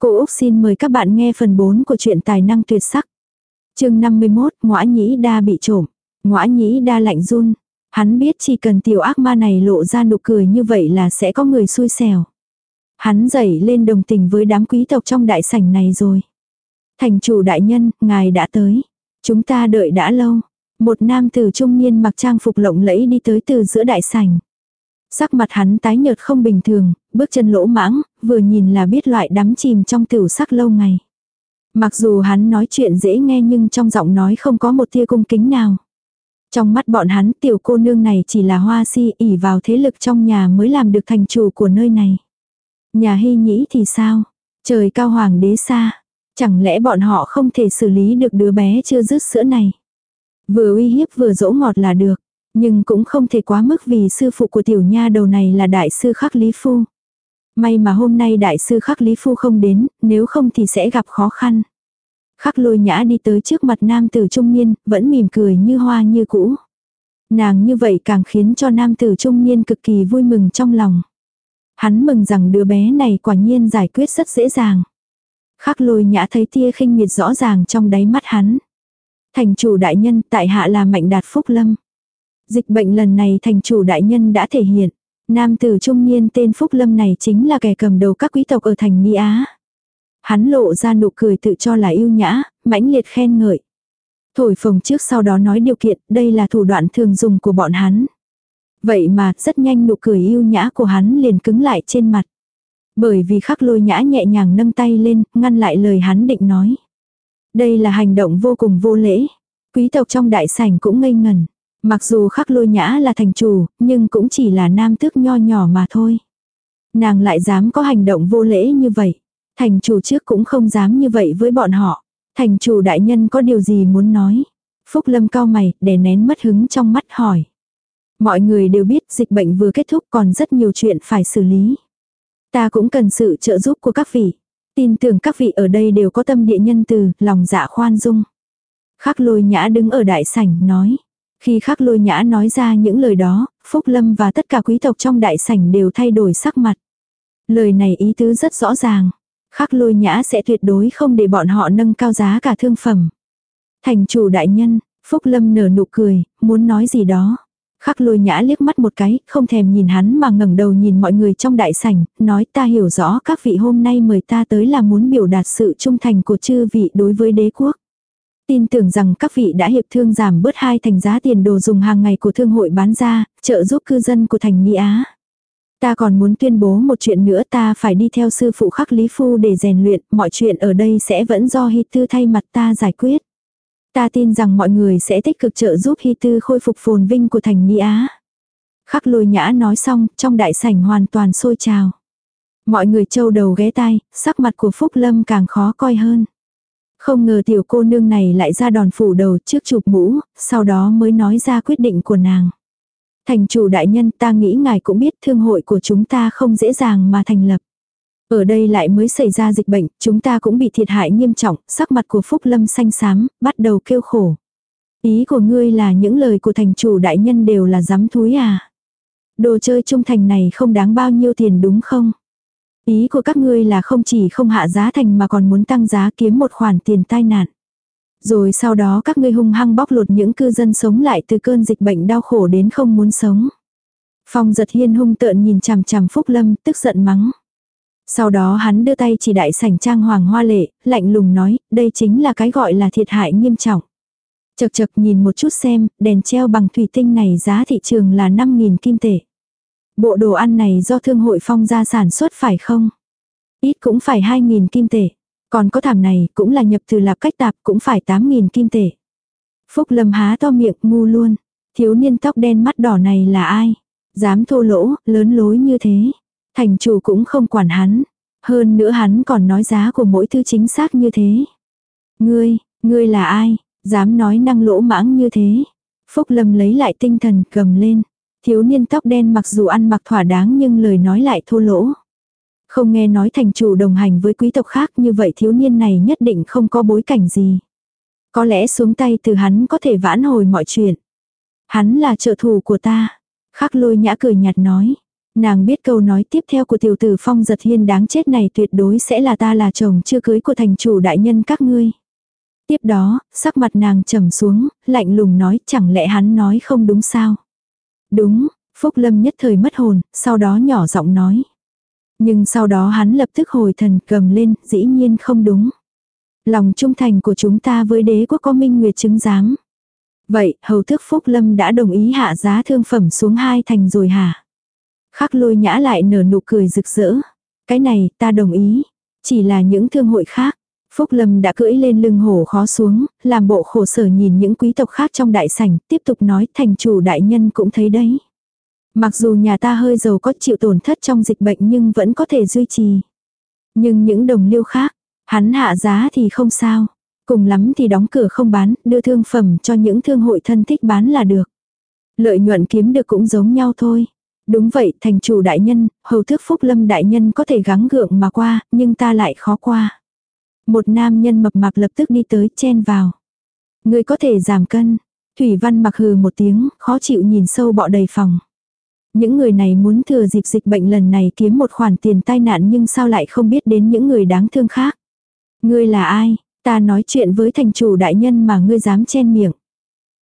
Cô Úc xin mời các bạn nghe phần 4 của truyện tài năng tuyệt sắc. chương 51, ngõa nhĩ đa bị trộm. Ngõa nhĩ đa lạnh run. Hắn biết chỉ cần tiểu ác ma này lộ ra nụ cười như vậy là sẽ có người xui xẻo. Hắn dậy lên đồng tình với đám quý tộc trong đại sảnh này rồi. Thành chủ đại nhân, ngài đã tới. Chúng ta đợi đã lâu. Một nam tử trung niên mặc trang phục lộng lẫy đi tới từ giữa đại sảnh. Sắc mặt hắn tái nhợt không bình thường, bước chân lỗ mãng, vừa nhìn là biết loại đắm chìm trong tiểu sắc lâu ngày. Mặc dù hắn nói chuyện dễ nghe nhưng trong giọng nói không có một tia cung kính nào. Trong mắt bọn hắn tiểu cô nương này chỉ là hoa si ỉ vào thế lực trong nhà mới làm được thành chủ của nơi này. Nhà hy nhĩ thì sao? Trời cao hoàng đế xa. Chẳng lẽ bọn họ không thể xử lý được đứa bé chưa dứt sữa này? Vừa uy hiếp vừa dỗ ngọt là được. Nhưng cũng không thể quá mức vì sư phụ của tiểu nha đầu này là đại sư khắc Lý Phu. May mà hôm nay đại sư khắc Lý Phu không đến, nếu không thì sẽ gặp khó khăn. Khắc lôi nhã đi tới trước mặt nam tử trung niên, vẫn mỉm cười như hoa như cũ. Nàng như vậy càng khiến cho nam tử trung niên cực kỳ vui mừng trong lòng. Hắn mừng rằng đứa bé này quả nhiên giải quyết rất dễ dàng. Khắc lôi nhã thấy tia khinh miệt rõ ràng trong đáy mắt hắn. Thành chủ đại nhân tại hạ là mạnh đạt phúc lâm. Dịch bệnh lần này thành chủ đại nhân đã thể hiện. Nam tử trung niên tên Phúc Lâm này chính là kẻ cầm đầu các quý tộc ở thành Ni Á. Hắn lộ ra nụ cười tự cho là yêu nhã, mãnh liệt khen ngợi. Thổi phồng trước sau đó nói điều kiện, đây là thủ đoạn thường dùng của bọn hắn. Vậy mà, rất nhanh nụ cười yêu nhã của hắn liền cứng lại trên mặt. Bởi vì khắc lôi nhã nhẹ nhàng nâng tay lên, ngăn lại lời hắn định nói. Đây là hành động vô cùng vô lễ. Quý tộc trong đại sảnh cũng ngây ngần. Mặc dù khắc lôi nhã là thành chủ, nhưng cũng chỉ là nam tước nho nhỏ mà thôi. Nàng lại dám có hành động vô lễ như vậy. Thành chủ trước cũng không dám như vậy với bọn họ. Thành chủ đại nhân có điều gì muốn nói? Phúc Lâm cao mày, để nén mất hứng trong mắt hỏi. Mọi người đều biết dịch bệnh vừa kết thúc còn rất nhiều chuyện phải xử lý. Ta cũng cần sự trợ giúp của các vị. Tin tưởng các vị ở đây đều có tâm địa nhân từ, lòng dạ khoan dung. Khắc lôi nhã đứng ở đại sảnh nói. Khi khắc lôi nhã nói ra những lời đó, Phúc Lâm và tất cả quý tộc trong đại sảnh đều thay đổi sắc mặt. Lời này ý tứ rất rõ ràng. Khắc lôi nhã sẽ tuyệt đối không để bọn họ nâng cao giá cả thương phẩm. Thành chủ đại nhân, Phúc Lâm nở nụ cười, muốn nói gì đó. Khắc lôi nhã liếc mắt một cái, không thèm nhìn hắn mà ngẩng đầu nhìn mọi người trong đại sảnh, nói ta hiểu rõ các vị hôm nay mời ta tới là muốn biểu đạt sự trung thành của chư vị đối với đế quốc. Tin tưởng rằng các vị đã hiệp thương giảm bớt hai thành giá tiền đồ dùng hàng ngày của thương hội bán ra, trợ giúp cư dân của thành Mỹ Á. Ta còn muốn tuyên bố một chuyện nữa ta phải đi theo sư phụ khắc Lý Phu để rèn luyện, mọi chuyện ở đây sẽ vẫn do Hy Tư thay mặt ta giải quyết. Ta tin rằng mọi người sẽ tích cực trợ giúp Hy Tư khôi phục phồn vinh của thành Mỹ Á. Khắc lôi nhã nói xong, trong đại sảnh hoàn toàn sôi trào. Mọi người trâu đầu ghé tai, sắc mặt của Phúc Lâm càng khó coi hơn. Không ngờ tiểu cô nương này lại ra đòn phủ đầu trước chụp mũ, sau đó mới nói ra quyết định của nàng. Thành chủ đại nhân ta nghĩ ngài cũng biết thương hội của chúng ta không dễ dàng mà thành lập. Ở đây lại mới xảy ra dịch bệnh, chúng ta cũng bị thiệt hại nghiêm trọng, sắc mặt của Phúc Lâm xanh xám, bắt đầu kêu khổ. Ý của ngươi là những lời của thành chủ đại nhân đều là dám thúi à? Đồ chơi trung thành này không đáng bao nhiêu tiền đúng không? Ý của các ngươi là không chỉ không hạ giá thành mà còn muốn tăng giá kiếm một khoản tiền tai nạn. Rồi sau đó các ngươi hung hăng bóc lột những cư dân sống lại từ cơn dịch bệnh đau khổ đến không muốn sống. Phong giật hiên hung tợn nhìn chằm chằm Phúc Lâm, tức giận mắng. Sau đó hắn đưa tay chỉ đại sảnh trang hoàng hoa lệ, lạnh lùng nói, đây chính là cái gọi là thiệt hại nghiêm trọng. Chật chật nhìn một chút xem, đèn treo bằng thủy tinh này giá thị trường là 5.000 kim tệ. Bộ đồ ăn này do thương hội phong gia sản xuất phải không? Ít cũng phải 2.000 kim tệ. Còn có thảm này cũng là nhập từ lạp cách tạp cũng phải 8.000 kim tệ. Phúc Lâm há to miệng ngu luôn. Thiếu niên tóc đen mắt đỏ này là ai? Dám thô lỗ, lớn lối như thế. Thành chủ cũng không quản hắn. Hơn nữa hắn còn nói giá của mỗi thứ chính xác như thế. Ngươi, ngươi là ai? Dám nói năng lỗ mãng như thế. Phúc Lâm lấy lại tinh thần cầm lên. Thiếu niên tóc đen mặc dù ăn mặc thỏa đáng nhưng lời nói lại thô lỗ. Không nghe nói thành chủ đồng hành với quý tộc khác như vậy thiếu niên này nhất định không có bối cảnh gì. Có lẽ xuống tay từ hắn có thể vãn hồi mọi chuyện. Hắn là trợ thủ của ta. Khắc lôi nhã cười nhạt nói. Nàng biết câu nói tiếp theo của tiểu tử phong giật hiên đáng chết này tuyệt đối sẽ là ta là chồng chưa cưới của thành chủ đại nhân các ngươi. Tiếp đó, sắc mặt nàng trầm xuống, lạnh lùng nói chẳng lẽ hắn nói không đúng sao. Đúng, Phúc Lâm nhất thời mất hồn, sau đó nhỏ giọng nói. Nhưng sau đó hắn lập tức hồi thần cầm lên, dĩ nhiên không đúng. Lòng trung thành của chúng ta với đế quốc có minh nguyệt chứng giám. Vậy, hầu thức Phúc Lâm đã đồng ý hạ giá thương phẩm xuống hai thành rồi hả? Khắc lôi nhã lại nở nụ cười rực rỡ. Cái này, ta đồng ý. Chỉ là những thương hội khác. Phúc Lâm đã cưỡi lên lưng hổ khó xuống, làm bộ khổ sở nhìn những quý tộc khác trong đại sảnh, tiếp tục nói thành chủ đại nhân cũng thấy đấy. Mặc dù nhà ta hơi giàu có chịu tổn thất trong dịch bệnh nhưng vẫn có thể duy trì. Nhưng những đồng liêu khác, hắn hạ giá thì không sao. Cùng lắm thì đóng cửa không bán, đưa thương phẩm cho những thương hội thân thích bán là được. Lợi nhuận kiếm được cũng giống nhau thôi. Đúng vậy, thành chủ đại nhân, hầu thước phúc lâm đại nhân có thể gắng gượng mà qua, nhưng ta lại khó qua. Một nam nhân mập mạp lập tức đi tới chen vào. Người có thể giảm cân. Thủy văn mặc hừ một tiếng, khó chịu nhìn sâu bọ đầy phòng. Những người này muốn thừa dịp dịch bệnh lần này kiếm một khoản tiền tai nạn nhưng sao lại không biết đến những người đáng thương khác. Ngươi là ai? Ta nói chuyện với thành chủ đại nhân mà ngươi dám chen miệng.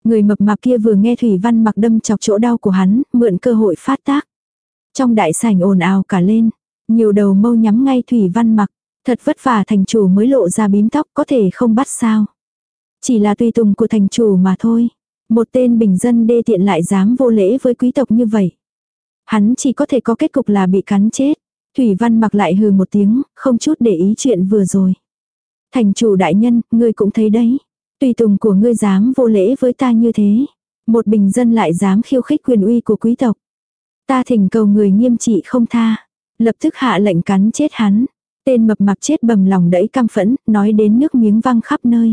Người mập mạp kia vừa nghe Thủy Văn mặc đâm chọc chỗ đau của hắn, mượn cơ hội phát tác. Trong đại sảnh ồn ào cả lên, nhiều đầu mâu nhắm ngay Thủy Văn mặc, thật vất vả thành chủ mới lộ ra bím tóc có thể không bắt sao. Chỉ là tùy tùng của thành chủ mà thôi. Một tên bình dân đê tiện lại dám vô lễ với quý tộc như vậy. Hắn chỉ có thể có kết cục là bị cắn chết. Thủy Văn mặc lại hừ một tiếng, không chút để ý chuyện vừa rồi. Thành chủ đại nhân, ngươi cũng thấy đấy. Tùy tùng của ngươi dám vô lễ với ta như thế. Một bình dân lại dám khiêu khích quyền uy của quý tộc. Ta thỉnh cầu người nghiêm trị không tha. Lập tức hạ lệnh cắn chết hắn. Tên mập mạp chết bầm lòng đẫy cam phẫn, nói đến nước miếng văng khắp nơi.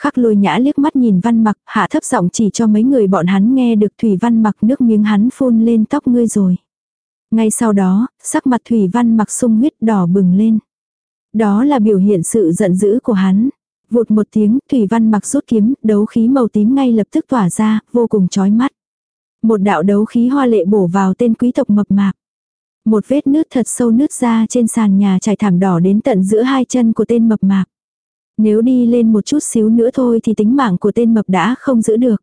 Khắc lôi nhã liếc mắt nhìn văn mặc, hạ thấp giọng chỉ cho mấy người bọn hắn nghe được thủy văn mặc nước miếng hắn phun lên tóc ngươi rồi. Ngay sau đó, sắc mặt thủy văn mặc sung huyết đỏ bừng lên. Đó là biểu hiện sự giận dữ của hắn. Vụt một tiếng, thủy văn mặc rút kiếm, đấu khí màu tím ngay lập tức tỏa ra, vô cùng chói mắt. Một đạo đấu khí hoa lệ bổ vào tên quý tộc mập mạp. Một vết nước thật sâu nứt ra trên sàn nhà trải thảm đỏ đến tận giữa hai chân của tên mập mạp. Nếu đi lên một chút xíu nữa thôi thì tính mạng của tên mập đã không giữ được.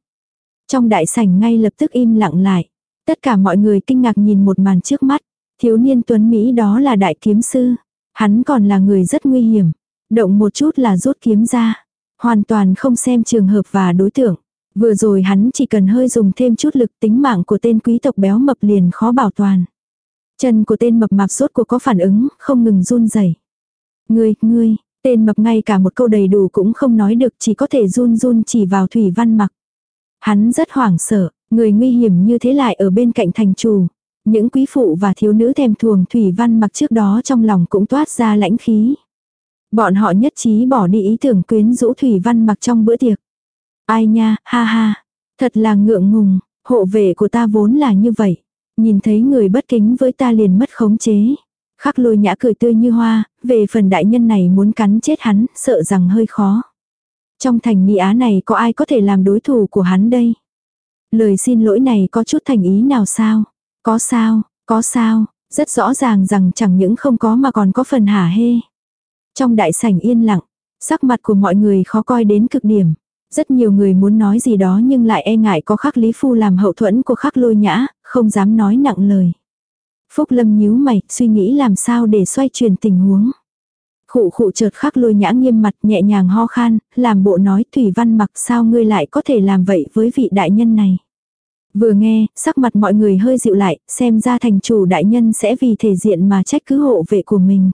Trong đại sảnh ngay lập tức im lặng lại. Tất cả mọi người kinh ngạc nhìn một màn trước mắt. Thiếu niên tuấn Mỹ đó là đại kiếm sư. Hắn còn là người rất nguy hiểm. Động một chút là rút kiếm ra. Hoàn toàn không xem trường hợp và đối tượng. Vừa rồi hắn chỉ cần hơi dùng thêm chút lực tính mạng của tên quý tộc béo mập liền khó bảo toàn. Chân của tên mập mạp sốt của có phản ứng, không ngừng run rẩy. Ngươi, ngươi, tên mập ngay cả một câu đầy đủ cũng không nói được chỉ có thể run run chỉ vào thủy văn mặc. Hắn rất hoảng sợ, người nguy hiểm như thế lại ở bên cạnh thành chủ. Những quý phụ và thiếu nữ thèm thuồng thủy văn mặc trước đó trong lòng cũng toát ra lãnh khí. Bọn họ nhất trí bỏ đi ý tưởng quyến rũ thủy văn mặc trong bữa tiệc. Ai nha, ha ha, thật là ngượng ngùng, hộ vệ của ta vốn là như vậy. Nhìn thấy người bất kính với ta liền mất khống chế. Khắc lôi nhã cười tươi như hoa, về phần đại nhân này muốn cắn chết hắn, sợ rằng hơi khó. Trong thành Mỹ Á này có ai có thể làm đối thủ của hắn đây? Lời xin lỗi này có chút thành ý nào sao? Có sao, có sao, rất rõ ràng rằng chẳng những không có mà còn có phần hả hê. Trong đại sảnh yên lặng, sắc mặt của mọi người khó coi đến cực điểm. Rất nhiều người muốn nói gì đó nhưng lại e ngại có khắc lý phu làm hậu thuẫn của khắc lôi nhã, không dám nói nặng lời. Phúc Lâm nhíu mày, suy nghĩ làm sao để xoay chuyển tình huống. Khụ khụ chợt khắc lôi nhã nghiêm mặt nhẹ nhàng ho khan, làm bộ nói Thủy Văn mặc sao ngươi lại có thể làm vậy với vị đại nhân này. Vừa nghe, sắc mặt mọi người hơi dịu lại, xem ra thành chủ đại nhân sẽ vì thể diện mà trách cứ hộ vệ của mình.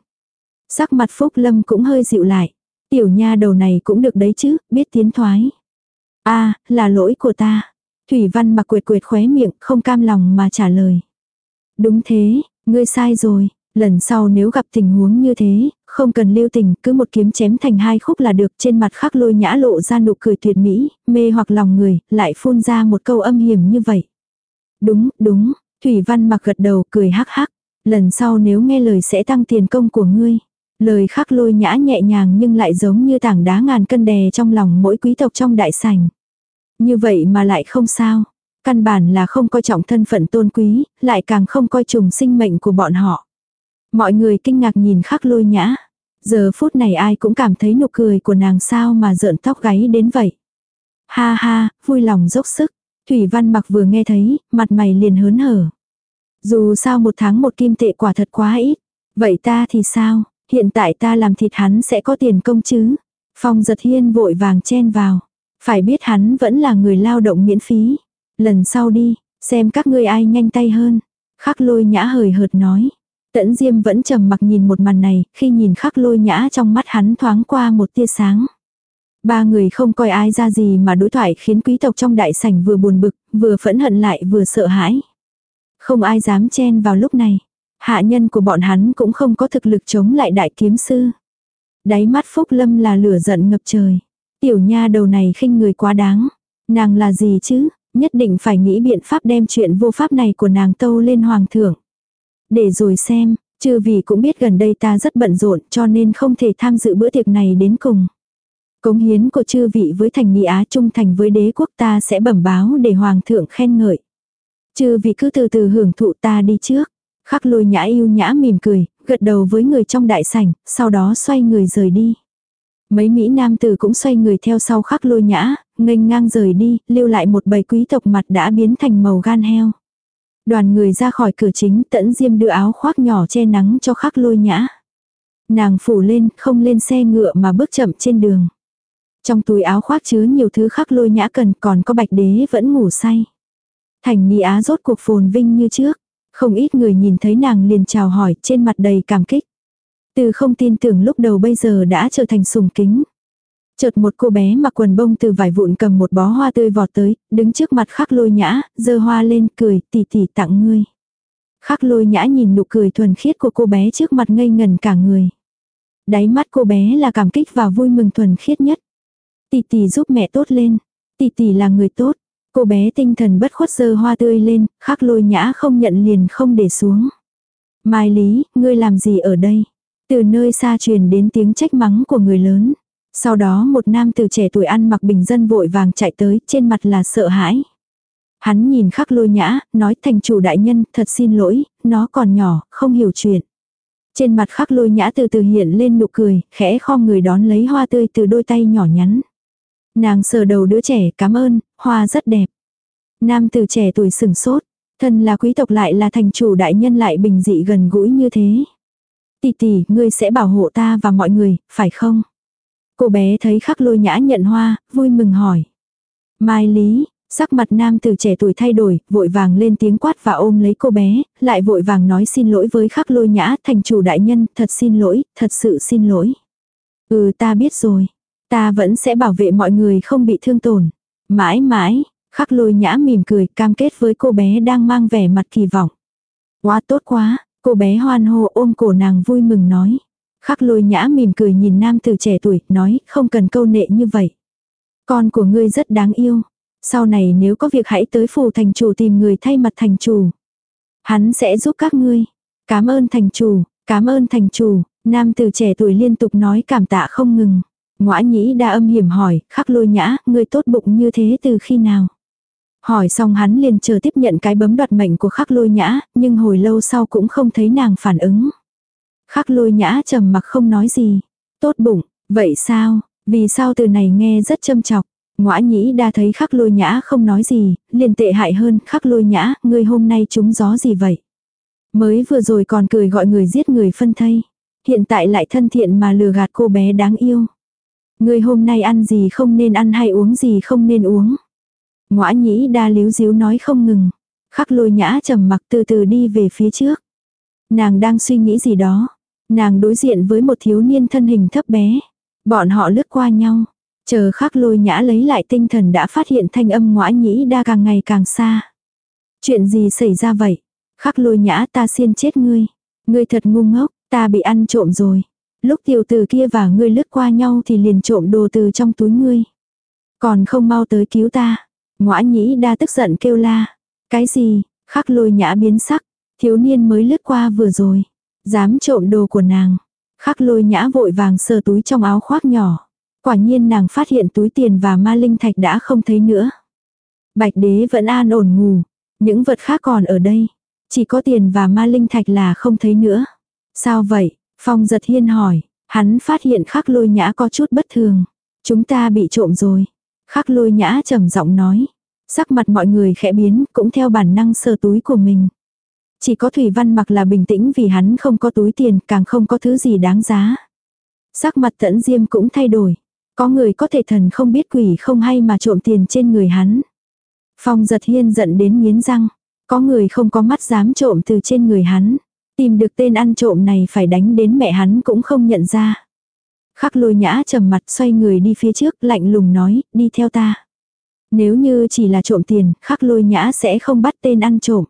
Sắc mặt Phúc Lâm cũng hơi dịu lại. Tiểu nha đầu này cũng được đấy chứ, biết tiến thoái. a à, là lỗi của ta. Thủy Văn mặc quệt quệt khóe miệng, không cam lòng mà trả lời. Đúng thế, ngươi sai rồi. Lần sau nếu gặp tình huống như thế, không cần lưu tình, cứ một kiếm chém thành hai khúc là được trên mặt khắc lôi nhã lộ ra nụ cười tuyệt mỹ, mê hoặc lòng người, lại phun ra một câu âm hiểm như vậy. Đúng, đúng, Thủy Văn mặc gật đầu cười hắc hắc, lần sau nếu nghe lời sẽ tăng tiền công của ngươi. Lời khắc lôi nhã nhẹ nhàng nhưng lại giống như tảng đá ngàn cân đè trong lòng mỗi quý tộc trong đại sảnh. Như vậy mà lại không sao. Căn bản là không coi trọng thân phận tôn quý, lại càng không coi trùng sinh mệnh của bọn họ. Mọi người kinh ngạc nhìn khắc lôi nhã. Giờ phút này ai cũng cảm thấy nụ cười của nàng sao mà rợn tóc gáy đến vậy. Ha ha, vui lòng dốc sức. Thủy Văn mặc vừa nghe thấy, mặt mày liền hớn hở. Dù sao một tháng một kim tệ quả thật quá ít. Vậy ta thì sao, hiện tại ta làm thịt hắn sẽ có tiền công chứ. Phong giật hiên vội vàng chen vào. Phải biết hắn vẫn là người lao động miễn phí. Lần sau đi, xem các ngươi ai nhanh tay hơn. Khắc lôi nhã hời hợt nói. Tẫn Diêm vẫn trầm mặc nhìn một màn này, khi nhìn khắc lôi nhã trong mắt hắn thoáng qua một tia sáng. Ba người không coi ai ra gì mà đối thoại khiến quý tộc trong đại sảnh vừa buồn bực, vừa phẫn hận lại vừa sợ hãi. Không ai dám chen vào lúc này. Hạ nhân của bọn hắn cũng không có thực lực chống lại đại kiếm sư. Đáy mắt Phúc Lâm là lửa giận ngập trời. Tiểu nha đầu này khinh người quá đáng. Nàng là gì chứ, nhất định phải nghĩ biện pháp đem chuyện vô pháp này của nàng tâu lên hoàng thượng. Để rồi xem, chư vì cũng biết gần đây ta rất bận rộn cho nên không thể tham dự bữa tiệc này đến cùng. Cống hiến của chư vị với thành nghị Á trung thành với đế quốc ta sẽ bẩm báo để hoàng thượng khen ngợi. Chư vị cứ từ từ hưởng thụ ta đi trước. Khắc lôi nhã yêu nhã mỉm cười, gật đầu với người trong đại sảnh, sau đó xoay người rời đi. Mấy Mỹ nam tử cũng xoay người theo sau khắc lôi nhã, nghênh ngang rời đi, lưu lại một bầy quý tộc mặt đã biến thành màu gan heo. Đoàn người ra khỏi cửa chính tẫn diêm đưa áo khoác nhỏ che nắng cho khắc lôi nhã. Nàng phủ lên, không lên xe ngựa mà bước chậm trên đường. Trong túi áo khoác chứa nhiều thứ khắc lôi nhã cần còn có bạch đế vẫn ngủ say. Thành Ni Á rốt cuộc phồn vinh như trước. Không ít người nhìn thấy nàng liền chào hỏi trên mặt đầy cảm kích. Từ không tin tưởng lúc đầu bây giờ đã trở thành sùng kính. Chợt một cô bé mặc quần bông từ vải vụn cầm một bó hoa tươi vọt tới, đứng trước mặt khắc lôi nhã, giơ hoa lên cười tỉ tỉ tặng ngươi. Khắc lôi nhã nhìn nụ cười thuần khiết của cô bé trước mặt ngây ngần cả người. Đáy mắt cô bé là cảm kích và vui mừng thuần khiết nhất. Tì tì giúp mẹ tốt lên. Tì tì là người tốt. Cô bé tinh thần bất khuất dơ hoa tươi lên, khắc lôi nhã không nhận liền không để xuống. Mai Lý, ngươi làm gì ở đây? Từ nơi xa truyền đến tiếng trách mắng của người lớn. Sau đó một nam từ trẻ tuổi ăn mặc bình dân vội vàng chạy tới, trên mặt là sợ hãi. Hắn nhìn khắc lôi nhã, nói thành chủ đại nhân, thật xin lỗi, nó còn nhỏ, không hiểu chuyện. Trên mặt khắc lôi nhã từ từ hiện lên nụ cười, khẽ khom người đón lấy hoa tươi từ đôi tay nhỏ nhắn. Nàng sờ đầu đứa trẻ, cảm ơn, hoa rất đẹp. Nam từ trẻ tuổi sừng sốt, thân là quý tộc lại là thành chủ đại nhân lại bình dị gần gũi như thế. Tỷ tỷ, ngươi sẽ bảo hộ ta và mọi người, phải không? Cô bé thấy khắc lôi nhã nhận hoa, vui mừng hỏi. Mai Lý, sắc mặt nam từ trẻ tuổi thay đổi, vội vàng lên tiếng quát và ôm lấy cô bé, lại vội vàng nói xin lỗi với khắc lôi nhã, thành chủ đại nhân, thật xin lỗi, thật sự xin lỗi. Ừ ta biết rồi, ta vẫn sẽ bảo vệ mọi người không bị thương tổn. Mãi mãi, khắc lôi nhã mỉm cười, cam kết với cô bé đang mang vẻ mặt kỳ vọng. Quá tốt quá, cô bé hoan hô ôm cổ nàng vui mừng nói. Khắc lôi nhã mỉm cười nhìn nam từ trẻ tuổi, nói không cần câu nệ như vậy. Con của ngươi rất đáng yêu. Sau này nếu có việc hãy tới phủ thành chủ tìm người thay mặt thành chủ. Hắn sẽ giúp các ngươi. Cảm ơn thành chủ, cảm ơn thành chủ. Nam từ trẻ tuổi liên tục nói cảm tạ không ngừng. Ngoã nhĩ đa âm hiểm hỏi, khắc lôi nhã, ngươi tốt bụng như thế từ khi nào? Hỏi xong hắn liền chờ tiếp nhận cái bấm đoạt mệnh của khắc lôi nhã, nhưng hồi lâu sau cũng không thấy nàng phản ứng. Khắc lôi nhã trầm mặc không nói gì. Tốt bụng, vậy sao, vì sao từ này nghe rất châm chọc. Ngoã nhĩ đa thấy khắc lôi nhã không nói gì, liền tệ hại hơn khắc lôi nhã, ngươi hôm nay trúng gió gì vậy? Mới vừa rồi còn cười gọi người giết người phân thây. Hiện tại lại thân thiện mà lừa gạt cô bé đáng yêu. Ngươi hôm nay ăn gì không nên ăn hay uống gì không nên uống. Ngoã nhĩ đa líu díu nói không ngừng. Khắc lôi nhã trầm mặc từ từ đi về phía trước. Nàng đang suy nghĩ gì đó. Nàng đối diện với một thiếu niên thân hình thấp bé. Bọn họ lướt qua nhau. Chờ khắc lôi nhã lấy lại tinh thần đã phát hiện thanh âm ngoã nhĩ đa càng ngày càng xa. Chuyện gì xảy ra vậy? Khắc lôi nhã ta xiên chết ngươi. Ngươi thật ngu ngốc, ta bị ăn trộm rồi. Lúc tiểu từ kia và ngươi lướt qua nhau thì liền trộm đồ từ trong túi ngươi. Còn không mau tới cứu ta. Ngoã nhĩ đa tức giận kêu la. Cái gì? Khắc lôi nhã biến sắc. Thiếu niên mới lướt qua vừa rồi. Dám trộm đồ của nàng. Khắc lôi nhã vội vàng sờ túi trong áo khoác nhỏ. Quả nhiên nàng phát hiện túi tiền và ma linh thạch đã không thấy nữa. Bạch đế vẫn an ổn ngủ. Những vật khác còn ở đây. Chỉ có tiền và ma linh thạch là không thấy nữa. Sao vậy? Phong giật hiên hỏi. Hắn phát hiện khắc lôi nhã có chút bất thường. Chúng ta bị trộm rồi. Khắc lôi nhã trầm giọng nói. Sắc mặt mọi người khẽ biến, cũng theo bản năng sờ túi của mình. Chỉ có Thủy Văn mặc là bình tĩnh vì hắn không có túi tiền, càng không có thứ gì đáng giá. Sắc mặt tẫn diêm cũng thay đổi. Có người có thể thần không biết quỷ không hay mà trộm tiền trên người hắn. Phong giật hiên giận đến nghiến răng. Có người không có mắt dám trộm từ trên người hắn. Tìm được tên ăn trộm này phải đánh đến mẹ hắn cũng không nhận ra. Khắc lôi nhã trầm mặt xoay người đi phía trước lạnh lùng nói, đi theo ta. Nếu như chỉ là trộm tiền, khắc lôi nhã sẽ không bắt tên ăn trộm.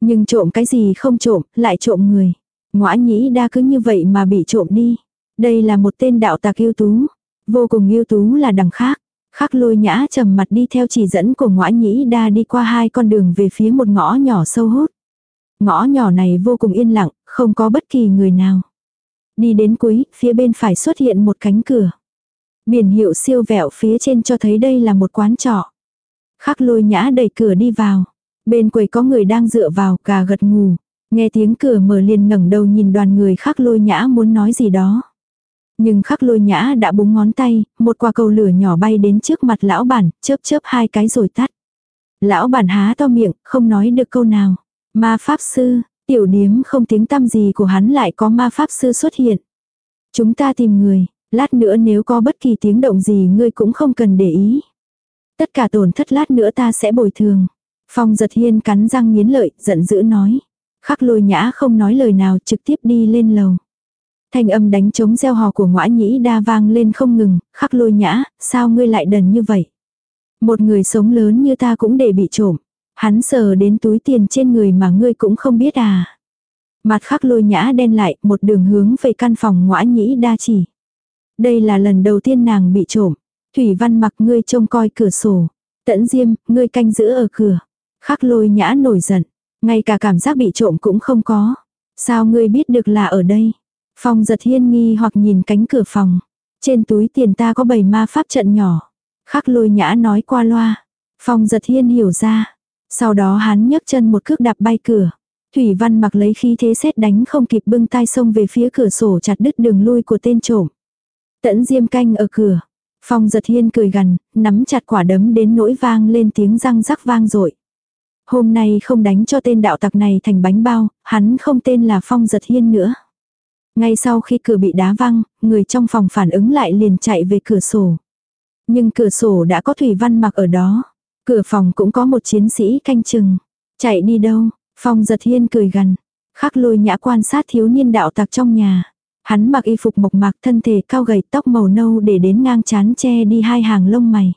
Nhưng trộm cái gì không trộm, lại trộm người. Ngoã nhĩ đa cứ như vậy mà bị trộm đi. Đây là một tên đạo tạc yêu tú. Vô cùng yêu tú là đằng khác. Khắc lôi nhã trầm mặt đi theo chỉ dẫn của ngoã nhĩ đa đi qua hai con đường về phía một ngõ nhỏ sâu hút. Ngõ nhỏ này vô cùng yên lặng, không có bất kỳ người nào. Đi đến cuối, phía bên phải xuất hiện một cánh cửa. Biển hiệu siêu vẹo phía trên cho thấy đây là một quán trọ. Khắc lôi nhã đẩy cửa đi vào. Bên quầy có người đang dựa vào, gà gật ngủ. Nghe tiếng cửa mở liền ngẩng đầu nhìn đoàn người khắc lôi nhã muốn nói gì đó. Nhưng khắc lôi nhã đã búng ngón tay, một quả cầu lửa nhỏ bay đến trước mặt lão bản, chớp chớp hai cái rồi tắt. Lão bản há to miệng, không nói được câu nào. Ma pháp sư, tiểu điếm không tiếng tăm gì của hắn lại có ma pháp sư xuất hiện. Chúng ta tìm người, lát nữa nếu có bất kỳ tiếng động gì ngươi cũng không cần để ý. Tất cả tổn thất lát nữa ta sẽ bồi thường. Phong giật hiên cắn răng nghiến lợi, giận dữ nói. Khắc lôi nhã không nói lời nào trực tiếp đi lên lầu. Thanh âm đánh trống gieo hò của ngõa nhĩ đa vang lên không ngừng, khắc lôi nhã, sao ngươi lại đần như vậy? Một người sống lớn như ta cũng để bị trộm. Hắn sờ đến túi tiền trên người mà ngươi cũng không biết à. Mặt khắc lôi nhã đen lại, một đường hướng về căn phòng ngõa nhĩ đa chỉ. Đây là lần đầu tiên nàng bị trộm. Thủy văn mặc ngươi trông coi cửa sổ. Tẫn diêm, ngươi canh giữ ở cửa. Khắc lôi nhã nổi giận. Ngay cả cảm giác bị trộm cũng không có. Sao ngươi biết được là ở đây? Phong giật hiên nghi hoặc nhìn cánh cửa phòng. Trên túi tiền ta có bầy ma pháp trận nhỏ. Khắc lôi nhã nói qua loa. Phong giật hiên hiểu ra. Sau đó hắn nhấc chân một cước đạp bay cửa. Thủy văn mặc lấy khí thế xét đánh không kịp bưng tay xông về phía cửa sổ chặt đứt đường lui của tên trộm. Tẫn diêm canh ở cửa. Phong giật hiên cười gằn, nắm chặt quả đấm đến nỗi vang lên tiếng răng rắc vang rội. Hôm nay không đánh cho tên đạo tặc này thành bánh bao, hắn không tên là Phong giật hiên nữa. Ngay sau khi cửa bị đá văng, người trong phòng phản ứng lại liền chạy về cửa sổ. Nhưng cửa sổ đã có Thủy Văn mặc ở đó. Cửa phòng cũng có một chiến sĩ canh chừng. Chạy đi đâu? Phong giật hiên cười gần Khắc lôi nhã quan sát thiếu niên đạo tặc trong nhà. Hắn mặc y phục mộc mạc thân thể cao gầy tóc màu nâu để đến ngang chán che đi hai hàng lông mày.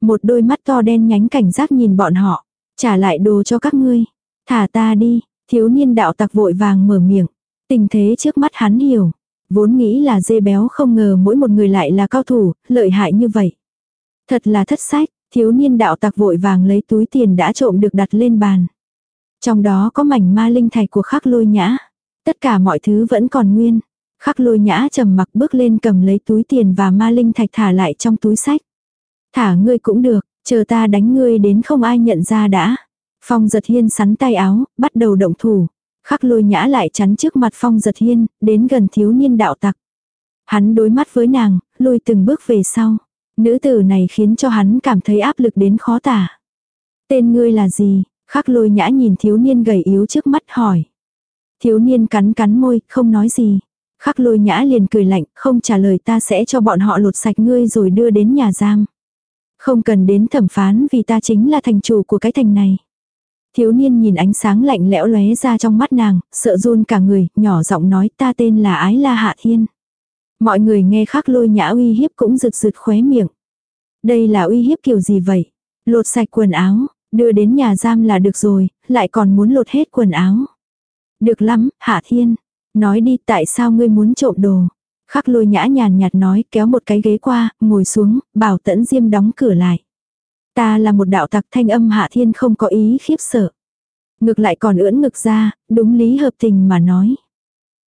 Một đôi mắt to đen nhánh cảnh giác nhìn bọn họ. Trả lại đồ cho các ngươi. Thả ta đi. Thiếu niên đạo tặc vội vàng mở miệng. Tình thế trước mắt hắn hiểu. Vốn nghĩ là dê béo không ngờ mỗi một người lại là cao thủ, lợi hại như vậy. Thật là thất sách, thiếu niên đạo tặc vội vàng lấy túi tiền đã trộm được đặt lên bàn. Trong đó có mảnh ma linh thạch của khắc lôi nhã. Tất cả mọi thứ vẫn còn nguyên. Khắc lôi nhã trầm mặc bước lên cầm lấy túi tiền và ma linh thạch thả lại trong túi sách. Thả ngươi cũng được, chờ ta đánh ngươi đến không ai nhận ra đã. Phong giật hiên sắn tay áo, bắt đầu động thủ. Khắc lôi nhã lại chắn trước mặt phong giật hiên, đến gần thiếu niên đạo tặc. Hắn đối mắt với nàng, lùi từng bước về sau. Nữ tử này khiến cho hắn cảm thấy áp lực đến khó tả. Tên ngươi là gì? Khắc lôi nhã nhìn thiếu niên gầy yếu trước mắt hỏi. Thiếu niên cắn cắn môi, không nói gì. Khắc lôi nhã liền cười lạnh, không trả lời ta sẽ cho bọn họ lột sạch ngươi rồi đưa đến nhà giam. Không cần đến thẩm phán vì ta chính là thành chủ của cái thành này. Thiếu niên nhìn ánh sáng lạnh lẽo lóe ra trong mắt nàng, sợ run cả người, nhỏ giọng nói ta tên là Ái La Hạ Thiên. Mọi người nghe khắc lôi nhã uy hiếp cũng rực rực khóe miệng. Đây là uy hiếp kiểu gì vậy? Lột sạch quần áo, đưa đến nhà giam là được rồi, lại còn muốn lột hết quần áo. Được lắm, Hạ Thiên. Nói đi tại sao ngươi muốn trộm đồ. Khắc lôi nhã nhàn nhạt nói kéo một cái ghế qua, ngồi xuống, bảo tẫn diêm đóng cửa lại. Ta là một đạo tặc thanh âm hạ thiên không có ý khiếp sợ. Ngược lại còn ưỡn ngực ra, đúng lý hợp tình mà nói.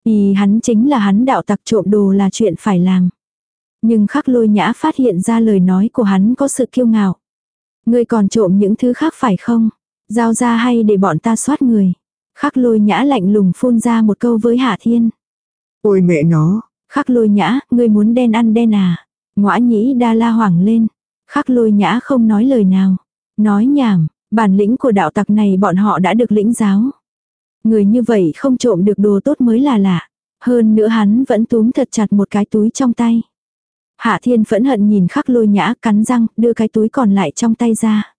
Ý hắn chính là hắn đạo tặc trộm đồ là chuyện phải làm. Nhưng khắc lôi nhã phát hiện ra lời nói của hắn có sự kiêu ngạo. Ngươi còn trộm những thứ khác phải không? Giao ra hay để bọn ta soát người? Khắc lôi nhã lạnh lùng phun ra một câu với Hạ Thiên. Ôi mẹ nó, Khắc lôi nhã, ngươi muốn đen ăn đen à? Ngõa nhĩ đa la hoảng lên. Khắc lôi nhã không nói lời nào. Nói nhảm, bản lĩnh của đạo tặc này bọn họ đã được lĩnh giáo. Người như vậy không trộm được đồ tốt mới là lạ. Hơn nữa hắn vẫn túm thật chặt một cái túi trong tay. Hạ thiên phẫn hận nhìn khắc lôi nhã cắn răng đưa cái túi còn lại trong tay ra.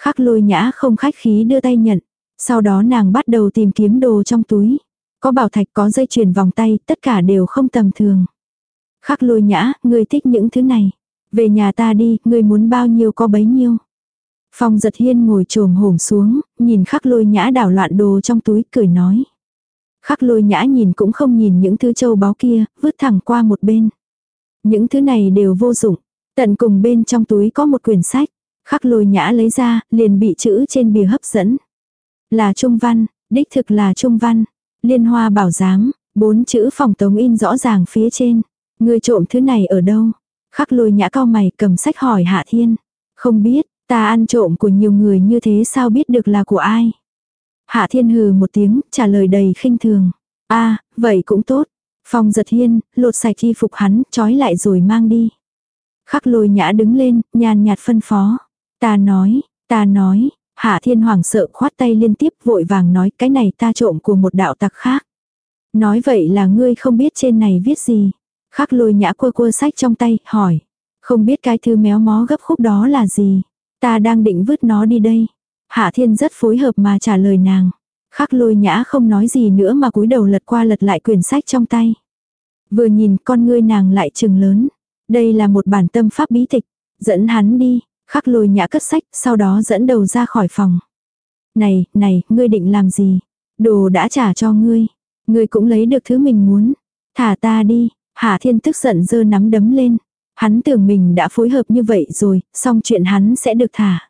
Khắc lôi nhã không khách khí đưa tay nhận. Sau đó nàng bắt đầu tìm kiếm đồ trong túi. Có bảo thạch có dây chuyền vòng tay, tất cả đều không tầm thường. Khắc lôi nhã, ngươi thích những thứ này. Về nhà ta đi, ngươi muốn bao nhiêu có bấy nhiêu. Phong giật hiên ngồi trồm hổm xuống, nhìn khắc lôi nhã đảo loạn đồ trong túi, cười nói. Khắc lôi nhã nhìn cũng không nhìn những thứ châu báu kia, vứt thẳng qua một bên. Những thứ này đều vô dụng. Tận cùng bên trong túi có một quyển sách. Khắc lôi nhã lấy ra, liền bị chữ trên bìa hấp dẫn. Là trung văn, đích thực là trung văn. Liên hoa bảo giám, bốn chữ phòng tống in rõ ràng phía trên. Người trộm thứ này ở đâu? Khắc lôi nhã cao mày cầm sách hỏi Hạ Thiên. Không biết, ta ăn trộm của nhiều người như thế sao biết được là của ai? Hạ Thiên hừ một tiếng, trả lời đầy khinh thường. a vậy cũng tốt. Phong giật hiên, lột sạch y phục hắn, trói lại rồi mang đi. Khắc lôi nhã đứng lên, nhàn nhạt phân phó. Ta nói, ta nói, Hạ Thiên Hoàng sợ khoát tay liên tiếp vội vàng nói cái này ta trộm của một đạo tặc khác. Nói vậy là ngươi không biết trên này viết gì. Khắc lôi nhã quơ quơ sách trong tay, hỏi. Không biết cái thư méo mó gấp khúc đó là gì. Ta đang định vứt nó đi đây. Hạ Thiên rất phối hợp mà trả lời nàng. Khắc lôi nhã không nói gì nữa mà cúi đầu lật qua lật lại quyển sách trong tay. Vừa nhìn con ngươi nàng lại trừng lớn. Đây là một bản tâm pháp bí tịch. Dẫn hắn đi, khắc lôi nhã cất sách, sau đó dẫn đầu ra khỏi phòng. Này, này, ngươi định làm gì? Đồ đã trả cho ngươi. Ngươi cũng lấy được thứ mình muốn. Thả ta đi, Hạ Thiên tức giận dơ nắm đấm lên. Hắn tưởng mình đã phối hợp như vậy rồi, xong chuyện hắn sẽ được thả.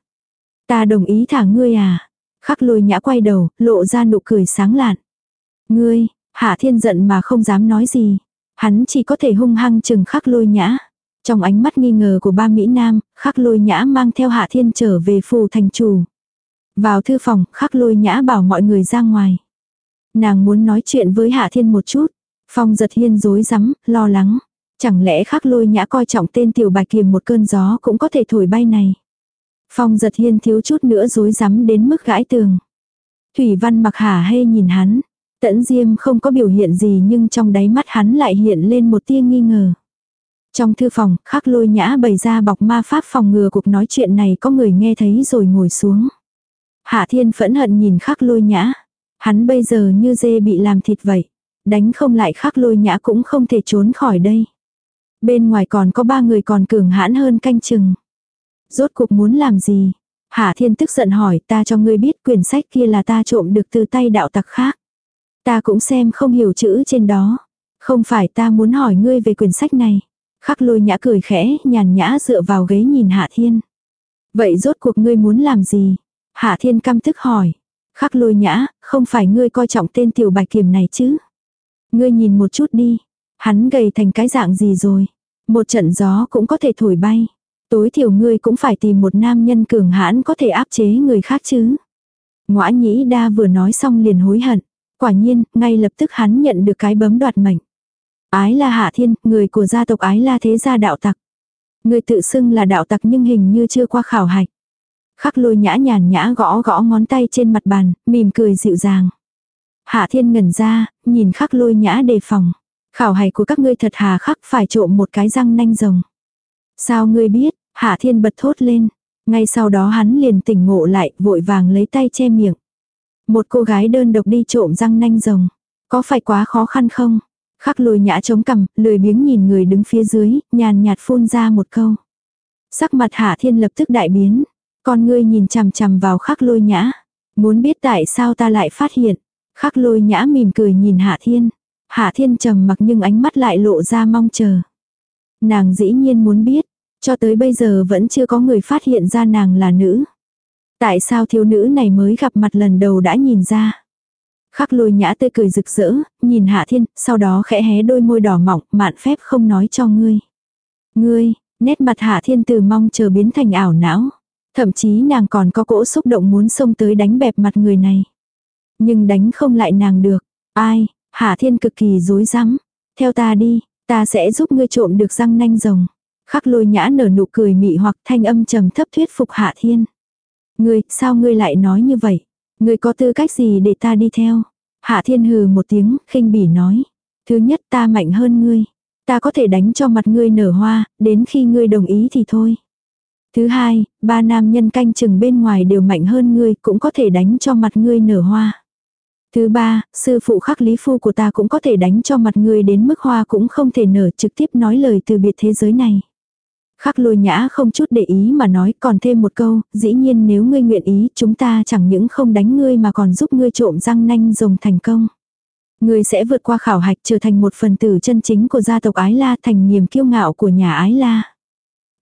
Ta đồng ý thả ngươi à? Khắc lôi nhã quay đầu, lộ ra nụ cười sáng lạn. Ngươi, Hạ Thiên giận mà không dám nói gì. Hắn chỉ có thể hung hăng chừng khắc lôi nhã. Trong ánh mắt nghi ngờ của ba Mỹ Nam, khắc lôi nhã mang theo Hạ Thiên trở về phù thành chủ. Vào thư phòng, khắc lôi nhã bảo mọi người ra ngoài. Nàng muốn nói chuyện với Hạ Thiên một chút. Phong giật hiên dối rắm lo lắng. Chẳng lẽ khắc lôi nhã coi trọng tên tiểu bạch kiềm một cơn gió cũng có thể thổi bay này. Phong giật hiên thiếu chút nữa dối rắm đến mức gãi tường. Thủy văn mặc hả hê nhìn hắn. Tẫn diêm không có biểu hiện gì nhưng trong đáy mắt hắn lại hiện lên một tia nghi ngờ. Trong thư phòng, khắc lôi nhã bày ra bọc ma pháp phòng ngừa cuộc nói chuyện này có người nghe thấy rồi ngồi xuống. Hạ thiên phẫn hận nhìn khắc lôi nhã. Hắn bây giờ như dê bị làm thịt vậy. Đánh không lại khắc lôi nhã cũng không thể trốn khỏi đây. Bên ngoài còn có ba người còn cường hãn hơn canh chừng. Rốt cuộc muốn làm gì? Hạ thiên tức giận hỏi ta cho ngươi biết quyển sách kia là ta trộm được từ tay đạo tặc khác. Ta cũng xem không hiểu chữ trên đó. Không phải ta muốn hỏi ngươi về quyển sách này. Khắc lôi nhã cười khẽ, nhàn nhã dựa vào ghế nhìn Hạ Thiên. Vậy rốt cuộc ngươi muốn làm gì? Hạ Thiên căm tức hỏi. Khắc lôi nhã, không phải ngươi coi trọng tên tiểu bạch kiềm này chứ? Ngươi nhìn một chút đi. Hắn gầy thành cái dạng gì rồi? Một trận gió cũng có thể thổi bay. Tối thiểu ngươi cũng phải tìm một nam nhân cường hãn có thể áp chế người khác chứ. Ngoã nhĩ đa vừa nói xong liền hối hận. Quả nhiên, ngay lập tức hắn nhận được cái bấm đoạt mệnh. Ái la hạ thiên, người của gia tộc ái la thế gia đạo tặc. Người tự xưng là đạo tặc nhưng hình như chưa qua khảo hạch. Khắc lôi nhã nhàn nhã gõ gõ ngón tay trên mặt bàn, mỉm cười dịu dàng. Hạ thiên ngẩn ra, nhìn khắc lôi nhã đề phòng. Khảo hạch của các ngươi thật hà khắc phải trộm một cái răng nanh rồng. Sao ngươi biết, hạ thiên bật thốt lên. Ngay sau đó hắn liền tỉnh ngộ lại, vội vàng lấy tay che miệng. Một cô gái đơn độc đi trộm răng nanh rồng. Có phải quá khó khăn không? Khắc lôi nhã chống cằm, lười biếng nhìn người đứng phía dưới, nhàn nhạt phun ra một câu. Sắc mặt hạ thiên lập tức đại biến. Con ngươi nhìn chằm chằm vào khắc lôi nhã. Muốn biết tại sao ta lại phát hiện. Khắc lôi nhã mỉm cười nhìn hạ thiên. Hạ thiên trầm mặc nhưng ánh mắt lại lộ ra mong chờ. Nàng dĩ nhiên muốn biết. Cho tới bây giờ vẫn chưa có người phát hiện ra nàng là nữ. Tại sao thiếu nữ này mới gặp mặt lần đầu đã nhìn ra. Khắc lôi nhã tươi cười rực rỡ, nhìn hạ thiên, sau đó khẽ hé đôi môi đỏ mỏng, mạn phép không nói cho ngươi. Ngươi, nét mặt hạ thiên từ mong chờ biến thành ảo não. Thậm chí nàng còn có cỗ xúc động muốn xông tới đánh bẹp mặt người này. Nhưng đánh không lại nàng được. Ai, Hạ Thiên cực kỳ dối rắm Theo ta đi, ta sẽ giúp ngươi trộm được răng nanh rồng. Khắc lôi nhã nở nụ cười mị hoặc thanh âm trầm thấp thuyết phục Hạ Thiên. Ngươi, sao ngươi lại nói như vậy? Ngươi có tư cách gì để ta đi theo? Hạ Thiên hừ một tiếng, khinh bỉ nói. Thứ nhất ta mạnh hơn ngươi. Ta có thể đánh cho mặt ngươi nở hoa, đến khi ngươi đồng ý thì thôi. Thứ hai, ba nam nhân canh chừng bên ngoài đều mạnh hơn ngươi cũng có thể đánh cho mặt ngươi nở hoa. Thứ ba, sư phụ khắc lý phu của ta cũng có thể đánh cho mặt ngươi đến mức hoa cũng không thể nở trực tiếp nói lời từ biệt thế giới này. Khắc lôi nhã không chút để ý mà nói còn thêm một câu, dĩ nhiên nếu ngươi nguyện ý chúng ta chẳng những không đánh ngươi mà còn giúp ngươi trộm răng nanh rồng thành công. Ngươi sẽ vượt qua khảo hạch trở thành một phần tử chân chính của gia tộc Ái La thành niềm kiêu ngạo của nhà Ái La.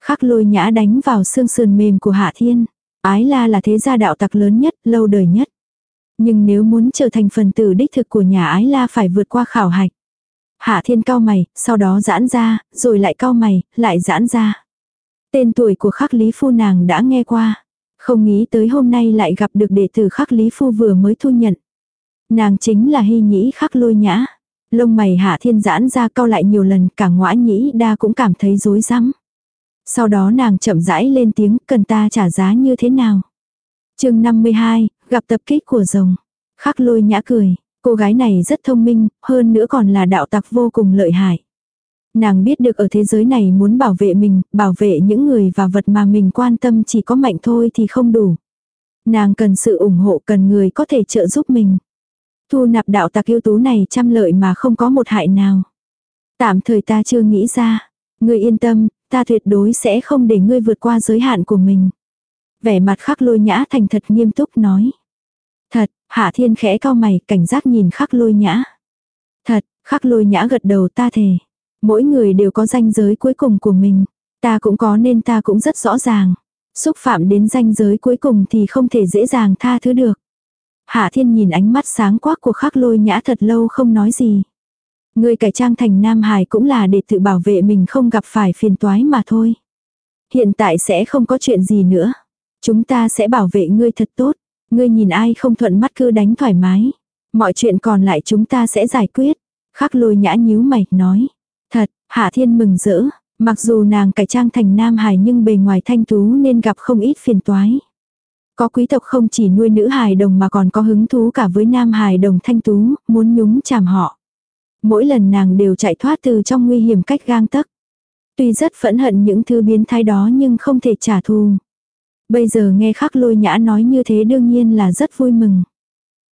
Khắc lôi nhã đánh vào xương sườn mềm của Hạ Thiên. Ái La là thế gia đạo tặc lớn nhất, lâu đời nhất. Nhưng nếu muốn trở thành phần tử đích thực của nhà Ái La phải vượt qua khảo hạch. Hạ Thiên cao mày, sau đó giãn ra, rồi lại cao mày, lại giãn ra. Tên tuổi của khắc lý phu nàng đã nghe qua. Không nghĩ tới hôm nay lại gặp được đệ tử khắc lý phu vừa mới thu nhận. Nàng chính là hy nhĩ khắc lôi nhã. Lông mày hạ thiên giãn ra cao lại nhiều lần cả ngõa nhĩ đa cũng cảm thấy rối rắm. Sau đó nàng chậm rãi lên tiếng cần ta trả giá như thế nào. chương 52, gặp tập kích của rồng. Khắc lôi nhã cười, cô gái này rất thông minh, hơn nữa còn là đạo tặc vô cùng lợi hại. Nàng biết được ở thế giới này muốn bảo vệ mình, bảo vệ những người và vật mà mình quan tâm chỉ có mạnh thôi thì không đủ. Nàng cần sự ủng hộ cần người có thể trợ giúp mình. Thu nạp đạo tặc yêu tú này trăm lợi mà không có một hại nào. Tạm thời ta chưa nghĩ ra. Ngươi yên tâm, ta tuyệt đối sẽ không để ngươi vượt qua giới hạn của mình. Vẻ mặt khắc lôi nhã thành thật nghiêm túc nói. Thật, hạ thiên khẽ cao mày cảnh giác nhìn khắc lôi nhã. Thật, khắc lôi nhã gật đầu ta thề. Mỗi người đều có danh giới cuối cùng của mình. Ta cũng có nên ta cũng rất rõ ràng. Xúc phạm đến danh giới cuối cùng thì không thể dễ dàng tha thứ được. Hạ thiên nhìn ánh mắt sáng quắc của khắc lôi nhã thật lâu không nói gì. Người cải trang thành Nam Hải cũng là để tự bảo vệ mình không gặp phải phiền toái mà thôi. Hiện tại sẽ không có chuyện gì nữa. Chúng ta sẽ bảo vệ ngươi thật tốt. Ngươi nhìn ai không thuận mắt cứ đánh thoải mái. Mọi chuyện còn lại chúng ta sẽ giải quyết. Khắc lôi nhã nhíu mày, nói. Thật, Hạ Thiên mừng rỡ, mặc dù nàng cải trang thành nam hài nhưng bề ngoài thanh tú nên gặp không ít phiền toái. Có quý tộc không chỉ nuôi nữ hài đồng mà còn có hứng thú cả với nam hài đồng thanh tú, muốn nhúng chàm họ. Mỗi lần nàng đều chạy thoát từ trong nguy hiểm cách gang tấc. Tuy rất phẫn hận những thứ biến thái đó nhưng không thể trả thù. Bây giờ nghe khắc lôi nhã nói như thế đương nhiên là rất vui mừng.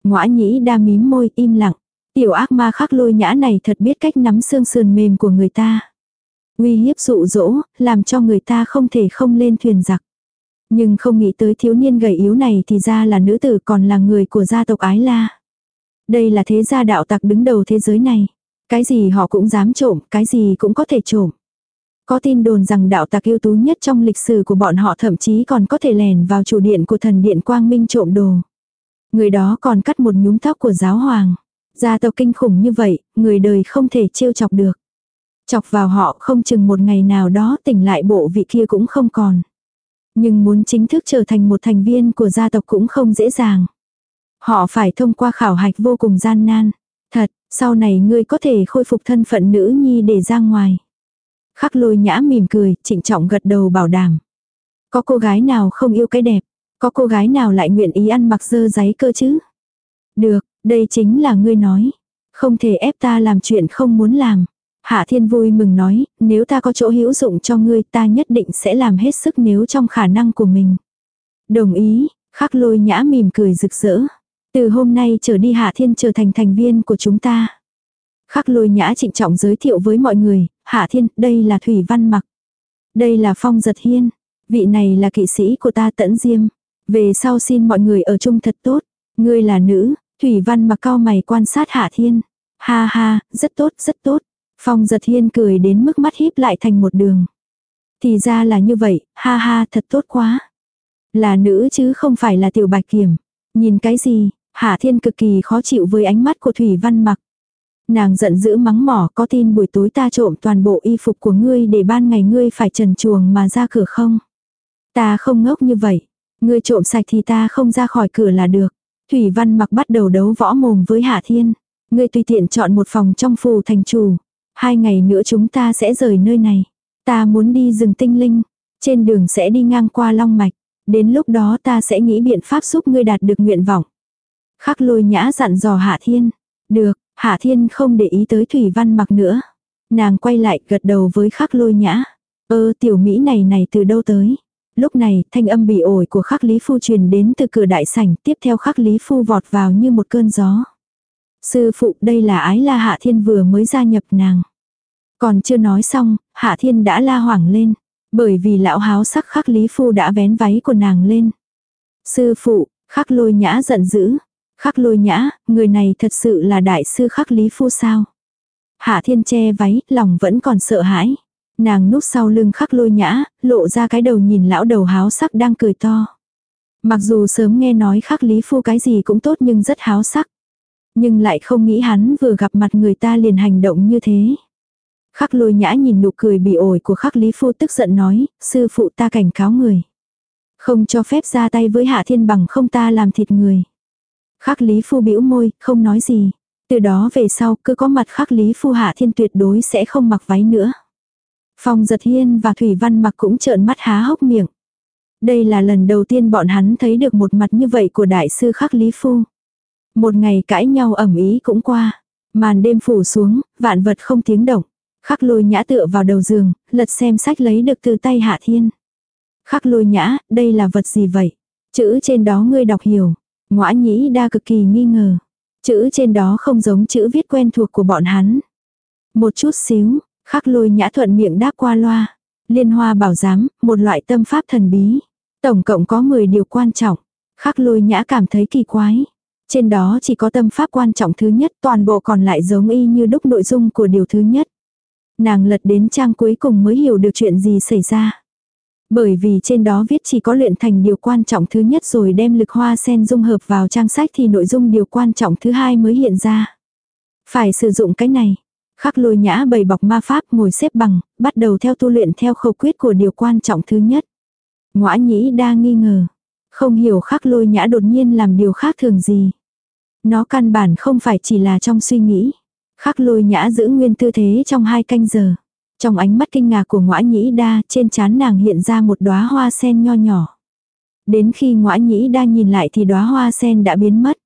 Ngoã nhĩ đa mím môi im lặng. Tiểu ác ma khắc lôi nhã này thật biết cách nắm xương sườn mềm của người ta. Uy hiếp dụ dỗ, làm cho người ta không thể không lên thuyền giặc. Nhưng không nghĩ tới thiếu niên gầy yếu này thì ra là nữ tử còn là người của gia tộc Ái La. Đây là thế gia đạo tặc đứng đầu thế giới này. Cái gì họ cũng dám trộm, cái gì cũng có thể trộm. Có tin đồn rằng đạo tặc yêu tú nhất trong lịch sử của bọn họ thậm chí còn có thể lèn vào chủ điện của thần điện quang minh trộm đồ. Người đó còn cắt một nhúm tóc của giáo hoàng. Gia tộc kinh khủng như vậy, người đời không thể trêu chọc được. Chọc vào họ không chừng một ngày nào đó tỉnh lại bộ vị kia cũng không còn. Nhưng muốn chính thức trở thành một thành viên của gia tộc cũng không dễ dàng. Họ phải thông qua khảo hạch vô cùng gian nan. Thật, sau này ngươi có thể khôi phục thân phận nữ nhi để ra ngoài. Khắc lôi nhã mỉm cười, trịnh trọng gật đầu bảo đảm. Có cô gái nào không yêu cái đẹp, có cô gái nào lại nguyện ý ăn mặc dơ giấy cơ chứ? Được, đây chính là ngươi nói. Không thể ép ta làm chuyện không muốn làm. Hạ thiên vui mừng nói, nếu ta có chỗ hữu dụng cho ngươi ta nhất định sẽ làm hết sức nếu trong khả năng của mình. Đồng ý, khắc lôi nhã mỉm cười rực rỡ. Từ hôm nay trở đi Hạ Thiên trở thành thành viên của chúng ta. Khắc lôi nhã trịnh trọng giới thiệu với mọi người, Hạ Thiên, đây là Thủy Văn Mặc. Đây là Phong Giật Hiên. Vị này là kỵ sĩ của ta tẫn diêm. Về sau xin mọi người ở chung thật tốt. Ngươi là nữ, Thủy Văn mặc cao mày quan sát Hạ Thiên. Ha ha, rất tốt, rất tốt. Phong giật hiên cười đến mức mắt híp lại thành một đường. Thì ra là như vậy, ha ha, thật tốt quá. Là nữ chứ không phải là tiểu bạch kiểm. Nhìn cái gì, Hạ Thiên cực kỳ khó chịu với ánh mắt của Thủy Văn mặc. Nàng giận dữ mắng mỏ có tin buổi tối ta trộm toàn bộ y phục của ngươi để ban ngày ngươi phải trần chuồng mà ra cửa không. Ta không ngốc như vậy. Ngươi trộm sạch thì ta không ra khỏi cửa là được. Thủy Văn mặc bắt đầu đấu võ mồm với Hạ Thiên. Ngươi tùy tiện chọn một phòng trong phù thành chủ. Hai ngày nữa chúng ta sẽ rời nơi này. Ta muốn đi rừng tinh linh. Trên đường sẽ đi ngang qua Long Mạch. Đến lúc đó ta sẽ nghĩ biện pháp giúp ngươi đạt được nguyện vọng. Khắc lôi nhã dặn dò Hạ Thiên. Được, Hạ Thiên không để ý tới Thủy Văn mặc nữa. Nàng quay lại gật đầu với khắc lôi nhã. Ơ tiểu Mỹ này này từ đâu tới? Lúc này thanh âm bị ổi của khắc Lý Phu truyền đến từ cửa đại sảnh tiếp theo khắc Lý Phu vọt vào như một cơn gió. Sư phụ đây là ái la Hạ Thiên vừa mới gia nhập nàng. Còn chưa nói xong, Hạ Thiên đã la hoảng lên. Bởi vì lão háo sắc khắc Lý Phu đã vén váy của nàng lên. Sư phụ, khắc lôi nhã giận dữ. Khắc lôi nhã, người này thật sự là đại sư khắc Lý Phu sao? Hạ Thiên che váy, lòng vẫn còn sợ hãi. Nàng núp sau lưng khắc lôi nhã, lộ ra cái đầu nhìn lão đầu háo sắc đang cười to. Mặc dù sớm nghe nói khắc Lý Phu cái gì cũng tốt nhưng rất háo sắc. Nhưng lại không nghĩ hắn vừa gặp mặt người ta liền hành động như thế. Khắc lôi nhã nhìn nụ cười bị ổi của khắc Lý Phu tức giận nói, sư phụ ta cảnh cáo người. Không cho phép ra tay với hạ thiên bằng không ta làm thịt người. Khắc Lý Phu bĩu môi, không nói gì. Từ đó về sau cứ có mặt khắc Lý Phu hạ thiên tuyệt đối sẽ không mặc váy nữa. Phong giật hiên và Thủy Văn mặc cũng trợn mắt há hốc miệng. Đây là lần đầu tiên bọn hắn thấy được một mặt như vậy của đại sư khắc Lý Phu. Một ngày cãi nhau ẩm ý cũng qua. Màn đêm phủ xuống, vạn vật không tiếng động. Khắc lôi nhã tựa vào đầu giường, lật xem sách lấy được từ tay Hạ Thiên. Khắc lôi nhã, đây là vật gì vậy? Chữ trên đó ngươi đọc hiểu. Ngoã nhĩ đa cực kỳ nghi ngờ. Chữ trên đó không giống chữ viết quen thuộc của bọn hắn. Một chút xíu, khắc lôi nhã thuận miệng đáp qua loa. Liên hoa bảo giám, một loại tâm pháp thần bí. Tổng cộng có 10 điều quan trọng. Khắc lôi nhã cảm thấy kỳ quái. Trên đó chỉ có tâm pháp quan trọng thứ nhất toàn bộ còn lại giống y như đúc nội dung của điều thứ nhất. Nàng lật đến trang cuối cùng mới hiểu được chuyện gì xảy ra. Bởi vì trên đó viết chỉ có luyện thành điều quan trọng thứ nhất rồi đem lực hoa sen dung hợp vào trang sách thì nội dung điều quan trọng thứ hai mới hiện ra. Phải sử dụng cái này. Khắc lôi nhã bày bọc ma pháp ngồi xếp bằng, bắt đầu theo tu luyện theo khẩu quyết của điều quan trọng thứ nhất. Ngoã nhĩ đa nghi ngờ. Không hiểu khắc lôi nhã đột nhiên làm điều khác thường gì. Nó căn bản không phải chỉ là trong suy nghĩ. Khắc lôi nhã giữ nguyên tư thế trong hai canh giờ. Trong ánh mắt kinh ngạc của ngõa nhĩ đa, trên trán nàng hiện ra một đóa hoa sen nho nhỏ. Đến khi ngõa nhĩ đa nhìn lại thì đóa hoa sen đã biến mất.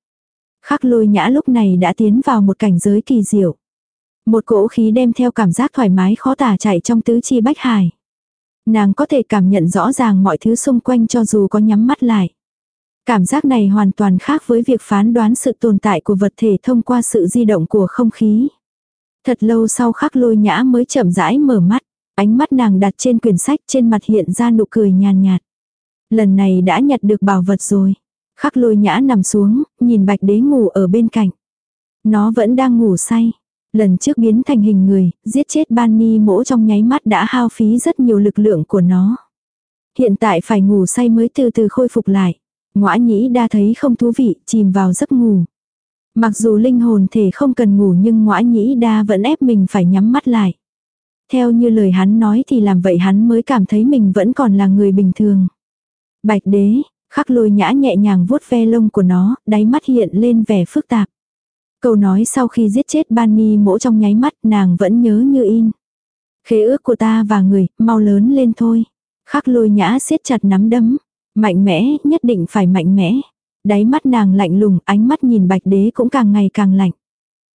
Khắc lôi nhã lúc này đã tiến vào một cảnh giới kỳ diệu. Một cỗ khí đem theo cảm giác thoải mái khó tả chạy trong tứ chi bách hải. Nàng có thể cảm nhận rõ ràng mọi thứ xung quanh cho dù có nhắm mắt lại. Cảm giác này hoàn toàn khác với việc phán đoán sự tồn tại của vật thể thông qua sự di động của không khí. Thật lâu sau khắc lôi nhã mới chậm rãi mở mắt, ánh mắt nàng đặt trên quyển sách trên mặt hiện ra nụ cười nhàn nhạt. Lần này đã nhặt được bảo vật rồi. Khắc lôi nhã nằm xuống, nhìn bạch đế ngủ ở bên cạnh. Nó vẫn đang ngủ say. Lần trước biến thành hình người, giết chết ban ni mỗ trong nháy mắt đã hao phí rất nhiều lực lượng của nó. Hiện tại phải ngủ say mới từ từ khôi phục lại. Ngoã nhĩ đa thấy không thú vị, chìm vào giấc ngủ. Mặc dù linh hồn thể không cần ngủ nhưng ngoã nhĩ đa vẫn ép mình phải nhắm mắt lại. Theo như lời hắn nói thì làm vậy hắn mới cảm thấy mình vẫn còn là người bình thường. Bạch đế, khắc lôi nhã nhẹ nhàng vuốt ve lông của nó, đáy mắt hiện lên vẻ phức tạp. Câu nói sau khi giết chết ban ni mỗ trong nháy mắt nàng vẫn nhớ như in. Khế ước của ta và người, mau lớn lên thôi. Khắc lôi nhã siết chặt nắm đấm. Mạnh mẽ, nhất định phải mạnh mẽ. Đáy mắt nàng lạnh lùng, ánh mắt nhìn bạch đế cũng càng ngày càng lạnh.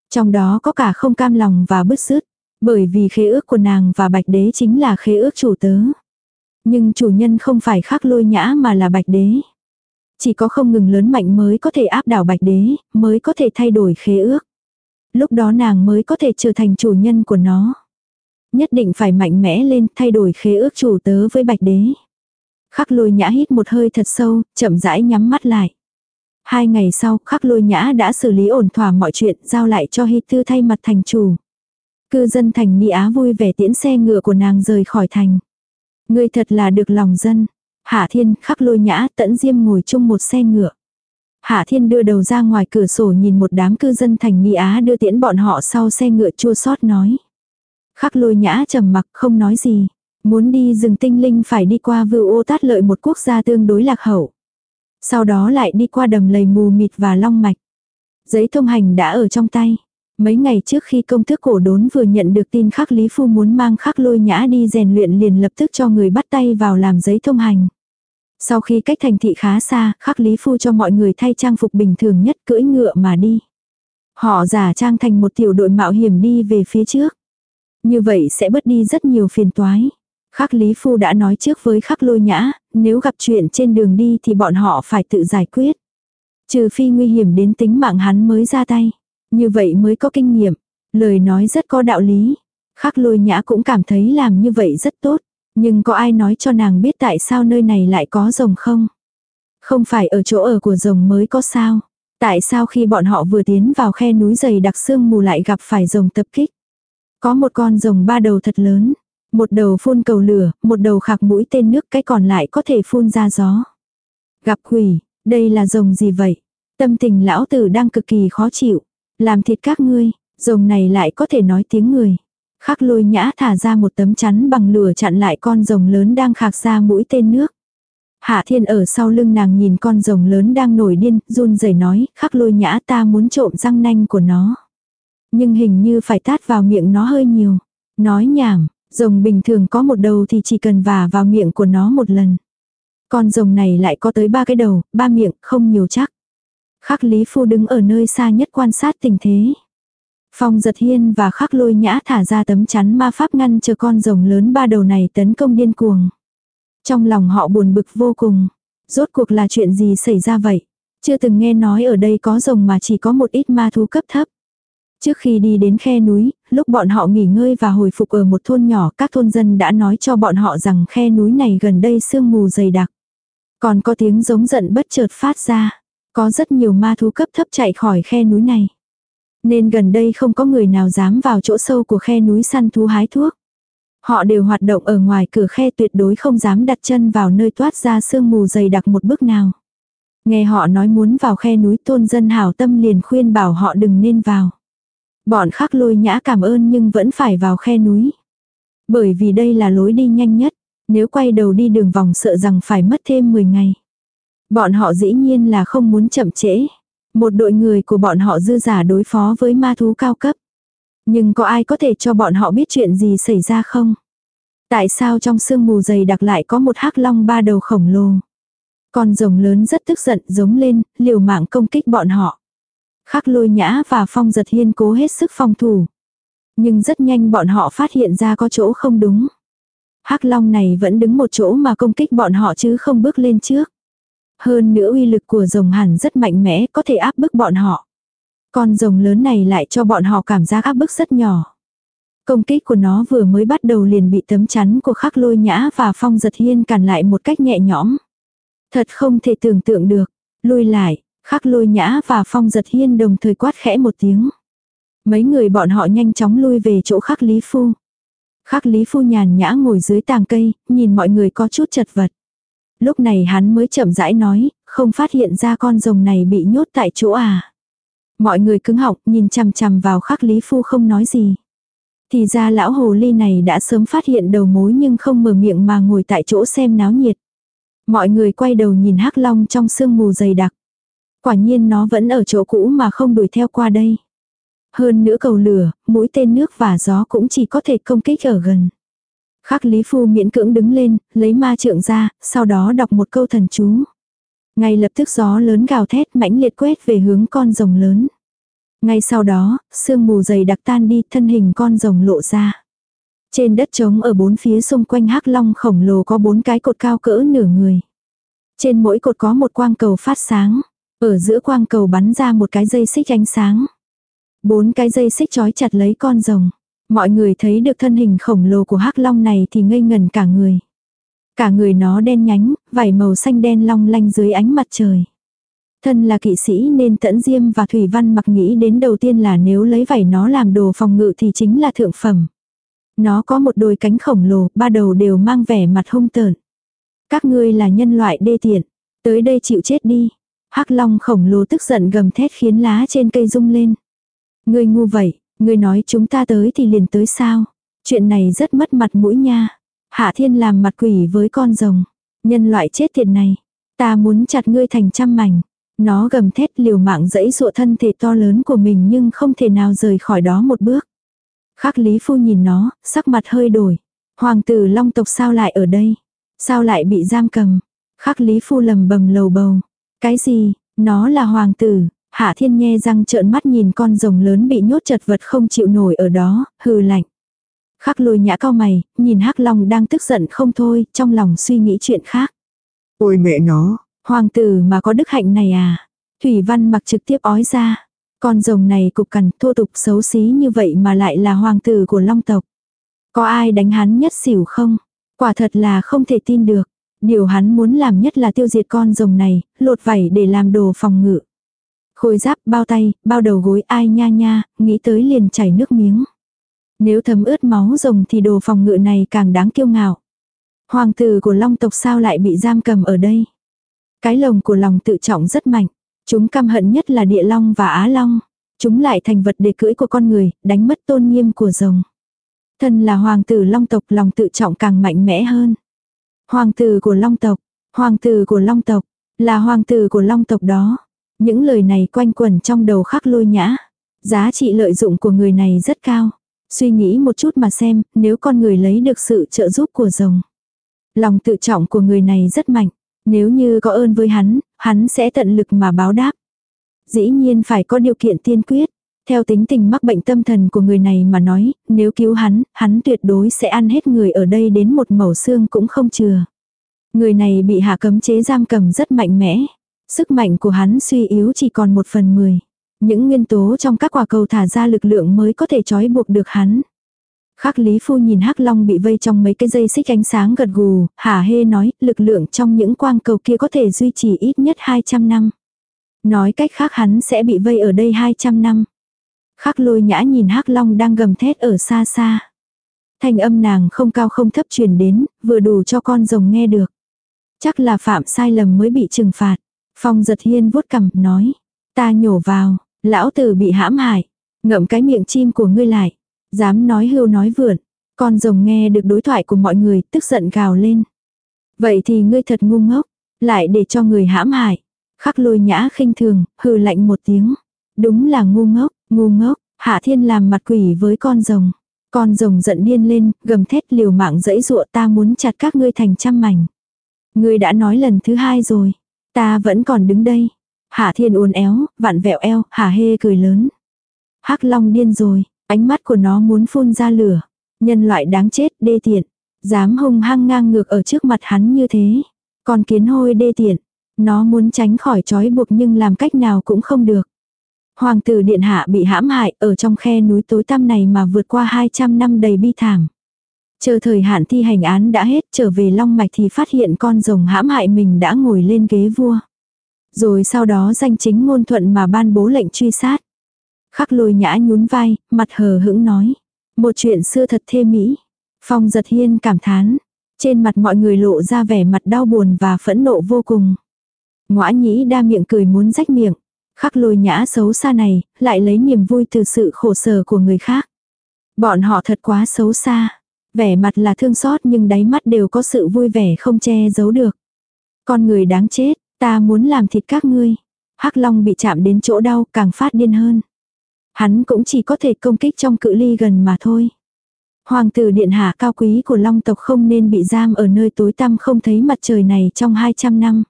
Trong đó có cả không cam lòng và bứt rứt. Bởi vì khế ước của nàng và bạch đế chính là khế ước chủ tớ. Nhưng chủ nhân không phải khắc lôi nhã mà là bạch đế. Chỉ có không ngừng lớn mạnh mới có thể áp đảo bạch đế, mới có thể thay đổi khế ước. Lúc đó nàng mới có thể trở thành chủ nhân của nó. Nhất định phải mạnh mẽ lên thay đổi khế ước chủ tớ với bạch đế. Khắc lôi nhã hít một hơi thật sâu, chậm rãi nhắm mắt lại. Hai ngày sau, khắc lôi nhã đã xử lý ổn thỏa mọi chuyện, giao lại cho Hy Tư thay mặt thành chủ. Cư dân thành Mỹ Á vui vẻ tiễn xe ngựa của nàng rời khỏi thành. Ngươi thật là được lòng dân. Hạ Thiên, khắc lôi nhã, tẫn diêm ngồi chung một xe ngựa. Hạ Thiên đưa đầu ra ngoài cửa sổ nhìn một đám cư dân thành Mỹ Á đưa tiễn bọn họ sau xe ngựa chua xót nói. Khắc lôi nhã trầm mặc không nói gì. Muốn đi rừng tinh linh phải đi qua vưu ô tát lợi một quốc gia tương đối lạc hậu. Sau đó lại đi qua đầm lầy mù mịt và long mạch. Giấy thông hành đã ở trong tay. Mấy ngày trước khi công tước cổ đốn vừa nhận được tin khắc Lý Phu muốn mang khắc lôi nhã đi rèn luyện liền lập tức cho người bắt tay vào làm giấy thông hành. Sau khi cách thành thị khá xa, khắc Lý Phu cho mọi người thay trang phục bình thường nhất cưỡi ngựa mà đi. Họ giả trang thành một tiểu đội mạo hiểm đi về phía trước. Như vậy sẽ bớt đi rất nhiều phiền toái. Khắc Lý Phu đã nói trước với khắc lôi nhã, nếu gặp chuyện trên đường đi thì bọn họ phải tự giải quyết. Trừ phi nguy hiểm đến tính mạng hắn mới ra tay. Như vậy mới có kinh nghiệm. Lời nói rất có đạo lý. Khắc lôi nhã cũng cảm thấy làm như vậy rất tốt. Nhưng có ai nói cho nàng biết tại sao nơi này lại có rồng không? Không phải ở chỗ ở của rồng mới có sao? Tại sao khi bọn họ vừa tiến vào khe núi dày đặc sương mù lại gặp phải rồng tập kích? Có một con rồng ba đầu thật lớn. Một đầu phun cầu lửa, một đầu khạc mũi tên nước cái còn lại có thể phun ra gió. Gặp quỷ, đây là rồng gì vậy? Tâm tình lão tử đang cực kỳ khó chịu. Làm thịt các ngươi, rồng này lại có thể nói tiếng người. Khắc lôi nhã thả ra một tấm chắn bằng lửa chặn lại con rồng lớn đang khạc ra mũi tên nước. Hạ thiên ở sau lưng nàng nhìn con rồng lớn đang nổi điên, run rẩy nói, khắc lôi nhã ta muốn trộm răng nanh của nó. Nhưng hình như phải tát vào miệng nó hơi nhiều. Nói nhảm, rồng bình thường có một đầu thì chỉ cần vả vào miệng của nó một lần. Con rồng này lại có tới ba cái đầu, ba miệng, không nhiều chắc. Khắc Lý Phu đứng ở nơi xa nhất quan sát tình thế. Phong giật hiên và khắc lôi nhã thả ra tấm chắn ma pháp ngăn chờ con rồng lớn ba đầu này tấn công điên cuồng. Trong lòng họ buồn bực vô cùng. Rốt cuộc là chuyện gì xảy ra vậy? Chưa từng nghe nói ở đây có rồng mà chỉ có một ít ma thú cấp thấp. Trước khi đi đến khe núi, lúc bọn họ nghỉ ngơi và hồi phục ở một thôn nhỏ, các thôn dân đã nói cho bọn họ rằng khe núi này gần đây sương mù dày đặc. Còn có tiếng giống giận bất chợt phát ra. Có rất nhiều ma thú cấp thấp chạy khỏi khe núi này. Nên gần đây không có người nào dám vào chỗ sâu của khe núi săn thú hái thuốc. Họ đều hoạt động ở ngoài cửa khe tuyệt đối không dám đặt chân vào nơi toát ra sương mù dày đặc một bước nào. Nghe họ nói muốn vào khe núi tôn dân hảo tâm liền khuyên bảo họ đừng nên vào. Bọn khác lôi nhã cảm ơn nhưng vẫn phải vào khe núi. Bởi vì đây là lối đi nhanh nhất, nếu quay đầu đi đường vòng sợ rằng phải mất thêm 10 ngày. Bọn họ dĩ nhiên là không muốn chậm trễ. Một đội người của bọn họ dư giả đối phó với ma thú cao cấp. Nhưng có ai có thể cho bọn họ biết chuyện gì xảy ra không? Tại sao trong sương mù dày đặc lại có một hắc long ba đầu khổng lồ? Con rồng lớn rất tức giận giống lên, liều mạng công kích bọn họ. Khắc lôi nhã và phong giật hiên cố hết sức phòng thủ. Nhưng rất nhanh bọn họ phát hiện ra có chỗ không đúng. hắc long này vẫn đứng một chỗ mà công kích bọn họ chứ không bước lên trước. Hơn nữa uy lực của rồng hẳn rất mạnh mẽ có thể áp bức bọn họ. Con rồng lớn này lại cho bọn họ cảm giác áp bức rất nhỏ. Công kích của nó vừa mới bắt đầu liền bị tấm chắn của khắc lôi nhã và phong giật hiên cản lại một cách nhẹ nhõm. Thật không thể tưởng tượng được. Lui lại, khắc lôi nhã và phong giật hiên đồng thời quát khẽ một tiếng. Mấy người bọn họ nhanh chóng lui về chỗ khắc lý phu. Khắc lý phu nhàn nhã ngồi dưới tàng cây, nhìn mọi người có chút chật vật. Lúc này hắn mới chậm rãi nói, không phát hiện ra con rồng này bị nhốt tại chỗ à. Mọi người cứng họng nhìn chằm chằm vào khắc lý phu không nói gì. Thì ra lão hồ ly này đã sớm phát hiện đầu mối nhưng không mở miệng mà ngồi tại chỗ xem náo nhiệt. Mọi người quay đầu nhìn hắc long trong sương mù dày đặc. Quả nhiên nó vẫn ở chỗ cũ mà không đuổi theo qua đây. Hơn nữa cầu lửa, mũi tên nước và gió cũng chỉ có thể công kích ở gần. Khắc Lý Phu miễn cưỡng đứng lên, lấy ma trượng ra, sau đó đọc một câu thần chú. Ngay lập tức gió lớn gào thét mãnh liệt quét về hướng con rồng lớn. Ngay sau đó, sương mù dày đặc tan đi thân hình con rồng lộ ra. Trên đất trống ở bốn phía xung quanh hắc long khổng lồ có bốn cái cột cao cỡ nửa người. Trên mỗi cột có một quang cầu phát sáng. Ở giữa quang cầu bắn ra một cái dây xích ánh sáng. Bốn cái dây xích trói chặt lấy con rồng. Mọi người thấy được thân hình khổng lồ của hắc long này thì ngây ngần cả người. Cả người nó đen nhánh, vảy màu xanh đen long lanh dưới ánh mặt trời. Thân là kỵ sĩ nên tẫn diêm và thủy văn mặc nghĩ đến đầu tiên là nếu lấy vảy nó làm đồ phòng ngự thì chính là thượng phẩm. Nó có một đôi cánh khổng lồ, ba đầu đều mang vẻ mặt hung tợn. Các ngươi là nhân loại đê tiện, tới đây chịu chết đi. Hắc long khổng lồ tức giận gầm thét khiến lá trên cây rung lên. Ngươi ngu vậy, ngươi nói chúng ta tới thì liền tới sao? Chuyện này rất mất mặt mũi nha. Hạ thiên làm mặt quỷ với con rồng. Nhân loại chết tiệt này. Ta muốn chặt ngươi thành trăm mảnh. Nó gầm thét liều mạng dẫy dụa thân thể to lớn của mình nhưng không thể nào rời khỏi đó một bước. Khắc Lý Phu nhìn nó, sắc mặt hơi đổi. Hoàng tử long tộc sao lại ở đây? Sao lại bị giam cầm? Khắc Lý Phu lầm bầm lầu bầu. Cái gì? Nó là hoàng tử. Hạ thiên nhe răng trợn mắt nhìn con rồng lớn bị nhốt chật vật không chịu nổi ở đó, hừ lạnh. Khắc lôi nhã cao mày, nhìn hắc long đang tức giận không thôi, trong lòng suy nghĩ chuyện khác. Ôi mẹ nó, Hoàng tử mà có đức hạnh này à? Thủy văn mặc trực tiếp ói ra. Con rồng này cục cằn thô tục xấu xí như vậy mà lại là hoàng tử của long tộc. Có ai đánh hắn nhất xỉu không? Quả thật là không thể tin được. Điều hắn muốn làm nhất là tiêu diệt con rồng này, lột vảy để làm đồ phòng ngự. Khôi giáp, bao tay, bao đầu gối ai nha nha, nghĩ tới liền chảy nước miếng. Nếu thấm ướt máu rồng thì đồ phòng ngự này càng đáng kiêu ngạo. Hoàng tử của long tộc sao lại bị giam cầm ở đây? Cái lồng của lòng tự trọng rất mạnh. Chúng căm hận nhất là địa long và á long. Chúng lại thành vật để cưỡi của con người, đánh mất tôn nghiêm của rồng. Thân là hoàng tử long tộc lòng tự trọng càng mạnh mẽ hơn. Hoàng tử của long tộc, hoàng tử của long tộc, là hoàng tử của long tộc đó. Những lời này quanh quẩn trong đầu khắc lôi nhã. Giá trị lợi dụng của người này rất cao. Suy nghĩ một chút mà xem, nếu con người lấy được sự trợ giúp của rồng. Lòng tự trọng của người này rất mạnh. Nếu như có ơn với hắn, hắn sẽ tận lực mà báo đáp. Dĩ nhiên phải có điều kiện tiên quyết. Theo tính tình mắc bệnh tâm thần của người này mà nói, nếu cứu hắn, hắn tuyệt đối sẽ ăn hết người ở đây đến một mẩu xương cũng không chừa. Người này bị hạ cấm chế giam cầm rất mạnh mẽ. Sức mạnh của hắn suy yếu chỉ còn một phần mười. Những nguyên tố trong các quả cầu thả ra lực lượng mới có thể trói buộc được hắn. Khắc Lý Phu nhìn Hắc Long bị vây trong mấy cái dây xích ánh sáng gật gù, hả hê nói, lực lượng trong những quang cầu kia có thể duy trì ít nhất 200 năm. Nói cách khác hắn sẽ bị vây ở đây 200 năm. Khắc lôi nhã nhìn Hắc Long đang gầm thét ở xa xa. Thanh âm nàng không cao không thấp truyền đến, vừa đủ cho con rồng nghe được. Chắc là phạm sai lầm mới bị trừng phạt. Phong giật hiên vuốt cằm, nói. Ta nhổ vào, lão tử bị hãm hại. Ngậm cái miệng chim của ngươi lại. Dám nói hưu nói vượn. Con rồng nghe được đối thoại của mọi người, tức giận gào lên. Vậy thì ngươi thật ngu ngốc, lại để cho người hãm hại. Khắc lôi nhã khinh thường, hừ lạnh một tiếng. Đúng là ngu ngốc, ngu ngốc, hạ thiên làm mặt quỷ với con rồng. Con rồng giận điên lên, gầm thét liều mạng dẫy dụa ta muốn chặt các ngươi thành trăm mảnh. Ngươi đã nói lần thứ hai rồi. Ta vẫn còn đứng đây. Hạ thiên uốn éo, vặn vẹo eo, hà hê cười lớn. hắc long điên rồi, Ánh mắt của nó muốn phun ra lửa. Nhân loại đáng chết, đê tiện. Dám hung hăng ngang ngược ở trước mặt hắn như thế. Còn kiến hôi đê tiện. Nó muốn tránh khỏi trói buộc nhưng làm cách nào cũng không được. Hoàng tử điện hạ bị hãm hại ở trong khe núi tối tăm này mà vượt qua 200 năm đầy bi thảm. Chờ thời hạn thi hành án đã hết trở về Long Mạch thì phát hiện con rồng hãm hại mình đã ngồi lên ghế vua. Rồi sau đó danh chính ngôn thuận mà ban bố lệnh truy sát. Khắc lôi nhã nhún vai, mặt hờ hững nói. Một chuyện xưa thật thê mỹ. Phong giật hiên cảm thán. Trên mặt mọi người lộ ra vẻ mặt đau buồn và phẫn nộ vô cùng. Ngoã nhĩ đa miệng cười muốn rách miệng. Khắc lôi nhã xấu xa này, lại lấy niềm vui từ sự khổ sở của người khác. Bọn họ thật quá xấu xa. Vẻ mặt là thương xót nhưng đáy mắt đều có sự vui vẻ không che giấu được. Con người đáng chết, ta muốn làm thịt các ngươi. Hắc Long bị chạm đến chỗ đau càng phát điên hơn. Hắn cũng chỉ có thể công kích trong cự ly gần mà thôi. Hoàng tử điện hạ cao quý của long tộc không nên bị giam ở nơi tối tăm không thấy mặt trời này trong 200 năm.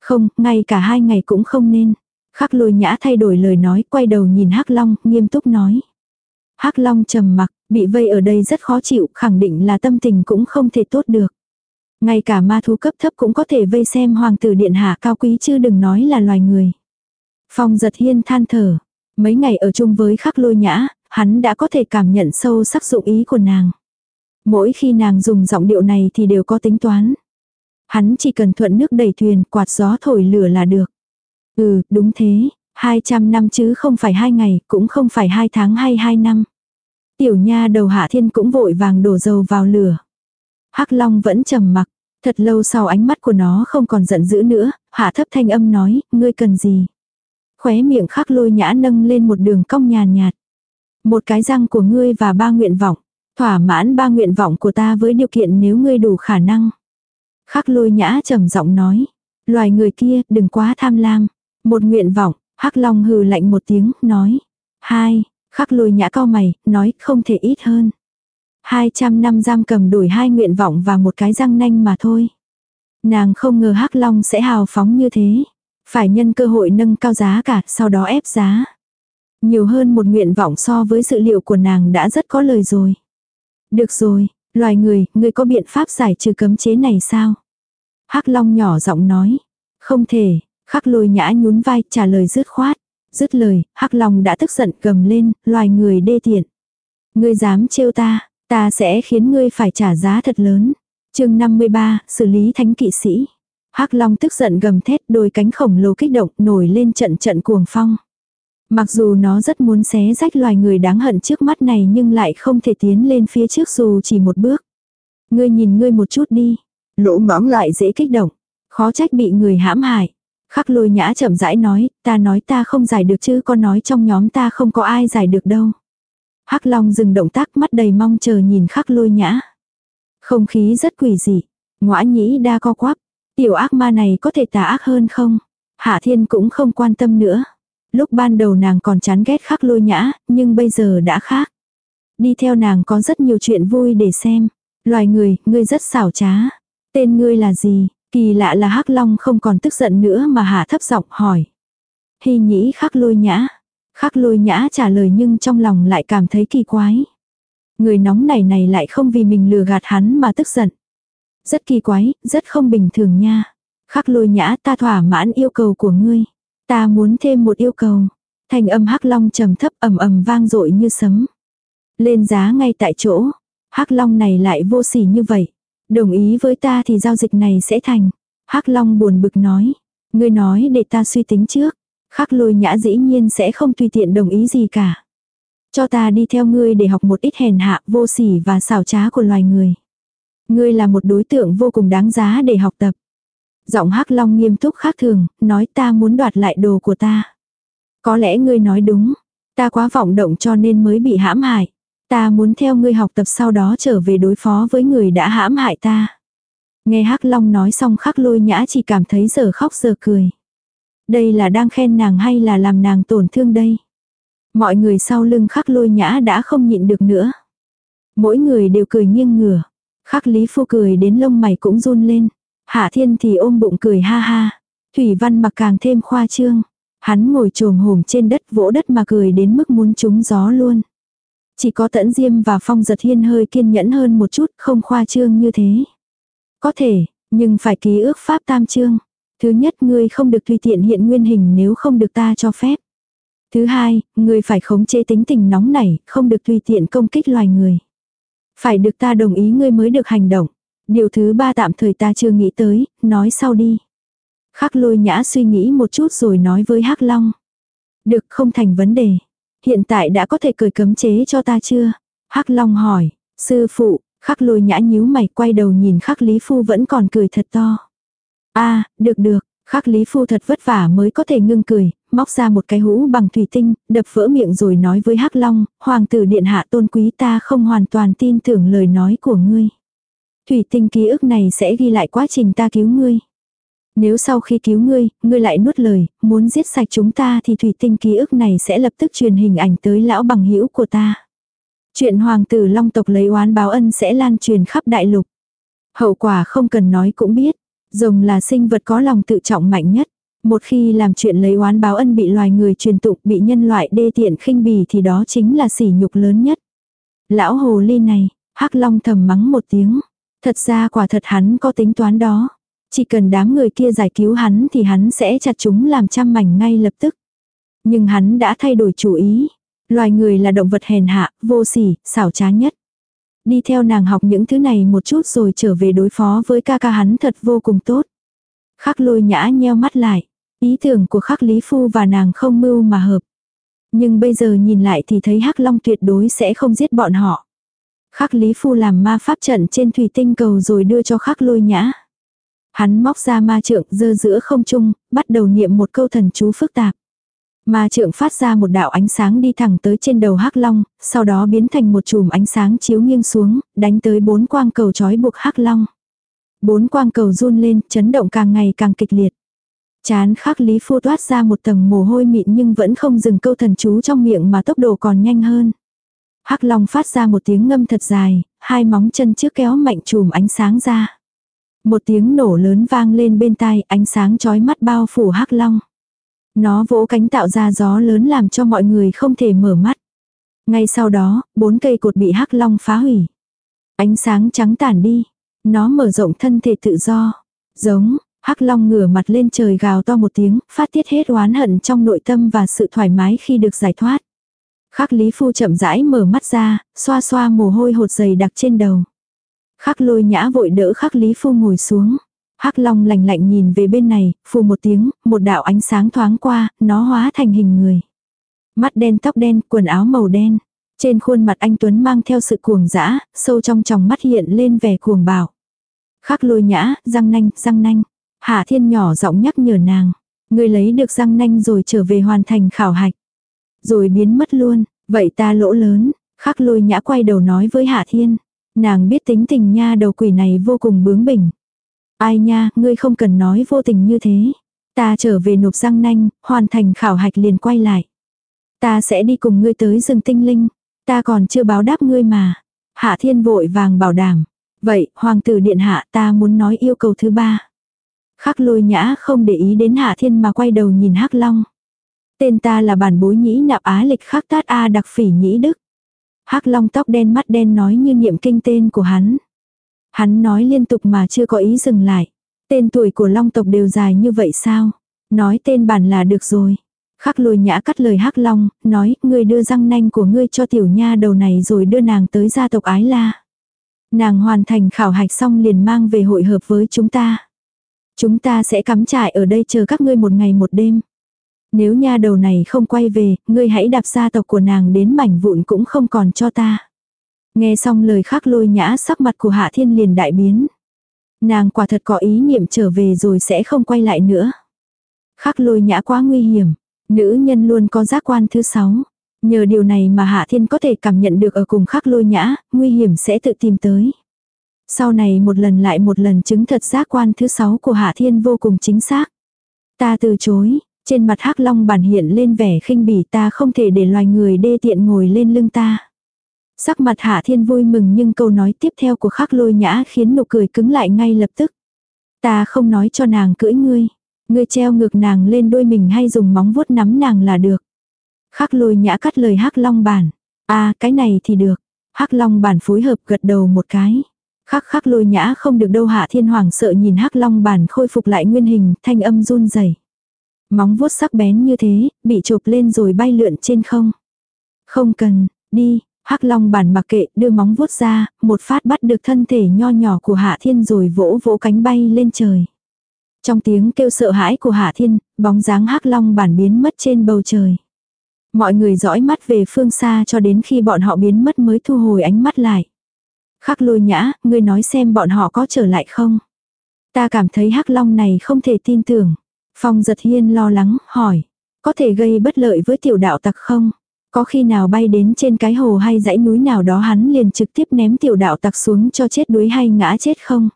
Không, ngay cả hai ngày cũng không nên. Khắc lôi nhã thay đổi lời nói, quay đầu nhìn Hắc Long, nghiêm túc nói. Hắc Long trầm mặc, bị vây ở đây rất khó chịu, khẳng định là tâm tình cũng không thể tốt được. Ngay cả ma thú cấp thấp cũng có thể vây xem hoàng tử điện hạ cao quý chứ đừng nói là loài người. Phong giật hiên than thở, Mấy ngày ở chung với khắc lôi nhã, hắn đã có thể cảm nhận sâu sắc dụng ý của nàng. Mỗi khi nàng dùng giọng điệu này thì đều có tính toán. Hắn chỉ cần thuận nước đẩy thuyền, quạt gió thổi lửa là được. Ừ, đúng thế, 200 năm chứ không phải hai ngày, cũng không phải hai tháng hay hai năm. Tiểu nha đầu hạ thiên cũng vội vàng đổ dầu vào lửa. Hắc Long vẫn trầm mặc, thật lâu sau ánh mắt của nó không còn giận dữ nữa, hạ thấp thanh âm nói, ngươi cần gì. Khóe miệng khắc lôi nhã nâng lên một đường cong nhàn nhạt, nhạt. Một cái răng của ngươi và ba nguyện vọng. Thỏa mãn ba nguyện vọng của ta với điều kiện nếu ngươi đủ khả năng. Khắc lôi nhã trầm giọng nói. Loài người kia đừng quá tham lam. Một nguyện vọng, hắc long hừ lạnh một tiếng, nói. Hai, khắc lôi nhã cao mày, nói không thể ít hơn. 200 năm giam cầm đổi hai nguyện vọng và một cái răng nanh mà thôi. Nàng không ngờ hắc long sẽ hào phóng như thế. Phải nhân cơ hội nâng cao giá cả, sau đó ép giá. Nhiều hơn một nguyện vọng so với sự liệu của nàng đã rất có lời rồi. Được rồi, loài người, người có biện pháp giải trừ cấm chế này sao? Hắc Long nhỏ giọng nói. Không thể, khắc lôi nhã nhún vai trả lời dứt khoát. Dứt lời, Hắc Long đã tức giận cầm lên, loài người đê tiện. Ngươi dám trêu ta, ta sẽ khiến ngươi phải trả giá thật lớn. chương 53, xử lý thánh kỵ sĩ. Hắc Long tức giận gầm thét đôi cánh khổng lồ kích động nổi lên trận trận cuồng phong. Mặc dù nó rất muốn xé rách loài người đáng hận trước mắt này nhưng lại không thể tiến lên phía trước dù chỉ một bước. Ngươi nhìn ngươi một chút đi. Lỗ mãng lại dễ kích động. Khó trách bị người hãm hại. Khắc lôi nhã chậm rãi nói, ta nói ta không giải được chứ con nói trong nhóm ta không có ai giải được đâu. Hắc Long dừng động tác mắt đầy mong chờ nhìn khắc lôi nhã. Không khí rất quỷ dị. ngõa nhĩ đa co quắp. Tiểu ác ma này có thể tà ác hơn không? Hạ thiên cũng không quan tâm nữa. Lúc ban đầu nàng còn chán ghét khắc lôi nhã, nhưng bây giờ đã khác. Đi theo nàng có rất nhiều chuyện vui để xem. Loài người, ngươi rất xảo trá. Tên ngươi là gì? Kỳ lạ là hắc long không còn tức giận nữa mà hạ thấp giọng hỏi. Hy nhĩ khắc lôi nhã. Khắc lôi nhã trả lời nhưng trong lòng lại cảm thấy kỳ quái. Người nóng này này lại không vì mình lừa gạt hắn mà tức giận. Rất kỳ quái, rất không bình thường nha. Khắc lôi nhã ta thỏa mãn yêu cầu của ngươi. Ta muốn thêm một yêu cầu. Thành âm hắc long trầm thấp ầm ầm vang dội như sấm. Lên giá ngay tại chỗ. hắc long này lại vô sỉ như vậy. Đồng ý với ta thì giao dịch này sẽ thành. hắc long buồn bực nói. Ngươi nói để ta suy tính trước. Khắc lôi nhã dĩ nhiên sẽ không tùy tiện đồng ý gì cả. Cho ta đi theo ngươi để học một ít hèn hạ vô sỉ và xảo trá của loài người. Ngươi là một đối tượng vô cùng đáng giá để học tập. Giọng hắc long nghiêm túc khác thường, nói ta muốn đoạt lại đồ của ta. Có lẽ ngươi nói đúng, ta quá vọng động cho nên mới bị hãm hại. Ta muốn theo ngươi học tập sau đó trở về đối phó với người đã hãm hại ta. Nghe hắc long nói xong khắc lôi nhã chỉ cảm thấy giờ khóc giờ cười. Đây là đang khen nàng hay là làm nàng tổn thương đây? Mọi người sau lưng khắc lôi nhã đã không nhịn được nữa. Mỗi người đều cười nghiêng ngửa. Khắc lý phu cười đến lông mày cũng run lên. Hạ thiên thì ôm bụng cười ha ha. Thủy văn mặc càng thêm khoa trương. Hắn ngồi trồm hổm trên đất vỗ đất mà cười đến mức muốn trúng gió luôn. Chỉ có tẫn diêm và phong giật hiên hơi kiên nhẫn hơn một chút không khoa trương như thế. Có thể, nhưng phải ký ước pháp tam trương. Thứ nhất ngươi không được tùy tiện hiện nguyên hình nếu không được ta cho phép. Thứ hai, ngươi phải khống chế tính tình nóng nảy, không được tùy tiện công kích loài người. Phải được ta đồng ý ngươi mới được hành động. Điều thứ ba tạm thời ta chưa nghĩ tới, nói sau đi. Khắc lôi nhã suy nghĩ một chút rồi nói với Hắc Long. Được không thành vấn đề. Hiện tại đã có thể cởi cấm chế cho ta chưa? Hắc Long hỏi, sư phụ, khắc lôi nhã nhíu mày quay đầu nhìn khắc lý phu vẫn còn cười thật to. a à, được được, khắc lý phu thật vất vả mới có thể ngưng cười, móc ra một cái hũ bằng thủy tinh, đập vỡ miệng rồi nói với hắc long, hoàng tử điện hạ tôn quý ta không hoàn toàn tin tưởng lời nói của ngươi. Thủy tinh ký ức này sẽ ghi lại quá trình ta cứu ngươi. Nếu sau khi cứu ngươi, ngươi lại nuốt lời, muốn giết sạch chúng ta thì thủy tinh ký ức này sẽ lập tức truyền hình ảnh tới lão bằng hữu của ta. Chuyện hoàng tử long tộc lấy oán báo ân sẽ lan truyền khắp đại lục. Hậu quả không cần nói cũng biết. Rồng là sinh vật có lòng tự trọng mạnh nhất. Một khi làm chuyện lấy oán báo ân bị loài người truyền tụng bị nhân loại đê tiện khinh bì thì đó chính là sỉ nhục lớn nhất. Lão hồ ly này, hắc long thầm mắng một tiếng. Thật ra quả thật hắn có tính toán đó. Chỉ cần đám người kia giải cứu hắn thì hắn sẽ chặt chúng làm trăm mảnh ngay lập tức. Nhưng hắn đã thay đổi chủ ý. Loài người là động vật hèn hạ, vô sỉ, xảo trá nhất. Đi theo nàng học những thứ này một chút rồi trở về đối phó với ca ca hắn thật vô cùng tốt. Khắc lôi nhã nheo mắt lại. Ý tưởng của khắc lý phu và nàng không mưu mà hợp. Nhưng bây giờ nhìn lại thì thấy hắc long tuyệt đối sẽ không giết bọn họ. Khắc Lý Phu làm ma pháp trận trên thủy tinh cầu rồi đưa cho khắc lôi nhã. Hắn móc ra ma trượng dơ giữa không trung, bắt đầu niệm một câu thần chú phức tạp. Ma trượng phát ra một đạo ánh sáng đi thẳng tới trên đầu hắc long, sau đó biến thành một chùm ánh sáng chiếu nghiêng xuống, đánh tới bốn quang cầu trói buộc hắc long. Bốn quang cầu run lên, chấn động càng ngày càng kịch liệt. Chán khắc lý phu toát ra một tầng mồ hôi mịn nhưng vẫn không dừng câu thần chú trong miệng mà tốc độ còn nhanh hơn. Hắc long phát ra một tiếng ngâm thật dài, hai móng chân trước kéo mạnh chùm ánh sáng ra. Một tiếng nổ lớn vang lên bên tai, ánh sáng chói mắt bao phủ hắc long. Nó vỗ cánh tạo ra gió lớn làm cho mọi người không thể mở mắt. Ngay sau đó, bốn cây cột bị hắc long phá hủy. Ánh sáng trắng tản đi. Nó mở rộng thân thể tự do. Giống, hắc long ngửa mặt lên trời gào to một tiếng, phát tiết hết oán hận trong nội tâm và sự thoải mái khi được giải thoát. Khắc Lý Phu chậm rãi mở mắt ra, xoa xoa mồ hôi hột dày đặc trên đầu. Khắc lôi nhã vội đỡ khắc Lý Phu ngồi xuống. Hắc Long lạnh lạnh nhìn về bên này, phù một tiếng, một đạo ánh sáng thoáng qua, nó hóa thành hình người. Mắt đen tóc đen, quần áo màu đen. Trên khuôn mặt anh Tuấn mang theo sự cuồng dã, sâu trong tròng mắt hiện lên vẻ cuồng bạo. Khắc lôi nhã, răng nanh, răng nanh. Hạ thiên nhỏ giọng nhắc nhở nàng. Người lấy được răng nanh rồi trở về hoàn thành khảo hạch. Rồi biến mất luôn, vậy ta lỗ lớn. Khắc lôi nhã quay đầu nói với Hạ thiên. Nàng biết tính tình nha đầu quỷ này vô cùng bướng bỉnh. Ai nha, ngươi không cần nói vô tình như thế. Ta trở về nộp răng nanh, hoàn thành khảo hạch liền quay lại. Ta sẽ đi cùng ngươi tới rừng tinh linh. Ta còn chưa báo đáp ngươi mà. Hạ thiên vội vàng bảo đảm. Vậy, hoàng tử điện hạ ta muốn nói yêu cầu thứ ba. Khắc lôi nhã không để ý đến hạ thiên mà quay đầu nhìn hắc long. Tên ta là bản bối nhĩ nạp á lịch khắc tát A đặc phỉ nhĩ đức hắc long tóc đen mắt đen nói như niệm kinh tên của hắn. Hắn nói liên tục mà chưa có ý dừng lại. Tên tuổi của long tộc đều dài như vậy sao? Nói tên bản là được rồi. Khắc lôi nhã cắt lời hắc long, nói, ngươi đưa răng nanh của ngươi cho tiểu nha đầu này rồi đưa nàng tới gia tộc ái la. Nàng hoàn thành khảo hạch xong liền mang về hội hợp với chúng ta. Chúng ta sẽ cắm trại ở đây chờ các ngươi một ngày một đêm. Nếu nha đầu này không quay về, ngươi hãy đạp gia tộc của nàng đến mảnh vụn cũng không còn cho ta. Nghe xong lời khắc lôi nhã sắc mặt của Hạ Thiên liền đại biến. Nàng quả thật có ý niệm trở về rồi sẽ không quay lại nữa. Khắc lôi nhã quá nguy hiểm. Nữ nhân luôn có giác quan thứ sáu. Nhờ điều này mà Hạ Thiên có thể cảm nhận được ở cùng khắc lôi nhã, nguy hiểm sẽ tự tìm tới. Sau này một lần lại một lần chứng thật giác quan thứ sáu của Hạ Thiên vô cùng chính xác. Ta từ chối, trên mặt hắc long bản hiện lên vẻ khinh bỉ ta không thể để loài người đê tiện ngồi lên lưng ta. Sắc mặt Hạ Thiên vui mừng nhưng câu nói tiếp theo của khắc lôi nhã khiến nụ cười cứng lại ngay lập tức. Ta không nói cho nàng cưỡi ngươi. Ngươi treo ngược nàng lên đôi mình hay dùng móng vuốt nắm nàng là được. Khắc lôi nhã cắt lời hắc long bản. à, cái này thì được. Hắc long bản phối hợp gật đầu một cái. Khắc khắc lôi nhã không được đâu hạ thiên hoàng sợ nhìn hắc long bản khôi phục lại nguyên hình, thanh âm run rẩy Móng vuốt sắc bén như thế, bị chụp lên rồi bay lượn trên không. Không cần, đi, Hắc Long bản mặc kệ, đưa móng vuốt ra, một phát bắt được thân thể nho nhỏ của Hạ Thiên rồi vỗ vỗ cánh bay lên trời. Trong tiếng kêu sợ hãi của Hạ Thiên, bóng dáng Hắc Long bản biến mất trên bầu trời. Mọi người dõi mắt về phương xa cho đến khi bọn họ biến mất mới thu hồi ánh mắt lại. Khắc lôi nhã, ngươi nói xem bọn họ có trở lại không? Ta cảm thấy Hắc Long này không thể tin tưởng. Phong giật hiên lo lắng, hỏi. Có thể gây bất lợi với tiểu đạo tặc không? Có khi nào bay đến trên cái hồ hay dãy núi nào đó hắn liền trực tiếp ném tiểu đạo tặc xuống cho chết đuối hay ngã chết không?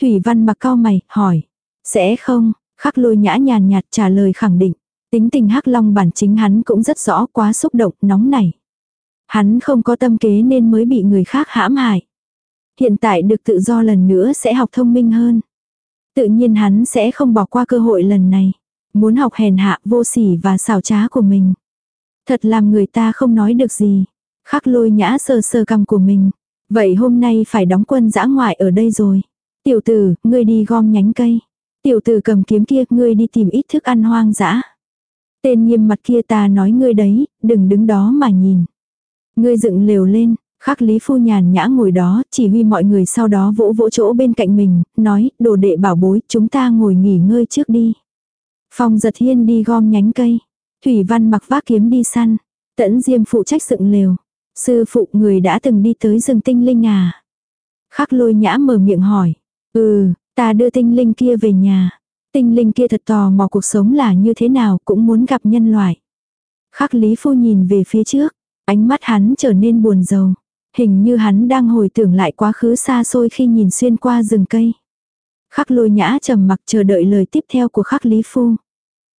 Thủy văn mặc cao mày, hỏi. Sẽ không, khắc lôi nhã nhàn nhạt trả lời khẳng định. Tính tình hắc long bản chính hắn cũng rất rõ quá xúc động, nóng nảy. Hắn không có tâm kế nên mới bị người khác hãm hại. Hiện tại được tự do lần nữa sẽ học thông minh hơn. Tự nhiên hắn sẽ không bỏ qua cơ hội lần này. Muốn học hèn hạ vô sỉ và xảo trá của mình. Thật làm người ta không nói được gì. Khắc lôi nhã sờ sờ cằm của mình. Vậy hôm nay phải đóng quân dã ngoại ở đây rồi. Tiểu tử, ngươi đi gom nhánh cây. Tiểu tử cầm kiếm kia, ngươi đi tìm ít thức ăn hoang dã. Tên nghiêm mặt kia ta nói ngươi đấy, đừng đứng đó mà nhìn. Ngươi dựng lều lên, khắc lý phu nhàn nhã ngồi đó, chỉ huy mọi người sau đó vỗ vỗ chỗ bên cạnh mình, nói, đồ đệ bảo bối, chúng ta ngồi nghỉ ngơi trước đi. Phong giật hiên đi gom nhánh cây. Thủy Văn mặc vác kiếm đi săn. Tẫn Diêm phụ trách dựng lều. Sư phụ người đã từng đi tới rừng tinh linh à? Khắc lôi nhã mở miệng hỏi. Ừ, ta đưa tinh linh kia về nhà. Tinh linh kia thật tò mò cuộc sống là như thế nào cũng muốn gặp nhân loại. Khắc Lý Phu nhìn về phía trước, ánh mắt hắn trở nên buồn rầu. Hình như hắn đang hồi tưởng lại quá khứ xa xôi khi nhìn xuyên qua rừng cây. Khắc lôi nhã trầm mặc chờ đợi lời tiếp theo của khắc Lý Phu.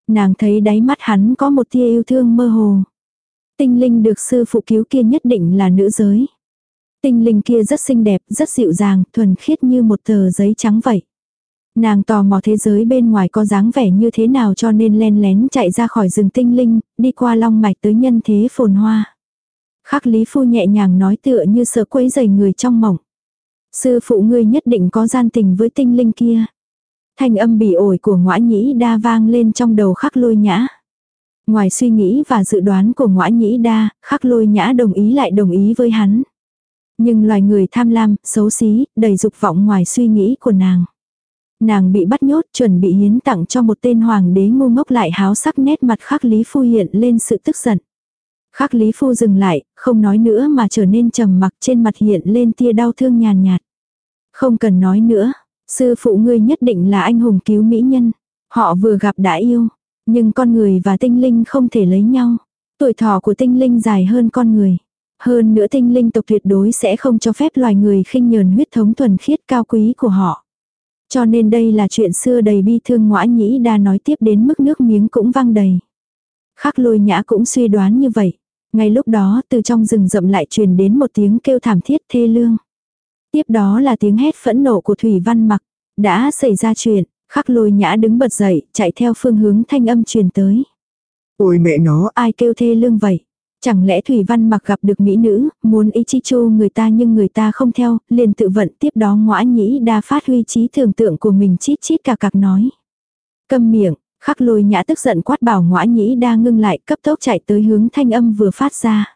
Nàng thấy đáy mắt hắn có một tia yêu thương mơ hồ. Tinh linh được sư phụ cứu kia nhất định là nữ giới. Tinh linh kia rất xinh đẹp, rất dịu dàng, thuần khiết như một tờ giấy trắng vậy. Nàng tò mò thế giới bên ngoài có dáng vẻ như thế nào cho nên len lén chạy ra khỏi rừng tinh linh, đi qua long mạch tới nhân thế phồn hoa. Khắc Lý Phu nhẹ nhàng nói tựa như sợ quấy dày người trong mộng. Sư phụ ngươi nhất định có gian tình với tinh linh kia. Thanh âm bỉ ổi của ngõa nhĩ đa vang lên trong đầu khắc lôi nhã. Ngoài suy nghĩ và dự đoán của ngõa nhĩ đa, khắc lôi nhã đồng ý lại đồng ý với hắn. Nhưng loài người tham lam, xấu xí, đầy dục vọng ngoài suy nghĩ của nàng. Nàng bị bắt nhốt chuẩn bị hiến tặng cho một tên hoàng đế ngu ngốc lại háo sắc nét mặt khắc lý phu hiện lên sự tức giận. Khắc lý phu dừng lại, không nói nữa mà trở nên trầm mặc trên mặt hiện lên tia đau thương nhàn nhạt. Không cần nói nữa, sư phụ ngươi nhất định là anh hùng cứu mỹ nhân. Họ vừa gặp đã yêu, nhưng con người và tinh linh không thể lấy nhau. Tuổi thọ của tinh linh dài hơn con người. Hơn nữa tinh linh tộc tuyệt đối sẽ không cho phép loài người khinh nhờn huyết thống thuần khiết cao quý của họ. Cho nên đây là chuyện xưa đầy bi thương ngõa nhĩ đa nói tiếp đến mức nước miếng cũng văng đầy. Khắc lôi nhã cũng suy đoán như vậy. Ngay lúc đó từ trong rừng rậm lại truyền đến một tiếng kêu thảm thiết thê lương. Tiếp đó là tiếng hét phẫn nộ của Thủy Văn Mặc. Đã xảy ra chuyện, khắc lôi nhã đứng bật dậy, chạy theo phương hướng thanh âm truyền tới. Ôi mẹ nó, Ai kêu thê lương vậy? Chẳng lẽ Thủy Văn Mặc gặp được mỹ nữ, muốn Ichichu người ta nhưng người ta không theo, liền tự vận tiếp đó ngõa nhĩ đa phát huy trí tưởng tượng của mình chít chít cả cạc nói. Câm miệng, khắc lôi nhã tức giận quát bảo ngõa nhĩ đa ngưng lại cấp tốc chạy tới hướng thanh âm vừa phát ra.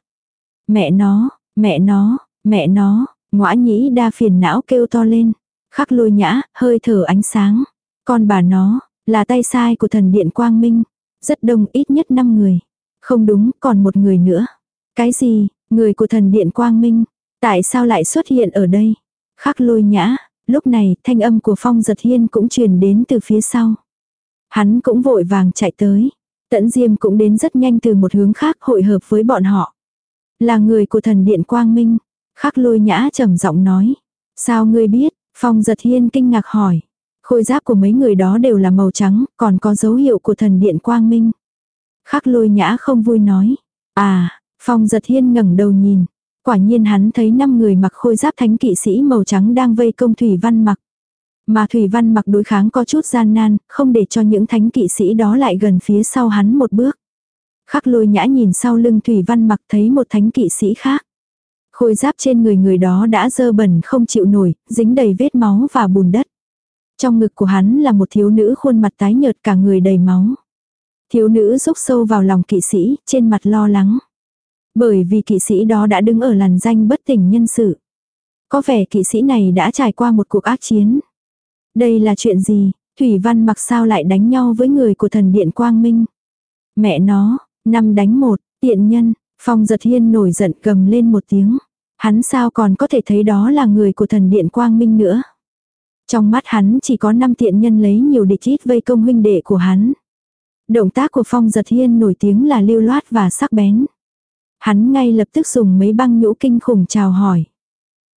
Mẹ nó, mẹ nó, mẹ nó, ngõa nhĩ đa phiền não kêu to lên. Khắc lôi nhã, hơi thở ánh sáng. Con bà nó, là tay sai của thần điện quang minh. Rất đông ít nhất 5 người. Không đúng, còn một người nữa. Cái gì, người của thần điện quang minh, tại sao lại xuất hiện ở đây? Khắc lôi nhã, lúc này thanh âm của phong giật hiên cũng truyền đến từ phía sau. Hắn cũng vội vàng chạy tới. Tẫn Diêm cũng đến rất nhanh từ một hướng khác hội hợp với bọn họ. Là người của thần điện quang minh. Khắc lôi nhã trầm giọng nói. Sao ngươi biết? Phong giật hiên kinh ngạc hỏi. Khôi giáp của mấy người đó đều là màu trắng, còn có dấu hiệu của thần điện quang minh. Khắc lôi nhã không vui nói. À, phong giật hiên ngẩng đầu nhìn. Quả nhiên hắn thấy năm người mặc khôi giáp thánh kỵ sĩ màu trắng đang vây công Thủy Văn mặc. Mà Thủy Văn mặc đối kháng có chút gian nan, không để cho những thánh kỵ sĩ đó lại gần phía sau hắn một bước. Khắc lôi nhã nhìn sau lưng Thủy Văn mặc thấy một thánh kỵ sĩ khác. Khôi giáp trên người người đó đã dơ bẩn không chịu nổi, dính đầy vết máu và bùn đất. Trong ngực của hắn là một thiếu nữ khuôn mặt tái nhợt cả người đầy máu. Thiếu nữ rúc sâu vào lòng kỵ sĩ, trên mặt lo lắng. Bởi vì kỵ sĩ đó đã đứng ở làn danh bất tỉnh nhân sự. Có vẻ kỵ sĩ này đã trải qua một cuộc ác chiến. Đây là chuyện gì? Thủy Văn mặc sao lại đánh nhau với người của thần điện Quang Minh? Mẹ nó, năm đánh một, tiện nhân, Phong giật hiên nổi giận cầm lên một tiếng. Hắn sao còn có thể thấy đó là người của thần điện Quang Minh nữa. Trong mắt hắn chỉ có năm tiện nhân lấy nhiều địch ít vây công huynh đệ của hắn. Động tác của Phong giật hiên nổi tiếng là lưu loát và sắc bén. Hắn ngay lập tức dùng mấy băng nhũ kinh khủng chào hỏi.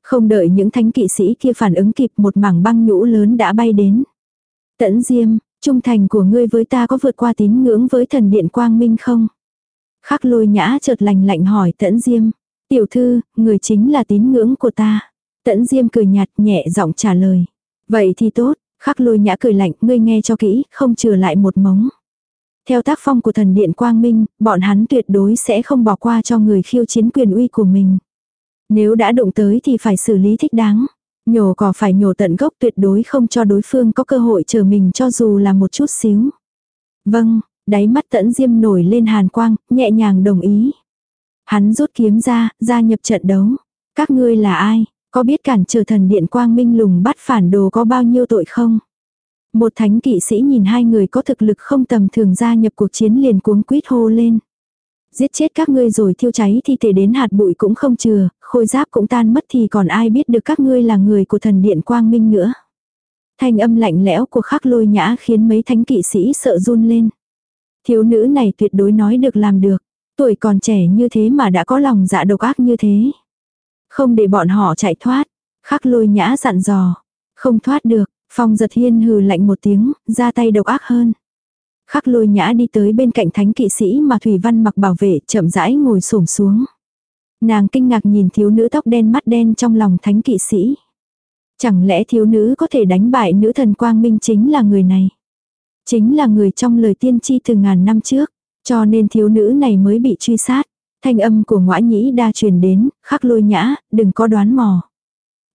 Không đợi những thánh kỵ sĩ kia phản ứng kịp một mảng băng nhũ lớn đã bay đến. Tẫn Diêm, trung thành của ngươi với ta có vượt qua tín ngưỡng với thần điện quang minh không? Khắc lôi nhã chợt lành lạnh hỏi Tẫn Diêm. Tiểu thư, người chính là tín ngưỡng của ta. Tẫn Diêm cười nhạt nhẹ giọng trả lời. Vậy thì tốt, khắc lôi nhã cười lạnh, ngươi nghe cho kỹ, không trừ lại một mống. Theo tác phong của thần điện Quang Minh, bọn hắn tuyệt đối sẽ không bỏ qua cho người khiêu chiến quyền uy của mình. Nếu đã đụng tới thì phải xử lý thích đáng. Nhổ cỏ phải nhổ tận gốc tuyệt đối không cho đối phương có cơ hội chờ mình cho dù là một chút xíu. Vâng, đáy mắt tẫn diêm nổi lên hàn quang, nhẹ nhàng đồng ý. Hắn rút kiếm ra, gia nhập trận đấu. Các ngươi là ai? Có biết cản trở thần điện quang minh lùng bắt phản đồ có bao nhiêu tội không? Một thánh kỵ sĩ nhìn hai người có thực lực không tầm thường gia nhập cuộc chiến liền cuống quýt hô lên. Giết chết các ngươi rồi thiêu cháy thi thể đến hạt bụi cũng không chừa, khôi giáp cũng tan mất thì còn ai biết được các ngươi là người của thần điện quang minh nữa. Thanh âm lạnh lẽo của khắc lôi nhã khiến mấy thánh kỵ sĩ sợ run lên. Thiếu nữ này tuyệt đối nói được làm được. Tuổi còn trẻ như thế mà đã có lòng dạ độc ác như thế. Không để bọn họ chạy thoát. Khắc lôi nhã dặn dò. Không thoát được, phong giật hiên hừ lạnh một tiếng, ra tay độc ác hơn. Khắc lôi nhã đi tới bên cạnh thánh kỵ sĩ mà Thủy Văn mặc bảo vệ chậm rãi ngồi xổm xuống. Nàng kinh ngạc nhìn thiếu nữ tóc đen mắt đen trong lòng thánh kỵ sĩ. Chẳng lẽ thiếu nữ có thể đánh bại nữ thần quang minh chính là người này? Chính là người trong lời tiên tri từ ngàn năm trước, cho nên thiếu nữ này mới bị truy sát. Thanh âm của ngõa nhĩ đa truyền đến, khắc lôi nhã, đừng có đoán mò.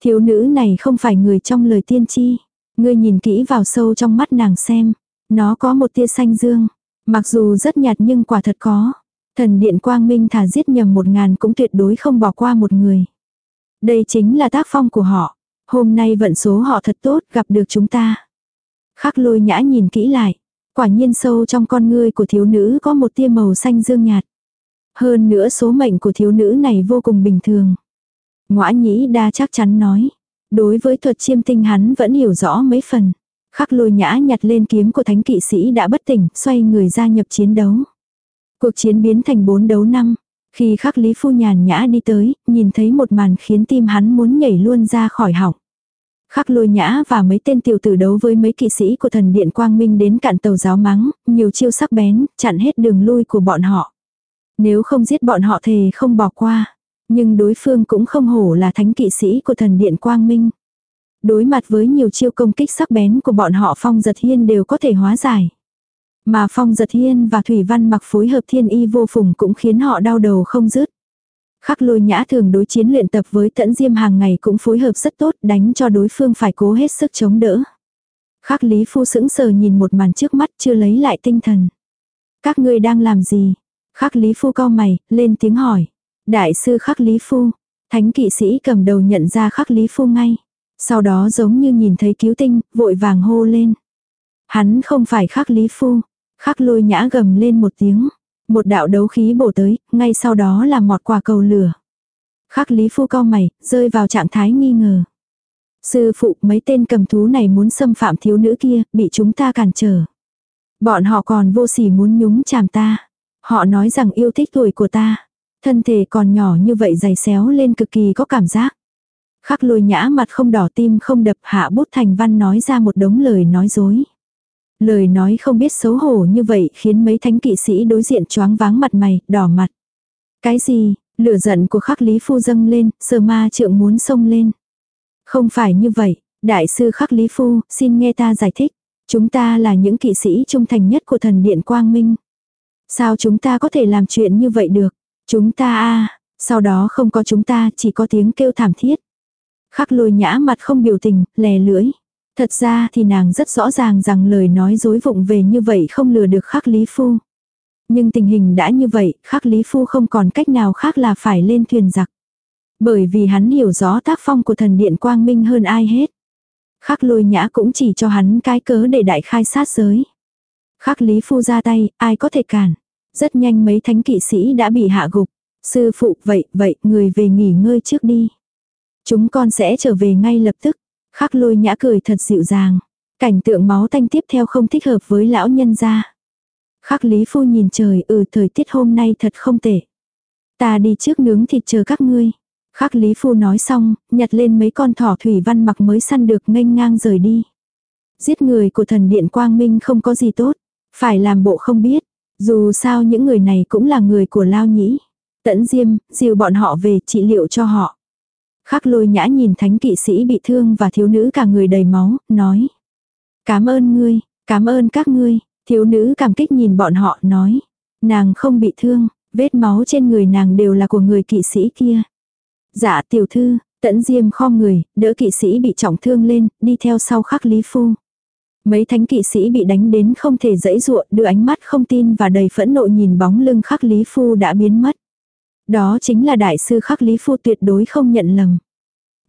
Thiếu nữ này không phải người trong lời tiên tri. Ngươi nhìn kỹ vào sâu trong mắt nàng xem. Nó có một tia xanh dương. Mặc dù rất nhạt nhưng quả thật có. Thần điện quang minh thả giết nhầm một ngàn cũng tuyệt đối không bỏ qua một người. Đây chính là tác phong của họ. Hôm nay vận số họ thật tốt, gặp được chúng ta. Khắc lôi nhã nhìn kỹ lại. Quả nhiên sâu trong con ngươi của thiếu nữ có một tia màu xanh dương nhạt. Hơn nữa số mệnh của thiếu nữ này vô cùng bình thường. Ngoã nhĩ đa chắc chắn nói. Đối với thuật chiêm tinh hắn vẫn hiểu rõ mấy phần. Khắc lôi nhã nhặt lên kiếm của thánh kỵ sĩ đã bất tỉnh, xoay người gia nhập chiến đấu. Cuộc chiến biến thành bốn đấu năm. Khi khắc lý phu nhàn nhã đi tới, nhìn thấy một màn khiến tim hắn muốn nhảy luôn ra khỏi họng. Khắc lôi nhã và mấy tên tiểu tử đấu với mấy kỵ sĩ của thần điện quang minh đến cạn tàu giáo mắng, nhiều chiêu sắc bén, chặn hết đường lui của bọn họ. Nếu không giết bọn họ thề không bỏ qua. Nhưng đối phương cũng không hổ là thánh kỵ sĩ của thần điện quang minh. Đối mặt với nhiều chiêu công kích sắc bén của bọn họ Phong Giật Hiên đều có thể hóa giải. Mà Phong Giật Hiên và Thủy Văn mặc phối hợp thiên y vô phùng cũng khiến họ đau đầu không dứt. Khắc lôi nhã thường đối chiến luyện tập với tẫn diêm hàng ngày cũng phối hợp rất tốt đánh cho đối phương phải cố hết sức chống đỡ. Khắc lý phu sững sờ nhìn một màn trước mắt chưa lấy lại tinh thần. Các ngươi đang làm gì? Khắc lý phu cao mày, lên tiếng hỏi. Đại sư khắc lý phu. Thánh kỵ sĩ cầm đầu nhận ra khắc lý phu ngay. Sau đó giống như nhìn thấy cứu tinh, vội vàng hô lên. Hắn không phải khắc lý phu. Khắc lôi nhã gầm lên một tiếng. Một đạo đấu khí bổ tới, ngay sau đó là mọt quả cầu lửa. Khắc lý phu cao mày, rơi vào trạng thái nghi ngờ. Sư phụ mấy tên cầm thú này muốn xâm phạm thiếu nữ kia, bị chúng ta cản trở. Bọn họ còn vô sỉ muốn nhúng chàm ta. Họ nói rằng yêu thích tuổi của ta. Thân thể còn nhỏ như vậy dày xéo lên cực kỳ có cảm giác. Khắc lôi nhã mặt không đỏ tim không đập hạ bút thành văn nói ra một đống lời nói dối. Lời nói không biết xấu hổ như vậy khiến mấy thánh kỵ sĩ đối diện choáng váng mặt mày, đỏ mặt. Cái gì, lửa giận của khắc lý phu dâng lên, sờ ma trượng muốn xông lên. Không phải như vậy, đại sư khắc lý phu, xin nghe ta giải thích. Chúng ta là những kỵ sĩ trung thành nhất của thần điện Quang Minh. Sao chúng ta có thể làm chuyện như vậy được? Chúng ta a sau đó không có chúng ta, chỉ có tiếng kêu thảm thiết. Khắc lôi nhã mặt không biểu tình, lè lưỡi. Thật ra thì nàng rất rõ ràng rằng lời nói dối vụng về như vậy không lừa được khắc lý phu. Nhưng tình hình đã như vậy, khắc lý phu không còn cách nào khác là phải lên thuyền giặc. Bởi vì hắn hiểu rõ tác phong của thần điện quang minh hơn ai hết. Khắc lôi nhã cũng chỉ cho hắn cái cớ để đại khai sát giới. Khắc lý phu ra tay, ai có thể cản. Rất nhanh mấy thánh kỵ sĩ đã bị hạ gục. Sư phụ vậy, vậy, người về nghỉ ngơi trước đi. Chúng con sẽ trở về ngay lập tức. Khắc lôi nhã cười thật dịu dàng. Cảnh tượng máu tanh tiếp theo không thích hợp với lão nhân gia. Khắc lý phu nhìn trời ừ thời tiết hôm nay thật không tệ. Ta đi trước nướng thịt chờ các ngươi. Khắc lý phu nói xong, nhặt lên mấy con thỏ thủy văn mặc mới săn được nghênh ngang rời đi. Giết người của thần điện quang minh không có gì tốt. Phải làm bộ không biết. Dù sao những người này cũng là người của Lao Nhĩ. Tẫn Diêm, dìu bọn họ về trị liệu cho họ. Khắc lôi nhã nhìn thánh kỵ sĩ bị thương và thiếu nữ cả người đầy máu, nói. Cảm ơn ngươi, cảm ơn các ngươi. Thiếu nữ cảm kích nhìn bọn họ, nói. Nàng không bị thương, vết máu trên người nàng đều là của người kỵ sĩ kia. Dạ tiểu thư, tẫn diêm kho người, đỡ kỵ sĩ bị trọng thương lên, đi theo sau khắc lý phu. Mấy thánh kỵ sĩ bị đánh đến không thể dãy ruộng, đưa ánh mắt không tin và đầy phẫn nộ nhìn bóng lưng khắc lý phu đã biến mất. Đó chính là đại sư khắc lý phu tuyệt đối không nhận lầm.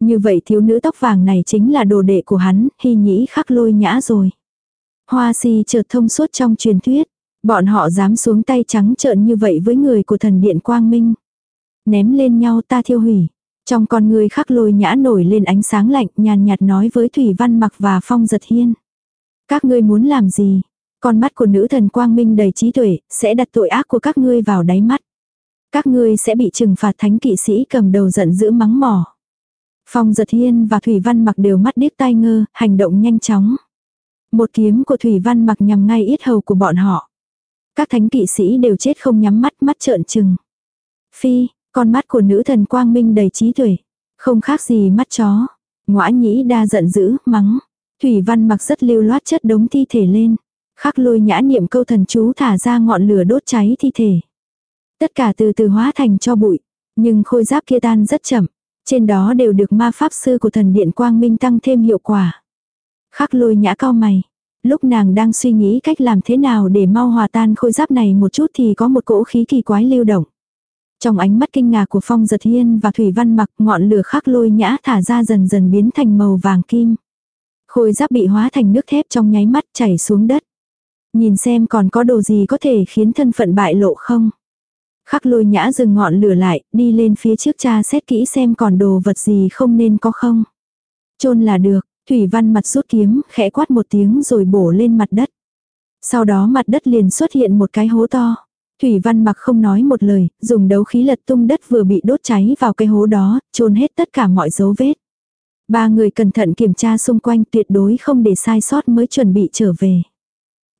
Như vậy thiếu nữ tóc vàng này chính là đồ đệ của hắn, hy nhĩ khắc lôi nhã rồi. Hoa si chợt thông suốt trong truyền thuyết. Bọn họ dám xuống tay trắng trợn như vậy với người của thần điện quang minh. Ném lên nhau ta thiêu hủy. Trong con người khắc lôi nhã nổi lên ánh sáng lạnh nhàn nhạt nói với Thủy Văn mặc và Phong giật hiên. Các ngươi muốn làm gì? Con mắt của nữ thần quang minh đầy trí tuệ, sẽ đặt tội ác của các ngươi vào đáy mắt. Các ngươi sẽ bị trừng phạt thánh kỵ sĩ cầm đầu giận dữ mắng mỏ. Phong giật hiên và Thủy Văn mặc đều mắt điếc tai ngơ, hành động nhanh chóng. Một kiếm của Thủy Văn mặc nhằm ngay yết hầu của bọn họ. Các thánh kỵ sĩ đều chết không nhắm mắt mắt trợn trừng. Phi, con mắt của nữ thần quang minh đầy trí tuệ. Không khác gì mắt chó. Ngoã nhĩ đa giận dữ, mắng. Thủy Văn mặc rất lưu loát chất đống thi thể lên. Khắc lôi nhã niệm câu thần chú thả ra ngọn lửa đốt cháy thi thể. Tất cả từ từ hóa thành cho bụi. Nhưng khôi giáp kia tan rất chậm. Trên đó đều được ma pháp sư của thần điện quang minh tăng thêm hiệu quả. Khắc lôi nhã cao mày. Lúc nàng đang suy nghĩ cách làm thế nào để mau hòa tan khôi giáp này một chút thì có một cỗ khí kỳ quái lưu động. Trong ánh mắt kinh ngạc của Phong Giật Hiên và Thủy Văn mặc, ngọn lửa khắc lôi nhã thả ra dần dần biến thành màu vàng kim. Khôi giáp bị hóa thành nước thép trong nháy mắt chảy xuống đất. Nhìn xem còn có đồ gì có thể khiến thân phận bại lộ không. Khắc lôi nhã dừng ngọn lửa lại, đi lên phía trước cha xét kỹ xem còn đồ vật gì không nên có không. Chôn là được, Thủy Văn mặt rút kiếm, khẽ quát một tiếng rồi bổ lên mặt đất. Sau đó mặt đất liền xuất hiện một cái hố to. Thủy Văn mặc không nói một lời, dùng đấu khí lật tung đất vừa bị đốt cháy vào cái hố đó, chôn hết tất cả mọi dấu vết. Ba người cẩn thận kiểm tra xung quanh tuyệt đối không để sai sót mới chuẩn bị trở về.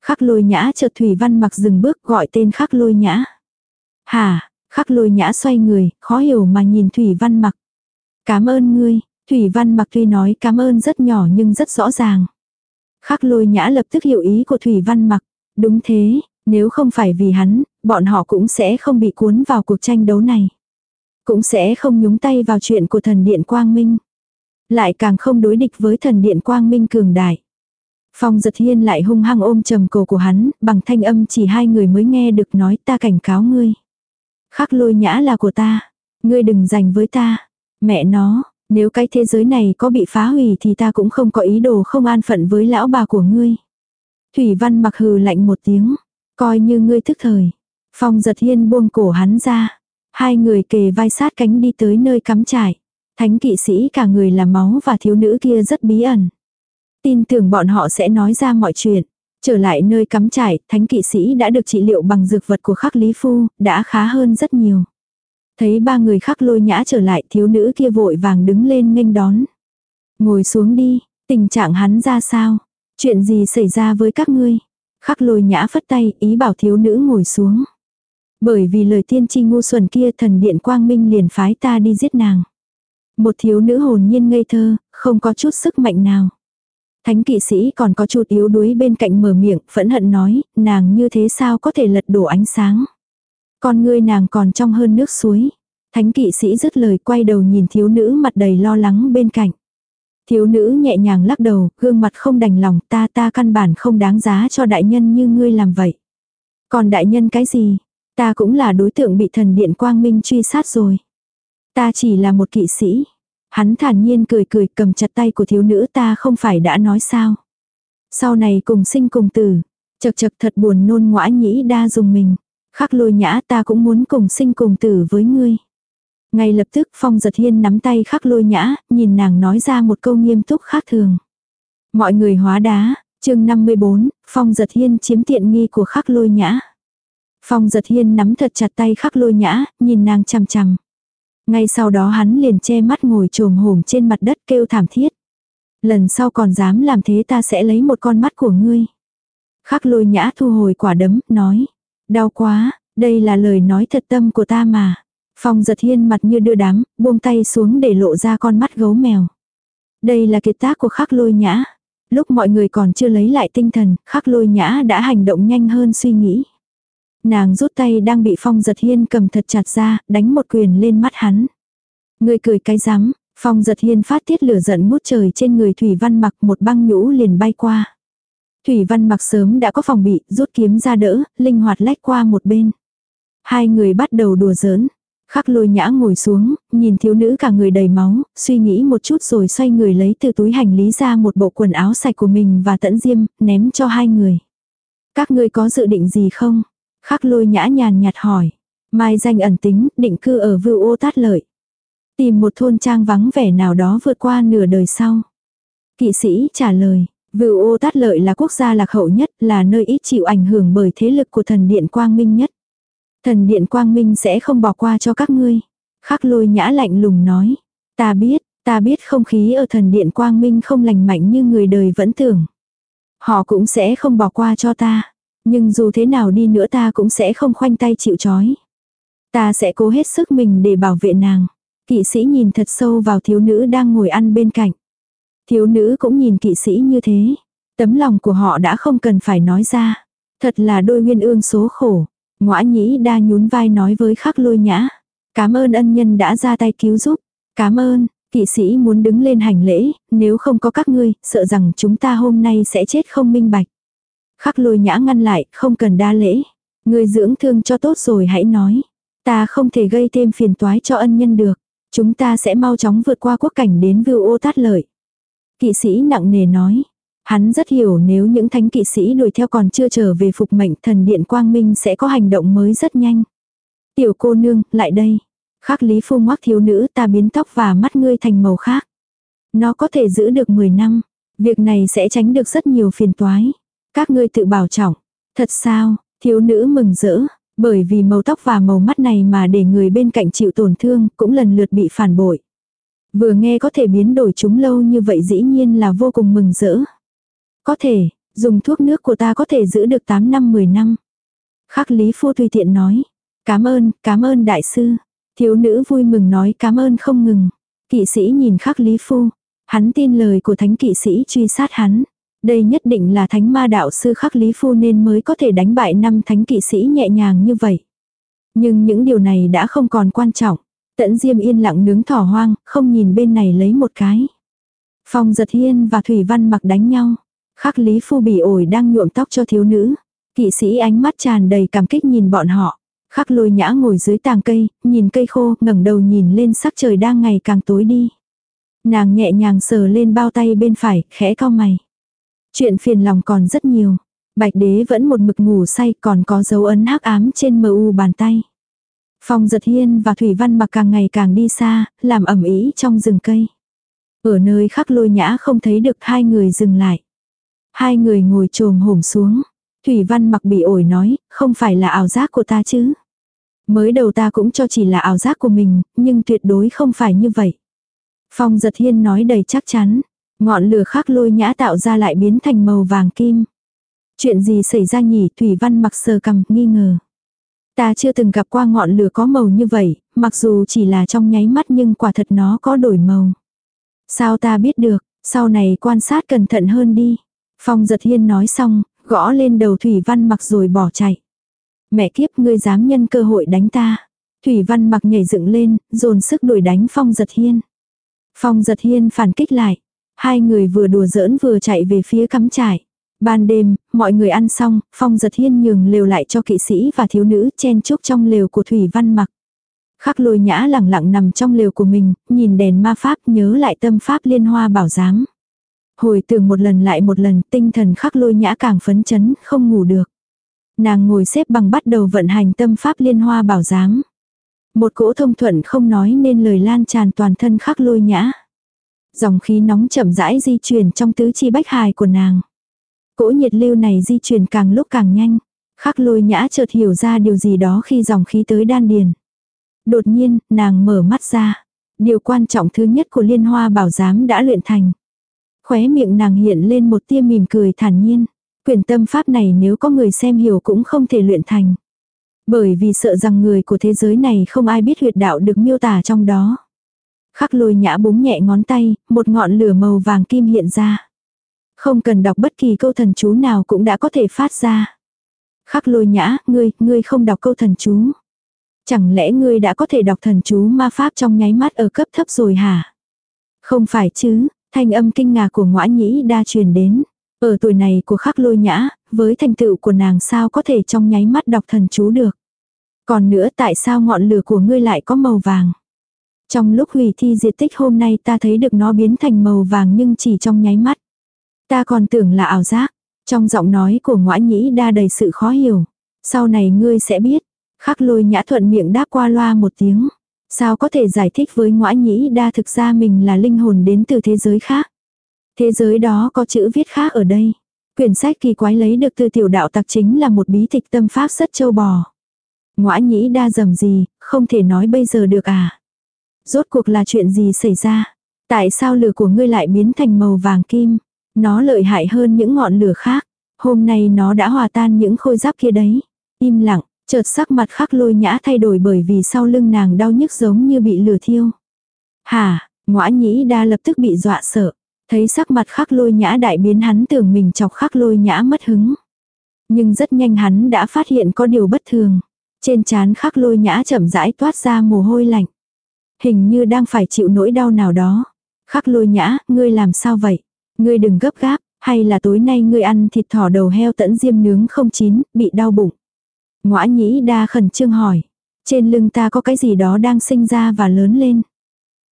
Khắc lôi nhã chợt Thủy Văn mặc dừng bước gọi tên khắc lôi nhã. Hà, khắc lôi nhã xoay người, khó hiểu mà nhìn Thủy Văn mặc. Cảm ơn ngươi, Thủy Văn mặc tuy nói cảm ơn rất nhỏ nhưng rất rõ ràng. Khắc lôi nhã lập tức hiểu ý của Thủy Văn mặc. Đúng thế, nếu không phải vì hắn, bọn họ cũng sẽ không bị cuốn vào cuộc tranh đấu này. Cũng sẽ không nhúng tay vào chuyện của thần điện Quang Minh. Lại càng không đối địch với thần điện Quang Minh cường đại. Phong giật hiên lại hung hăng ôm trầm cổ của hắn, bằng thanh âm chỉ hai người mới nghe được nói ta cảnh cáo ngươi. Khắc lôi nhã là của ta. Ngươi đừng giành với ta. Mẹ nó, nếu cái thế giới này có bị phá hủy thì ta cũng không có ý đồ không an phận với lão bà của ngươi. Thủy văn mặc hừ lạnh một tiếng. Coi như ngươi thức thời. Phong giật hiên buông cổ hắn ra. Hai người kề vai sát cánh đi tới nơi cắm trại. Thánh kỵ sĩ cả người là máu và thiếu nữ kia rất bí ẩn. Tin tưởng bọn họ sẽ nói ra mọi chuyện. Trở lại nơi cắm trại, thánh kỵ sĩ đã được trị liệu bằng dược vật của khắc lý phu, đã khá hơn rất nhiều. Thấy ba người khắc lôi nhã trở lại, thiếu nữ kia vội vàng đứng lên nghênh đón. Ngồi xuống đi, tình trạng hắn ra sao? Chuyện gì xảy ra với các ngươi? Khắc lôi nhã phất tay, ý bảo thiếu nữ ngồi xuống. Bởi vì lời tiên tri ngu xuẩn kia thần điện quang minh liền phái ta đi giết nàng. Một thiếu nữ hồn nhiên ngây thơ, không có chút sức mạnh nào. Thánh kỵ sĩ còn có chút yếu đuối bên cạnh mở miệng, phẫn hận nói, nàng như thế sao có thể lật đổ ánh sáng. Con ngươi nàng còn trong hơn nước suối. Thánh kỵ sĩ dứt lời quay đầu nhìn thiếu nữ mặt đầy lo lắng bên cạnh. Thiếu nữ nhẹ nhàng lắc đầu, gương mặt không đành lòng ta ta căn bản không đáng giá cho đại nhân như ngươi làm vậy. Còn đại nhân cái gì? Ta cũng là đối tượng bị thần điện quang minh truy sát rồi. Ta chỉ là một kỵ sĩ. Hắn thản nhiên cười cười cầm chặt tay của thiếu nữ ta không phải đã nói sao. Sau này cùng sinh cùng tử. Chật chật thật buồn nôn ngoã nhĩ đa dùng mình. Khắc lôi nhã ta cũng muốn cùng sinh cùng tử với ngươi. Ngay lập tức Phong giật hiên nắm tay khắc lôi nhã, nhìn nàng nói ra một câu nghiêm túc khác thường. Mọi người hóa đá, chương 54, Phong giật hiên chiếm tiện nghi của khắc lôi nhã. Phong giật hiên nắm thật chặt tay khắc lôi nhã, nhìn nàng chằm chằm. Ngay sau đó hắn liền che mắt ngồi trồm hổm trên mặt đất kêu thảm thiết. Lần sau còn dám làm thế ta sẽ lấy một con mắt của ngươi. Khắc lôi nhã thu hồi quả đấm, nói. Đau quá, đây là lời nói thật tâm của ta mà. Phong giật hiên mặt như đưa đám, buông tay xuống để lộ ra con mắt gấu mèo. Đây là kiệt tác của khắc lôi nhã. Lúc mọi người còn chưa lấy lại tinh thần, khắc lôi nhã đã hành động nhanh hơn suy nghĩ. Nàng rút tay đang bị phong giật hiên cầm thật chặt ra, đánh một quyền lên mắt hắn. Người cười cái rắm phong giật hiên phát tiết lửa giận ngút trời trên người Thủy Văn mặc một băng nhũ liền bay qua. Thủy Văn mặc sớm đã có phòng bị, rút kiếm ra đỡ, linh hoạt lách qua một bên. Hai người bắt đầu đùa giỡn. Khắc lôi nhã ngồi xuống, nhìn thiếu nữ cả người đầy máu, suy nghĩ một chút rồi xoay người lấy từ túi hành lý ra một bộ quần áo sạch của mình và tẫn diêm, ném cho hai người. Các ngươi có dự định gì không? Khắc lôi nhã nhàn nhạt hỏi. Mai danh ẩn tính, định cư ở vưu ô tát lợi. Tìm một thôn trang vắng vẻ nào đó vượt qua nửa đời sau. Kỵ sĩ trả lời, vưu ô tát lợi là quốc gia lạc hậu nhất, là nơi ít chịu ảnh hưởng bởi thế lực của thần điện quang minh nhất. Thần điện quang minh sẽ không bỏ qua cho các ngươi. Khắc lôi nhã lạnh lùng nói. Ta biết, ta biết không khí ở thần điện quang minh không lành mạnh như người đời vẫn tưởng. Họ cũng sẽ không bỏ qua cho ta. Nhưng dù thế nào đi nữa ta cũng sẽ không khoanh tay chịu chói. Ta sẽ cố hết sức mình để bảo vệ nàng. Kỵ sĩ nhìn thật sâu vào thiếu nữ đang ngồi ăn bên cạnh. Thiếu nữ cũng nhìn kỵ sĩ như thế. Tấm lòng của họ đã không cần phải nói ra. Thật là đôi nguyên ương số khổ. Ngoã nhĩ đa nhún vai nói với khắc lôi nhã. Cảm ơn ân nhân đã ra tay cứu giúp. Cảm ơn, kỵ sĩ muốn đứng lên hành lễ, nếu không có các ngươi, sợ rằng chúng ta hôm nay sẽ chết không minh bạch. Khắc lôi nhã ngăn lại, không cần đa lễ. Ngươi dưỡng thương cho tốt rồi hãy nói. Ta không thể gây thêm phiền toái cho ân nhân được. Chúng ta sẽ mau chóng vượt qua quốc cảnh đến vưu ô tát lợi. Kỵ sĩ nặng nề nói. Hắn rất hiểu nếu những thánh kỵ sĩ đuổi theo còn chưa trở về phục mệnh thần điện quang minh sẽ có hành động mới rất nhanh. Tiểu cô nương, lại đây. Khắc lý phu ngoác thiếu nữ ta biến tóc và mắt ngươi thành màu khác. Nó có thể giữ được 10 năm. Việc này sẽ tránh được rất nhiều phiền toái. Các ngươi tự bảo trọng. Thật sao, thiếu nữ mừng rỡ. Bởi vì màu tóc và màu mắt này mà để người bên cạnh chịu tổn thương cũng lần lượt bị phản bội. Vừa nghe có thể biến đổi chúng lâu như vậy dĩ nhiên là vô cùng mừng rỡ. Có thể, dùng thuốc nước của ta có thể giữ được 8 năm 10 năm. Khắc Lý Phu tùy tiện nói. Cảm ơn, cảm ơn đại sư. Thiếu nữ vui mừng nói cảm ơn không ngừng. Kỵ sĩ nhìn khắc Lý Phu. Hắn tin lời của thánh kỵ sĩ truy sát hắn. Đây nhất định là thánh ma đạo sư khắc Lý Phu nên mới có thể đánh bại năm thánh kỵ sĩ nhẹ nhàng như vậy. Nhưng những điều này đã không còn quan trọng. Tẫn Diêm yên lặng nướng thỏ hoang, không nhìn bên này lấy một cái. Phong giật hiên và Thủy Văn mặc đánh nhau. Khắc Lý Phu bị ổi đang nhuộm tóc cho thiếu nữ. Kỵ sĩ ánh mắt tràn đầy cảm kích nhìn bọn họ. Khắc lôi nhã ngồi dưới tàng cây, nhìn cây khô, ngẩng đầu nhìn lên sắc trời đang ngày càng tối đi. Nàng nhẹ nhàng sờ lên bao tay bên phải, khẽ cau mày. Chuyện phiền lòng còn rất nhiều. Bạch đế vẫn một mực ngủ say còn có dấu ấn hắc ám trên mờ u bàn tay. Phong giật hiên và Thủy Văn mặc càng ngày càng đi xa, làm ẩm ý trong rừng cây. Ở nơi khắc lôi nhã không thấy được hai người dừng lại. Hai người ngồi trồm hổm xuống. Thủy Văn mặc bị ổi nói, không phải là ảo giác của ta chứ. Mới đầu ta cũng cho chỉ là ảo giác của mình, nhưng tuyệt đối không phải như vậy. Phong giật hiên nói đầy chắc chắn. Ngọn lửa khắc lôi nhã tạo ra lại biến thành màu vàng kim. Chuyện gì xảy ra nhỉ Thủy Văn mặc sờ cầm nghi ngờ. Ta chưa từng gặp qua ngọn lửa có màu như vậy, mặc dù chỉ là trong nháy mắt nhưng quả thật nó có đổi màu. Sao ta biết được, sau này quan sát cẩn thận hơn đi. Phong giật hiên nói xong, gõ lên đầu Thủy Văn mặc rồi bỏ chạy. Mẹ kiếp ngươi dám nhân cơ hội đánh ta. Thủy Văn mặc nhảy dựng lên, dồn sức đuổi đánh Phong giật hiên. Phong giật hiên phản kích lại. Hai người vừa đùa giỡn vừa chạy về phía cắm trại. Ban đêm, mọi người ăn xong, Phong giật hiên nhường lều lại cho kỵ sĩ và thiếu nữ chen chúc trong lều của Thủy Văn mặc. Khắc lôi nhã lẳng lặng nằm trong lều của mình, nhìn đèn ma pháp nhớ lại tâm pháp liên hoa bảo giám. Hồi tưởng một lần lại một lần, tinh thần khắc lôi nhã càng phấn chấn, không ngủ được. Nàng ngồi xếp bằng bắt đầu vận hành tâm pháp liên hoa bảo giám. Một cỗ thông thuận không nói nên lời lan tràn toàn thân khắc lôi nhã. Dòng khí nóng chậm rãi di chuyển trong tứ chi bách hài của nàng. Cỗ nhiệt lưu này di chuyển càng lúc càng nhanh. Khắc lôi nhã chợt hiểu ra điều gì đó khi dòng khí tới đan điền. Đột nhiên, nàng mở mắt ra. Điều quan trọng thứ nhất của liên hoa bảo giám đã luyện thành. Khóe miệng nàng hiện lên một tia mỉm cười thản nhiên. Quyền tâm pháp này nếu có người xem hiểu cũng không thể luyện thành. Bởi vì sợ rằng người của thế giới này không ai biết huyệt đạo được miêu tả trong đó. Khắc lôi nhã búng nhẹ ngón tay, một ngọn lửa màu vàng kim hiện ra. Không cần đọc bất kỳ câu thần chú nào cũng đã có thể phát ra. Khắc lôi nhã, ngươi, ngươi không đọc câu thần chú. Chẳng lẽ ngươi đã có thể đọc thần chú ma pháp trong nháy mắt ở cấp thấp rồi hả? Không phải chứ, thanh âm kinh ngạc của ngõa nhĩ đa truyền đến. Ở tuổi này của khắc lôi nhã, với thành tựu của nàng sao có thể trong nháy mắt đọc thần chú được. Còn nữa tại sao ngọn lửa của ngươi lại có màu vàng? Trong lúc hủy thi diệt tích hôm nay ta thấy được nó biến thành màu vàng nhưng chỉ trong nháy mắt. Ta còn tưởng là ảo giác. Trong giọng nói của ngõa nhĩ đa đầy sự khó hiểu. Sau này ngươi sẽ biết. Khắc lôi nhã thuận miệng đáp qua loa một tiếng. Sao có thể giải thích với ngõa nhĩ đa thực ra mình là linh hồn đến từ thế giới khác. Thế giới đó có chữ viết khác ở đây. Quyển sách kỳ quái lấy được từ tiểu đạo tặc chính là một bí tịch tâm pháp rất châu bò. Ngoã nhĩ đa dầm gì, không thể nói bây giờ được à. Rốt cuộc là chuyện gì xảy ra? Tại sao lửa của ngươi lại biến thành màu vàng kim? Nó lợi hại hơn những ngọn lửa khác. Hôm nay nó đã hòa tan những khôi giáp kia đấy. Im lặng, chợt sắc mặt khắc lôi nhã thay đổi bởi vì sau lưng nàng đau nhức giống như bị lửa thiêu. Hà, ngõa nhĩ đa lập tức bị dọa sợ. Thấy sắc mặt khắc lôi nhã đại biến hắn tưởng mình chọc khắc lôi nhã mất hứng. Nhưng rất nhanh hắn đã phát hiện có điều bất thường. Trên trán khắc lôi nhã chậm rãi toát ra mồ hôi lạnh. Hình như đang phải chịu nỗi đau nào đó. Khắc lôi nhã, ngươi làm sao vậy? Ngươi đừng gấp gáp, hay là tối nay ngươi ăn thịt thỏ đầu heo tẫn diêm nướng không chín, bị đau bụng. Ngoã nhĩ đa khẩn trương hỏi. Trên lưng ta có cái gì đó đang sinh ra và lớn lên.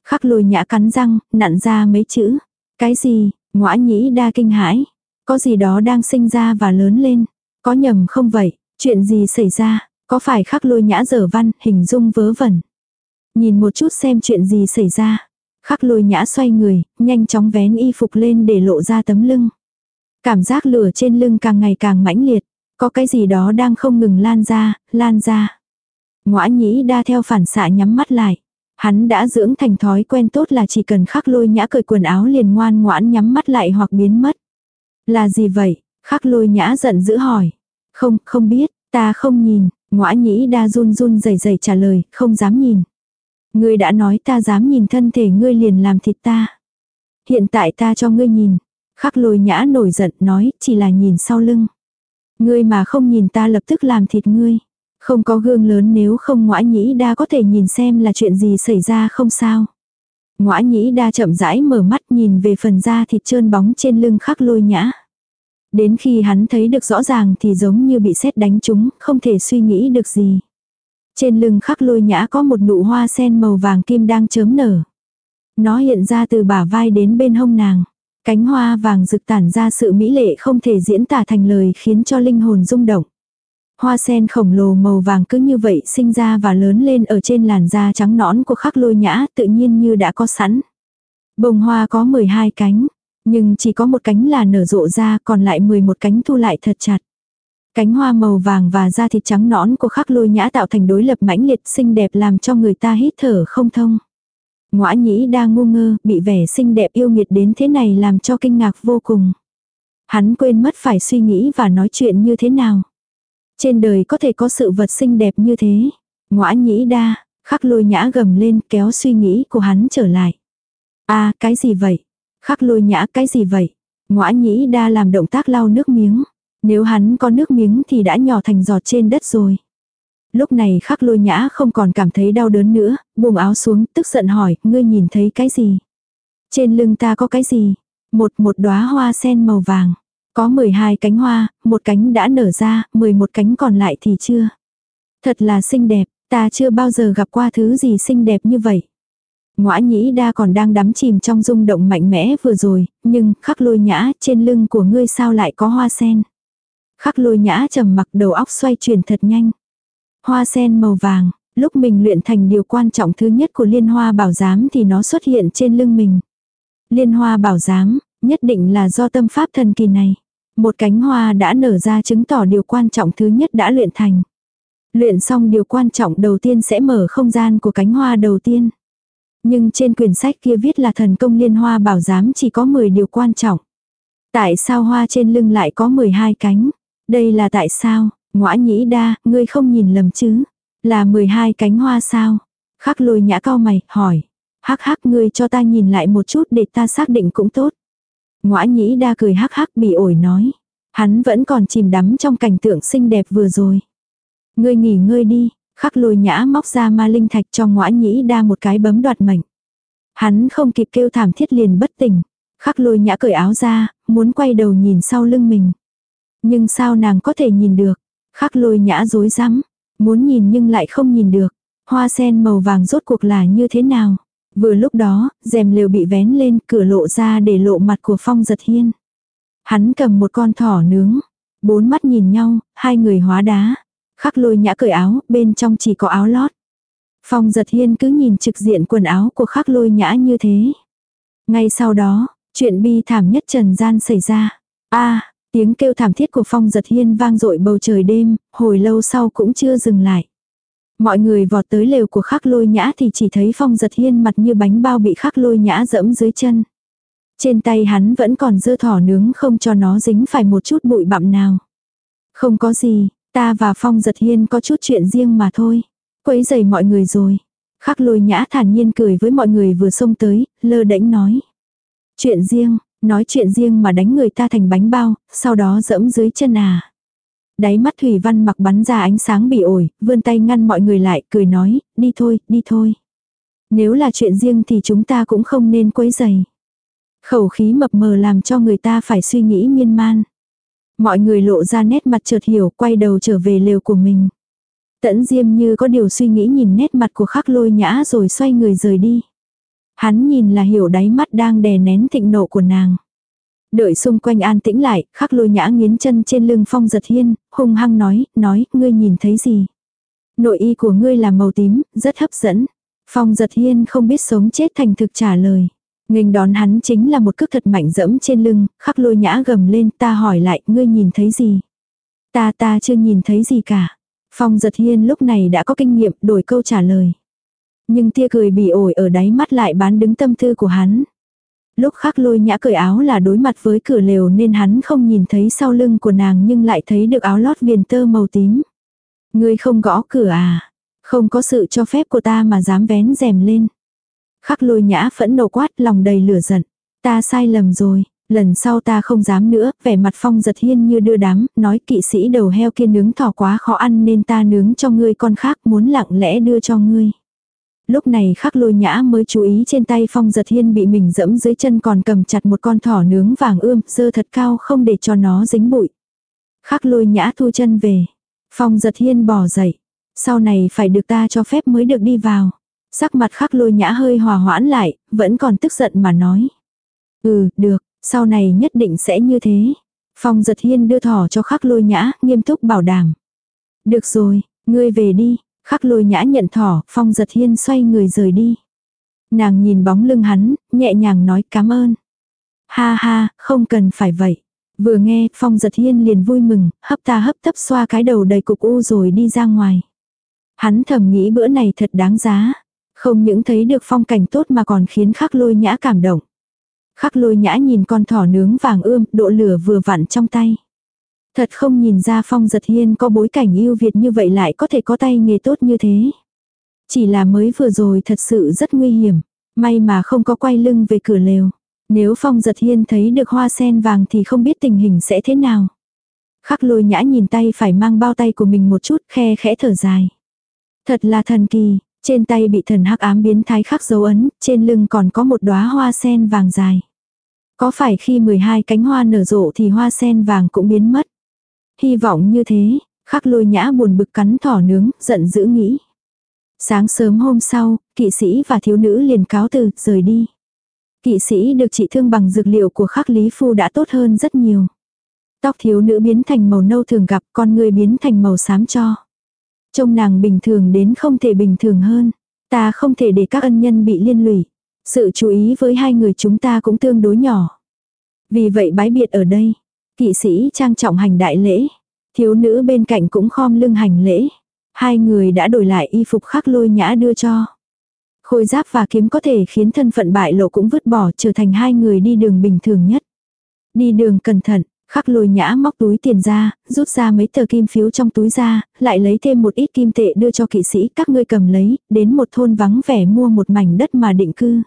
Khắc lôi nhã cắn răng, nặn ra mấy chữ. Cái gì, ngõa nhĩ đa kinh hãi. Có gì đó đang sinh ra và lớn lên. Có nhầm không vậy? Chuyện gì xảy ra? Có phải khắc lôi nhã dở văn, hình dung vớ vẩn? Nhìn một chút xem chuyện gì xảy ra. Khắc lôi nhã xoay người, nhanh chóng vén y phục lên để lộ ra tấm lưng. Cảm giác lửa trên lưng càng ngày càng mãnh liệt. Có cái gì đó đang không ngừng lan ra, lan ra. Ngoã nhĩ đa theo phản xạ nhắm mắt lại. Hắn đã dưỡng thành thói quen tốt là chỉ cần khắc lôi nhã cởi quần áo liền ngoan ngoãn nhắm mắt lại hoặc biến mất. Là gì vậy? Khắc lôi nhã giận dữ hỏi. Không, không biết, ta không nhìn. Ngoã nhĩ đa run run rẩy rẩy trả lời, không dám nhìn. Ngươi đã nói ta dám nhìn thân thể ngươi liền làm thịt ta. Hiện tại ta cho ngươi nhìn. Khắc lôi nhã nổi giận nói, chỉ là nhìn sau lưng. Ngươi mà không nhìn ta lập tức làm thịt ngươi. Không có gương lớn nếu không ngõa nhĩ đa có thể nhìn xem là chuyện gì xảy ra không sao. Ngõa nhĩ đa chậm rãi mở mắt nhìn về phần da thịt trơn bóng trên lưng khắc lôi nhã. Đến khi hắn thấy được rõ ràng thì giống như bị sét đánh trúng, không thể suy nghĩ được gì. Trên lưng khắc lôi nhã có một nụ hoa sen màu vàng kim đang chớm nở. Nó hiện ra từ bả vai đến bên hông nàng. Cánh hoa vàng rực tản ra sự mỹ lệ không thể diễn tả thành lời khiến cho linh hồn rung động. Hoa sen khổng lồ màu vàng cứ như vậy sinh ra và lớn lên ở trên làn da trắng nõn của khắc lôi nhã tự nhiên như đã có sẵn. Bông hoa có 12 cánh, nhưng chỉ có một cánh là nở rộ ra còn lại 11 cánh thu lại thật chặt. Cánh hoa màu vàng và da thịt trắng nõn của khắc lôi nhã tạo thành đối lập mãnh liệt xinh đẹp làm cho người ta hít thở không thông. Ngoã nhĩ đang ngu ngơ, bị vẻ xinh đẹp yêu nghiệt đến thế này làm cho kinh ngạc vô cùng. Hắn quên mất phải suy nghĩ và nói chuyện như thế nào. Trên đời có thể có sự vật xinh đẹp như thế. Ngoã nhĩ đa, khắc lôi nhã gầm lên kéo suy nghĩ của hắn trở lại. a à, cái gì vậy? Khắc lôi nhã cái gì vậy? Ngoã nhĩ đa làm động tác lau nước miếng. Nếu hắn có nước miếng thì đã nhỏ thành giọt trên đất rồi. Lúc này khắc lôi nhã không còn cảm thấy đau đớn nữa, buông áo xuống, tức giận hỏi, ngươi nhìn thấy cái gì? Trên lưng ta có cái gì? Một một đóa hoa sen màu vàng. Có 12 cánh hoa, một cánh đã nở ra, 11 cánh còn lại thì chưa. Thật là xinh đẹp, ta chưa bao giờ gặp qua thứ gì xinh đẹp như vậy. Ngoã nhĩ đa còn đang đắm chìm trong rung động mạnh mẽ vừa rồi, nhưng khắc lôi nhã trên lưng của ngươi sao lại có hoa sen. Khắc lôi nhã trầm mặc đầu óc xoay chuyển thật nhanh. Hoa sen màu vàng, lúc mình luyện thành điều quan trọng thứ nhất của liên hoa bảo giám thì nó xuất hiện trên lưng mình. Liên hoa bảo giám, nhất định là do tâm pháp thần kỳ này. Một cánh hoa đã nở ra chứng tỏ điều quan trọng thứ nhất đã luyện thành. Luyện xong điều quan trọng đầu tiên sẽ mở không gian của cánh hoa đầu tiên. Nhưng trên quyển sách kia viết là thần công liên hoa bảo giám chỉ có 10 điều quan trọng. Tại sao hoa trên lưng lại có 12 cánh? Đây là tại sao? ngõa nhĩ đa, ngươi không nhìn lầm chứ? Là 12 cánh hoa sao? Khắc lôi nhã cao mày, hỏi. Hắc hắc ngươi cho ta nhìn lại một chút để ta xác định cũng tốt. Ngõa nhĩ đa cười hắc hắc bị ổi nói. Hắn vẫn còn chìm đắm trong cảnh tượng xinh đẹp vừa rồi. Ngươi nghỉ ngơi đi, khắc lôi nhã móc ra ma linh thạch cho ngõa nhĩ đa một cái bấm đoạt mệnh. Hắn không kịp kêu thảm thiết liền bất tỉnh. Khắc lôi nhã cởi áo ra, muốn quay đầu nhìn sau lưng mình. Nhưng sao nàng có thể nhìn được? Khắc lôi nhã dối rắm muốn nhìn nhưng lại không nhìn được. Hoa sen màu vàng rốt cuộc là như thế nào? Vừa lúc đó, rèm lều bị vén lên, cửa lộ ra để lộ mặt của Phong giật hiên. Hắn cầm một con thỏ nướng. Bốn mắt nhìn nhau, hai người hóa đá. Khắc lôi nhã cởi áo, bên trong chỉ có áo lót. Phong giật hiên cứ nhìn trực diện quần áo của khắc lôi nhã như thế. Ngay sau đó, chuyện bi thảm nhất trần gian xảy ra. a tiếng kêu thảm thiết của phong giật hiên vang dội bầu trời đêm, hồi lâu sau cũng chưa dừng lại. Mọi người vọt tới lều của khắc lôi nhã thì chỉ thấy phong giật hiên mặt như bánh bao bị khắc lôi nhã dẫm dưới chân. Trên tay hắn vẫn còn dơ thỏ nướng không cho nó dính phải một chút bụi bặm nào. Không có gì, ta và phong giật hiên có chút chuyện riêng mà thôi. Quấy giày mọi người rồi. Khắc lôi nhã thản nhiên cười với mọi người vừa xông tới, lơ đễnh nói. Chuyện riêng, nói chuyện riêng mà đánh người ta thành bánh bao, sau đó dẫm dưới chân à. Đáy mắt Thủy Văn mặc bắn ra ánh sáng bị ổi, vươn tay ngăn mọi người lại, cười nói, đi thôi, đi thôi. Nếu là chuyện riêng thì chúng ta cũng không nên quấy dày. Khẩu khí mập mờ làm cho người ta phải suy nghĩ miên man. Mọi người lộ ra nét mặt chợt hiểu, quay đầu trở về lều của mình. Tẫn Diêm như có điều suy nghĩ nhìn nét mặt của khắc lôi nhã rồi xoay người rời đi. Hắn nhìn là hiểu đáy mắt đang đè nén thịnh nộ của nàng. Đợi xung quanh an tĩnh lại, khắc lôi nhã nghiến chân trên lưng phong giật hiên, hung hăng nói, nói, ngươi nhìn thấy gì? Nội y của ngươi là màu tím, rất hấp dẫn. Phong giật hiên không biết sống chết thành thực trả lời. Nghênh đón hắn chính là một cước thật mạnh dẫm trên lưng, khắc lôi nhã gầm lên ta hỏi lại, ngươi nhìn thấy gì? Ta ta chưa nhìn thấy gì cả. Phong giật hiên lúc này đã có kinh nghiệm đổi câu trả lời. Nhưng tia cười bị ổi ở đáy mắt lại bán đứng tâm tư của hắn. Lúc khắc lôi nhã cởi áo là đối mặt với cửa lều nên hắn không nhìn thấy sau lưng của nàng nhưng lại thấy được áo lót viền tơ màu tím. Ngươi không gõ cửa à? Không có sự cho phép của ta mà dám vén rèm lên. Khắc lôi nhã phẫn nộ quát lòng đầy lửa giận. Ta sai lầm rồi, lần sau ta không dám nữa, vẻ mặt phong giật hiên như đưa đám, nói kỵ sĩ đầu heo kia nướng thỏ quá khó ăn nên ta nướng cho ngươi con khác muốn lặng lẽ đưa cho ngươi. Lúc này khắc lôi nhã mới chú ý trên tay phong giật hiên bị mình dẫm dưới chân còn cầm chặt một con thỏ nướng vàng ươm, dơ thật cao không để cho nó dính bụi. Khắc lôi nhã thu chân về. Phong giật hiên bỏ dậy. Sau này phải được ta cho phép mới được đi vào. Sắc mặt khắc lôi nhã hơi hòa hoãn lại, vẫn còn tức giận mà nói. Ừ, được, sau này nhất định sẽ như thế. Phong giật hiên đưa thỏ cho khắc lôi nhã, nghiêm túc bảo đảm. Được rồi, ngươi về đi, khắc lôi nhã nhận thỏ, phong giật hiên xoay người rời đi. Nàng nhìn bóng lưng hắn, nhẹ nhàng nói cảm ơn. Ha ha, không cần phải vậy. Vừa nghe, phong giật hiên liền vui mừng, hấp ta hấp tấp xoa cái đầu đầy cục u rồi đi ra ngoài. Hắn thầm nghĩ bữa này thật đáng giá. Không những thấy được phong cảnh tốt mà còn khiến khắc lôi nhã cảm động. Khắc lôi nhã nhìn con thỏ nướng vàng ươm, độ lửa vừa vặn trong tay. Thật không nhìn ra phong giật hiên có bối cảnh yêu Việt như vậy lại có thể có tay nghề tốt như thế. Chỉ là mới vừa rồi thật sự rất nguy hiểm. May mà không có quay lưng về cửa lều. Nếu phong giật hiên thấy được hoa sen vàng thì không biết tình hình sẽ thế nào. Khắc lôi nhã nhìn tay phải mang bao tay của mình một chút khe khẽ thở dài. Thật là thần kỳ, trên tay bị thần hắc ám biến thái khắc dấu ấn, trên lưng còn có một đóa hoa sen vàng dài. Có phải khi 12 cánh hoa nở rộ thì hoa sen vàng cũng biến mất? Hy vọng như thế, khắc lôi nhã buồn bực cắn thỏ nướng, giận dữ nghĩ. Sáng sớm hôm sau, kỵ sĩ và thiếu nữ liền cáo từ, rời đi. Kỵ sĩ được trị thương bằng dược liệu của khắc lý phu đã tốt hơn rất nhiều. Tóc thiếu nữ biến thành màu nâu thường gặp, con người biến thành màu xám cho. Trông nàng bình thường đến không thể bình thường hơn. Ta không thể để các ân nhân bị liên lụy. Sự chú ý với hai người chúng ta cũng tương đối nhỏ. Vì vậy bái biệt ở đây. Kỵ sĩ trang trọng hành đại lễ. Thiếu nữ bên cạnh cũng khom lưng hành lễ. Hai người đã đổi lại y phục khắc lôi nhã đưa cho. Khôi giáp và kiếm có thể khiến thân phận bại lộ cũng vứt bỏ trở thành hai người đi đường bình thường nhất. Đi đường cẩn thận, Khắc lôi nhã móc túi tiền ra, rút ra mấy tờ kim phiếu trong túi ra, lại lấy thêm một ít kim tệ đưa cho kỵ sĩ các ngươi cầm lấy, đến một thôn vắng vẻ mua một mảnh đất mà định cư.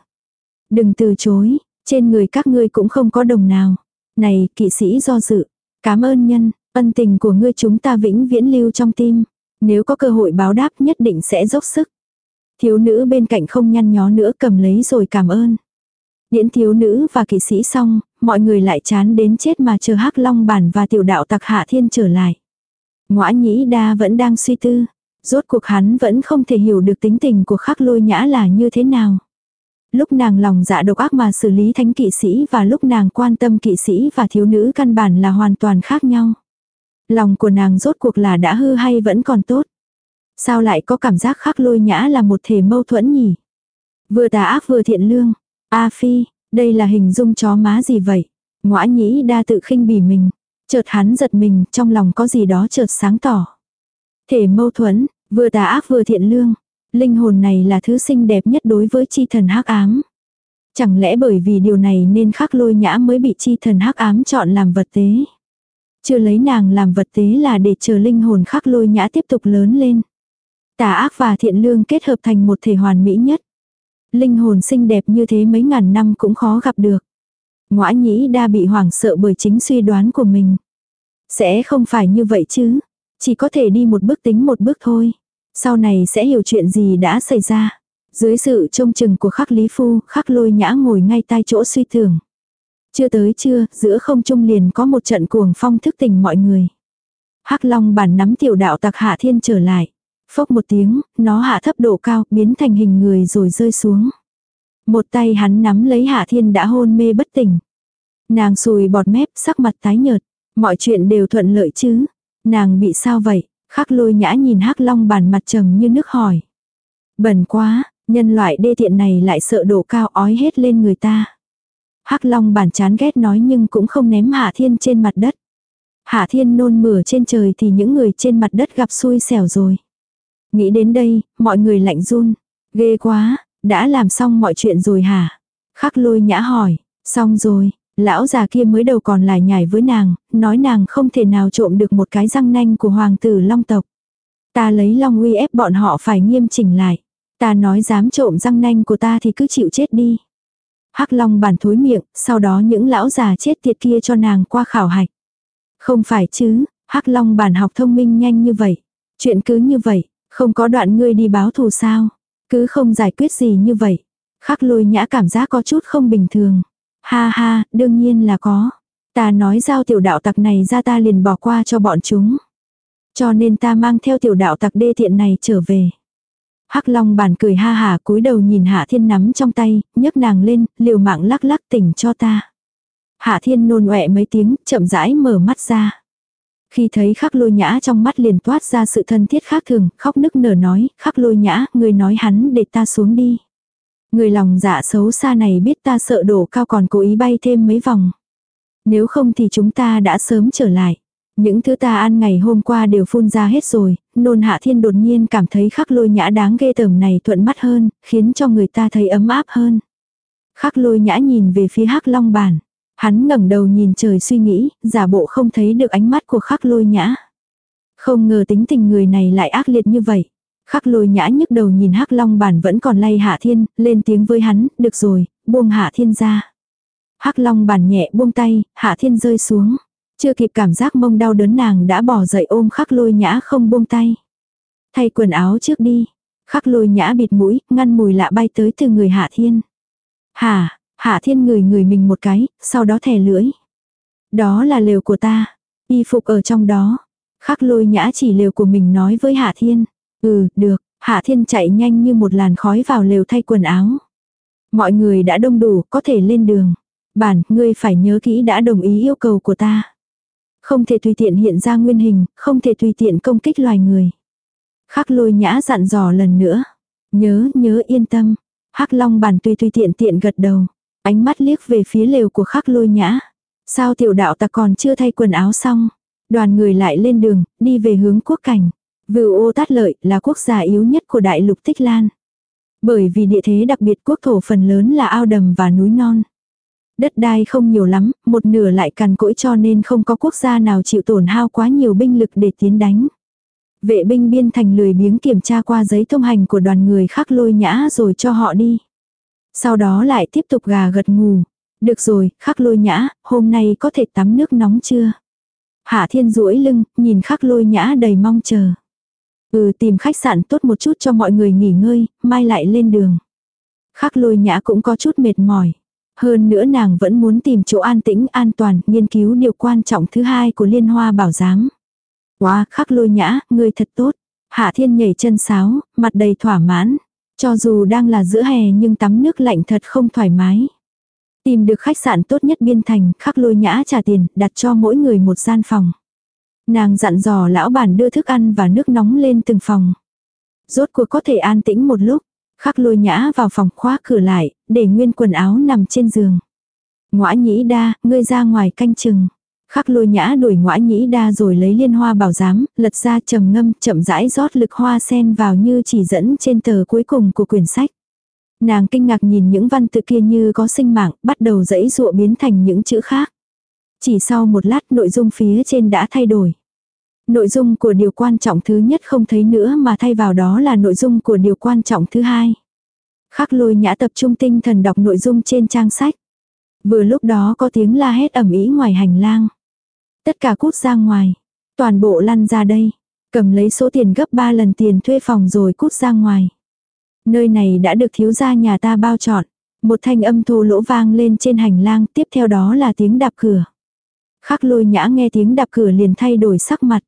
Đừng từ chối, trên người các ngươi cũng không có đồng nào. Này, kỵ sĩ do dự, cảm ơn nhân, ân tình của ngươi chúng ta vĩnh viễn lưu trong tim. Nếu có cơ hội báo đáp nhất định sẽ dốc sức. Thiếu nữ bên cạnh không nhăn nhó nữa cầm lấy rồi cảm ơn. Điễn thiếu nữ và kỵ sĩ xong, mọi người lại chán đến chết mà chờ hắc long bản và tiểu đạo tặc hạ thiên trở lại. Ngoã nhĩ đa vẫn đang suy tư. Rốt cuộc hắn vẫn không thể hiểu được tính tình của khắc lôi nhã là như thế nào. Lúc nàng lòng dạ độc ác mà xử lý thánh kỵ sĩ và lúc nàng quan tâm kỵ sĩ và thiếu nữ căn bản là hoàn toàn khác nhau. Lòng của nàng rốt cuộc là đã hư hay vẫn còn tốt. Sao lại có cảm giác khắc lôi nhã là một thể mâu thuẫn nhỉ? Vừa tà ác vừa thiện lương. A phi, đây là hình dung chó má gì vậy? Ngoã nhĩ đa tự khinh bỉ mình. Chợt hắn giật mình, trong lòng có gì đó chợt sáng tỏ. Thể mâu thuẫn, Vừa tà ác vừa thiện lương. Linh hồn này là thứ xinh đẹp nhất đối với chi thần hắc ám. Chẳng lẽ bởi vì điều này nên khắc lôi nhã mới bị chi thần hắc ám chọn làm vật tế. Chưa lấy nàng làm vật tế là để chờ linh hồn khắc lôi nhã tiếp tục lớn lên. Tà ác và thiện lương kết hợp thành một thể hoàn mỹ nhất. Linh hồn xinh đẹp như thế mấy ngàn năm cũng khó gặp được. Ngoã nhĩ đa bị hoảng sợ bởi chính suy đoán của mình. Sẽ không phải như vậy chứ. Chỉ có thể đi một bước tính một bước thôi. Sau này sẽ hiểu chuyện gì đã xảy ra. Dưới sự trông chừng của khắc lý phu, khắc lôi nhã ngồi ngay tai chỗ suy tưởng. Chưa tới trưa, giữa không trung liền có một trận cuồng phong thức tỉnh mọi người. hắc long bản nắm tiểu đạo tặc hạ thiên trở lại. Phốc một tiếng, nó hạ thấp độ cao, biến thành hình người rồi rơi xuống. Một tay hắn nắm lấy hạ thiên đã hôn mê bất tỉnh. Nàng sùi bọt mép, sắc mặt tái nhợt. Mọi chuyện đều thuận lợi chứ. Nàng bị sao vậy? Khắc lôi nhã nhìn hắc long bàn mặt trầm như nước hỏi. Bẩn quá, nhân loại đê tiện này lại sợ độ cao ói hết lên người ta. Hắc long bản chán ghét nói nhưng cũng không ném hạ thiên trên mặt đất. Hạ thiên nôn mửa trên trời thì những người trên mặt đất gặp xui xẻo rồi. Nghĩ đến đây, mọi người lạnh run. Ghê quá, đã làm xong mọi chuyện rồi hả? Khắc lôi nhã hỏi, xong rồi, lão già kia mới đầu còn lại nhảy với nàng, nói nàng không thể nào trộm được một cái răng nanh của hoàng tử long tộc. Ta lấy long uy ép bọn họ phải nghiêm chỉnh lại. Ta nói dám trộm răng nanh của ta thì cứ chịu chết đi. Hắc long bản thối miệng, sau đó những lão già chết tiệt kia cho nàng qua khảo hạch. Không phải chứ, Hắc long bản học thông minh nhanh như vậy. Chuyện cứ như vậy, không có đoạn ngươi đi báo thù sao? Cứ không giải quyết gì như vậy. Khắc lôi nhã cảm giác có chút không bình thường. Ha ha, đương nhiên là có. Ta nói giao tiểu đạo tặc này ra ta liền bỏ qua cho bọn chúng. Cho nên ta mang theo tiểu đạo tặc đê thiện này trở về. Hắc Long bản cười ha hà cúi đầu nhìn Hạ Thiên nắm trong tay, nhấc nàng lên, liều mạng lắc lắc tỉnh cho ta. Hạ Thiên nôn ọe mấy tiếng, chậm rãi mở mắt ra. Khi thấy khắc lôi nhã trong mắt liền toát ra sự thân thiết khác thường, khóc nức nở nói, khắc lôi nhã, người nói hắn để ta xuống đi. Người lòng dạ xấu xa này biết ta sợ đổ cao còn cố ý bay thêm mấy vòng. Nếu không thì chúng ta đã sớm trở lại. Những thứ ta ăn ngày hôm qua đều phun ra hết rồi, nôn hạ thiên đột nhiên cảm thấy khắc lôi nhã đáng ghê tởm này thuận mắt hơn, khiến cho người ta thấy ấm áp hơn. Khắc lôi nhã nhìn về phía hắc long bản. Hắn ngẩng đầu nhìn trời suy nghĩ, giả bộ không thấy được ánh mắt của khắc lôi nhã. Không ngờ tính tình người này lại ác liệt như vậy. Khắc lôi nhã nhức đầu nhìn hắc long bản vẫn còn lay hạ thiên, lên tiếng với hắn, được rồi, buông hạ thiên ra. hắc long bản nhẹ buông tay, hạ thiên rơi xuống. Chưa kịp cảm giác mông đau đớn nàng đã bỏ dậy ôm khắc lôi nhã không buông tay. Thay quần áo trước đi. Khắc lôi nhã bịt mũi, ngăn mùi lạ bay tới từ người hạ thiên. Hà, Hạ thiên người người mình một cái, sau đó thè lưỡi. Đó là lều của ta. Y phục ở trong đó. Khắc lôi nhã chỉ lều của mình nói với Hạ thiên. Ừ, được. Hạ thiên chạy nhanh như một làn khói vào lều thay quần áo. Mọi người đã đông đủ, có thể lên đường. Bản, ngươi phải nhớ kỹ đã đồng ý yêu cầu của ta. Không thể tùy tiện hiện ra nguyên hình, không thể tùy tiện công kích loài người. Khắc lôi nhã dặn dò lần nữa. Nhớ, nhớ yên tâm. Hắc long bản tùy tùy tiện tiện gật đầu. Ánh mắt liếc về phía lều của khắc lôi nhã. Sao tiểu đạo ta còn chưa thay quần áo xong? Đoàn người lại lên đường, đi về hướng quốc cảnh. Vưu ô tát lợi là quốc gia yếu nhất của đại lục Tích Lan. Bởi vì địa thế đặc biệt quốc thổ phần lớn là ao đầm và núi non. Đất đai không nhiều lắm, một nửa lại cằn cỗi cho nên không có quốc gia nào chịu tổn hao quá nhiều binh lực để tiến đánh. Vệ binh biên thành lười biếng kiểm tra qua giấy thông hành của đoàn người khắc lôi nhã rồi cho họ đi. Sau đó lại tiếp tục gà gật ngủ. Được rồi, khắc lôi nhã, hôm nay có thể tắm nước nóng chưa? Hạ thiên duỗi lưng, nhìn khắc lôi nhã đầy mong chờ. Ừ tìm khách sạn tốt một chút cho mọi người nghỉ ngơi, mai lại lên đường. Khắc lôi nhã cũng có chút mệt mỏi. Hơn nữa nàng vẫn muốn tìm chỗ an tĩnh an toàn, nghiên cứu điều quan trọng thứ hai của liên hoa bảo giám. Wow, khắc lôi nhã, người thật tốt. Hạ thiên nhảy chân sáo, mặt đầy thỏa mãn. Cho dù đang là giữa hè nhưng tắm nước lạnh thật không thoải mái. Tìm được khách sạn tốt nhất biên thành, khắc lôi nhã trả tiền, đặt cho mỗi người một gian phòng. Nàng dặn dò lão bản đưa thức ăn và nước nóng lên từng phòng. Rốt cuộc có thể an tĩnh một lúc, khắc lôi nhã vào phòng khóa cửa lại, để nguyên quần áo nằm trên giường. Ngoã nhĩ đa, ngươi ra ngoài canh chừng. Khắc lôi nhã đuổi ngoã nhĩ đa rồi lấy liên hoa bảo giám, lật ra trầm ngâm, chậm rãi rót lực hoa sen vào như chỉ dẫn trên tờ cuối cùng của quyển sách. Nàng kinh ngạc nhìn những văn tự kia như có sinh mạng, bắt đầu dẫy dụa biến thành những chữ khác. Chỉ sau một lát nội dung phía trên đã thay đổi. Nội dung của điều quan trọng thứ nhất không thấy nữa mà thay vào đó là nội dung của điều quan trọng thứ hai. Khắc lôi nhã tập trung tinh thần đọc nội dung trên trang sách. Vừa lúc đó có tiếng la hét ẩm ý ngoài hành lang. Tất cả cút ra ngoài. Toàn bộ lăn ra đây. Cầm lấy số tiền gấp 3 lần tiền thuê phòng rồi cút ra ngoài. Nơi này đã được thiếu gia nhà ta bao trọn. Một thanh âm thô lỗ vang lên trên hành lang, tiếp theo đó là tiếng đạp cửa. Khắc lôi nhã nghe tiếng đạp cửa liền thay đổi sắc mặt.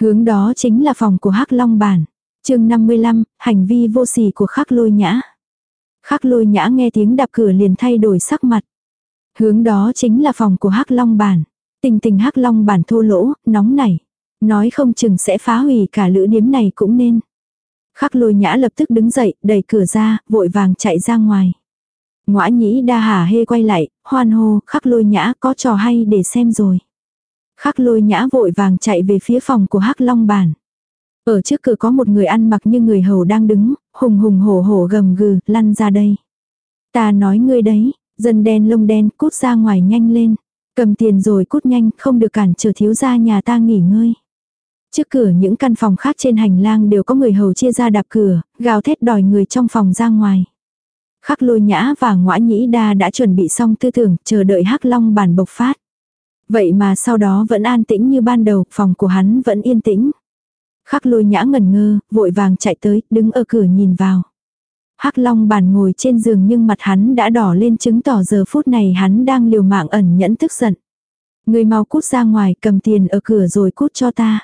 Hướng đó chính là phòng của Hắc Long Bản. chương 55, hành vi vô sỉ của Khắc lôi nhã. Khắc lôi nhã nghe tiếng đạp cửa liền thay đổi sắc mặt. Hướng đó chính là phòng của Hắc Long Bản. Tình tình Hắc Long Bản thô lỗ, nóng nảy. Nói không chừng sẽ phá hủy cả lữ điếm này cũng nên. Khắc lôi nhã lập tức đứng dậy, đẩy cửa ra, vội vàng chạy ra ngoài. Ngoã nhĩ đa hà hê quay lại, hoan hô, khắc lôi nhã có trò hay để xem rồi. Khắc lôi nhã vội vàng chạy về phía phòng của hắc long bản. Ở trước cửa có một người ăn mặc như người hầu đang đứng, hùng hùng hổ hổ gầm gừ, lăn ra đây. Ta nói ngươi đấy, dân đen lông đen cút ra ngoài nhanh lên. Cầm tiền rồi cút nhanh, không được cản trở thiếu gia nhà ta nghỉ ngơi. Trước cửa những căn phòng khác trên hành lang đều có người hầu chia ra đạp cửa, gào thét đòi người trong phòng ra ngoài. Khắc lôi nhã và ngõa nhĩ đa đã chuẩn bị xong tư tưởng, chờ đợi hắc long bàn bộc phát. Vậy mà sau đó vẫn an tĩnh như ban đầu, phòng của hắn vẫn yên tĩnh. Khắc lôi nhã ngẩn ngơ, vội vàng chạy tới, đứng ở cửa nhìn vào. Hắc long bàn ngồi trên giường nhưng mặt hắn đã đỏ lên chứng tỏ giờ phút này hắn đang liều mạng ẩn nhẫn tức giận. Người mau cút ra ngoài cầm tiền ở cửa rồi cút cho ta.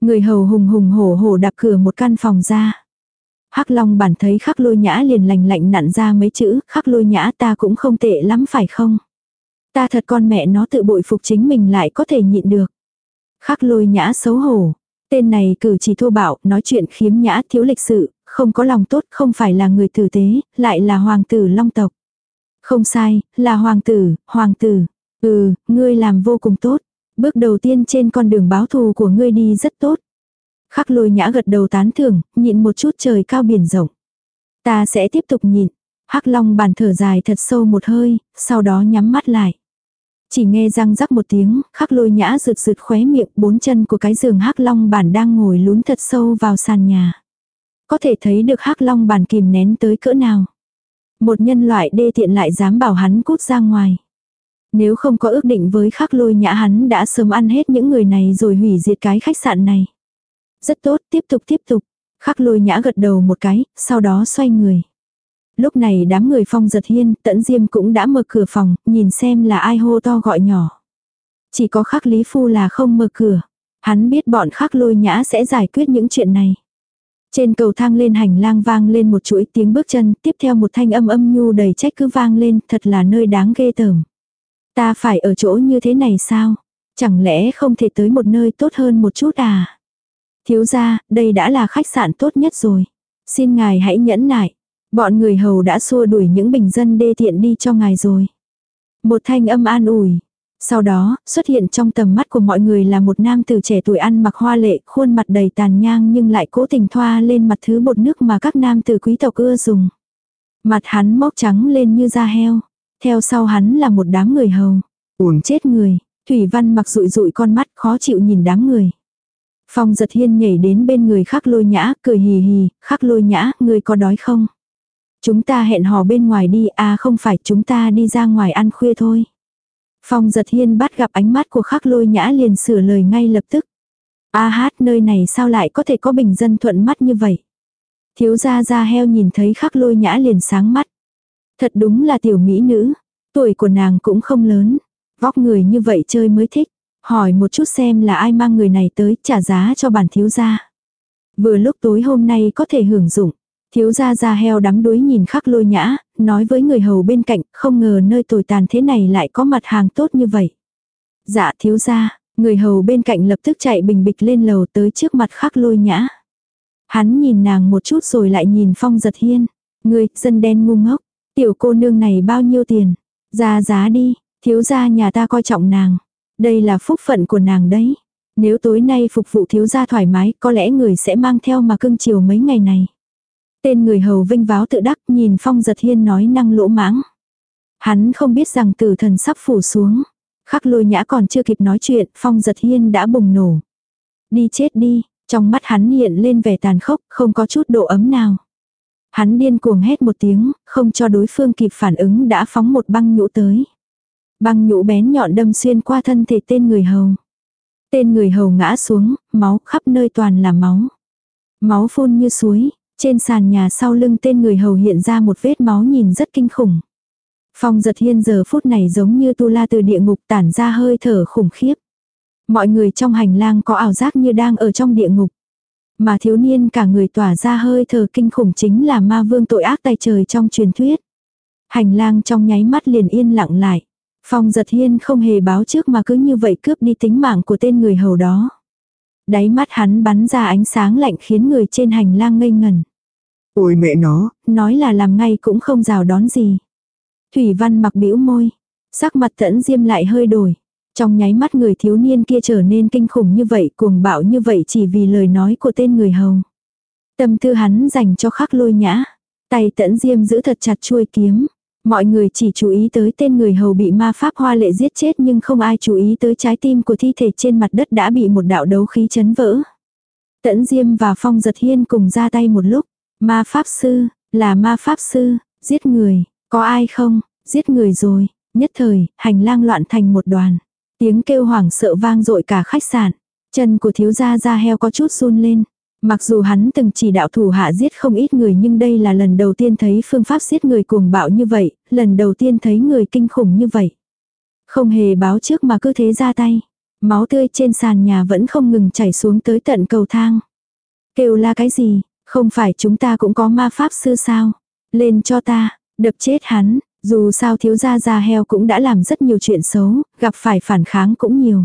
Người hầu hùng hùng hổ hổ đạp cửa một căn phòng ra. Hắc Long bản thấy khắc lôi nhã liền lành lạnh nặn ra mấy chữ, khắc lôi nhã ta cũng không tệ lắm phải không? Ta thật con mẹ nó tự bội phục chính mình lại có thể nhịn được. Khắc lôi nhã xấu hổ. Tên này cử chỉ thô bạo, nói chuyện khiếm nhã thiếu lịch sự, không có lòng tốt, không phải là người tử tế, lại là hoàng tử long tộc. Không sai, là hoàng tử, hoàng tử. Ừ, ngươi làm vô cùng tốt. Bước đầu tiên trên con đường báo thù của ngươi đi rất tốt. Khắc lôi nhã gật đầu tán thưởng, nhịn một chút trời cao biển rộng. Ta sẽ tiếp tục nhịn. Hắc long bàn thở dài thật sâu một hơi, sau đó nhắm mắt lại. Chỉ nghe răng rắc một tiếng, khắc lôi nhã rượt rượt khóe miệng, bốn chân của cái giường hắc long bàn đang ngồi lún thật sâu vào sàn nhà. Có thể thấy được hắc long bàn kìm nén tới cỡ nào. Một nhân loại đê tiện lại dám bảo hắn cút ra ngoài. Nếu không có ước định với khắc lôi nhã hắn đã sớm ăn hết những người này rồi hủy diệt cái khách sạn này. Rất tốt, tiếp tục tiếp tục. Khắc lôi nhã gật đầu một cái, sau đó xoay người. Lúc này đám người phong giật hiên, tẫn diêm cũng đã mở cửa phòng, nhìn xem là ai hô to gọi nhỏ. Chỉ có khắc lý phu là không mở cửa. Hắn biết bọn khắc lôi nhã sẽ giải quyết những chuyện này. Trên cầu thang lên hành lang vang lên một chuỗi tiếng bước chân, tiếp theo một thanh âm âm nhu đầy trách cứ vang lên, thật là nơi đáng ghê tởm. Ta phải ở chỗ như thế này sao? Chẳng lẽ không thể tới một nơi tốt hơn một chút à? Thiếu gia, đây đã là khách sạn tốt nhất rồi. Xin ngài hãy nhẫn nại. Bọn người hầu đã xua đuổi những bình dân đê tiện đi cho ngài rồi. Một thanh âm an ủi. Sau đó, xuất hiện trong tầm mắt của mọi người là một nam tử trẻ tuổi ăn mặc hoa lệ, khuôn mặt đầy tàn nhang nhưng lại cố tình thoa lên mặt thứ bột nước mà các nam tử quý tộc ưa dùng. Mặt hắn mốc trắng lên như da heo. Theo sau hắn là một đám người hầu. Uổng chết người. Thủy Văn mặc rụi rụi con mắt khó chịu nhìn đám người. Phong giật hiên nhảy đến bên người khắc lôi nhã, cười hì hì, khắc lôi nhã, người có đói không? Chúng ta hẹn hò bên ngoài đi, à không phải chúng ta đi ra ngoài ăn khuya thôi. Phong giật hiên bắt gặp ánh mắt của khắc lôi nhã liền sửa lời ngay lập tức. A hát nơi này sao lại có thể có bình dân thuận mắt như vậy? Thiếu gia gia heo nhìn thấy khắc lôi nhã liền sáng mắt. Thật đúng là tiểu mỹ nữ. Tuổi của nàng cũng không lớn. Vóc người như vậy chơi mới thích. Hỏi một chút xem là ai mang người này tới trả giá cho bản thiếu gia. Vừa lúc tối hôm nay có thể hưởng dụng. Thiếu gia ra heo đắm đuối nhìn khắc lôi nhã, nói với người hầu bên cạnh, không ngờ nơi tồi tàn thế này lại có mặt hàng tốt như vậy. Dạ thiếu gia, người hầu bên cạnh lập tức chạy bình bịch lên lầu tới trước mặt khắc lôi nhã. Hắn nhìn nàng một chút rồi lại nhìn phong giật hiên. Người, dân đen ngu ngốc, tiểu cô nương này bao nhiêu tiền? Ra giá đi, thiếu gia nhà ta coi trọng nàng. Đây là phúc phận của nàng đấy. Nếu tối nay phục vụ thiếu gia thoải mái, có lẽ người sẽ mang theo mà cưng chiều mấy ngày này. Tên người hầu vinh váo tự đắc nhìn phong giật hiên nói năng lỗ mãng. Hắn không biết rằng tử thần sắp phủ xuống. Khắc lôi nhã còn chưa kịp nói chuyện, phong giật hiên đã bùng nổ. Đi chết đi, trong mắt hắn hiện lên vẻ tàn khốc, không có chút độ ấm nào. Hắn điên cuồng hét một tiếng, không cho đối phương kịp phản ứng đã phóng một băng nhũ tới. Băng nhũ bén nhọn đâm xuyên qua thân thể tên người hầu. Tên người hầu ngã xuống, máu khắp nơi toàn là máu. Máu phun như suối, trên sàn nhà sau lưng tên người hầu hiện ra một vết máu nhìn rất kinh khủng. Phong giật hiên giờ phút này giống như tu la từ địa ngục tản ra hơi thở khủng khiếp. Mọi người trong hành lang có ảo giác như đang ở trong địa ngục. Mà thiếu niên cả người tỏa ra hơi thở kinh khủng chính là ma vương tội ác tay trời trong truyền thuyết. Hành lang trong nháy mắt liền yên lặng lại. Phong giật hiên không hề báo trước mà cứ như vậy cướp đi tính mạng của tên người hầu đó. Đáy mắt hắn bắn ra ánh sáng lạnh khiến người trên hành lang ngây ngẩn. Ôi mẹ nó, nói là làm ngay cũng không rào đón gì. Thủy văn mặc bĩu môi, sắc mặt tẫn diêm lại hơi đổi. Trong nháy mắt người thiếu niên kia trở nên kinh khủng như vậy, cuồng bạo như vậy chỉ vì lời nói của tên người hầu. Tâm tư hắn dành cho khắc lôi nhã. Tay tẫn diêm giữ thật chặt chuôi kiếm. Mọi người chỉ chú ý tới tên người hầu bị ma pháp hoa lệ giết chết nhưng không ai chú ý tới trái tim của thi thể trên mặt đất đã bị một đạo đấu khí chấn vỡ. Tẫn Diêm và Phong Giật Hiên cùng ra tay một lúc. Ma pháp sư, là ma pháp sư, giết người, có ai không, giết người rồi. Nhất thời, hành lang loạn thành một đoàn. Tiếng kêu hoảng sợ vang dội cả khách sạn. Chân của thiếu gia da heo có chút run lên. Mặc dù hắn từng chỉ đạo thủ hạ giết không ít người nhưng đây là lần đầu tiên thấy phương pháp giết người cuồng bạo như vậy, lần đầu tiên thấy người kinh khủng như vậy. Không hề báo trước mà cứ thế ra tay. Máu tươi trên sàn nhà vẫn không ngừng chảy xuống tới tận cầu thang. Kêu la cái gì, không phải chúng ta cũng có ma pháp sư sao? Lên cho ta, đập chết hắn, dù sao thiếu gia già heo cũng đã làm rất nhiều chuyện xấu, gặp phải phản kháng cũng nhiều.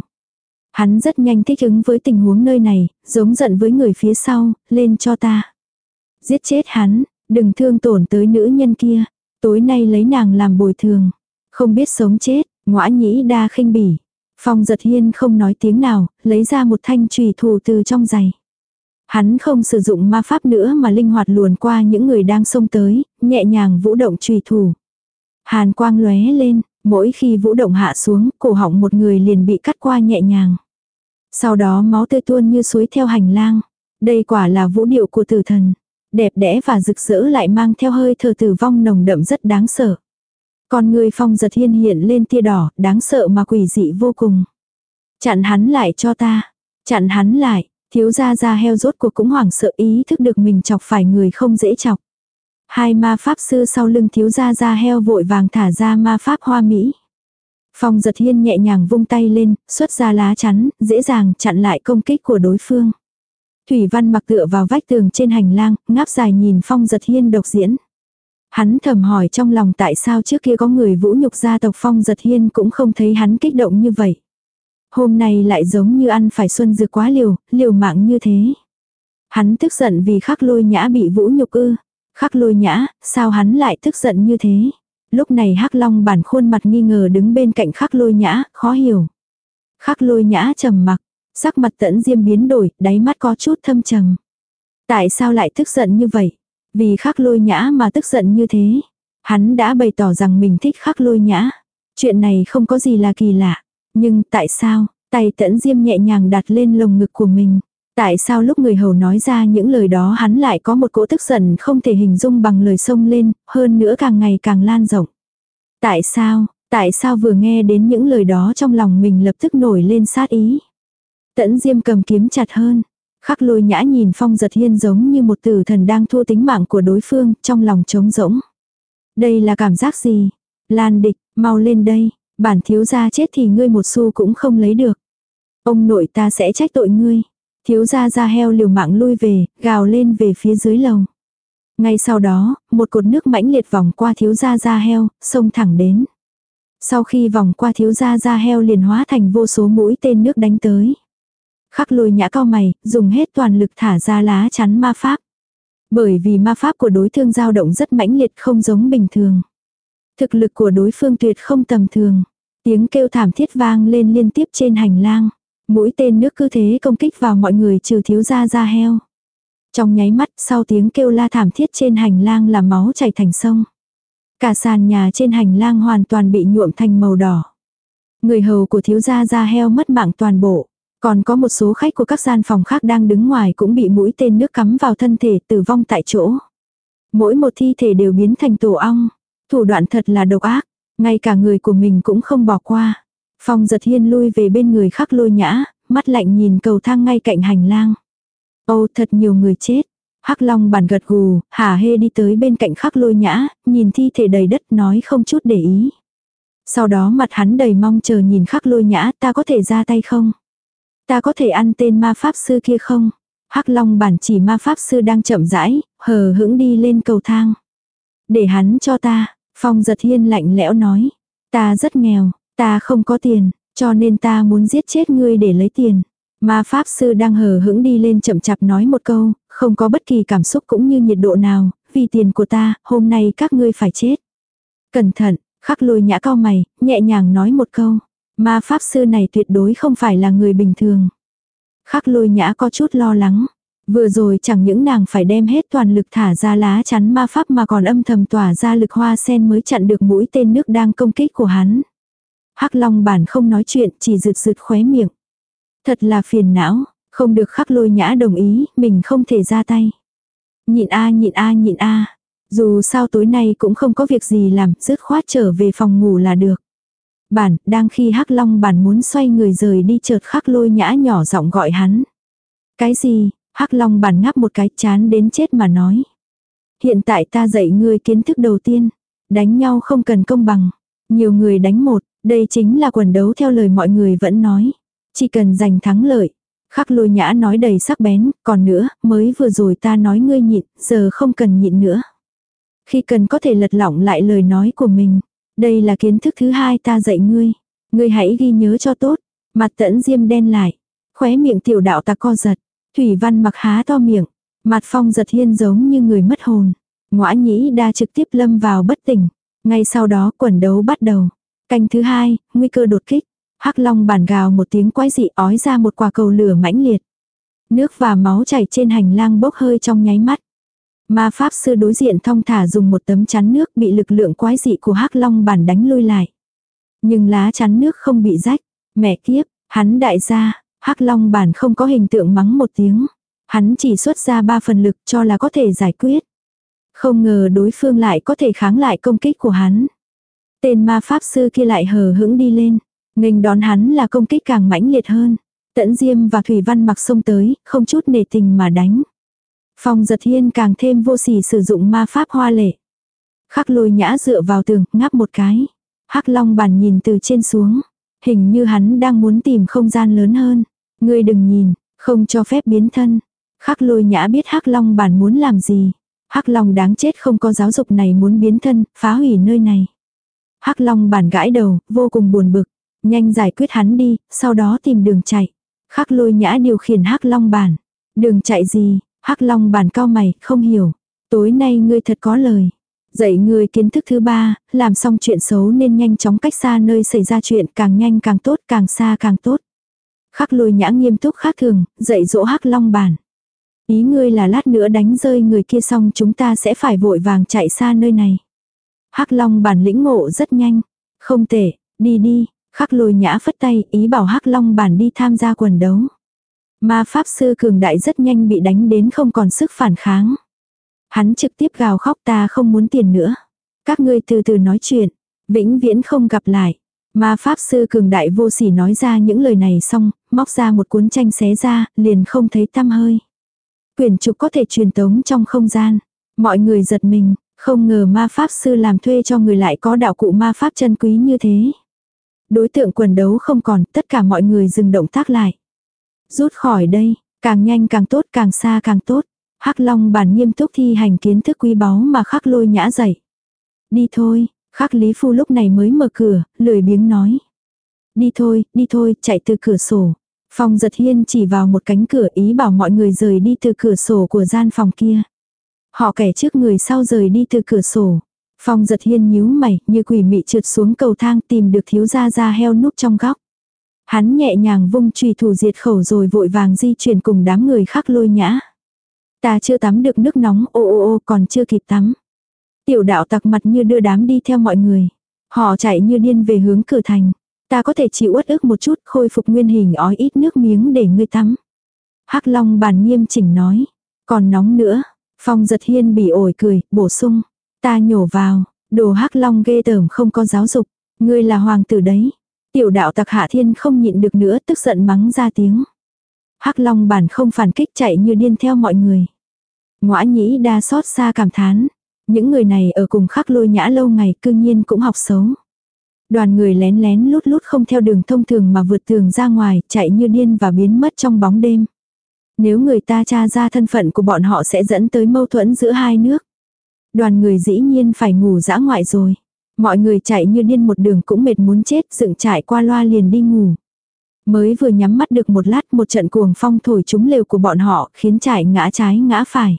Hắn rất nhanh thích ứng với tình huống nơi này, giống giận với người phía sau, lên cho ta. Giết chết hắn, đừng thương tổn tới nữ nhân kia. Tối nay lấy nàng làm bồi thường. Không biết sống chết, ngõa nhĩ đa khinh bỉ. Phong giật hiên không nói tiếng nào, lấy ra một thanh trùy thủ từ trong giày. Hắn không sử dụng ma pháp nữa mà linh hoạt luồn qua những người đang xông tới, nhẹ nhàng vũ động trùy thủ. Hàn quang lóe lên, mỗi khi vũ động hạ xuống, cổ họng một người liền bị cắt qua nhẹ nhàng. Sau đó máu tươi tuôn như suối theo hành lang. Đây quả là vũ điệu của tử thần. Đẹp đẽ và rực rỡ lại mang theo hơi thở tử vong nồng đậm rất đáng sợ. Con người phong giật hiên hiện lên tia đỏ, đáng sợ mà quỷ dị vô cùng. Chặn hắn lại cho ta. Chặn hắn lại, thiếu gia gia heo rốt cuộc cũng hoảng sợ ý thức được mình chọc phải người không dễ chọc. Hai ma pháp sư sau lưng thiếu gia gia heo vội vàng thả ra ma pháp hoa mỹ. Phong giật hiên nhẹ nhàng vung tay lên, xuất ra lá chắn, dễ dàng chặn lại công kích của đối phương. Thủy văn mặc tựa vào vách tường trên hành lang, ngáp dài nhìn phong giật hiên độc diễn. Hắn thầm hỏi trong lòng tại sao trước kia có người vũ nhục gia tộc phong giật hiên cũng không thấy hắn kích động như vậy. Hôm nay lại giống như ăn phải xuân dược quá liều, liều mạng như thế. Hắn tức giận vì khắc lôi nhã bị vũ nhục ư. Khắc lôi nhã, sao hắn lại tức giận như thế? Lúc này hắc long bản khuôn mặt nghi ngờ đứng bên cạnh khắc lôi nhã, khó hiểu. Khắc lôi nhã trầm mặc, sắc mặt tẫn diêm biến đổi, đáy mắt có chút thâm trầm. Tại sao lại tức giận như vậy? Vì khắc lôi nhã mà tức giận như thế. Hắn đã bày tỏ rằng mình thích khắc lôi nhã. Chuyện này không có gì là kỳ lạ. Nhưng tại sao, tay tẫn diêm nhẹ nhàng đặt lên lồng ngực của mình. Tại sao lúc người hầu nói ra những lời đó hắn lại có một cỗ tức giận không thể hình dung bằng lời sông lên, hơn nữa càng ngày càng lan rộng. Tại sao, tại sao vừa nghe đến những lời đó trong lòng mình lập tức nổi lên sát ý. Tẫn diêm cầm kiếm chặt hơn. Khắc lôi nhã nhìn phong giật hiên giống như một tử thần đang thua tính mạng của đối phương trong lòng trống rỗng. Đây là cảm giác gì? Lan địch, mau lên đây, bản thiếu gia chết thì ngươi một xu cũng không lấy được. Ông nội ta sẽ trách tội ngươi. Thiếu gia gia heo liều mạng lui về, gào lên về phía dưới lầu. Ngay sau đó, một cột nước mãnh liệt vòng qua thiếu gia gia heo, xông thẳng đến. Sau khi vòng qua thiếu gia gia heo liền hóa thành vô số mũi tên nước đánh tới. Khắc lôi nhã cao mày, dùng hết toàn lực thả ra lá chắn ma pháp. Bởi vì ma pháp của đối phương dao động rất mãnh liệt không giống bình thường. Thực lực của đối phương tuyệt không tầm thường. Tiếng kêu thảm thiết vang lên liên tiếp trên hành lang. Mũi tên nước cứ thế công kích vào mọi người trừ thiếu gia ra heo. Trong nháy mắt, sau tiếng kêu la thảm thiết trên hành lang là máu chảy thành sông. Cả sàn nhà trên hành lang hoàn toàn bị nhuộm thành màu đỏ. Người hầu của thiếu gia ra heo mất mạng toàn bộ. Còn có một số khách của các gian phòng khác đang đứng ngoài cũng bị mũi tên nước cắm vào thân thể tử vong tại chỗ. Mỗi một thi thể đều biến thành tổ ong. Thủ đoạn thật là độc ác. Ngay cả người của mình cũng không bỏ qua. Phong giật hiên lui về bên người khắc lôi nhã, mắt lạnh nhìn cầu thang ngay cạnh hành lang. Ô thật nhiều người chết. Hắc Long bản gật gù, hả hê đi tới bên cạnh khắc lôi nhã, nhìn thi thể đầy đất nói không chút để ý. Sau đó mặt hắn đầy mong chờ nhìn khắc lôi nhã ta có thể ra tay không? Ta có thể ăn tên ma pháp sư kia không? Hắc Long bản chỉ ma pháp sư đang chậm rãi, hờ hững đi lên cầu thang. Để hắn cho ta, Phong giật hiên lạnh lẽo nói. Ta rất nghèo, ta không có tiền, cho nên ta muốn giết chết ngươi để lấy tiền. Ma pháp sư đang hờ hững đi lên chậm chạp nói một câu, không có bất kỳ cảm xúc cũng như nhiệt độ nào, vì tiền của ta, hôm nay các ngươi phải chết. Cẩn thận, khắc lôi nhã cao mày, nhẹ nhàng nói một câu. Ma pháp sư này tuyệt đối không phải là người bình thường. Khắc lôi nhã có chút lo lắng. Vừa rồi chẳng những nàng phải đem hết toàn lực thả ra lá chắn ma pháp mà còn âm thầm tỏa ra lực hoa sen mới chặn được mũi tên nước đang công kích của hắn. Hắc Long bản không nói chuyện, chỉ rượt rượt khóe miệng. Thật là phiền não, không được khắc lôi nhã đồng ý, mình không thể ra tay. Nhịn a nhịn a nhịn a. Dù sao tối nay cũng không có việc gì làm, dứt khoát trở về phòng ngủ là được. Bản, đang khi Hắc Long bản muốn xoay người rời đi chợt khắc lôi nhã nhỏ giọng gọi hắn. Cái gì, Hắc Long bản ngáp một cái chán đến chết mà nói. Hiện tại ta dạy ngươi kiến thức đầu tiên. Đánh nhau không cần công bằng. Nhiều người đánh một, đây chính là quần đấu theo lời mọi người vẫn nói. Chỉ cần giành thắng lợi. Khắc lôi nhã nói đầy sắc bén, còn nữa, mới vừa rồi ta nói ngươi nhịn, giờ không cần nhịn nữa. Khi cần có thể lật lỏng lại lời nói của mình. Đây là kiến thức thứ hai ta dạy ngươi. Ngươi hãy ghi nhớ cho tốt. Mặt tẫn diêm đen lại. Khóe miệng tiểu đạo ta co giật. Thủy văn mặc há to miệng. Mặt phong giật hiên giống như người mất hồn. Ngoã nhĩ đa trực tiếp lâm vào bất tỉnh. Ngay sau đó quần đấu bắt đầu. Canh thứ hai, nguy cơ đột kích. Hắc long bản gào một tiếng quái dị ói ra một quả cầu lửa mãnh liệt. Nước và máu chảy trên hành lang bốc hơi trong nháy mắt. Ma pháp sư đối diện thong thả dùng một tấm chắn nước bị lực lượng quái dị của Hắc long bản đánh lui lại. Nhưng lá chắn nước không bị rách. Mẹ kiếp, hắn đại gia, Hắc long bản không có hình tượng mắng một tiếng. Hắn chỉ xuất ra ba phần lực cho là có thể giải quyết. Không ngờ đối phương lại có thể kháng lại công kích của hắn. Tên ma pháp sư kia lại hờ hững đi lên. Nghênh đón hắn là công kích càng mãnh liệt hơn. Tẫn Diêm và Thủy Văn mặc xông tới, không chút nề tình mà đánh. Phong giật hiên càng thêm vô sỉ sử dụng ma pháp hoa lệ. Khắc lôi nhã dựa vào tường, ngáp một cái. Hắc long bàn nhìn từ trên xuống. Hình như hắn đang muốn tìm không gian lớn hơn. Ngươi đừng nhìn, không cho phép biến thân. Khắc lôi nhã biết Hắc long bản muốn làm gì. Hắc long đáng chết không có giáo dục này muốn biến thân, phá hủy nơi này. Hắc long bản gãi đầu, vô cùng buồn bực. Nhanh giải quyết hắn đi, sau đó tìm đường chạy. Khắc lôi nhã điều khiển hắc long bản. Đường chạy gì, hắc long bản cao mày, không hiểu. Tối nay ngươi thật có lời. Dạy ngươi kiến thức thứ ba, làm xong chuyện xấu nên nhanh chóng cách xa nơi xảy ra chuyện càng nhanh càng tốt càng xa càng tốt. Khắc lôi nhã nghiêm túc khác thường, dạy dỗ hắc long bản. Ý ngươi là lát nữa đánh rơi người kia xong chúng ta sẽ phải vội vàng chạy xa nơi này. Hắc long bản lĩnh ngộ rất nhanh. Không tệ, đi đi, Khắc lôi nhã phất tay, ý bảo Hắc Long bản đi tham gia quần đấu. Ma Pháp Sư cường đại rất nhanh bị đánh đến không còn sức phản kháng. Hắn trực tiếp gào khóc ta không muốn tiền nữa. Các ngươi từ từ nói chuyện, vĩnh viễn không gặp lại. Ma Pháp Sư cường đại vô sỉ nói ra những lời này xong, móc ra một cuốn tranh xé ra, liền không thấy tăm hơi. Quyển trục có thể truyền tống trong không gian. Mọi người giật mình, không ngờ ma pháp sư làm thuê cho người lại có đạo cụ ma pháp chân quý như thế. Đối tượng quần đấu không còn, tất cả mọi người dừng động tác lại. Rút khỏi đây, càng nhanh càng tốt, càng xa càng tốt. Hắc Long bản nghiêm túc thi hành kiến thức quý báu mà khắc lôi nhã dậy. Đi thôi, khắc Lý Phu lúc này mới mở cửa, lười biếng nói. Đi thôi, đi thôi, chạy từ cửa sổ. Phong giật hiên chỉ vào một cánh cửa ý bảo mọi người rời đi từ cửa sổ của gian phòng kia. Họ kẻ trước người sau rời đi từ cửa sổ. Phong giật hiên nhíu mày, như quỷ mị trượt xuống cầu thang tìm được thiếu gia gia heo núp trong góc. Hắn nhẹ nhàng vung trùy thủ diệt khẩu rồi vội vàng di chuyển cùng đám người khác lôi nhã. Ta chưa tắm được nước nóng, ô ô ô còn chưa kịp tắm. Tiểu đạo tặc mặt như đưa đám đi theo mọi người. Họ chạy như điên về hướng cửa thành. Ta có thể chịu uất ức một chút khôi phục nguyên hình ói ít nước miếng để ngươi tắm. hắc Long bàn nghiêm chỉnh nói. Còn nóng nữa. Phong giật hiên bị ổi cười, bổ sung. Ta nhổ vào. Đồ hắc Long ghê tởm không có giáo dục. Ngươi là hoàng tử đấy. Tiểu đạo tặc hạ thiên không nhịn được nữa tức giận mắng ra tiếng. hắc Long bản không phản kích chạy như điên theo mọi người. Ngoã nhĩ đa xót xa cảm thán. Những người này ở cùng khắc lôi nhã lâu ngày cương nhiên cũng học xấu. Đoàn người lén lén lút lút không theo đường thông thường mà vượt tường ra ngoài, chạy như điên và biến mất trong bóng đêm. Nếu người ta tra ra thân phận của bọn họ sẽ dẫn tới mâu thuẫn giữa hai nước. Đoàn người dĩ nhiên phải ngủ dã ngoại rồi. Mọi người chạy như điên một đường cũng mệt muốn chết, dựng trải qua loa liền đi ngủ. Mới vừa nhắm mắt được một lát một trận cuồng phong thổi trúng lều của bọn họ khiến trải ngã trái ngã phải.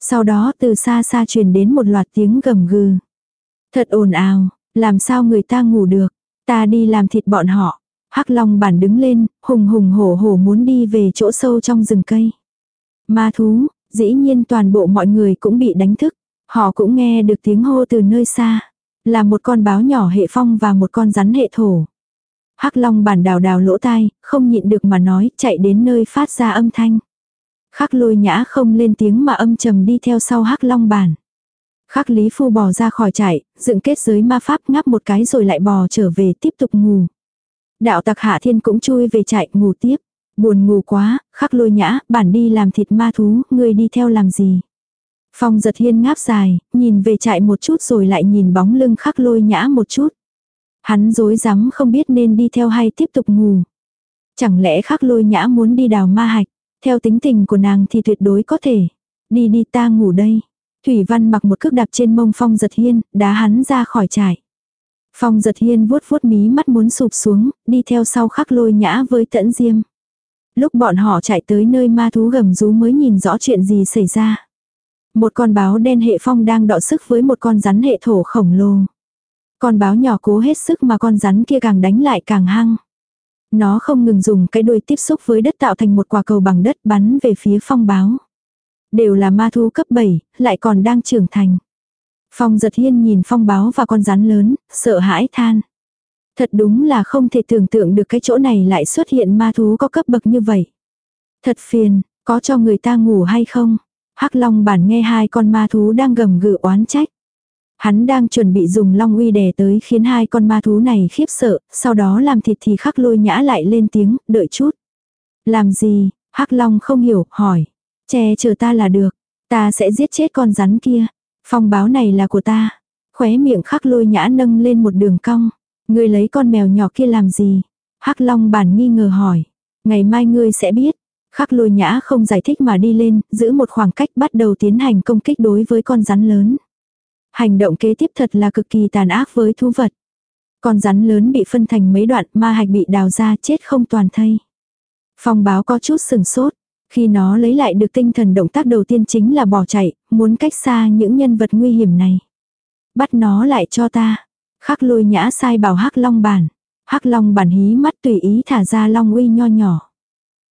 Sau đó từ xa xa truyền đến một loạt tiếng gầm gừ. Thật ồn ào, làm sao người ta ngủ được, ta đi làm thịt bọn họ. Hắc Long bản đứng lên, hùng hùng hổ hổ muốn đi về chỗ sâu trong rừng cây. Ma thú, dĩ nhiên toàn bộ mọi người cũng bị đánh thức. Họ cũng nghe được tiếng hô từ nơi xa. Là một con báo nhỏ hệ phong và một con rắn hệ thổ. Hắc Long bản đào đào lỗ tai, không nhịn được mà nói, chạy đến nơi phát ra âm thanh. Khắc lôi nhã không lên tiếng mà âm trầm đi theo sau hắc long bản. Khắc lý phu bò ra khỏi trại, dựng kết giới ma pháp ngáp một cái rồi lại bò trở về tiếp tục ngủ. Đạo tặc hạ thiên cũng chui về trại ngủ tiếp. Buồn ngủ quá, khắc lôi nhã, bản đi làm thịt ma thú, ngươi đi theo làm gì. Phong giật hiên ngáp dài, nhìn về trại một chút rồi lại nhìn bóng lưng khắc lôi nhã một chút. Hắn dối rắm không biết nên đi theo hay tiếp tục ngủ. Chẳng lẽ khắc lôi nhã muốn đi đào ma hạch. Theo tính tình của nàng thì tuyệt đối có thể. Đi đi ta ngủ đây. Thủy Văn mặc một cước đạp trên mông Phong giật hiên, đá hắn ra khỏi trại. Phong giật hiên vuốt vuốt mí mắt muốn sụp xuống, đi theo sau khắc lôi nhã với tẫn diêm. Lúc bọn họ chạy tới nơi ma thú gầm rú mới nhìn rõ chuyện gì xảy ra. Một con báo đen hệ phong đang đọ sức với một con rắn hệ thổ khổng lồ. Con báo nhỏ cố hết sức mà con rắn kia càng đánh lại càng hăng. Nó không ngừng dùng cái đuôi tiếp xúc với đất tạo thành một quả cầu bằng đất bắn về phía phong báo. Đều là ma thú cấp 7, lại còn đang trưởng thành. Phong giật hiên nhìn phong báo và con rắn lớn, sợ hãi than. Thật đúng là không thể tưởng tượng được cái chỗ này lại xuất hiện ma thú có cấp bậc như vậy. Thật phiền, có cho người ta ngủ hay không? Hắc Long bản nghe hai con ma thú đang gầm gừ oán trách. Hắn đang chuẩn bị dùng long uy đè tới khiến hai con ma thú này khiếp sợ, sau đó làm thịt thì khắc lôi nhã lại lên tiếng, đợi chút. Làm gì, hắc long không hiểu, hỏi. Che chờ ta là được, ta sẽ giết chết con rắn kia. Phong báo này là của ta. Khóe miệng khắc lôi nhã nâng lên một đường cong. Ngươi lấy con mèo nhỏ kia làm gì? Hắc long bản nghi ngờ hỏi. Ngày mai ngươi sẽ biết. Khắc lôi nhã không giải thích mà đi lên, giữ một khoảng cách bắt đầu tiến hành công kích đối với con rắn lớn. Hành động kế tiếp thật là cực kỳ tàn ác với thú vật. Con rắn lớn bị phân thành mấy đoạn, ma hạch bị đào ra chết không toàn thây. Phong báo có chút sừng sốt. Khi nó lấy lại được tinh thần động tác đầu tiên chính là bỏ chạy, muốn cách xa những nhân vật nguy hiểm này. Bắt nó lại cho ta. Khắc lôi nhã sai bảo hắc long bản. hắc long bản hí mắt tùy ý thả ra long uy nho nhỏ.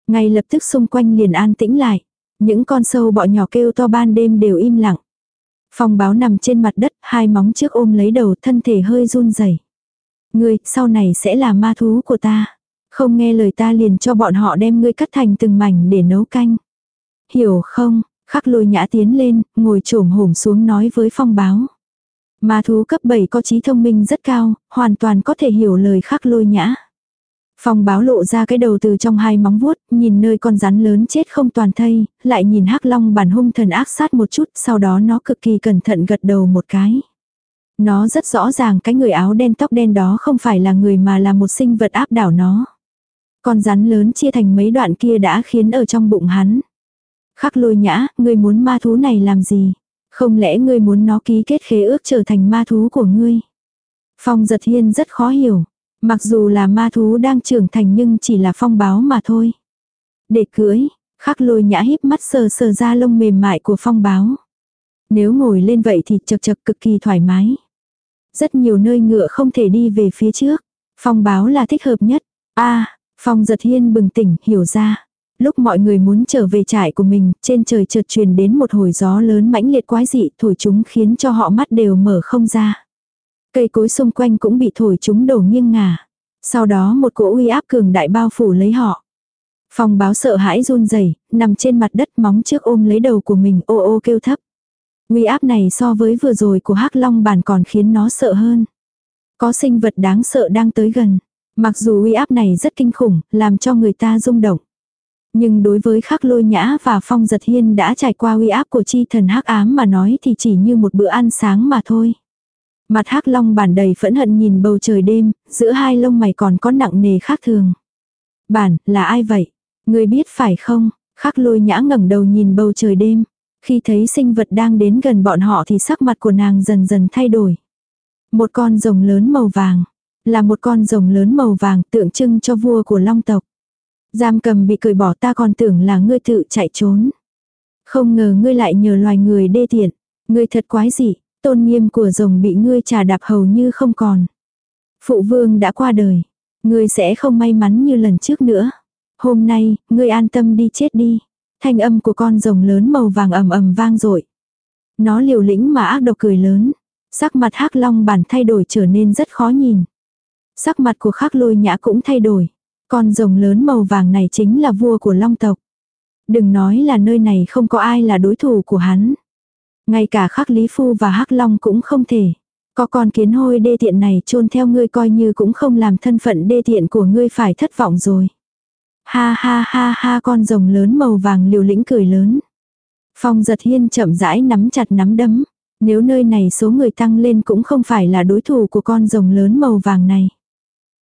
Ngay lập tức xung quanh liền an tĩnh lại. Những con sâu bọ nhỏ kêu to ban đêm đều im lặng. Phong báo nằm trên mặt đất, hai móng trước ôm lấy đầu thân thể hơi run rẩy. Ngươi, sau này sẽ là ma thú của ta. Không nghe lời ta liền cho bọn họ đem ngươi cắt thành từng mảnh để nấu canh. Hiểu không, khắc lôi nhã tiến lên, ngồi trổm hổm xuống nói với phong báo. Ma thú cấp 7 có trí thông minh rất cao, hoàn toàn có thể hiểu lời khắc lôi nhã. Phong báo lộ ra cái đầu từ trong hai móng vuốt, nhìn nơi con rắn lớn chết không toàn thây, lại nhìn hắc long bản hung thần ác sát một chút, sau đó nó cực kỳ cẩn thận gật đầu một cái. Nó rất rõ ràng cái người áo đen tóc đen đó không phải là người mà là một sinh vật áp đảo nó. Con rắn lớn chia thành mấy đoạn kia đã khiến ở trong bụng hắn. Khắc lôi nhã, ngươi muốn ma thú này làm gì? Không lẽ ngươi muốn nó ký kết khế ước trở thành ma thú của ngươi? Phong giật hiên rất khó hiểu. Mặc dù là ma thú đang trưởng thành nhưng chỉ là phong báo mà thôi. Để cưới, khắc lôi nhã híp mắt sờ sờ ra lông mềm mại của phong báo. Nếu ngồi lên vậy thì chật chật cực kỳ thoải mái. Rất nhiều nơi ngựa không thể đi về phía trước. Phong báo là thích hợp nhất. a Phong giật hiên bừng tỉnh, hiểu ra. Lúc mọi người muốn trở về trại của mình, trên trời chợt truyền đến một hồi gió lớn mãnh liệt quái dị, thổi chúng khiến cho họ mắt đều mở không ra. Cây cối xung quanh cũng bị thổi chúng đổ nghiêng ngả. Sau đó một cỗ uy áp cường đại bao phủ lấy họ. Phong báo sợ hãi run rẩy, nằm trên mặt đất móng trước ôm lấy đầu của mình ô ô kêu thấp. Uy áp này so với vừa rồi của hắc long bản còn khiến nó sợ hơn. Có sinh vật đáng sợ đang tới gần. Mặc dù uy áp này rất kinh khủng, làm cho người ta rung động. Nhưng đối với khắc lôi nhã và phong giật hiên đã trải qua uy áp của chi thần hắc ám mà nói thì chỉ như một bữa ăn sáng mà thôi. Mặt hắc long bản đầy phẫn hận nhìn bầu trời đêm, giữa hai lông mày còn có nặng nề khác thường. Bản, là ai vậy? Người biết phải không? Khắc lôi nhã ngẩng đầu nhìn bầu trời đêm. Khi thấy sinh vật đang đến gần bọn họ thì sắc mặt của nàng dần dần thay đổi. Một con rồng lớn màu vàng. Là một con rồng lớn màu vàng tượng trưng cho vua của long tộc. Giam cầm bị cởi bỏ ta còn tưởng là ngươi tự chạy trốn. Không ngờ ngươi lại nhờ loài người đê tiện. Ngươi thật quái dị, tôn nghiêm của rồng bị ngươi trà đạp hầu như không còn. Phụ vương đã qua đời. Ngươi sẽ không may mắn như lần trước nữa. Hôm nay, ngươi an tâm đi chết đi. Thanh âm của con rồng lớn màu vàng ầm ầm vang dội. Nó liều lĩnh mà ác độc cười lớn. Sắc mặt hắc long bản thay đổi trở nên rất khó nhìn. Sắc mặt của khắc lôi nhã cũng thay đổi. Con rồng lớn màu vàng này chính là vua của long tộc. Đừng nói là nơi này không có ai là đối thủ của hắn. Ngay cả khắc lý phu và hắc long cũng không thể. Có con kiến hôi đê tiện này chôn theo ngươi coi như cũng không làm thân phận đê tiện của ngươi phải thất vọng rồi. Ha ha ha ha, con rồng lớn màu vàng liều lĩnh cười lớn. Phong giật hiên chậm rãi nắm chặt nắm đấm. Nếu nơi này số người tăng lên cũng không phải là đối thủ của con rồng lớn màu vàng này.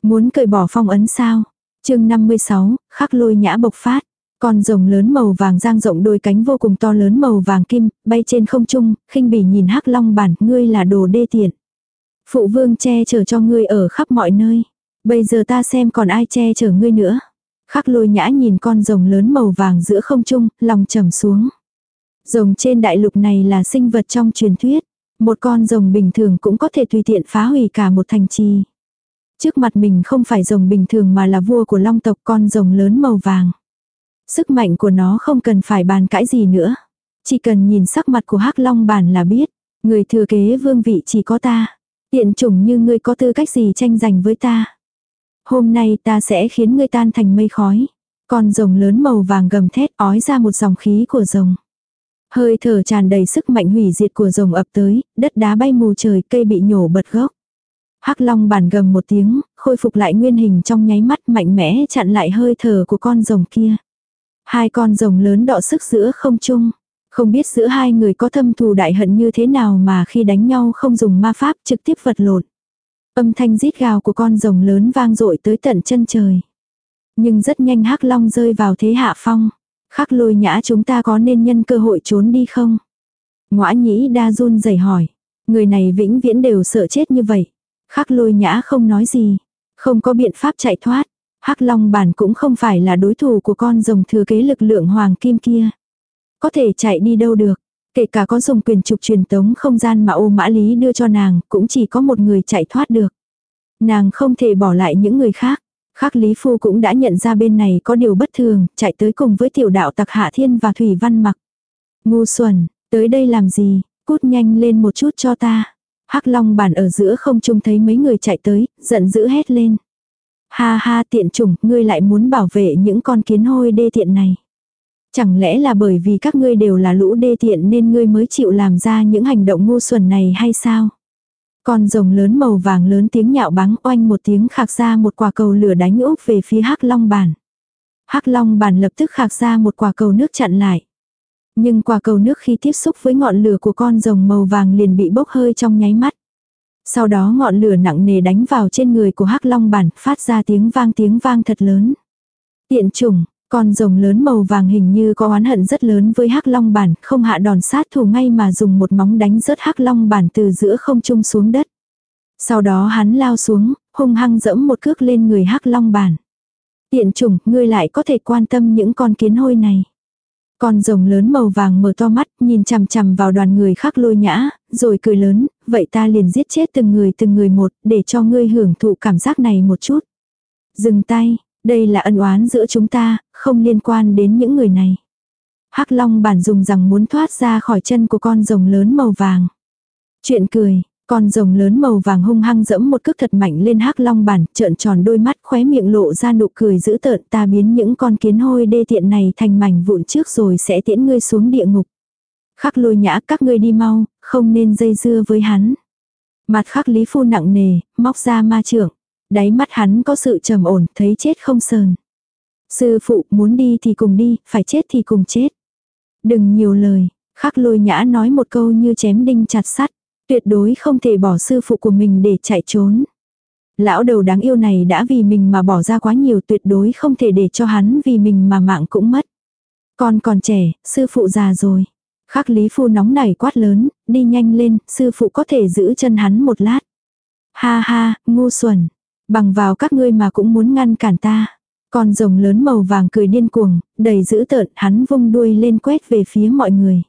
Muốn cởi bỏ phong ấn sao? chương 56, khắc lôi nhã bộc phát. Con rồng lớn màu vàng giang rộng đôi cánh vô cùng to lớn màu vàng kim, bay trên không trung, khinh bỉ nhìn hắc long bản, ngươi là đồ đê tiện. Phụ vương che chở cho ngươi ở khắp mọi nơi. Bây giờ ta xem còn ai che chở ngươi nữa. Khắc lôi nhã nhìn con rồng lớn màu vàng giữa không trung, lòng trầm xuống. Rồng trên đại lục này là sinh vật trong truyền thuyết. Một con rồng bình thường cũng có thể tùy tiện phá hủy cả một thành trì. Trước mặt mình không phải rồng bình thường mà là vua của long tộc con rồng lớn màu vàng. Sức mạnh của nó không cần phải bàn cãi gì nữa. Chỉ cần nhìn sắc mặt của hắc long bản là biết. Người thừa kế vương vị chỉ có ta. Tiện chủng như ngươi có tư cách gì tranh giành với ta. Hôm nay ta sẽ khiến ngươi tan thành mây khói. Con rồng lớn màu vàng gầm thét ói ra một dòng khí của rồng. Hơi thở tràn đầy sức mạnh hủy diệt của rồng ập tới, đất đá bay mù trời, cây bị nhổ bật gốc. Hắc long bản gầm một tiếng, khôi phục lại nguyên hình trong nháy mắt mạnh mẽ chặn lại hơi thở của con rồng kia. Hai con rồng lớn đọ sức giữa không chung, Không biết giữa hai người có thâm thù đại hận như thế nào mà khi đánh nhau không dùng ma pháp trực tiếp vật lộn. Âm thanh rít gào của con rồng lớn vang dội tới tận chân trời. Nhưng rất nhanh hắc long rơi vào thế hạ phong. Khắc lôi nhã chúng ta có nên nhân cơ hội trốn đi không? Ngoã nhĩ đa run rẩy hỏi. Người này vĩnh viễn đều sợ chết như vậy. Khắc lôi nhã không nói gì. Không có biện pháp chạy thoát. Hắc long bản cũng không phải là đối thủ của con rồng thừa kế lực lượng hoàng kim kia. Có thể chạy đi đâu được. Kể cả có dùng quyền trục truyền tống không gian mà ô mã lý đưa cho nàng, cũng chỉ có một người chạy thoát được. Nàng không thể bỏ lại những người khác. Khắc Lý Phu cũng đã nhận ra bên này có điều bất thường, chạy tới cùng với tiểu đạo tặc Hạ Thiên và Thủy Văn mặc. Ngu xuẩn, tới đây làm gì, cút nhanh lên một chút cho ta. Hắc Long bản ở giữa không trung thấy mấy người chạy tới, giận dữ hét lên. Ha ha tiện chủng, ngươi lại muốn bảo vệ những con kiến hôi đê tiện này. Chẳng lẽ là bởi vì các ngươi đều là lũ đê tiện nên ngươi mới chịu làm ra những hành động ngu xuẩn này hay sao? Con rồng lớn màu vàng lớn tiếng nhạo báng oanh một tiếng khạc ra một quả cầu lửa đánh úp về phía hắc long bản. hắc long bản lập tức khạc ra một quả cầu nước chặn lại. Nhưng quả cầu nước khi tiếp xúc với ngọn lửa của con rồng màu vàng liền bị bốc hơi trong nháy mắt. Sau đó ngọn lửa nặng nề đánh vào trên người của hắc long bản, phát ra tiếng vang tiếng vang thật lớn. Tiện chủng, con rồng lớn màu vàng hình như có oán hận rất lớn với hắc long bản, không hạ đòn sát thủ ngay mà dùng một móng đánh rớt hắc long bản từ giữa không trung xuống đất. Sau đó hắn lao xuống, hung hăng dẫm một cước lên người hắc long bản. Tiện chủng, ngươi lại có thể quan tâm những con kiến hôi này. Con rồng lớn màu vàng mở to mắt, nhìn chằm chằm vào đoàn người khác lôi nhã, rồi cười lớn, vậy ta liền giết chết từng người từng người một, để cho ngươi hưởng thụ cảm giác này một chút. Dừng tay, đây là ân oán giữa chúng ta, không liên quan đến những người này. Hắc Long bản dùng rằng muốn thoát ra khỏi chân của con rồng lớn màu vàng. Chuyện cười, con rồng lớn màu vàng hung hăng dẫm một cước thật mạnh lên hắc long bản, trợn tròn đôi mắt khóe miệng lộ ra nụ cười dữ tợn ta biến những con kiến hôi đê tiện này thành mảnh vụn trước rồi sẽ tiễn ngươi xuống địa ngục. Khắc lôi nhã các ngươi đi mau, không nên dây dưa với hắn. Mặt khắc lý phu nặng nề, móc ra ma trưởng. Đáy mắt hắn có sự trầm ổn, thấy chết không sờn. Sư phụ muốn đi thì cùng đi, phải chết thì cùng chết. Đừng nhiều lời, khắc lôi nhã nói một câu như chém đinh chặt sắt. Tuyệt đối không thể bỏ sư phụ của mình để chạy trốn. Lão đầu đáng yêu này đã vì mình mà bỏ ra quá nhiều tuyệt đối không thể để cho hắn vì mình mà mạng cũng mất. Con còn trẻ, sư phụ già rồi. Khắc lý phu nóng nảy quát lớn, đi nhanh lên, sư phụ có thể giữ chân hắn một lát. Ha ha, ngu xuẩn. Bằng vào các ngươi mà cũng muốn ngăn cản ta. Con rồng lớn màu vàng cười điên cuồng, đầy dữ tợn, hắn vung đuôi lên quét về phía mọi người.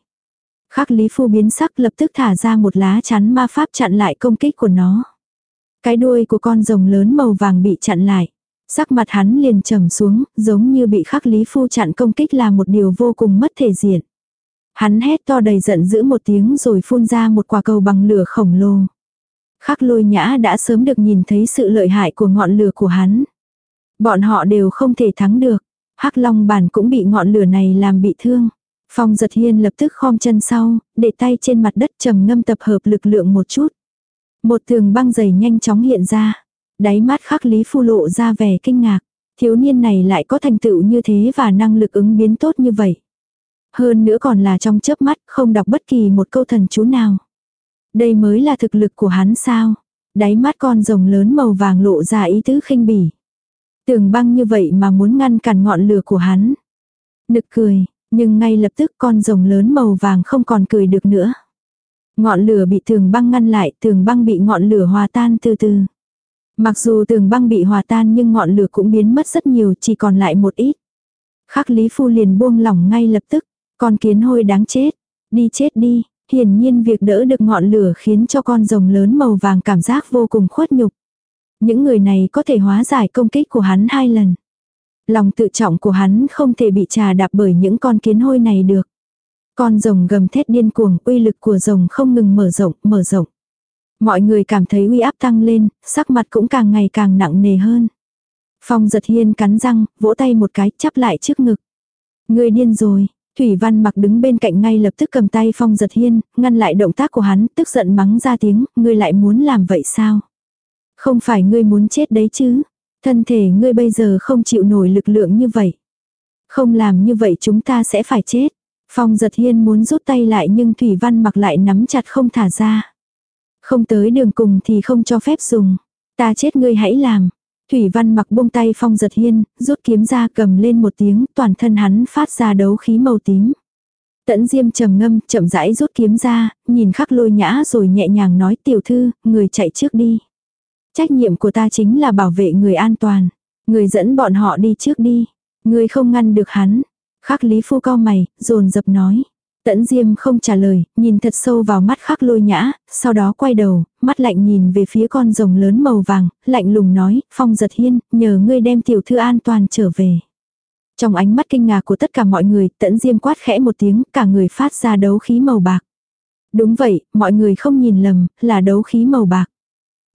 Khắc Lý Phu biến sắc lập tức thả ra một lá chắn ma pháp chặn lại công kích của nó. Cái đuôi của con rồng lớn màu vàng bị chặn lại. Sắc mặt hắn liền trầm xuống, giống như bị khắc Lý Phu chặn công kích là một điều vô cùng mất thể diện. Hắn hét to đầy giận dữ một tiếng rồi phun ra một quả cầu bằng lửa khổng lồ. Khắc lôi nhã đã sớm được nhìn thấy sự lợi hại của ngọn lửa của hắn. Bọn họ đều không thể thắng được. Hắc long bản cũng bị ngọn lửa này làm bị thương. Phong giật hiên lập tức khom chân sau, để tay trên mặt đất trầm ngâm tập hợp lực lượng một chút. Một tường băng dày nhanh chóng hiện ra. Đáy mắt khắc lý phu lộ ra vẻ kinh ngạc. Thiếu niên này lại có thành tựu như thế và năng lực ứng biến tốt như vậy. Hơn nữa còn là trong chớp mắt, không đọc bất kỳ một câu thần chú nào. Đây mới là thực lực của hắn sao. Đáy mắt con rồng lớn màu vàng lộ ra ý tứ khinh bỉ. Tường băng như vậy mà muốn ngăn cản ngọn lửa của hắn. Nực cười, nhưng ngay lập tức con rồng lớn màu vàng không còn cười được nữa. Ngọn lửa bị tường băng ngăn lại, tường băng bị ngọn lửa hòa tan từ từ. Mặc dù tường băng bị hòa tan nhưng ngọn lửa cũng biến mất rất nhiều, chỉ còn lại một ít. Khắc Lý Phu liền buông lỏng ngay lập tức, con kiến hôi đáng chết, đi chết đi. Hiển nhiên việc đỡ được ngọn lửa khiến cho con rồng lớn màu vàng cảm giác vô cùng khuất nhục. Những người này có thể hóa giải công kích của hắn hai lần. Lòng tự trọng của hắn không thể bị trà đạp bởi những con kiến hôi này được. Con rồng gầm thét điên cuồng, uy lực của rồng không ngừng mở rộng, mở rộng. Mọi người cảm thấy uy áp tăng lên, sắc mặt cũng càng ngày càng nặng nề hơn. Phong giật hiên cắn răng, vỗ tay một cái, chắp lại trước ngực. Người điên rồi, Thủy Văn mặc đứng bên cạnh ngay lập tức cầm tay Phong giật hiên, ngăn lại động tác của hắn, tức giận mắng ra tiếng, ngươi lại muốn làm vậy sao? Không phải ngươi muốn chết đấy chứ? Thân thể ngươi bây giờ không chịu nổi lực lượng như vậy. Không làm như vậy chúng ta sẽ phải chết. Phong giật hiên muốn rút tay lại nhưng Thủy Văn mặc lại nắm chặt không thả ra. Không tới đường cùng thì không cho phép dùng. Ta chết ngươi hãy làm. Thủy Văn mặc buông tay Phong giật hiên, rút kiếm ra cầm lên một tiếng, toàn thân hắn phát ra đấu khí màu tím. Tẫn Diêm trầm ngâm, chậm rãi rút kiếm ra, nhìn khắc lôi nhã rồi nhẹ nhàng nói tiểu thư, người chạy trước đi. Trách nhiệm của ta chính là bảo vệ người an toàn. Người dẫn bọn họ đi trước đi. Người không ngăn được hắn. Khắc Lý Phu cao mày, rồn dập nói. Tẫn Diêm không trả lời, nhìn thật sâu vào mắt khắc lôi nhã, sau đó quay đầu, mắt lạnh nhìn về phía con rồng lớn màu vàng, lạnh lùng nói, phong giật hiên, nhờ ngươi đem tiểu thư an toàn trở về. Trong ánh mắt kinh ngạc của tất cả mọi người, tẫn Diêm quát khẽ một tiếng, cả người phát ra đấu khí màu bạc. Đúng vậy, mọi người không nhìn lầm, là đấu khí màu bạc.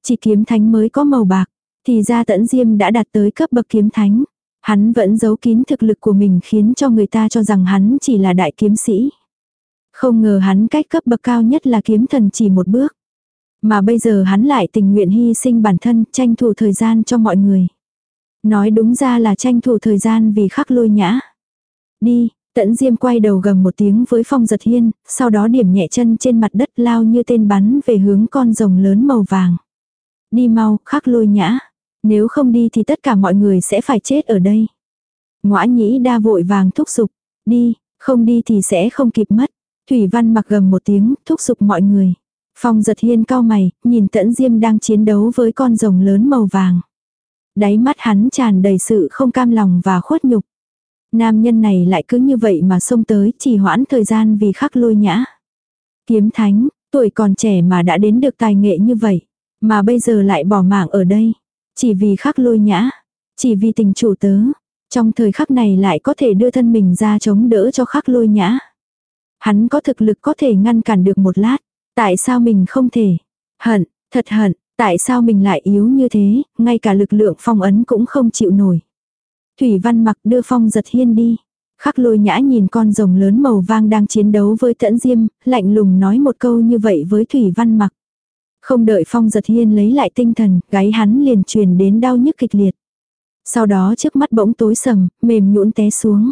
Chỉ kiếm thánh mới có màu bạc, thì ra tẫn diêm đã đạt tới cấp bậc kiếm thánh. Hắn vẫn giấu kín thực lực của mình khiến cho người ta cho rằng hắn chỉ là đại kiếm sĩ. Không ngờ hắn cách cấp bậc cao nhất là kiếm thần chỉ một bước. Mà bây giờ hắn lại tình nguyện hy sinh bản thân, tranh thủ thời gian cho mọi người. Nói đúng ra là tranh thủ thời gian vì khắc lôi nhã. Đi, tẫn diêm quay đầu gầm một tiếng với phong giật hiên, sau đó điểm nhẹ chân trên mặt đất lao như tên bắn về hướng con rồng lớn màu vàng. Đi mau, khắc lôi nhã. Nếu không đi thì tất cả mọi người sẽ phải chết ở đây. Ngoã nhĩ đa vội vàng thúc giục. Đi, không đi thì sẽ không kịp mất. Thủy văn mặc gầm một tiếng, thúc giục mọi người. Phong giật hiên cao mày, nhìn tẫn diêm đang chiến đấu với con rồng lớn màu vàng. Đáy mắt hắn tràn đầy sự không cam lòng và khuất nhục. Nam nhân này lại cứ như vậy mà xông tới, chỉ hoãn thời gian vì khắc lôi nhã. Kiếm thánh, tuổi còn trẻ mà đã đến được tài nghệ như vậy. Mà bây giờ lại bỏ mạng ở đây. Chỉ vì khắc lôi nhã. Chỉ vì tình chủ tớ. Trong thời khắc này lại có thể đưa thân mình ra chống đỡ cho khắc lôi nhã. Hắn có thực lực có thể ngăn cản được một lát. Tại sao mình không thể? Hận, thật hận, tại sao mình lại yếu như thế, ngay cả lực lượng phong ấn cũng không chịu nổi. Thủy văn mặc đưa phong giật hiên đi. Khắc lôi nhã nhìn con rồng lớn màu vang đang chiến đấu với tẫn diêm, lạnh lùng nói một câu như vậy với Thủy văn mặc. Không đợi phong giật hiên lấy lại tinh thần, gáy hắn liền truyền đến đau nhức kịch liệt. Sau đó trước mắt bỗng tối sầm, mềm nhũn té xuống.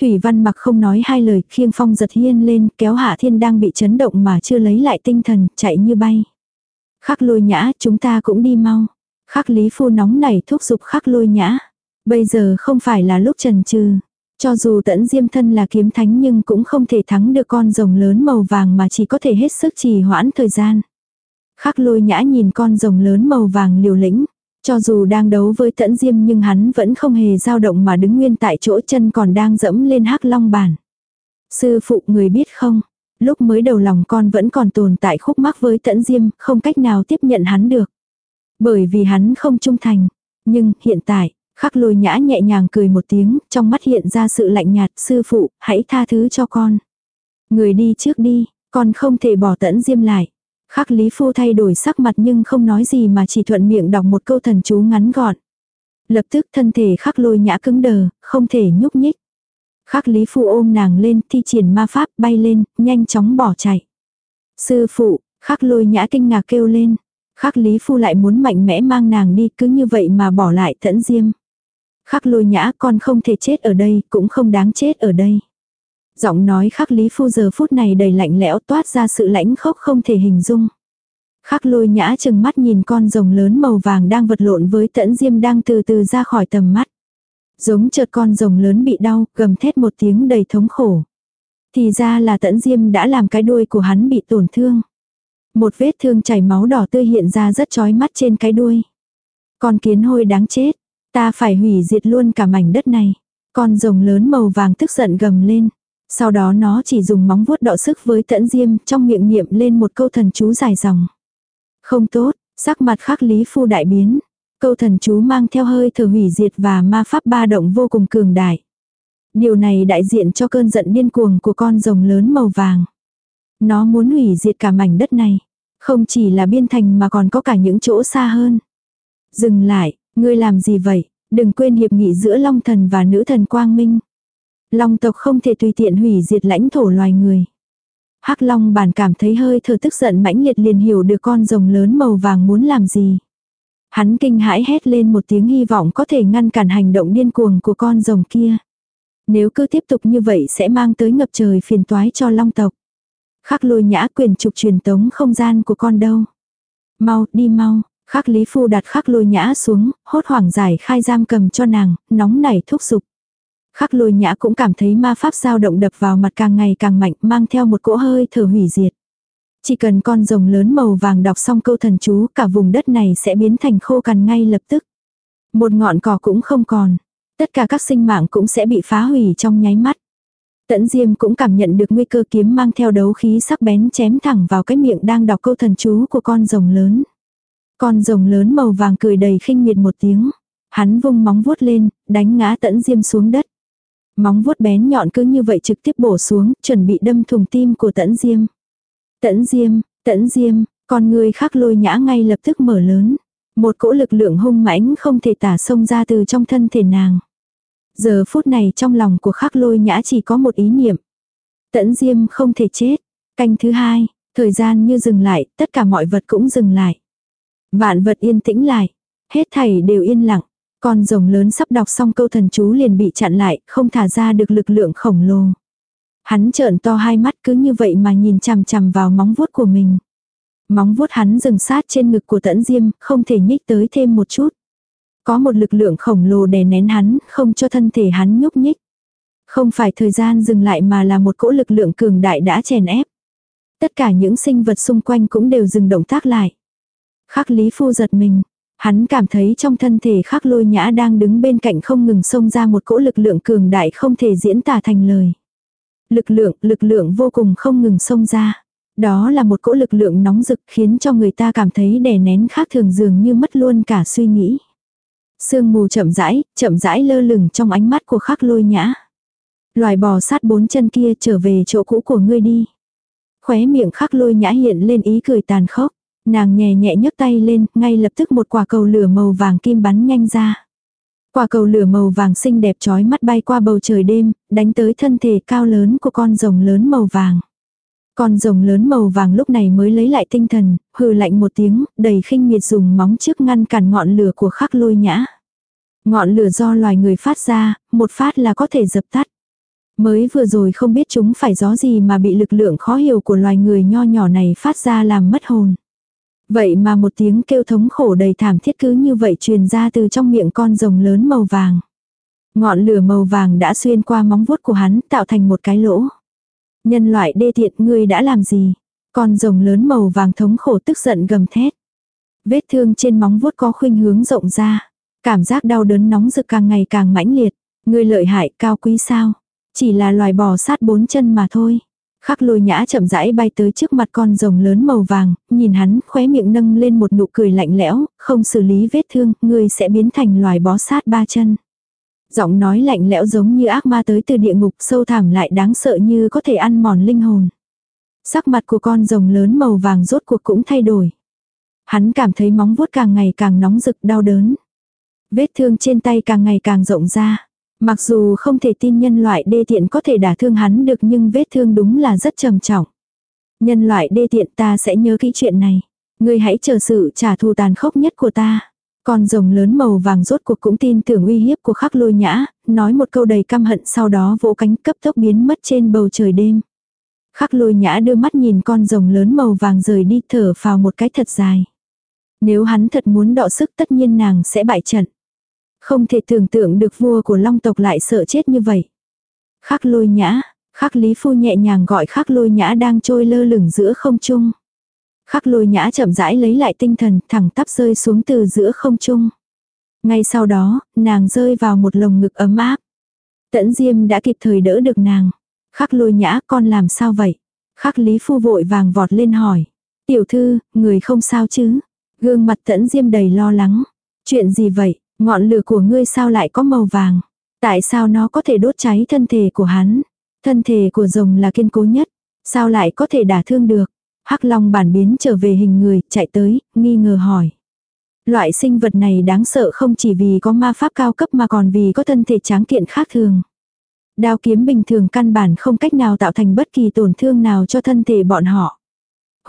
Thủy văn mặc không nói hai lời, khiêng phong giật hiên lên, kéo hạ thiên đang bị chấn động mà chưa lấy lại tinh thần, chạy như bay. Khắc lôi nhã, chúng ta cũng đi mau. Khắc lý phu nóng nảy thúc giục khắc lôi nhã. Bây giờ không phải là lúc trần trừ. Cho dù tẫn diêm thân là kiếm thánh nhưng cũng không thể thắng được con rồng lớn màu vàng mà chỉ có thể hết sức trì hoãn thời gian. Khắc lôi nhã nhìn con rồng lớn màu vàng liều lĩnh. Cho dù đang đấu với tẫn diêm nhưng hắn vẫn không hề dao động mà đứng nguyên tại chỗ chân còn đang dẫm lên hắc long bản. Sư phụ người biết không, lúc mới đầu lòng con vẫn còn tồn tại khúc mắc với tẫn diêm, không cách nào tiếp nhận hắn được. Bởi vì hắn không trung thành. Nhưng hiện tại, khắc lôi nhã nhẹ nhàng cười một tiếng, trong mắt hiện ra sự lạnh nhạt, sư phụ, hãy tha thứ cho con. Người đi trước đi, con không thể bỏ tẫn diêm lại. Khắc Lý Phu thay đổi sắc mặt nhưng không nói gì mà chỉ thuận miệng đọc một câu thần chú ngắn gọn. Lập tức thân thể khắc lôi nhã cứng đờ, không thể nhúc nhích. Khắc Lý Phu ôm nàng lên, thi triển ma pháp, bay lên, nhanh chóng bỏ chạy. Sư phụ, khắc lôi nhã kinh ngạc kêu lên. Khắc Lý Phu lại muốn mạnh mẽ mang nàng đi, cứ như vậy mà bỏ lại thẫn diêm. Khắc lôi nhã con không thể chết ở đây, cũng không đáng chết ở đây. Giọng nói khắc lý phu giờ phút này đầy lạnh lẽo toát ra sự lãnh khốc không thể hình dung. Khắc lôi nhã chừng mắt nhìn con rồng lớn màu vàng đang vật lộn với tẫn diêm đang từ từ ra khỏi tầm mắt. Giống chợt con rồng lớn bị đau, gầm thét một tiếng đầy thống khổ. Thì ra là tẫn diêm đã làm cái đuôi của hắn bị tổn thương. Một vết thương chảy máu đỏ tươi hiện ra rất chói mắt trên cái đuôi. Con kiến hôi đáng chết, ta phải hủy diệt luôn cả mảnh đất này. Con rồng lớn màu vàng tức giận gầm lên. Sau đó nó chỉ dùng móng vuốt đọ sức với tẫn diêm trong miệng niệm lên một câu thần chú dài dòng. Không tốt, sắc mặt khắc lý phu đại biến. Câu thần chú mang theo hơi thở hủy diệt và ma pháp ba động vô cùng cường đại. Điều này đại diện cho cơn giận điên cuồng của con rồng lớn màu vàng. Nó muốn hủy diệt cả mảnh đất này. Không chỉ là biên thành mà còn có cả những chỗ xa hơn. Dừng lại, ngươi làm gì vậy? Đừng quên hiệp nghị giữa Long Thần và Nữ Thần Quang Minh. Long tộc không thể tùy tiện hủy diệt lãnh thổ loài người. Hắc Long bản cảm thấy hơi thở tức giận mãnh liệt liền hiểu được con rồng lớn màu vàng muốn làm gì. Hắn kinh hãi hét lên một tiếng hy vọng có thể ngăn cản hành động điên cuồng của con rồng kia. Nếu cứ tiếp tục như vậy sẽ mang tới ngập trời phiền toái cho long tộc. Khắc lôi nhã quyền trục truyền tống không gian của con đâu. Mau, đi mau, khắc lý phu đặt khắc lôi nhã xuống, hốt hoảng giải khai giam cầm cho nàng, nóng nảy thúc giục. Khắc lôi nhã cũng cảm thấy ma pháp dao động đập vào mặt càng ngày càng mạnh mang theo một cỗ hơi thở hủy diệt. Chỉ cần con rồng lớn màu vàng đọc xong câu thần chú cả vùng đất này sẽ biến thành khô cằn ngay lập tức. Một ngọn cỏ cũng không còn. Tất cả các sinh mạng cũng sẽ bị phá hủy trong nháy mắt. Tẫn Diêm cũng cảm nhận được nguy cơ kiếm mang theo đấu khí sắc bén chém thẳng vào cái miệng đang đọc câu thần chú của con rồng lớn. Con rồng lớn màu vàng cười đầy khinh miệt một tiếng. Hắn vung móng vuốt lên, đánh ngã Tẫn Diêm xuống đất. Móng vuốt bén nhọn cứ như vậy trực tiếp bổ xuống, chuẩn bị đâm thùng tim của tẫn diêm. Tẫn diêm, tẫn diêm, con người khắc lôi nhã ngay lập tức mở lớn. Một cỗ lực lượng hung mãnh không thể tả xông ra từ trong thân thể nàng. Giờ phút này trong lòng của khắc lôi nhã chỉ có một ý niệm. Tẫn diêm không thể chết. Canh thứ hai, thời gian như dừng lại, tất cả mọi vật cũng dừng lại. Vạn vật yên tĩnh lại. Hết thảy đều yên lặng. Con rồng lớn sắp đọc xong câu thần chú liền bị chặn lại, không thả ra được lực lượng khổng lồ. Hắn trợn to hai mắt cứ như vậy mà nhìn chằm chằm vào móng vuốt của mình. Móng vuốt hắn dừng sát trên ngực của tẫn diêm, không thể nhích tới thêm một chút. Có một lực lượng khổng lồ đè nén hắn, không cho thân thể hắn nhúc nhích. Không phải thời gian dừng lại mà là một cỗ lực lượng cường đại đã chèn ép. Tất cả những sinh vật xung quanh cũng đều dừng động tác lại. Khắc Lý Phu giật mình, Hắn cảm thấy trong thân thể khắc lôi nhã đang đứng bên cạnh không ngừng xông ra một cỗ lực lượng cường đại không thể diễn tả thành lời. Lực lượng, lực lượng vô cùng không ngừng xông ra. Đó là một cỗ lực lượng nóng rực khiến cho người ta cảm thấy đè nén khác thường dường như mất luôn cả suy nghĩ. Sương mù chậm rãi, chậm rãi lơ lửng trong ánh mắt của khắc lôi nhã. Loài bò sát bốn chân kia trở về chỗ cũ của ngươi đi. Khóe miệng khắc lôi nhã hiện lên ý cười tàn khốc. Nàng nhẹ nhẹ nhấc tay lên, ngay lập tức một quả cầu lửa màu vàng kim bắn nhanh ra. Quả cầu lửa màu vàng xinh đẹp chói mắt bay qua bầu trời đêm, đánh tới thân thể cao lớn của con rồng lớn màu vàng. Con rồng lớn màu vàng lúc này mới lấy lại tinh thần, hừ lạnh một tiếng, đầy khinh miệt dùng móng trước ngăn cản ngọn lửa của khắc lôi nhã. Ngọn lửa do loài người phát ra, một phát là có thể dập tắt. Mới vừa rồi không biết chúng phải gió gì mà bị lực lượng khó hiểu của loài người nho nhỏ này phát ra làm mất hồn. Vậy mà một tiếng kêu thống khổ đầy thảm thiết cứ như vậy truyền ra từ trong miệng con rồng lớn màu vàng. Ngọn lửa màu vàng đã xuyên qua móng vuốt của hắn, tạo thành một cái lỗ. Nhân loại đê tiện, ngươi đã làm gì? Con rồng lớn màu vàng thống khổ tức giận gầm thét. Vết thương trên móng vuốt có khuynh hướng rộng ra. Cảm giác đau đớn nóng rực càng ngày càng mãnh liệt. Ngươi lợi hại, cao quý sao? Chỉ là loài bò sát bốn chân mà thôi. Khắc lôi nhã chậm rãi bay tới trước mặt con rồng lớn màu vàng, nhìn hắn khóe miệng nâng lên một nụ cười lạnh lẽo, không xử lý vết thương, ngươi sẽ biến thành loài bó sát ba chân. Giọng nói lạnh lẽo giống như ác ma tới từ địa ngục sâu thẳm lại đáng sợ như có thể ăn mòn linh hồn. Sắc mặt của con rồng lớn màu vàng rốt cuộc cũng thay đổi. Hắn cảm thấy móng vuốt càng ngày càng nóng rực đau đớn. Vết thương trên tay càng ngày càng rộng ra. Mặc dù không thể tin nhân loại đê tiện có thể đả thương hắn được nhưng vết thương đúng là rất trầm trọng. Nhân loại đê tiện ta sẽ nhớ kỹ chuyện này. Ngươi hãy chờ sự trả thù tàn khốc nhất của ta. Con rồng lớn màu vàng rốt cuộc cũng tin tưởng uy hiếp của khắc lôi nhã, nói một câu đầy căm hận sau đó vỗ cánh cấp tốc biến mất trên bầu trời đêm. Khắc lôi nhã đưa mắt nhìn con rồng lớn màu vàng rời đi thở vào một cái thật dài. Nếu hắn thật muốn đọ sức tất nhiên nàng sẽ bại trận. Không thể tưởng tượng được vua của long tộc lại sợ chết như vậy. Khắc lôi nhã, khắc lý phu nhẹ nhàng gọi khắc lôi nhã đang trôi lơ lửng giữa không trung. Khắc lôi nhã chậm rãi lấy lại tinh thần thẳng tắp rơi xuống từ giữa không trung. Ngay sau đó, nàng rơi vào một lồng ngực ấm áp. Tẫn Diêm đã kịp thời đỡ được nàng. Khắc lôi nhã con làm sao vậy? Khắc Lý Phu vội vàng vọt lên hỏi. Tiểu thư, người không sao chứ? Gương mặt Tẫn Diêm đầy lo lắng. Chuyện gì vậy? Ngọn lửa của ngươi sao lại có màu vàng? Tại sao nó có thể đốt cháy thân thể của hắn? Thân thể của rồng là kiên cố nhất. Sao lại có thể đả thương được? Hắc Long bản biến trở về hình người, chạy tới, nghi ngờ hỏi. Loại sinh vật này đáng sợ không chỉ vì có ma pháp cao cấp mà còn vì có thân thể tráng kiện khác thường. Đao kiếm bình thường căn bản không cách nào tạo thành bất kỳ tổn thương nào cho thân thể bọn họ.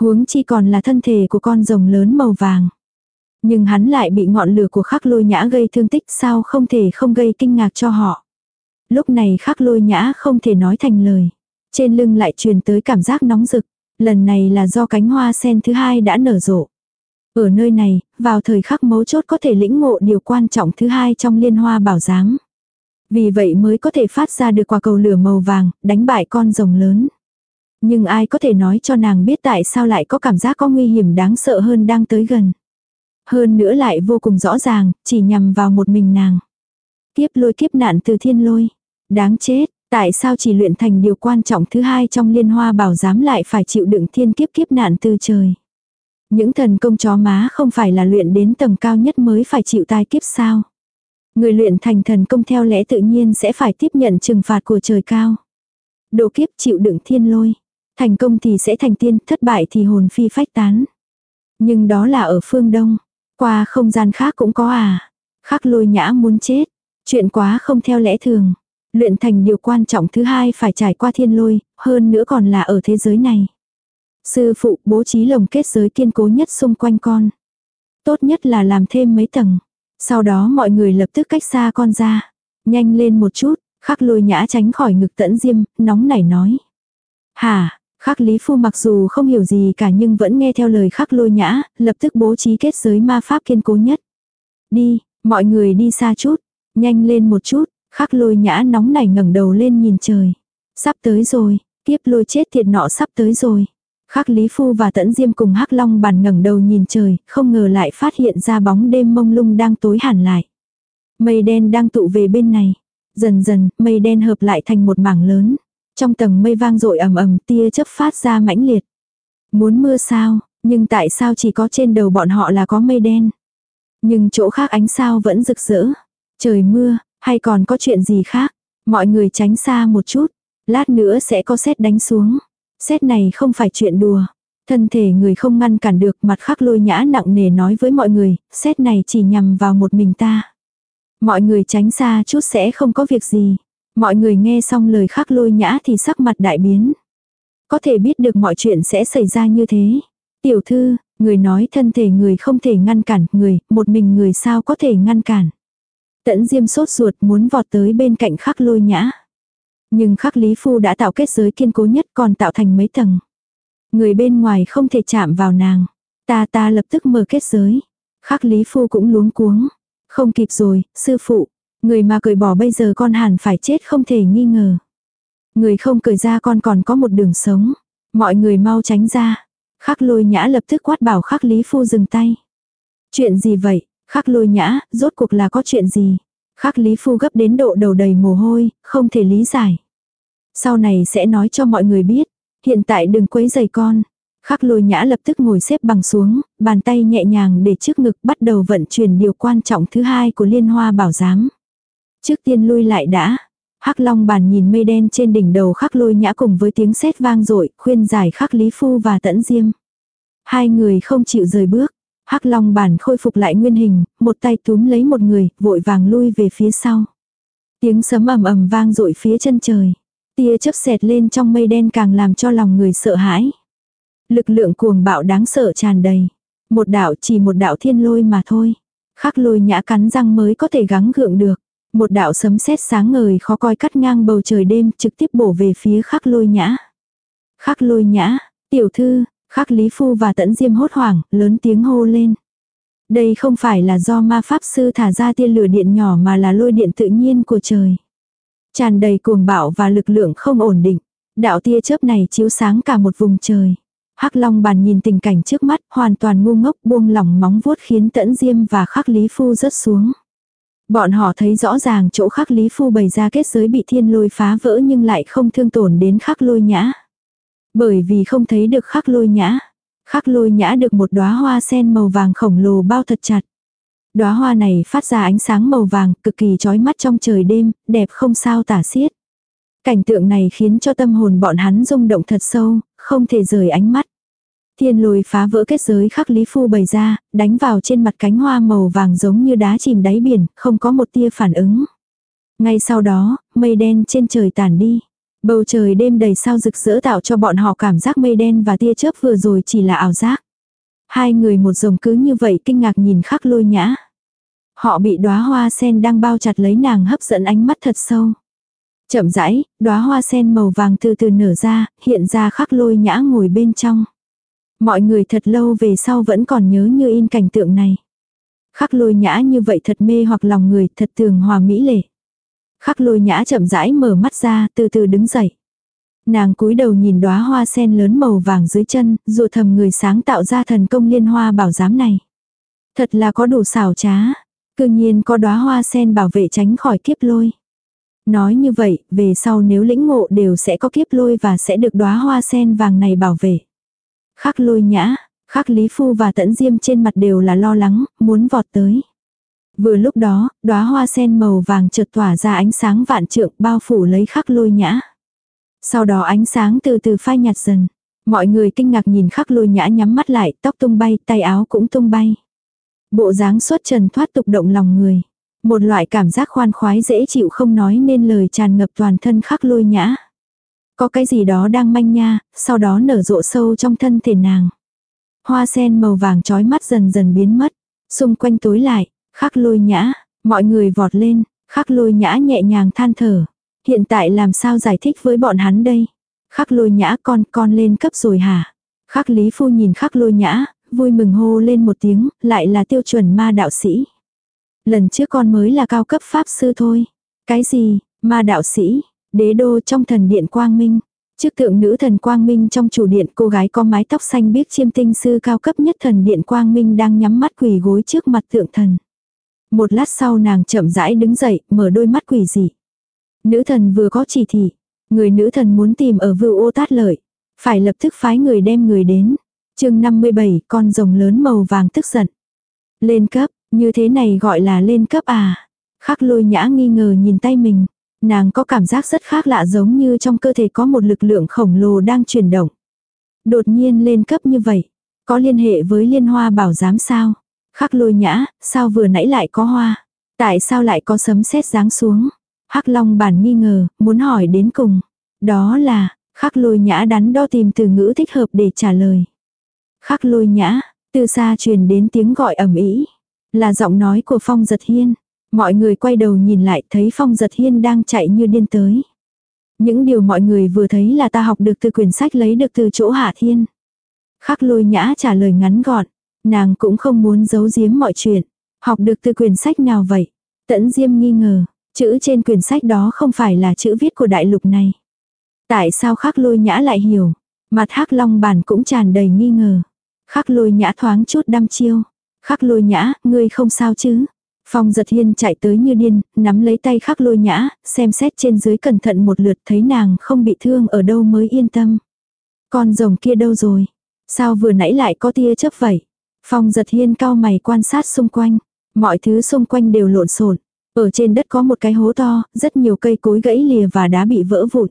Huống chi còn là thân thể của con rồng lớn màu vàng. Nhưng hắn lại bị ngọn lửa của khắc lôi nhã gây thương tích sao không thể không gây kinh ngạc cho họ. Lúc này khắc lôi nhã không thể nói thành lời. Trên lưng lại truyền tới cảm giác nóng rực. Lần này là do cánh hoa sen thứ hai đã nở rộ. Ở nơi này, vào thời khắc mấu chốt có thể lĩnh ngộ điều quan trọng thứ hai trong liên hoa bảo giáng. Vì vậy mới có thể phát ra được quả cầu lửa màu vàng, đánh bại con rồng lớn. Nhưng ai có thể nói cho nàng biết tại sao lại có cảm giác có nguy hiểm đáng sợ hơn đang tới gần. Hơn nữa lại vô cùng rõ ràng, chỉ nhằm vào một mình nàng. Kiếp lôi kiếp nạn từ thiên lôi. Đáng chết, tại sao chỉ luyện thành điều quan trọng thứ hai trong liên hoa bảo giám lại phải chịu đựng thiên kiếp kiếp nạn từ trời. Những thần công chó má không phải là luyện đến tầng cao nhất mới phải chịu tai kiếp sao. Người luyện thành thần công theo lẽ tự nhiên sẽ phải tiếp nhận trừng phạt của trời cao. Độ kiếp chịu đựng thiên lôi. Thành công thì sẽ thành tiên, thất bại thì hồn phi phách tán. Nhưng đó là ở phương Đông. Qua không gian khác cũng có à. Khắc lôi nhã muốn chết. Chuyện quá không theo lẽ thường. Luyện thành điều quan trọng thứ hai phải trải qua thiên lôi, hơn nữa còn là ở thế giới này. Sư phụ bố trí lồng kết giới kiên cố nhất xung quanh con. Tốt nhất là làm thêm mấy tầng. Sau đó mọi người lập tức cách xa con ra. Nhanh lên một chút, khắc lôi nhã tránh khỏi ngực tẫn diêm, nóng nảy nói. Hà, khắc lý phu mặc dù không hiểu gì cả nhưng vẫn nghe theo lời khắc lôi nhã, lập tức bố trí kết giới ma pháp kiên cố nhất. Đi, mọi người đi xa chút, nhanh lên một chút, khắc lôi nhã nóng nảy ngẩng đầu lên nhìn trời. Sắp tới rồi, kiếp lôi chết thiệt nọ sắp tới rồi. Khắc Lý Phu và Tẫn Diêm cùng Hắc Long bàn ngẩng đầu nhìn trời, không ngờ lại phát hiện ra bóng đêm mông lung đang tối hẳn lại. Mây đen đang tụ về bên này. Dần dần, mây đen hợp lại thành một mảng lớn. Trong tầng mây vang dội ầm ầm tia chớp phát ra mãnh liệt. Muốn mưa sao, nhưng tại sao chỉ có trên đầu bọn họ là có mây đen? Nhưng chỗ khác ánh sao vẫn rực rỡ. Trời mưa, hay còn có chuyện gì khác? Mọi người tránh xa một chút. Lát nữa sẽ có xét đánh xuống. Xét này không phải chuyện đùa. Thân thể người không ngăn cản được mặt khắc lôi nhã nặng nề nói với mọi người, xét này chỉ nhằm vào một mình ta. Mọi người tránh xa chút sẽ không có việc gì. Mọi người nghe xong lời khắc lôi nhã thì sắc mặt đại biến. Có thể biết được mọi chuyện sẽ xảy ra như thế. Tiểu thư, người nói thân thể người không thể ngăn cản người, một mình người sao có thể ngăn cản. Tẫn diêm sốt ruột muốn vọt tới bên cạnh khắc lôi nhã. Nhưng khắc lý phu đã tạo kết giới kiên cố nhất còn tạo thành mấy tầng. Người bên ngoài không thể chạm vào nàng. Ta ta lập tức mở kết giới. Khắc lý phu cũng luống cuống. Không kịp rồi, sư phụ. Người mà cởi bỏ bây giờ con hẳn phải chết không thể nghi ngờ. Người không cởi ra con còn có một đường sống. Mọi người mau tránh ra. Khắc lôi nhã lập tức quát bảo khắc lý phu dừng tay. Chuyện gì vậy? Khắc lôi nhã, rốt cuộc là có chuyện gì? Khắc lý phu gấp đến độ đầu đầy mồ hôi, không thể lý giải. Sau này sẽ nói cho mọi người biết. Hiện tại đừng quấy giày con. Khắc lôi nhã lập tức ngồi xếp bằng xuống, bàn tay nhẹ nhàng để trước ngực bắt đầu vận chuyển điều quan trọng thứ hai của liên hoa bảo giám. Trước tiên lui lại đã. Hắc long bàn nhìn mây đen trên đỉnh đầu khắc lôi nhã cùng với tiếng sét vang dội khuyên giải khắc lý phu và tẫn diêm. Hai người không chịu rời bước. Hắc long bản khôi phục lại nguyên hình, một tay túm lấy một người, vội vàng lui về phía sau. Tiếng sấm ầm ầm vang dội phía chân trời. Tia chớp xẹt lên trong mây đen càng làm cho lòng người sợ hãi. Lực lượng cuồng bạo đáng sợ tràn đầy. Một đạo chỉ một đạo thiên lôi mà thôi. Khắc lôi nhã cắn răng mới có thể gắng gượng được. Một đạo sấm sét sáng ngời khó coi cắt ngang bầu trời đêm trực tiếp bổ về phía khắc lôi nhã. Khắc lôi nhã, tiểu thư, khắc lý phu và tẫn diêm hốt hoảng, lớn tiếng hô lên. Đây không phải là do ma pháp sư thả ra tia lửa điện nhỏ mà là lôi điện tự nhiên của trời. Tràn đầy cuồng bạo và lực lượng không ổn định. Đạo tia chớp này chiếu sáng cả một vùng trời. Hắc Long bàn nhìn tình cảnh trước mắt, hoàn toàn ngu ngốc buông lỏng móng vuốt khiến Tẫn Diêm và Khắc Lý Phu rớt xuống. Bọn họ thấy rõ ràng chỗ Khắc Lý Phu bày ra kết giới bị thiên lôi phá vỡ nhưng lại không thương tổn đến Khắc Lôi Nhã. Bởi vì không thấy được Khắc Lôi Nhã. Khắc Lôi Nhã được một đóa hoa sen màu vàng khổng lồ bao thật chặt. Đóa hoa này phát ra ánh sáng màu vàng, cực kỳ chói mắt trong trời đêm, đẹp không sao tả xiết. Cảnh tượng này khiến cho tâm hồn bọn hắn rung động thật sâu, không thể rời ánh mắt. Thiên lôi phá vỡ kết giới khắc lý phu bày ra, đánh vào trên mặt cánh hoa màu vàng giống như đá chìm đáy biển, không có một tia phản ứng. Ngay sau đó, mây đen trên trời tản đi. Bầu trời đêm đầy sao rực rỡ tạo cho bọn họ cảm giác mây đen và tia chớp vừa rồi chỉ là ảo giác. Hai người một dòng cứ như vậy kinh ngạc nhìn khắc lôi nhã. Họ bị đóa hoa sen đang bao chặt lấy nàng hấp dẫn ánh mắt thật sâu. Chậm rãi, đóa hoa sen màu vàng từ từ nở ra, hiện ra khắc lôi nhã ngồi bên trong. Mọi người thật lâu về sau vẫn còn nhớ như in cảnh tượng này. Khắc lôi nhã như vậy thật mê hoặc lòng người, thật tường hòa mỹ lệ. Khắc lôi nhã chậm rãi mở mắt ra, từ từ đứng dậy. Nàng cúi đầu nhìn đóa hoa sen lớn màu vàng dưới chân, dù thầm người sáng tạo ra thần công liên hoa bảo giám này. Thật là có đủ xảo trá. Cư nhiên có đóa hoa sen bảo vệ tránh khỏi kiếp lôi. Nói như vậy, về sau nếu lĩnh ngộ đều sẽ có kiếp lôi và sẽ được đóa hoa sen vàng này bảo vệ. Khắc lôi nhã, khắc lý phu và tẫn diêm trên mặt đều là lo lắng, muốn vọt tới. Vừa lúc đó, đóa hoa sen màu vàng chợt tỏa ra ánh sáng vạn trượng bao phủ lấy khắc lôi nhã. Sau đó ánh sáng từ từ phai nhạt dần. Mọi người kinh ngạc nhìn khắc lôi nhã nhắm mắt lại, tóc tung bay, tay áo cũng tung bay. Bộ dáng xuất trần thoát tục động lòng người. Một loại cảm giác khoan khoái dễ chịu không nói nên lời tràn ngập toàn thân khắc lôi nhã. Có cái gì đó đang manh nha, sau đó nở rộ sâu trong thân thể nàng. Hoa sen màu vàng trói mắt dần dần biến mất. Xung quanh tối lại, khắc lôi nhã, mọi người vọt lên, khắc lôi nhã nhẹ nhàng than thở. Hiện tại làm sao giải thích với bọn hắn đây? Khắc lôi nhã con con lên cấp rồi hả? Khắc lý phu nhìn khắc lôi nhã, vui mừng hô lên một tiếng, lại là tiêu chuẩn ma đạo sĩ. Lần trước con mới là cao cấp pháp sư thôi. Cái gì, ma đạo sĩ, đế đô trong thần điện quang minh. Trước tượng nữ thần Quang Minh trong chủ điện cô gái có mái tóc xanh biếc chiêm tinh sư cao cấp nhất thần điện Quang Minh đang nhắm mắt quỳ gối trước mặt tượng thần. Một lát sau nàng chậm rãi đứng dậy, mở đôi mắt quỷ dị. Nữ thần vừa có chỉ thị, người nữ thần muốn tìm ở vưu ô tát lợi. Phải lập tức phái người đem người đến. chương 57, con rồng lớn màu vàng tức giận. Lên cấp, như thế này gọi là lên cấp à. Khắc lôi nhã nghi ngờ nhìn tay mình. Nàng có cảm giác rất khác lạ giống như trong cơ thể có một lực lượng khổng lồ đang chuyển động. Đột nhiên lên cấp như vậy. Có liên hệ với liên hoa bảo giám sao? Khắc lôi nhã, sao vừa nãy lại có hoa? Tại sao lại có sấm sét giáng xuống? Hắc Long bản nghi ngờ, muốn hỏi đến cùng. Đó là, khắc lôi nhã đắn đo tìm từ ngữ thích hợp để trả lời. Khắc lôi nhã, từ xa truyền đến tiếng gọi ầm ĩ Là giọng nói của Phong Giật Hiên. Mọi người quay đầu nhìn lại thấy Phong Giật Hiên đang chạy như điên tới. Những điều mọi người vừa thấy là ta học được từ quyển sách lấy được từ chỗ Hạ Thiên. Khắc lôi nhã trả lời ngắn gọn. Nàng cũng không muốn giấu giếm mọi chuyện. Học được từ quyển sách nào vậy? Tẫn Diêm nghi ngờ. Chữ trên quyển sách đó không phải là chữ viết của đại lục này. Tại sao khắc lôi nhã lại hiểu? Mặt hắc long bản cũng tràn đầy nghi ngờ. Khắc lôi nhã thoáng chút đăm chiêu. Khắc lôi nhã, ngươi không sao chứ? Phong giật hiên chạy tới như điên, nắm lấy tay khắc lôi nhã, xem xét trên dưới cẩn thận một lượt thấy nàng không bị thương ở đâu mới yên tâm. Con rồng kia đâu rồi? Sao vừa nãy lại có tia chớp vậy? Phong giật hiên cao mày quan sát xung quanh. Mọi thứ xung quanh đều lộn xộn. Ở trên đất có một cái hố to, rất nhiều cây cối gãy lìa và đá bị vỡ vụn.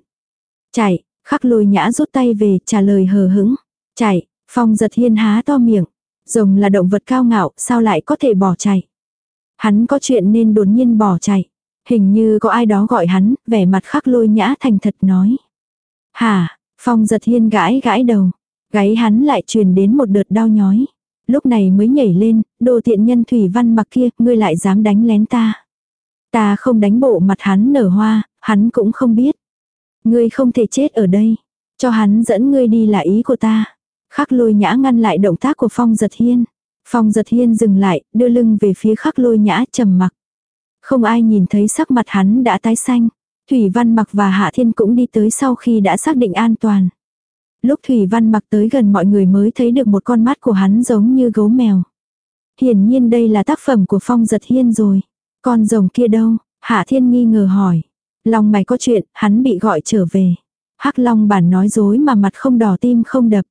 Chạy, khắc lôi nhã rút tay về, trả lời hờ hững. Chạy, phong giật hiên há to miệng. Rồng là động vật cao ngạo, sao lại có thể bỏ chạy. Hắn có chuyện nên đột nhiên bỏ chạy. Hình như có ai đó gọi hắn, vẻ mặt khắc lôi nhã thành thật nói. Hả, phong giật hiên gãi gãi đầu. Gáy hắn lại truyền đến một đợt đau nhói. Lúc này mới nhảy lên, đồ tiện nhân thủy văn mặc kia, ngươi lại dám đánh lén ta. Ta không đánh bộ mặt hắn nở hoa, hắn cũng không biết. Ngươi không thể chết ở đây. Cho hắn dẫn ngươi đi là ý của ta. Khắc lôi nhã ngăn lại động tác của Phong giật hiên. Phong giật hiên dừng lại, đưa lưng về phía khắc lôi nhã trầm mặc. Không ai nhìn thấy sắc mặt hắn đã tái xanh. Thủy Văn Mặc và Hạ Thiên cũng đi tới sau khi đã xác định an toàn. Lúc Thủy Văn Mặc tới gần mọi người mới thấy được một con mắt của hắn giống như gấu mèo. Hiển nhiên đây là tác phẩm của Phong Giật Hiên rồi. Con rồng kia đâu? Hạ Thiên nghi ngờ hỏi. Long mày có chuyện, hắn bị gọi trở về. Hắc Long bản nói dối mà mặt không đỏ tim không đập.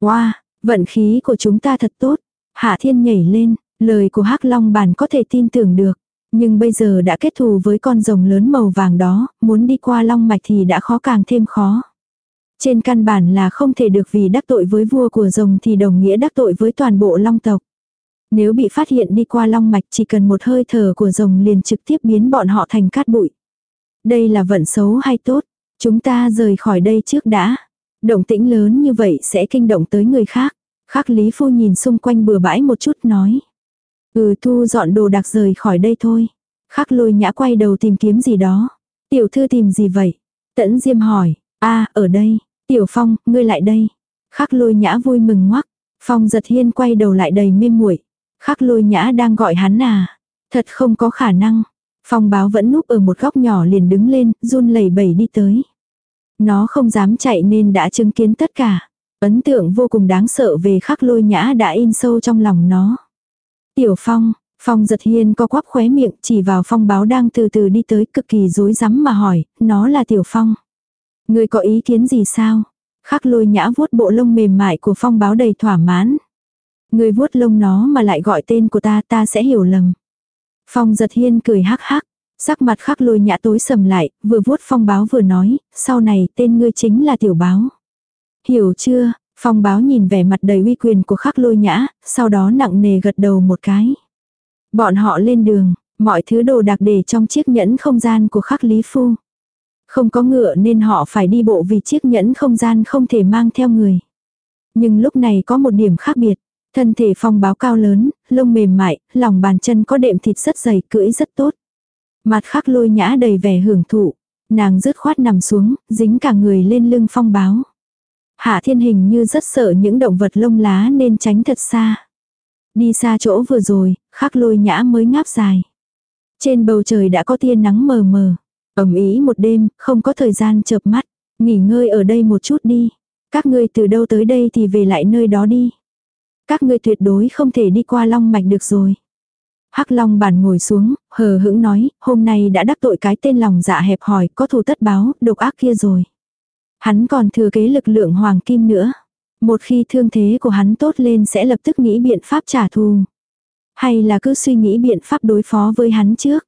Wow, vận khí của chúng ta thật tốt. Hạ Thiên nhảy lên, lời của Hắc Long bản có thể tin tưởng được. Nhưng bây giờ đã kết thù với con rồng lớn màu vàng đó, muốn đi qua Long Mạch thì đã khó càng thêm khó. Trên căn bản là không thể được vì đắc tội với vua của rồng thì đồng nghĩa đắc tội với toàn bộ Long tộc. Nếu bị phát hiện đi qua long mạch chỉ cần một hơi thở của rồng liền trực tiếp biến bọn họ thành cát bụi. Đây là vận xấu hay tốt? Chúng ta rời khỏi đây trước đã. Động tĩnh lớn như vậy sẽ kinh động tới người khác. Khắc Lý Phu nhìn xung quanh bừa bãi một chút nói. Ừ thu dọn đồ đạc rời khỏi đây thôi. Khắc lôi nhã quay đầu tìm kiếm gì đó. Tiểu thư tìm gì vậy? Tẫn Diêm hỏi. a ở đây. Tiểu Phong, ngươi lại đây. Khắc lôi nhã vui mừng ngoắc. Phong giật hiên quay đầu lại đầy mê muội Khắc lôi nhã đang gọi hắn à. Thật không có khả năng. Phong báo vẫn núp ở một góc nhỏ liền đứng lên, run lẩy bẩy đi tới. Nó không dám chạy nên đã chứng kiến tất cả. Ấn tượng vô cùng đáng sợ về khắc lôi nhã đã in sâu trong lòng nó. Tiểu Phong, Phong giật hiên co quắp khóe miệng chỉ vào phong báo đang từ từ đi tới cực kỳ rối rắm mà hỏi, nó là Tiểu Phong. Người có ý kiến gì sao? Khắc lôi nhã vuốt bộ lông mềm mại của phong báo đầy thỏa mãn. Người vuốt lông nó mà lại gọi tên của ta ta sẽ hiểu lầm. Phong giật hiên cười hắc hắc. Sắc mặt khắc lôi nhã tối sầm lại, vừa vuốt phong báo vừa nói, sau này tên ngươi chính là tiểu báo. Hiểu chưa, phong báo nhìn vẻ mặt đầy uy quyền của khắc lôi nhã, sau đó nặng nề gật đầu một cái. Bọn họ lên đường, mọi thứ đồ đặc để trong chiếc nhẫn không gian của khắc lý phu. Không có ngựa nên họ phải đi bộ vì chiếc nhẫn không gian không thể mang theo người. Nhưng lúc này có một điểm khác biệt. Thân thể phong báo cao lớn, lông mềm mại, lòng bàn chân có đệm thịt rất dày, cưỡi rất tốt. Mặt khắc lôi nhã đầy vẻ hưởng thụ. Nàng rứt khoát nằm xuống, dính cả người lên lưng phong báo. Hạ thiên hình như rất sợ những động vật lông lá nên tránh thật xa. Đi xa chỗ vừa rồi, khắc lôi nhã mới ngáp dài. Trên bầu trời đã có tia nắng mờ mờ. ẩm ý một đêm, không có thời gian chợp mắt. Nghỉ ngơi ở đây một chút đi. Các ngươi từ đâu tới đây thì về lại nơi đó đi. Các ngươi tuyệt đối không thể đi qua long mạch được rồi. Hắc Long bàn ngồi xuống, hờ hững nói, hôm nay đã đắc tội cái tên lòng dạ hẹp hòi, có thù tất báo, độc ác kia rồi. Hắn còn thừa kế lực lượng hoàng kim nữa. Một khi thương thế của hắn tốt lên sẽ lập tức nghĩ biện pháp trả thù. Hay là cứ suy nghĩ biện pháp đối phó với hắn trước.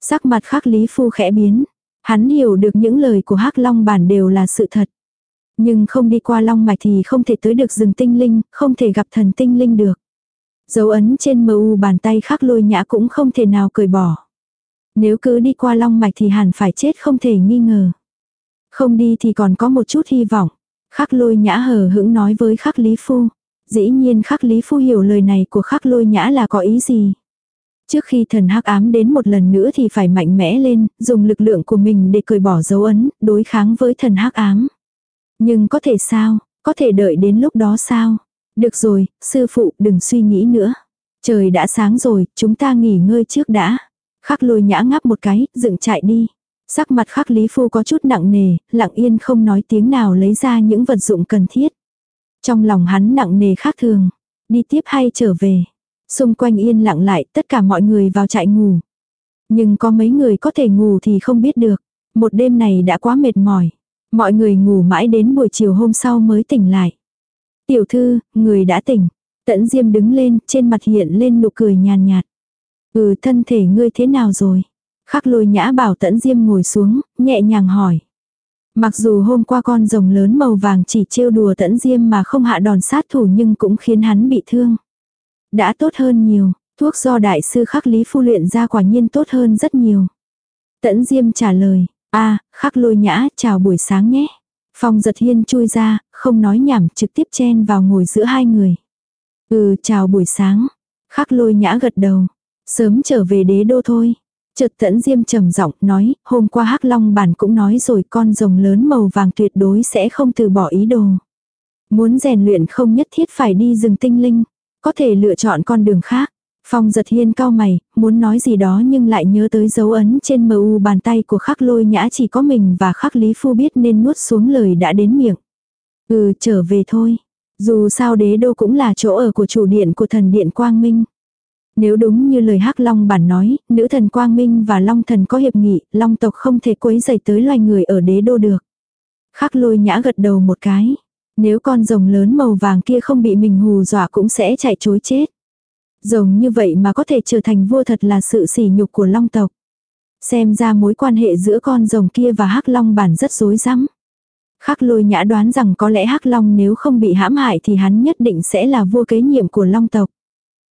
Sắc mặt khắc Lý Phu khẽ biến. Hắn hiểu được những lời của Hắc Long bản đều là sự thật. Nhưng không đi qua Long Mạch thì không thể tới được rừng tinh linh, không thể gặp thần tinh linh được. Dấu ấn trên mờ u bàn tay khắc lôi nhã cũng không thể nào cởi bỏ. Nếu cứ đi qua Long Mạch thì hẳn phải chết không thể nghi ngờ. Không đi thì còn có một chút hy vọng. Khắc lôi nhã hờ hững nói với khắc Lý Phu. Dĩ nhiên khắc Lý Phu hiểu lời này của khắc lôi nhã là có ý gì. Trước khi thần hắc ám đến một lần nữa thì phải mạnh mẽ lên, dùng lực lượng của mình để cởi bỏ dấu ấn, đối kháng với thần hắc ám. Nhưng có thể sao, có thể đợi đến lúc đó sao? Được rồi, sư phụ đừng suy nghĩ nữa. Trời đã sáng rồi, chúng ta nghỉ ngơi trước đã. Khắc lôi nhã ngáp một cái, dựng chạy đi. Sắc mặt khắc Lý Phu có chút nặng nề, lặng yên không nói tiếng nào lấy ra những vật dụng cần thiết. Trong lòng hắn nặng nề khác thường. Đi tiếp hay trở về. Xung quanh yên lặng lại tất cả mọi người vào trại ngủ. Nhưng có mấy người có thể ngủ thì không biết được. Một đêm này đã quá mệt mỏi. Mọi người ngủ mãi đến buổi chiều hôm sau mới tỉnh lại. Tiểu thư, người đã tỉnh. Tẫn Diêm đứng lên, trên mặt hiện lên nụ cười nhàn nhạt. Ừ thân thể ngươi thế nào rồi? Khắc lôi nhã bảo Tẫn Diêm ngồi xuống, nhẹ nhàng hỏi. Mặc dù hôm qua con rồng lớn màu vàng chỉ trêu đùa Tẫn Diêm mà không hạ đòn sát thủ nhưng cũng khiến hắn bị thương. Đã tốt hơn nhiều, thuốc do đại sư khắc lý phu luyện ra quả nhiên tốt hơn rất nhiều. Tẫn Diêm trả lời, a khắc lôi nhã chào buổi sáng nhé. Phong giật hiên chui ra, không nói nhảm trực tiếp chen vào ngồi giữa hai người. Ừ chào buổi sáng. Khắc lôi nhã gật đầu. Sớm trở về đế đô thôi. Chợt tẫn diêm trầm giọng nói, hôm qua hắc long bản cũng nói rồi con rồng lớn màu vàng tuyệt đối sẽ không từ bỏ ý đồ. Muốn rèn luyện không nhất thiết phải đi rừng tinh linh, có thể lựa chọn con đường khác. Phong giật hiên cao mày, muốn nói gì đó nhưng lại nhớ tới dấu ấn trên mờ u bàn tay của khắc lôi nhã chỉ có mình và khắc lý phu biết nên nuốt xuống lời đã đến miệng. Ừ trở về thôi. Dù sao đế đô cũng là chỗ ở của chủ điện của thần điện Quang Minh. Nếu đúng như lời hắc Long bản nói, nữ thần Quang Minh và Long thần có hiệp nghị, Long tộc không thể quấy rầy tới loài người ở đế đô được. Khắc lôi nhã gật đầu một cái. Nếu con rồng lớn màu vàng kia không bị mình hù dọa cũng sẽ chạy chối chết. Rồng như vậy mà có thể trở thành vua thật là sự sỉ nhục của long tộc. Xem ra mối quan hệ giữa con rồng kia và hắc long bản rất rối rắm. Khắc lôi nhã đoán rằng có lẽ hắc long nếu không bị hãm hại thì hắn nhất định sẽ là vua kế nhiệm của long tộc.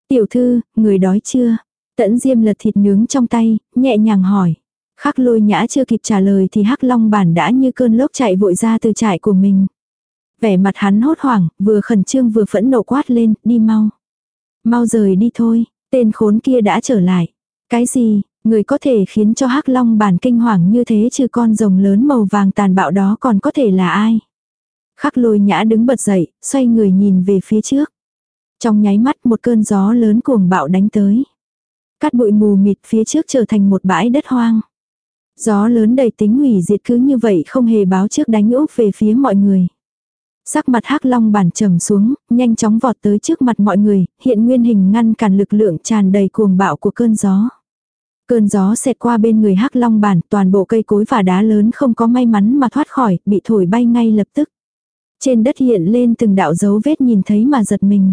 Tiểu thư, người đói chưa? Tẫn diêm lật thịt nướng trong tay, nhẹ nhàng hỏi. Khắc lôi nhã chưa kịp trả lời thì hắc long bản đã như cơn lốc chạy vội ra từ trại của mình. Vẻ mặt hắn hốt hoảng, vừa khẩn trương vừa phẫn nộ quát lên, đi mau. Mau rời đi thôi, tên khốn kia đã trở lại. Cái gì, người có thể khiến cho hắc long bản kinh hoàng như thế chứ con rồng lớn màu vàng tàn bạo đó còn có thể là ai? Khắc lôi nhã đứng bật dậy, xoay người nhìn về phía trước. Trong nháy mắt một cơn gió lớn cuồng bạo đánh tới. Cát bụi mù mịt phía trước trở thành một bãi đất hoang. Gió lớn đầy tính hủy diệt cứ như vậy không hề báo trước đánh úp về phía mọi người. Sắc mặt hắc long bản trầm xuống, nhanh chóng vọt tới trước mặt mọi người, hiện nguyên hình ngăn cản lực lượng tràn đầy cuồng bạo của cơn gió. Cơn gió xẹt qua bên người hắc long bản, toàn bộ cây cối và đá lớn không có may mắn mà thoát khỏi, bị thổi bay ngay lập tức. Trên đất hiện lên từng đạo dấu vết nhìn thấy mà giật mình.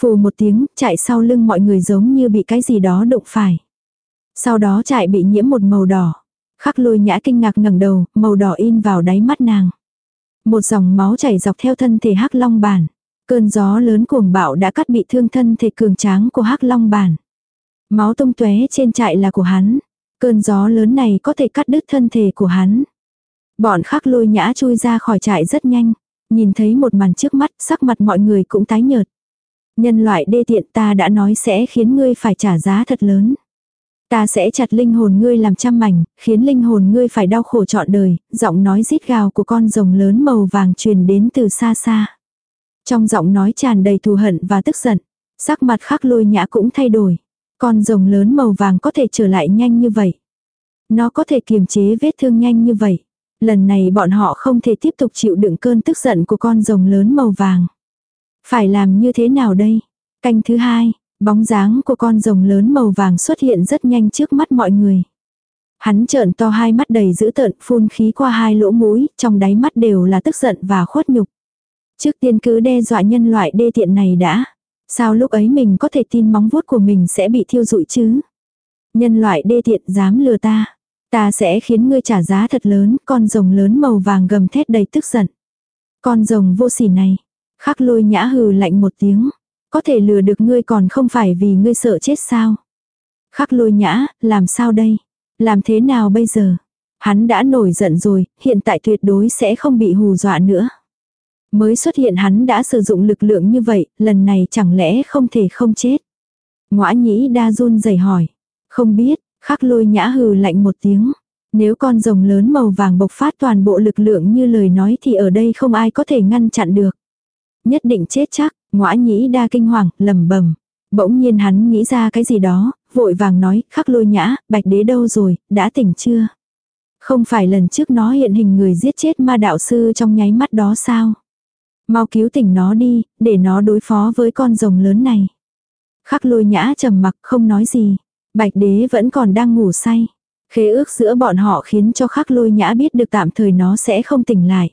Phù một tiếng, chạy sau lưng mọi người giống như bị cái gì đó đụng phải. Sau đó chạy bị nhiễm một màu đỏ. Khắc lôi nhã kinh ngạc ngẩng đầu, màu đỏ in vào đáy mắt nàng. Một dòng máu chảy dọc theo thân thể hắc long bản. Cơn gió lớn cuồng bạo đã cắt bị thương thân thể cường tráng của hắc long bản. Máu tung tóe trên trại là của hắn. Cơn gió lớn này có thể cắt đứt thân thể của hắn. Bọn khắc lôi nhã chui ra khỏi trại rất nhanh. Nhìn thấy một màn trước mắt, sắc mặt mọi người cũng tái nhợt. Nhân loại đê tiện ta đã nói sẽ khiến ngươi phải trả giá thật lớn. Ta sẽ chặt linh hồn ngươi làm trăm mảnh, khiến linh hồn ngươi phải đau khổ trọn đời, giọng nói rít gào của con rồng lớn màu vàng truyền đến từ xa xa. Trong giọng nói tràn đầy thù hận và tức giận, sắc mặt khắc lôi nhã cũng thay đổi. Con rồng lớn màu vàng có thể trở lại nhanh như vậy. Nó có thể kiềm chế vết thương nhanh như vậy. Lần này bọn họ không thể tiếp tục chịu đựng cơn tức giận của con rồng lớn màu vàng. Phải làm như thế nào đây? Canh thứ hai, bóng dáng của con rồng lớn màu vàng xuất hiện rất nhanh trước mắt mọi người. Hắn trợn to hai mắt đầy dữ tợn phun khí qua hai lỗ mũi, trong đáy mắt đều là tức giận và khuất nhục. Trước tiên cứ đe dọa nhân loại đê tiện này đã. Sao lúc ấy mình có thể tin móng vuốt của mình sẽ bị thiêu rụi chứ? Nhân loại đê tiện dám lừa ta. Ta sẽ khiến ngươi trả giá thật lớn, con rồng lớn màu vàng gầm thét đầy tức giận. Con rồng vô sỉ này. Khắc lôi nhã hừ lạnh một tiếng. Có thể lừa được ngươi còn không phải vì ngươi sợ chết sao? Khắc lôi nhã, làm sao đây? Làm thế nào bây giờ? Hắn đã nổi giận rồi, hiện tại tuyệt đối sẽ không bị hù dọa nữa. Mới xuất hiện hắn đã sử dụng lực lượng như vậy, lần này chẳng lẽ không thể không chết. Ngoã nhĩ đa run rẩy hỏi. Không biết, khắc lôi nhã hừ lạnh một tiếng. Nếu con rồng lớn màu vàng bộc phát toàn bộ lực lượng như lời nói thì ở đây không ai có thể ngăn chặn được. Nhất định chết chắc, ngõa nhĩ đa kinh hoàng, lầm bầm. Bỗng nhiên hắn nghĩ ra cái gì đó, vội vàng nói, khắc lôi nhã, bạch đế đâu rồi, đã tỉnh chưa? Không phải lần trước nó hiện hình người giết chết ma đạo sư trong nháy mắt đó sao? Mau cứu tỉnh nó đi, để nó đối phó với con rồng lớn này. Khắc lôi nhã trầm mặc không nói gì. Bạch đế vẫn còn đang ngủ say. Khế ước giữa bọn họ khiến cho khắc lôi nhã biết được tạm thời nó sẽ không tỉnh lại.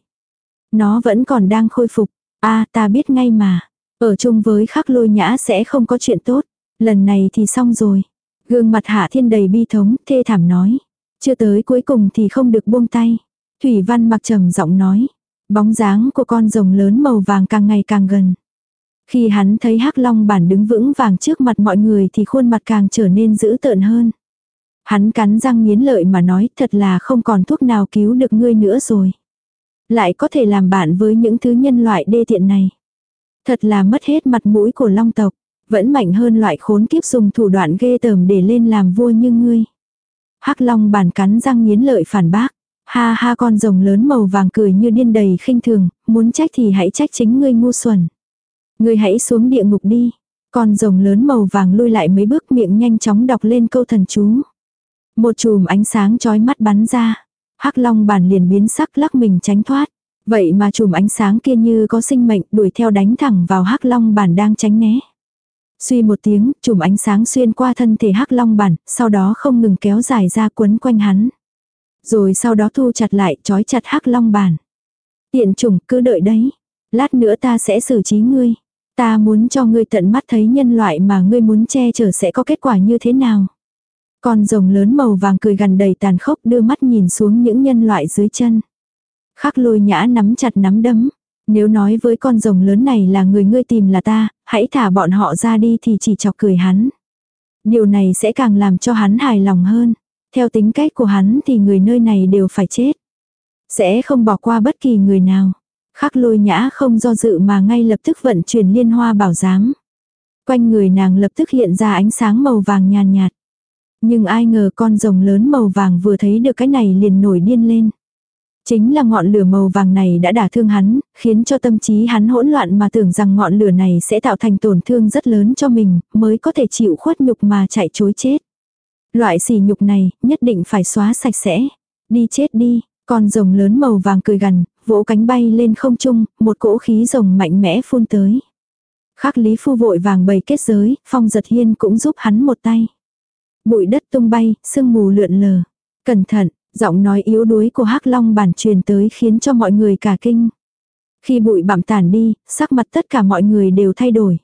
Nó vẫn còn đang khôi phục a ta biết ngay mà. Ở chung với khắc lôi nhã sẽ không có chuyện tốt. Lần này thì xong rồi. Gương mặt hạ thiên đầy bi thống, thê thảm nói. Chưa tới cuối cùng thì không được buông tay. Thủy văn mặc trầm giọng nói. Bóng dáng của con rồng lớn màu vàng càng ngày càng gần. Khi hắn thấy hắc long bản đứng vững vàng trước mặt mọi người thì khuôn mặt càng trở nên dữ tợn hơn. Hắn cắn răng nghiến lợi mà nói thật là không còn thuốc nào cứu được ngươi nữa rồi. Lại có thể làm bạn với những thứ nhân loại đê tiện này. Thật là mất hết mặt mũi của long tộc. Vẫn mạnh hơn loại khốn kiếp dùng thủ đoạn ghê tởm để lên làm vua như ngươi. hắc long bản cắn răng nghiến lợi phản bác. Ha ha con rồng lớn màu vàng cười như điên đầy khinh thường, muốn trách thì hãy trách chính ngươi ngu xuẩn. Ngươi hãy xuống địa ngục đi. Con rồng lớn màu vàng lui lại mấy bước miệng nhanh chóng đọc lên câu thần chú. Một chùm ánh sáng chói mắt bắn ra. Hắc long bản liền biến sắc lắc mình tránh thoát. Vậy mà chùm ánh sáng kia như có sinh mệnh đuổi theo đánh thẳng vào hắc long bản đang tránh né. Suy một tiếng, chùm ánh sáng xuyên qua thân thể hắc long bản, sau đó không ngừng kéo dài ra quấn quanh hắn. Rồi sau đó thu chặt lại, trói chặt hắc long bản. Tiện chủng cứ đợi đấy. Lát nữa ta sẽ xử trí ngươi. Ta muốn cho ngươi tận mắt thấy nhân loại mà ngươi muốn che chở sẽ có kết quả như thế nào. Con rồng lớn màu vàng cười gần đầy tàn khốc đưa mắt nhìn xuống những nhân loại dưới chân. Khắc lôi nhã nắm chặt nắm đấm. Nếu nói với con rồng lớn này là người ngươi tìm là ta, hãy thả bọn họ ra đi thì chỉ chọc cười hắn. Điều này sẽ càng làm cho hắn hài lòng hơn. Theo tính cách của hắn thì người nơi này đều phải chết. Sẽ không bỏ qua bất kỳ người nào. Khắc lôi nhã không do dự mà ngay lập tức vận chuyển liên hoa bảo giám. Quanh người nàng lập tức hiện ra ánh sáng màu vàng nhàn nhạt, nhưng ai ngờ con rồng lớn màu vàng vừa thấy được cái này liền nổi điên lên. Chính là ngọn lửa màu vàng này đã đả thương hắn, khiến cho tâm trí hắn hỗn loạn mà tưởng rằng ngọn lửa này sẽ tạo thành tổn thương rất lớn cho mình, mới có thể chịu khuất nhục mà chạy chối chết. Loại sỉ nhục này, nhất định phải xóa sạch sẽ. Đi chết đi, con rồng lớn màu vàng cười gần, vỗ cánh bay lên không trung, một cỗ khí rồng mạnh mẽ phun tới. Khắc Lý Phu vội vàng bày kết giới, Phong Giật Hiên cũng giúp hắn một tay. Bụi đất tung bay, sương mù lượn lờ. Cẩn thận, giọng nói yếu đuối của Hắc Long bản truyền tới khiến cho mọi người cả kinh. Khi bụi bặm tản đi, sắc mặt tất cả mọi người đều thay đổi.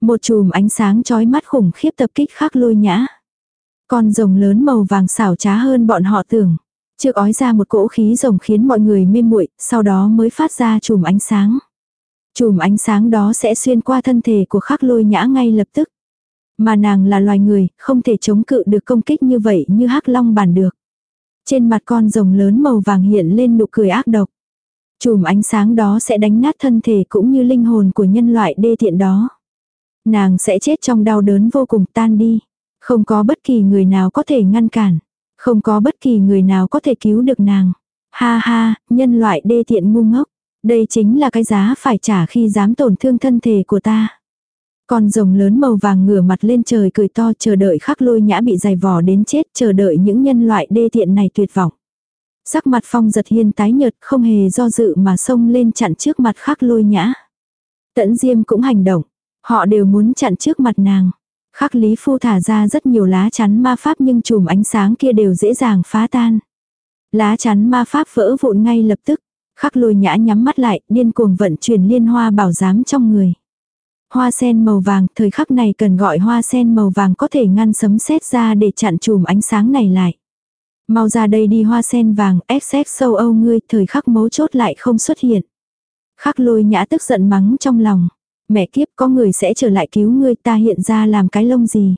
Một chùm ánh sáng chói mắt khủng khiếp tập kích khắc lôi nhã. Con rồng lớn màu vàng xảo trá hơn bọn họ tưởng. Trước ói ra một cỗ khí rồng khiến mọi người mê muội, sau đó mới phát ra chùm ánh sáng. Chùm ánh sáng đó sẽ xuyên qua thân thể của khắc lôi nhã ngay lập tức. Mà nàng là loài người, không thể chống cự được công kích như vậy như hắc long bản được. Trên mặt con rồng lớn màu vàng hiện lên nụ cười ác độc. Chùm ánh sáng đó sẽ đánh nát thân thể cũng như linh hồn của nhân loại đê tiện đó. Nàng sẽ chết trong đau đớn vô cùng tan đi. Không có bất kỳ người nào có thể ngăn cản. Không có bất kỳ người nào có thể cứu được nàng. Ha ha, nhân loại đê tiện ngu ngốc. Đây chính là cái giá phải trả khi dám tổn thương thân thể của ta. Con rồng lớn màu vàng ngửa mặt lên trời cười to chờ đợi khắc lôi nhã bị dày vò đến chết chờ đợi những nhân loại đê tiện này tuyệt vọng. Sắc mặt phong giật hiên tái nhợt không hề do dự mà xông lên chặn trước mặt khắc lôi nhã. Tẫn diêm cũng hành động. Họ đều muốn chặn trước mặt nàng. Khắc lý phu thả ra rất nhiều lá chắn ma pháp nhưng chùm ánh sáng kia đều dễ dàng phá tan. Lá chắn ma pháp vỡ vụn ngay lập tức. Khắc lôi nhã nhắm mắt lại, điên cuồng vận chuyển liên hoa bảo giám trong người. Hoa sen màu vàng, thời khắc này cần gọi hoa sen màu vàng có thể ngăn sấm sét ra để chặn chùm ánh sáng này lại. Mau ra đây đi hoa sen vàng, XX sâu âu ngươi, thời khắc mấu chốt lại không xuất hiện. Khắc lôi nhã tức giận mắng trong lòng. Mẹ kiếp có người sẽ trở lại cứu ngươi ta hiện ra làm cái lông gì.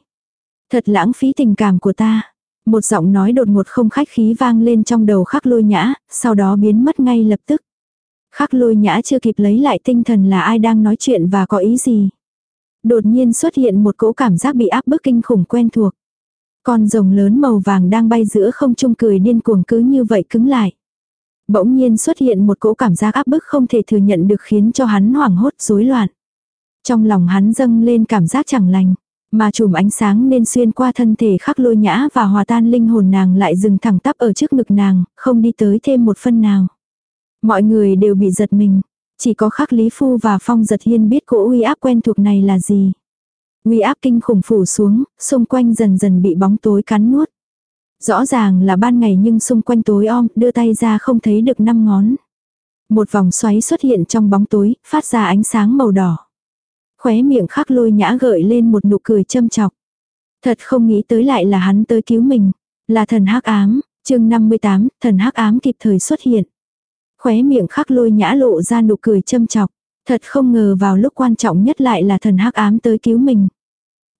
Thật lãng phí tình cảm của ta. Một giọng nói đột ngột không khách khí vang lên trong đầu khắc lôi nhã, sau đó biến mất ngay lập tức. Khắc lôi nhã chưa kịp lấy lại tinh thần là ai đang nói chuyện và có ý gì. Đột nhiên xuất hiện một cỗ cảm giác bị áp bức kinh khủng quen thuộc. Con rồng lớn màu vàng đang bay giữa không trung cười điên cuồng cứ như vậy cứng lại. Bỗng nhiên xuất hiện một cỗ cảm giác áp bức không thể thừa nhận được khiến cho hắn hoảng hốt rối loạn. Trong lòng hắn dâng lên cảm giác chẳng lành. Mà chùm ánh sáng nên xuyên qua thân thể khắc lôi nhã và hòa tan linh hồn nàng lại dừng thẳng tắp ở trước ngực nàng, không đi tới thêm một phân nào. Mọi người đều bị giật mình. Chỉ có khắc Lý Phu và Phong giật hiên biết cỗ uy áp quen thuộc này là gì. Uy áp kinh khủng phủ xuống, xung quanh dần dần bị bóng tối cắn nuốt. Rõ ràng là ban ngày nhưng xung quanh tối om, đưa tay ra không thấy được năm ngón. Một vòng xoáy xuất hiện trong bóng tối, phát ra ánh sáng màu đỏ. Khóe miệng khắc lôi nhã gợi lên một nụ cười châm chọc. Thật không nghĩ tới lại là hắn tới cứu mình. Là thần hắc ám, chương 58, thần hắc ám kịp thời xuất hiện. Khóe miệng khắc lôi nhã lộ ra nụ cười châm chọc. Thật không ngờ vào lúc quan trọng nhất lại là thần hắc ám tới cứu mình.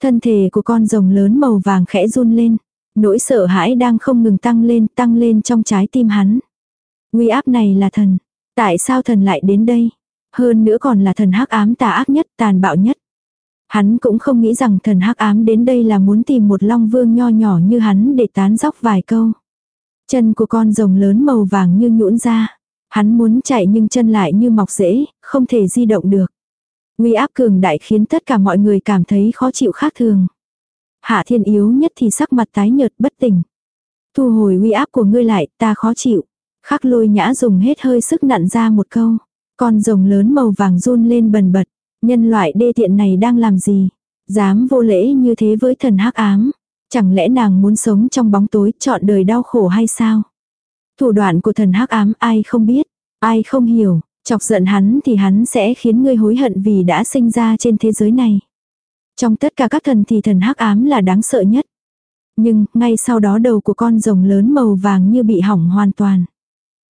Thân thể của con rồng lớn màu vàng khẽ run lên. Nỗi sợ hãi đang không ngừng tăng lên, tăng lên trong trái tim hắn. Nguy áp này là thần. Tại sao thần lại đến đây? Hơn nữa còn là thần hắc ám tà ác nhất, tàn bạo nhất. Hắn cũng không nghĩ rằng thần hắc ám đến đây là muốn tìm một long vương nho nhỏ như hắn để tán dóc vài câu. Chân của con rồng lớn màu vàng như nhũn ra. Hắn muốn chạy nhưng chân lại như mọc rễ, không thể di động được. Nguy áp cường đại khiến tất cả mọi người cảm thấy khó chịu khác thường. Hạ thiên yếu nhất thì sắc mặt tái nhợt bất tỉnh. Thu hồi uy áp của ngươi lại, ta khó chịu. Khắc lôi nhã dùng hết hơi sức nặn ra một câu. Con rồng lớn màu vàng run lên bần bật. Nhân loại đê tiện này đang làm gì? Dám vô lễ như thế với thần hắc ám. Chẳng lẽ nàng muốn sống trong bóng tối chọn đời đau khổ hay sao? Thủ đoạn của thần hắc ám ai không biết, ai không hiểu, chọc giận hắn thì hắn sẽ khiến ngươi hối hận vì đã sinh ra trên thế giới này. Trong tất cả các thần thì thần hắc ám là đáng sợ nhất. Nhưng, ngay sau đó đầu của con rồng lớn màu vàng như bị hỏng hoàn toàn.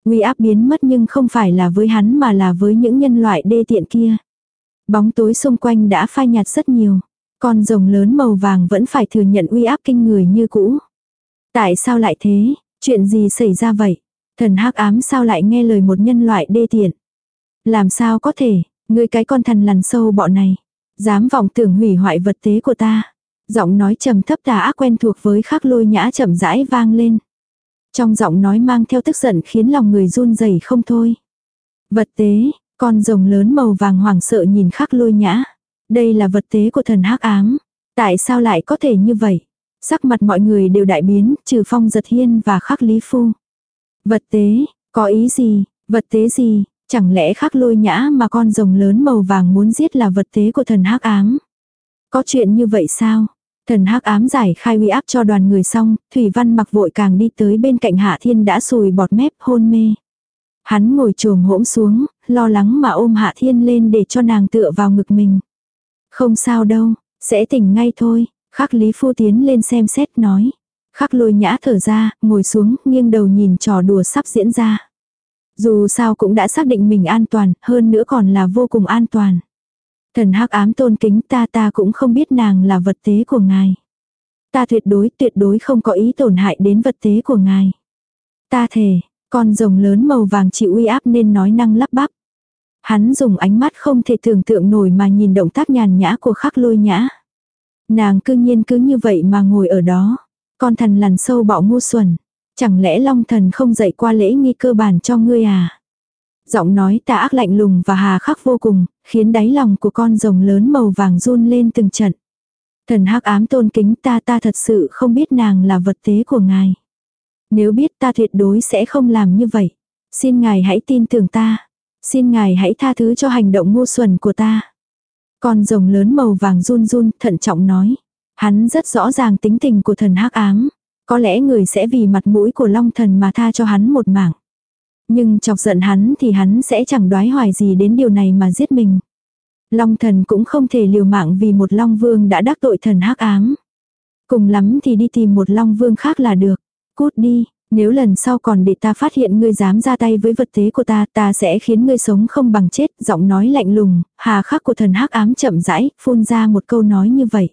Uy áp biến mất nhưng không phải là với hắn mà là với những nhân loại đê tiện kia. Bóng tối xung quanh đã phai nhạt rất nhiều. Con rồng lớn màu vàng vẫn phải thừa nhận uy áp kinh người như cũ. Tại sao lại thế? Chuyện gì xảy ra vậy? Thần hắc ám sao lại nghe lời một nhân loại đê tiện? Làm sao có thể, ngươi cái con thần lằn sâu bọ này. Dám vọng tưởng hủy hoại vật tế của ta. Giọng nói trầm thấp tà ác quen thuộc với khắc lôi nhã chậm rãi vang lên. Trong giọng nói mang theo tức giận khiến lòng người run rẩy không thôi. Vật tế, con rồng lớn màu vàng hoảng sợ nhìn khắc lôi nhã. Đây là vật tế của thần hắc ám. Tại sao lại có thể như vậy? Sắc mặt mọi người đều đại biến, trừ phong giật hiên và khắc lý phu. Vật tế, có ý gì, vật tế gì, chẳng lẽ khắc lôi nhã mà con rồng lớn màu vàng muốn giết là vật tế của thần hắc ám? Có chuyện như vậy sao? Thần hắc ám giải khai uy áp cho đoàn người xong, Thủy Văn mặc vội càng đi tới bên cạnh Hạ Thiên đã sùi bọt mép hôn mê. Hắn ngồi trồm hỗn xuống, lo lắng mà ôm Hạ Thiên lên để cho nàng tựa vào ngực mình. Không sao đâu, sẽ tỉnh ngay thôi, khắc Lý Phu tiến lên xem xét nói. Khắc lôi nhã thở ra, ngồi xuống, nghiêng đầu nhìn trò đùa sắp diễn ra. Dù sao cũng đã xác định mình an toàn, hơn nữa còn là vô cùng an toàn. Thần hắc ám tôn kính ta ta cũng không biết nàng là vật tế của ngài. Ta tuyệt đối tuyệt đối không có ý tổn hại đến vật tế của ngài. Ta thề, con rồng lớn màu vàng chịu uy áp nên nói năng lắp bắp. Hắn dùng ánh mắt không thể tưởng tượng nổi mà nhìn động tác nhàn nhã của khắc lôi nhã. Nàng cư nhiên cứ như vậy mà ngồi ở đó. Con thần lằn sâu bọ ngu xuẩn. Chẳng lẽ long thần không dạy qua lễ nghi cơ bản cho ngươi à? Giọng nói tà ác lạnh lùng và hà khắc vô cùng, khiến đáy lòng của con rồng lớn màu vàng run lên từng trận. Thần hắc ám tôn kính ta ta thật sự không biết nàng là vật tế của ngài. Nếu biết ta tuyệt đối sẽ không làm như vậy. Xin ngài hãy tin tưởng ta. Xin ngài hãy tha thứ cho hành động ngu xuẩn của ta. Con rồng lớn màu vàng run run, thận trọng nói. Hắn rất rõ ràng tính tình của thần hắc ám. Có lẽ người sẽ vì mặt mũi của long thần mà tha cho hắn một mạng. Nhưng chọc giận hắn thì hắn sẽ chẳng đoái hoài gì đến điều này mà giết mình. Long thần cũng không thể liều mạng vì một long vương đã đắc tội thần hắc ám. Cùng lắm thì đi tìm một long vương khác là được. Cút đi, nếu lần sau còn để ta phát hiện ngươi dám ra tay với vật tế của ta, ta sẽ khiến ngươi sống không bằng chết, giọng nói lạnh lùng, hà khắc của thần hắc ám chậm rãi, phun ra một câu nói như vậy.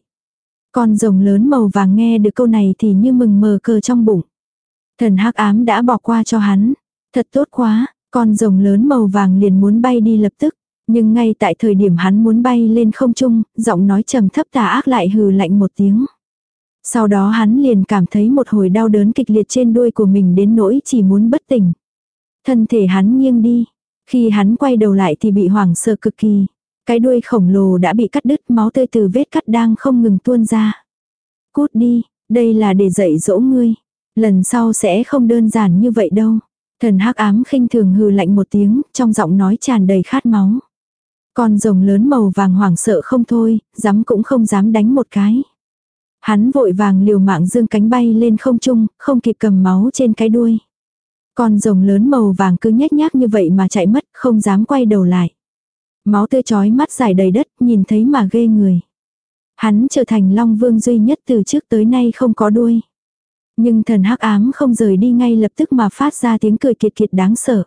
Con rồng lớn màu vàng nghe được câu này thì như mừng mờ cờ trong bụng. Thần hắc ám đã bỏ qua cho hắn. Thật tốt quá, con rồng lớn màu vàng liền muốn bay đi lập tức. Nhưng ngay tại thời điểm hắn muốn bay lên không trung, giọng nói trầm thấp tà ác lại hừ lạnh một tiếng. Sau đó hắn liền cảm thấy một hồi đau đớn kịch liệt trên đuôi của mình đến nỗi chỉ muốn bất tỉnh. Thân thể hắn nghiêng đi. Khi hắn quay đầu lại thì bị hoảng sợ cực kỳ. Cái đuôi khổng lồ đã bị cắt đứt máu tươi từ vết cắt đang không ngừng tuôn ra. Cút đi, đây là để dạy dỗ ngươi. Lần sau sẽ không đơn giản như vậy đâu. Thần hắc ám khinh thường hừ lạnh một tiếng, trong giọng nói tràn đầy khát máu. Con rồng lớn màu vàng hoảng sợ không thôi, dám cũng không dám đánh một cái. Hắn vội vàng liều mạng dương cánh bay lên không trung, không kịp cầm máu trên cái đuôi. Con rồng lớn màu vàng cứ nhếch nhác như vậy mà chạy mất, không dám quay đầu lại. Máu tươi chói mắt dài đầy đất, nhìn thấy mà ghê người. Hắn trở thành Long Vương duy nhất từ trước tới nay không có đuôi. Nhưng thần hắc ám không rời đi ngay lập tức mà phát ra tiếng cười kiệt kiệt đáng sợ.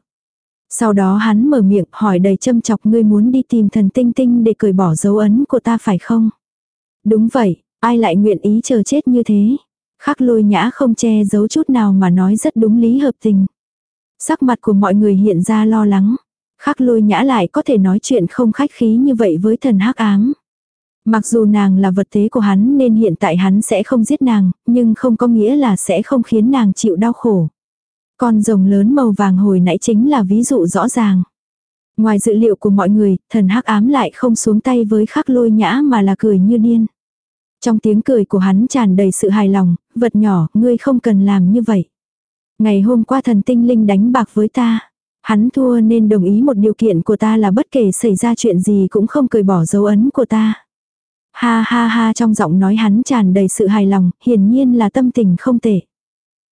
Sau đó hắn mở miệng hỏi đầy châm chọc ngươi muốn đi tìm thần tinh tinh để cởi bỏ dấu ấn của ta phải không? Đúng vậy, ai lại nguyện ý chờ chết như thế? Khắc lôi nhã không che giấu chút nào mà nói rất đúng lý hợp tình. Sắc mặt của mọi người hiện ra lo lắng. Khắc lôi nhã lại có thể nói chuyện không khách khí như vậy với thần hắc ám. Mặc dù nàng là vật tế của hắn nên hiện tại hắn sẽ không giết nàng, nhưng không có nghĩa là sẽ không khiến nàng chịu đau khổ. Con rồng lớn màu vàng hồi nãy chính là ví dụ rõ ràng. Ngoài dự liệu của mọi người, thần hắc ám lại không xuống tay với khắc lôi nhã mà là cười như điên. Trong tiếng cười của hắn tràn đầy sự hài lòng, vật nhỏ, ngươi không cần làm như vậy. Ngày hôm qua thần tinh linh đánh bạc với ta. Hắn thua nên đồng ý một điều kiện của ta là bất kể xảy ra chuyện gì cũng không cười bỏ dấu ấn của ta. Ha ha ha trong giọng nói hắn tràn đầy sự hài lòng, hiển nhiên là tâm tình không tệ.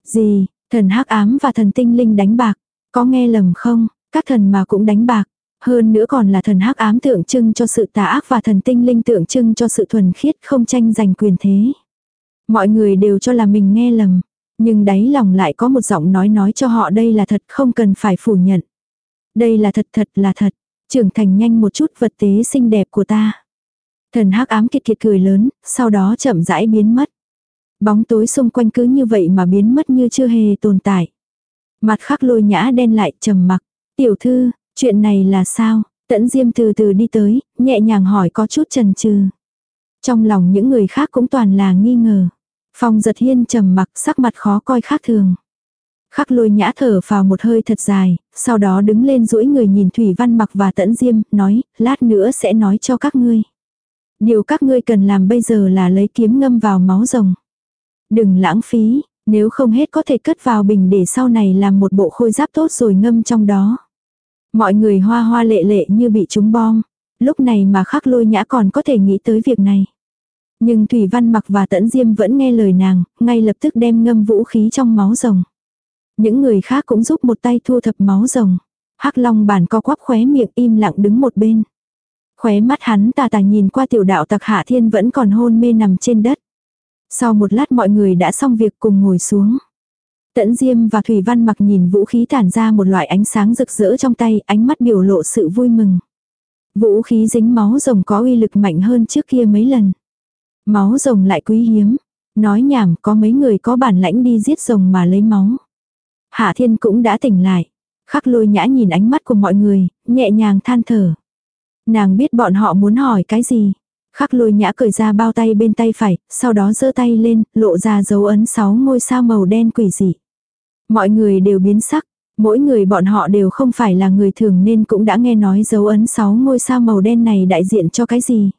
Gì, thần hắc ám và thần tinh linh đánh bạc, có nghe lầm không, các thần mà cũng đánh bạc. Hơn nữa còn là thần hắc ám tượng trưng cho sự tà ác và thần tinh linh tượng trưng cho sự thuần khiết không tranh giành quyền thế. Mọi người đều cho là mình nghe lầm, nhưng đáy lòng lại có một giọng nói nói cho họ đây là thật không cần phải phủ nhận. Đây là thật thật là thật, trưởng thành nhanh một chút vật tế xinh đẹp của ta. Thần hắc ám kiệt kiệt cười lớn, sau đó chậm rãi biến mất. Bóng tối xung quanh cứ như vậy mà biến mất như chưa hề tồn tại. Mặt khắc lôi nhã đen lại trầm mặc. Tiểu thư, chuyện này là sao? Tẫn diêm từ từ đi tới, nhẹ nhàng hỏi có chút chần chừ. Trong lòng những người khác cũng toàn là nghi ngờ. Phong giật hiên trầm mặc sắc mặt khó coi khác thường. Khắc lôi nhã thở vào một hơi thật dài, sau đó đứng lên duỗi người nhìn Thủy Văn mặc và tẫn diêm, nói, lát nữa sẽ nói cho các ngươi. Điều các ngươi cần làm bây giờ là lấy kiếm ngâm vào máu rồng. Đừng lãng phí, nếu không hết có thể cất vào bình để sau này làm một bộ khôi giáp tốt rồi ngâm trong đó. Mọi người hoa hoa lệ lệ như bị trúng bom. Lúc này mà khắc lôi nhã còn có thể nghĩ tới việc này. Nhưng Thủy Văn mặc và Tẫn Diêm vẫn nghe lời nàng, ngay lập tức đem ngâm vũ khí trong máu rồng. Những người khác cũng giúp một tay thu thập máu rồng. Hắc Long bản co quắp khóe miệng im lặng đứng một bên. Khóe mắt hắn tà tà nhìn qua tiểu đạo tặc hạ thiên vẫn còn hôn mê nằm trên đất. Sau một lát mọi người đã xong việc cùng ngồi xuống. Tẫn Diêm và Thủy Văn mặc nhìn vũ khí tản ra một loại ánh sáng rực rỡ trong tay, ánh mắt biểu lộ sự vui mừng. Vũ khí dính máu rồng có uy lực mạnh hơn trước kia mấy lần. Máu rồng lại quý hiếm. Nói nhảm có mấy người có bản lãnh đi giết rồng mà lấy máu. Hạ Thiên cũng đã tỉnh lại. Khắc lôi nhã nhìn ánh mắt của mọi người, nhẹ nhàng than thở. Nàng biết bọn họ muốn hỏi cái gì. Khắc lôi nhã cởi ra bao tay bên tay phải, sau đó giơ tay lên, lộ ra dấu ấn sáu ngôi sao màu đen quỷ dị. Mọi người đều biến sắc, mỗi người bọn họ đều không phải là người thường nên cũng đã nghe nói dấu ấn sáu ngôi sao màu đen này đại diện cho cái gì.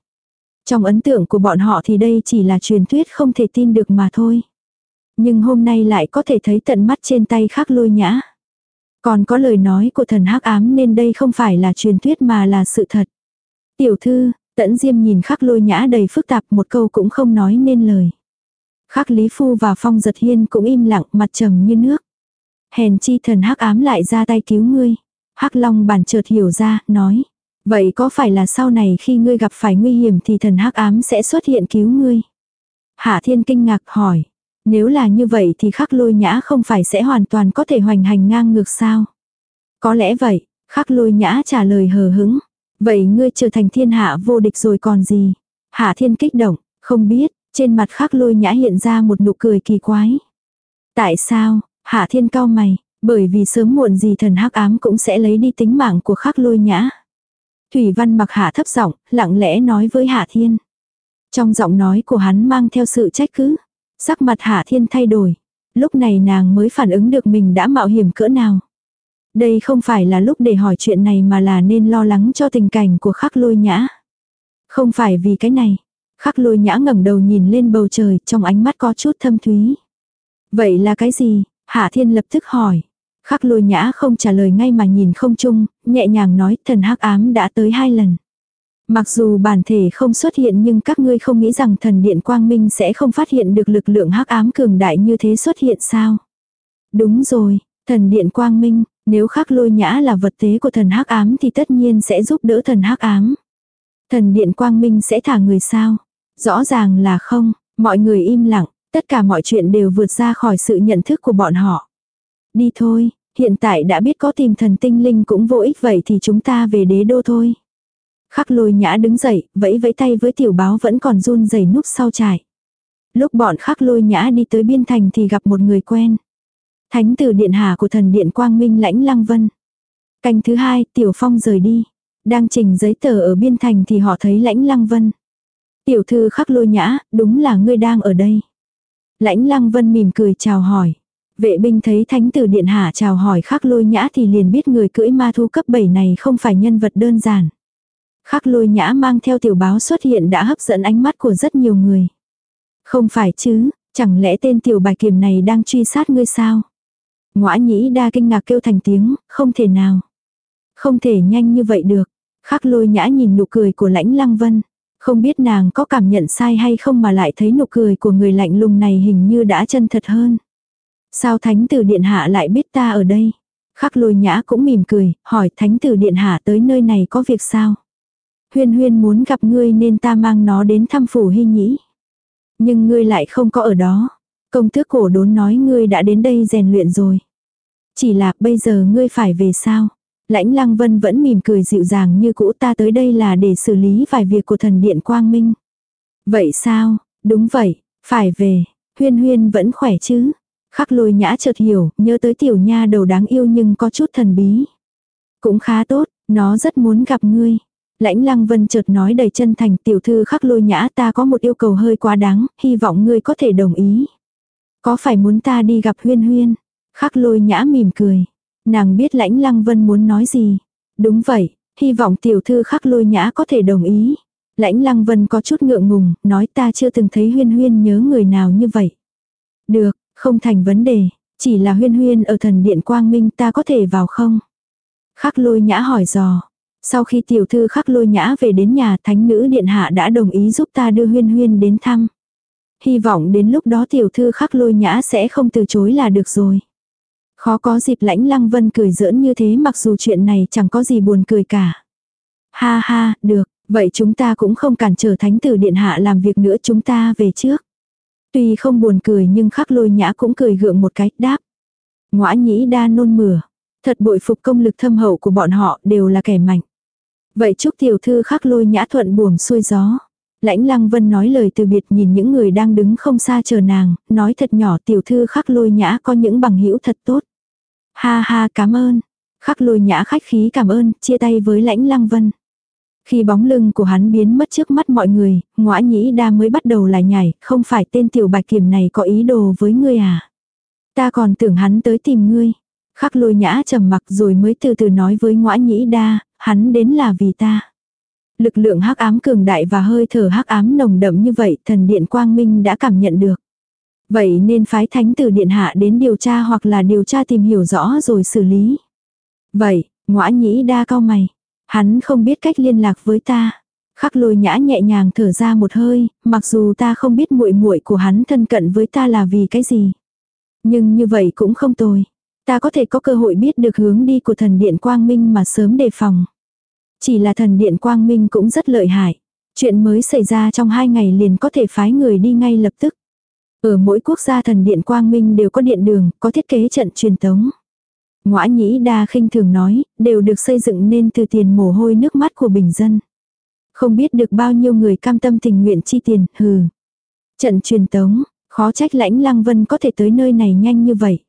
Trong ấn tượng của bọn họ thì đây chỉ là truyền thuyết không thể tin được mà thôi. Nhưng hôm nay lại có thể thấy tận mắt trên tay khắc lôi nhã. Còn có lời nói của thần hắc ám nên đây không phải là truyền thuyết mà là sự thật. Tiểu thư, tẫn diêm nhìn khắc lôi nhã đầy phức tạp một câu cũng không nói nên lời. Khắc Lý Phu và Phong Giật Hiên cũng im lặng mặt trầm như nước. Hèn chi thần hắc ám lại ra tay cứu ngươi. Hắc Long bản chợt hiểu ra, nói. Vậy có phải là sau này khi ngươi gặp phải nguy hiểm thì thần hắc ám sẽ xuất hiện cứu ngươi? Hạ Thiên kinh ngạc hỏi. Nếu là như vậy thì khắc lôi nhã không phải sẽ hoàn toàn có thể hoành hành ngang ngược sao? Có lẽ vậy, khắc lôi nhã trả lời hờ hứng. Vậy ngươi trở thành thiên hạ vô địch rồi còn gì? Hạ Thiên kích động, không biết, trên mặt khắc lôi nhã hiện ra một nụ cười kỳ quái. Tại sao, Hạ Thiên cao mày, bởi vì sớm muộn gì thần hắc ám cũng sẽ lấy đi tính mạng của khắc lôi nhã. Thủy Văn mặc hạ thấp giọng, lặng lẽ nói với Hạ Thiên. Trong giọng nói của hắn mang theo sự trách cứ. Sắc mặt Hạ Thiên thay đổi. Lúc này nàng mới phản ứng được mình đã mạo hiểm cỡ nào. Đây không phải là lúc để hỏi chuyện này mà là nên lo lắng cho tình cảnh của khắc lôi nhã. Không phải vì cái này. Khắc lôi nhã ngẩng đầu nhìn lên bầu trời trong ánh mắt có chút thâm thúy. Vậy là cái gì? Hạ Thiên lập tức hỏi. Khắc lôi nhã không trả lời ngay mà nhìn không chung, nhẹ nhàng nói thần hắc ám đã tới hai lần. Mặc dù bản thể không xuất hiện nhưng các ngươi không nghĩ rằng thần điện quang minh sẽ không phát hiện được lực lượng hắc ám cường đại như thế xuất hiện sao? Đúng rồi, thần điện quang minh, nếu khắc lôi nhã là vật tế của thần hắc ám thì tất nhiên sẽ giúp đỡ thần hắc ám. Thần điện quang minh sẽ thả người sao? Rõ ràng là không, mọi người im lặng, tất cả mọi chuyện đều vượt ra khỏi sự nhận thức của bọn họ. Đi thôi, hiện tại đã biết có tìm thần tinh linh cũng vô ích vậy thì chúng ta về đế đô thôi. Khắc lôi nhã đứng dậy, vẫy vẫy tay với tiểu báo vẫn còn run rẩy núp sau trải. Lúc bọn khắc lôi nhã đi tới biên thành thì gặp một người quen. Thánh tử điện hạ của thần điện quang minh lãnh lăng vân. Canh thứ hai, tiểu phong rời đi. Đang trình giấy tờ ở biên thành thì họ thấy lãnh lăng vân. Tiểu thư khắc lôi nhã, đúng là ngươi đang ở đây. Lãnh lăng vân mỉm cười chào hỏi. Vệ binh thấy thánh tử điện hạ chào hỏi khắc lôi nhã thì liền biết người cưỡi ma thu cấp 7 này không phải nhân vật đơn giản. Khắc lôi nhã mang theo tiểu báo xuất hiện đã hấp dẫn ánh mắt của rất nhiều người. Không phải chứ, chẳng lẽ tên tiểu bài kiềm này đang truy sát ngươi sao? Ngoã nhĩ đa kinh ngạc kêu thành tiếng, không thể nào. Không thể nhanh như vậy được. Khắc lôi nhã nhìn nụ cười của lãnh lăng vân. Không biết nàng có cảm nhận sai hay không mà lại thấy nụ cười của người lạnh lùng này hình như đã chân thật hơn. Sao thánh tử điện hạ lại biết ta ở đây? Khắc lôi nhã cũng mỉm cười, hỏi thánh tử điện hạ tới nơi này có việc sao? Huyên huyên muốn gặp ngươi nên ta mang nó đến thăm phủ hy nhĩ. Nhưng ngươi lại không có ở đó. Công tước cổ đốn nói ngươi đã đến đây rèn luyện rồi. Chỉ là bây giờ ngươi phải về sao? Lãnh lăng vân vẫn mỉm cười dịu dàng như cũ ta tới đây là để xử lý vài việc của thần điện quang minh. Vậy sao? Đúng vậy, phải về. Huyên huyên vẫn khỏe chứ? Khắc lôi nhã chợt hiểu, nhớ tới tiểu nha đầu đáng yêu nhưng có chút thần bí. Cũng khá tốt, nó rất muốn gặp ngươi. Lãnh lăng vân chợt nói đầy chân thành tiểu thư khắc lôi nhã ta có một yêu cầu hơi quá đáng, hy vọng ngươi có thể đồng ý. Có phải muốn ta đi gặp huyên huyên? Khắc lôi nhã mỉm cười. Nàng biết lãnh lăng vân muốn nói gì. Đúng vậy, hy vọng tiểu thư khắc lôi nhã có thể đồng ý. Lãnh lăng vân có chút ngượng ngùng, nói ta chưa từng thấy huyên huyên nhớ người nào như vậy. Được, không thành vấn đề, chỉ là huyên huyên ở thần điện quang minh ta có thể vào không? Khắc lôi nhã hỏi dò. Sau khi tiểu thư khắc lôi nhã về đến nhà thánh nữ điện hạ đã đồng ý giúp ta đưa huyên huyên đến thăm. Hy vọng đến lúc đó tiểu thư khắc lôi nhã sẽ không từ chối là được rồi. Khó có dịp lãnh lăng vân cười giỡn như thế mặc dù chuyện này chẳng có gì buồn cười cả. Ha ha, được, vậy chúng ta cũng không cản trở thánh tử điện hạ làm việc nữa chúng ta về trước. Tuy không buồn cười nhưng khắc lôi nhã cũng cười gượng một cái, đáp. Ngoã nhĩ đa nôn mửa. Thật bội phục công lực thâm hậu của bọn họ đều là kẻ mạnh. Vậy chúc tiểu thư khắc lôi nhã thuận buồm xuôi gió. Lãnh lăng vân nói lời từ biệt nhìn những người đang đứng không xa chờ nàng, nói thật nhỏ tiểu thư khắc lôi nhã có những bằng hữu thật tốt. Ha ha cảm ơn. Khắc lôi nhã khách khí cảm ơn, chia tay với lãnh lăng vân. Khi bóng lưng của hắn biến mất trước mắt mọi người, ngõa nhĩ đa mới bắt đầu lại nhảy, không phải tên tiểu bạch kiểm này có ý đồ với ngươi à. Ta còn tưởng hắn tới tìm ngươi. Khắc lôi nhã trầm mặc rồi mới từ từ nói với ngõa nhĩ đa, hắn đến là vì ta. Lực lượng hắc ám cường đại và hơi thở hắc ám nồng đậm như vậy thần điện quang minh đã cảm nhận được. Vậy nên phái thánh tử điện hạ đến điều tra hoặc là điều tra tìm hiểu rõ rồi xử lý. Vậy, ngõa nhĩ đa cao mày. Hắn không biết cách liên lạc với ta. Khắc lôi nhã nhẹ nhàng thở ra một hơi, mặc dù ta không biết muội muội của hắn thân cận với ta là vì cái gì. Nhưng như vậy cũng không tồi. Ta có thể có cơ hội biết được hướng đi của thần điện quang minh mà sớm đề phòng. Chỉ là thần điện quang minh cũng rất lợi hại. Chuyện mới xảy ra trong hai ngày liền có thể phái người đi ngay lập tức. Ở mỗi quốc gia thần điện quang minh đều có điện đường, có thiết kế trận truyền tống. Ngoã nhĩ đa khinh thường nói, đều được xây dựng nên từ tiền mồ hôi nước mắt của bình dân. Không biết được bao nhiêu người cam tâm tình nguyện chi tiền, hừ. Trận truyền tống, khó trách lãnh lăng vân có thể tới nơi này nhanh như vậy.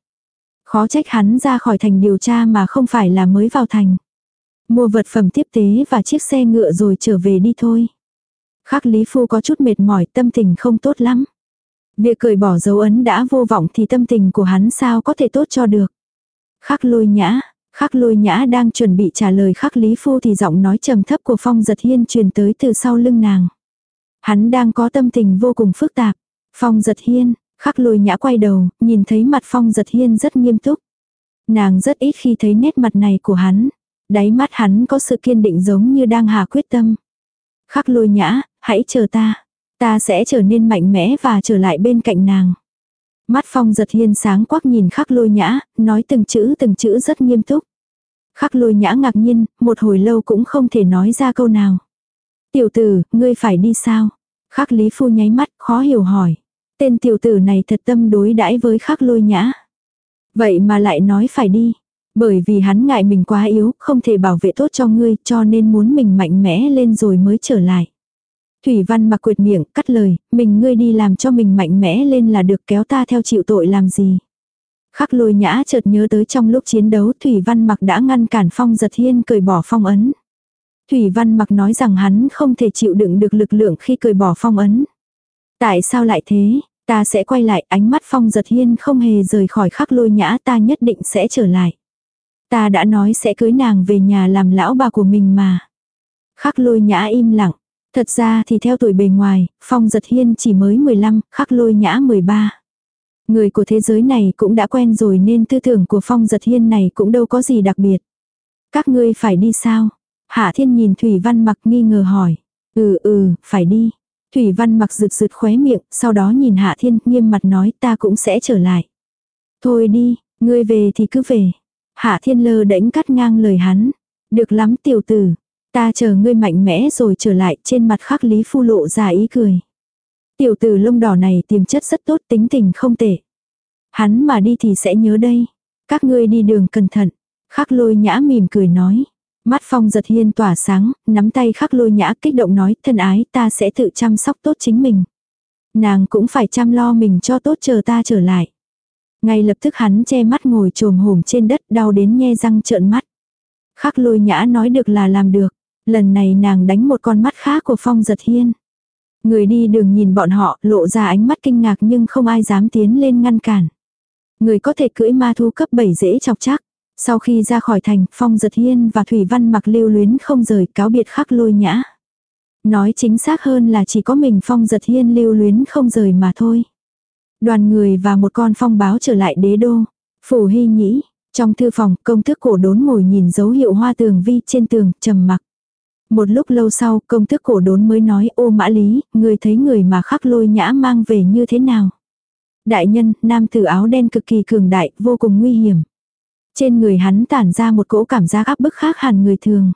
Khó trách hắn ra khỏi thành điều tra mà không phải là mới vào thành. Mua vật phẩm tiếp tế và chiếc xe ngựa rồi trở về đi thôi. Khắc Lý Phu có chút mệt mỏi tâm tình không tốt lắm. Việc cởi bỏ dấu ấn đã vô vọng thì tâm tình của hắn sao có thể tốt cho được. Khắc lôi nhã, khắc lôi nhã đang chuẩn bị trả lời khắc Lý Phu thì giọng nói trầm thấp của Phong Giật Hiên truyền tới từ sau lưng nàng. Hắn đang có tâm tình vô cùng phức tạp. Phong Giật Hiên, khắc lôi nhã quay đầu, nhìn thấy mặt Phong Giật Hiên rất nghiêm túc. Nàng rất ít khi thấy nét mặt này của hắn. Đáy mắt hắn có sự kiên định giống như đang hà quyết tâm. Khắc lôi nhã, hãy chờ ta. Ta sẽ trở nên mạnh mẽ và trở lại bên cạnh nàng. Mắt phong giật hiên sáng quắc nhìn khắc lôi nhã, nói từng chữ từng chữ rất nghiêm túc. Khắc lôi nhã ngạc nhiên, một hồi lâu cũng không thể nói ra câu nào. Tiểu tử, ngươi phải đi sao? Khắc lý phu nháy mắt, khó hiểu hỏi. Tên tiểu tử này thật tâm đối đãi với khắc lôi nhã. Vậy mà lại nói phải đi. Bởi vì hắn ngại mình quá yếu, không thể bảo vệ tốt cho ngươi, cho nên muốn mình mạnh mẽ lên rồi mới trở lại. Thủy Văn mặc quyệt miệng, cắt lời, mình ngươi đi làm cho mình mạnh mẽ lên là được kéo ta theo chịu tội làm gì. Khắc lôi nhã chợt nhớ tới trong lúc chiến đấu Thủy Văn mặc đã ngăn cản phong giật hiên cởi bỏ phong ấn. Thủy Văn mặc nói rằng hắn không thể chịu đựng được lực lượng khi cởi bỏ phong ấn. Tại sao lại thế? Ta sẽ quay lại ánh mắt phong giật hiên không hề rời khỏi khắc lôi nhã ta nhất định sẽ trở lại. Ta đã nói sẽ cưới nàng về nhà làm lão bà của mình mà. Khắc lôi nhã im lặng. Thật ra thì theo tuổi bề ngoài, Phong Giật Hiên chỉ mới 15, khắc lôi nhã 13. Người của thế giới này cũng đã quen rồi nên tư tưởng của Phong Giật Hiên này cũng đâu có gì đặc biệt. Các ngươi phải đi sao? Hạ Thiên nhìn Thủy Văn mặc nghi ngờ hỏi. Ừ ừ, phải đi. Thủy Văn mặc rực rực khóe miệng, sau đó nhìn Hạ Thiên nghiêm mặt nói ta cũng sẽ trở lại. Thôi đi, ngươi về thì cứ về. Hạ Thiên lơ đễnh cắt ngang lời hắn. Được lắm tiểu tử, Ta chờ ngươi mạnh mẽ rồi trở lại trên mặt khắc Lý Phu lộ ra ý cười. Tiểu tử lông đỏ này tiềm chất rất tốt tính tình không tệ. Hắn mà đi thì sẽ nhớ đây. Các ngươi đi đường cẩn thận. Khắc lôi nhã mỉm cười nói. Mắt phong giật hiên tỏa sáng, nắm tay khắc lôi nhã kích động nói thân ái ta sẽ tự chăm sóc tốt chính mình. Nàng cũng phải chăm lo mình cho tốt chờ ta trở lại. Ngay lập tức hắn che mắt ngồi trồm hổm trên đất đau đến nhe răng trợn mắt. Khắc lôi nhã nói được là làm được. Lần này nàng đánh một con mắt khác của phong giật hiên. Người đi đường nhìn bọn họ lộ ra ánh mắt kinh ngạc nhưng không ai dám tiến lên ngăn cản. Người có thể cưỡi ma thu cấp 7 dễ chọc chắc. Sau khi ra khỏi thành, Phong Giật Hiên và Thủy Văn mặc lưu luyến không rời cáo biệt khắc lôi nhã. Nói chính xác hơn là chỉ có mình Phong Giật Hiên lưu luyến không rời mà thôi. Đoàn người và một con phong báo trở lại đế đô. Phủ hy nhĩ, trong thư phòng công thức cổ đốn ngồi nhìn dấu hiệu hoa tường vi trên tường, trầm mặc. Một lúc lâu sau, công thức cổ đốn mới nói ô mã lý, người thấy người mà khắc lôi nhã mang về như thế nào. Đại nhân, nam tử áo đen cực kỳ cường đại, vô cùng nguy hiểm. Trên người hắn tản ra một cỗ cảm giác áp bức khác hẳn người thường.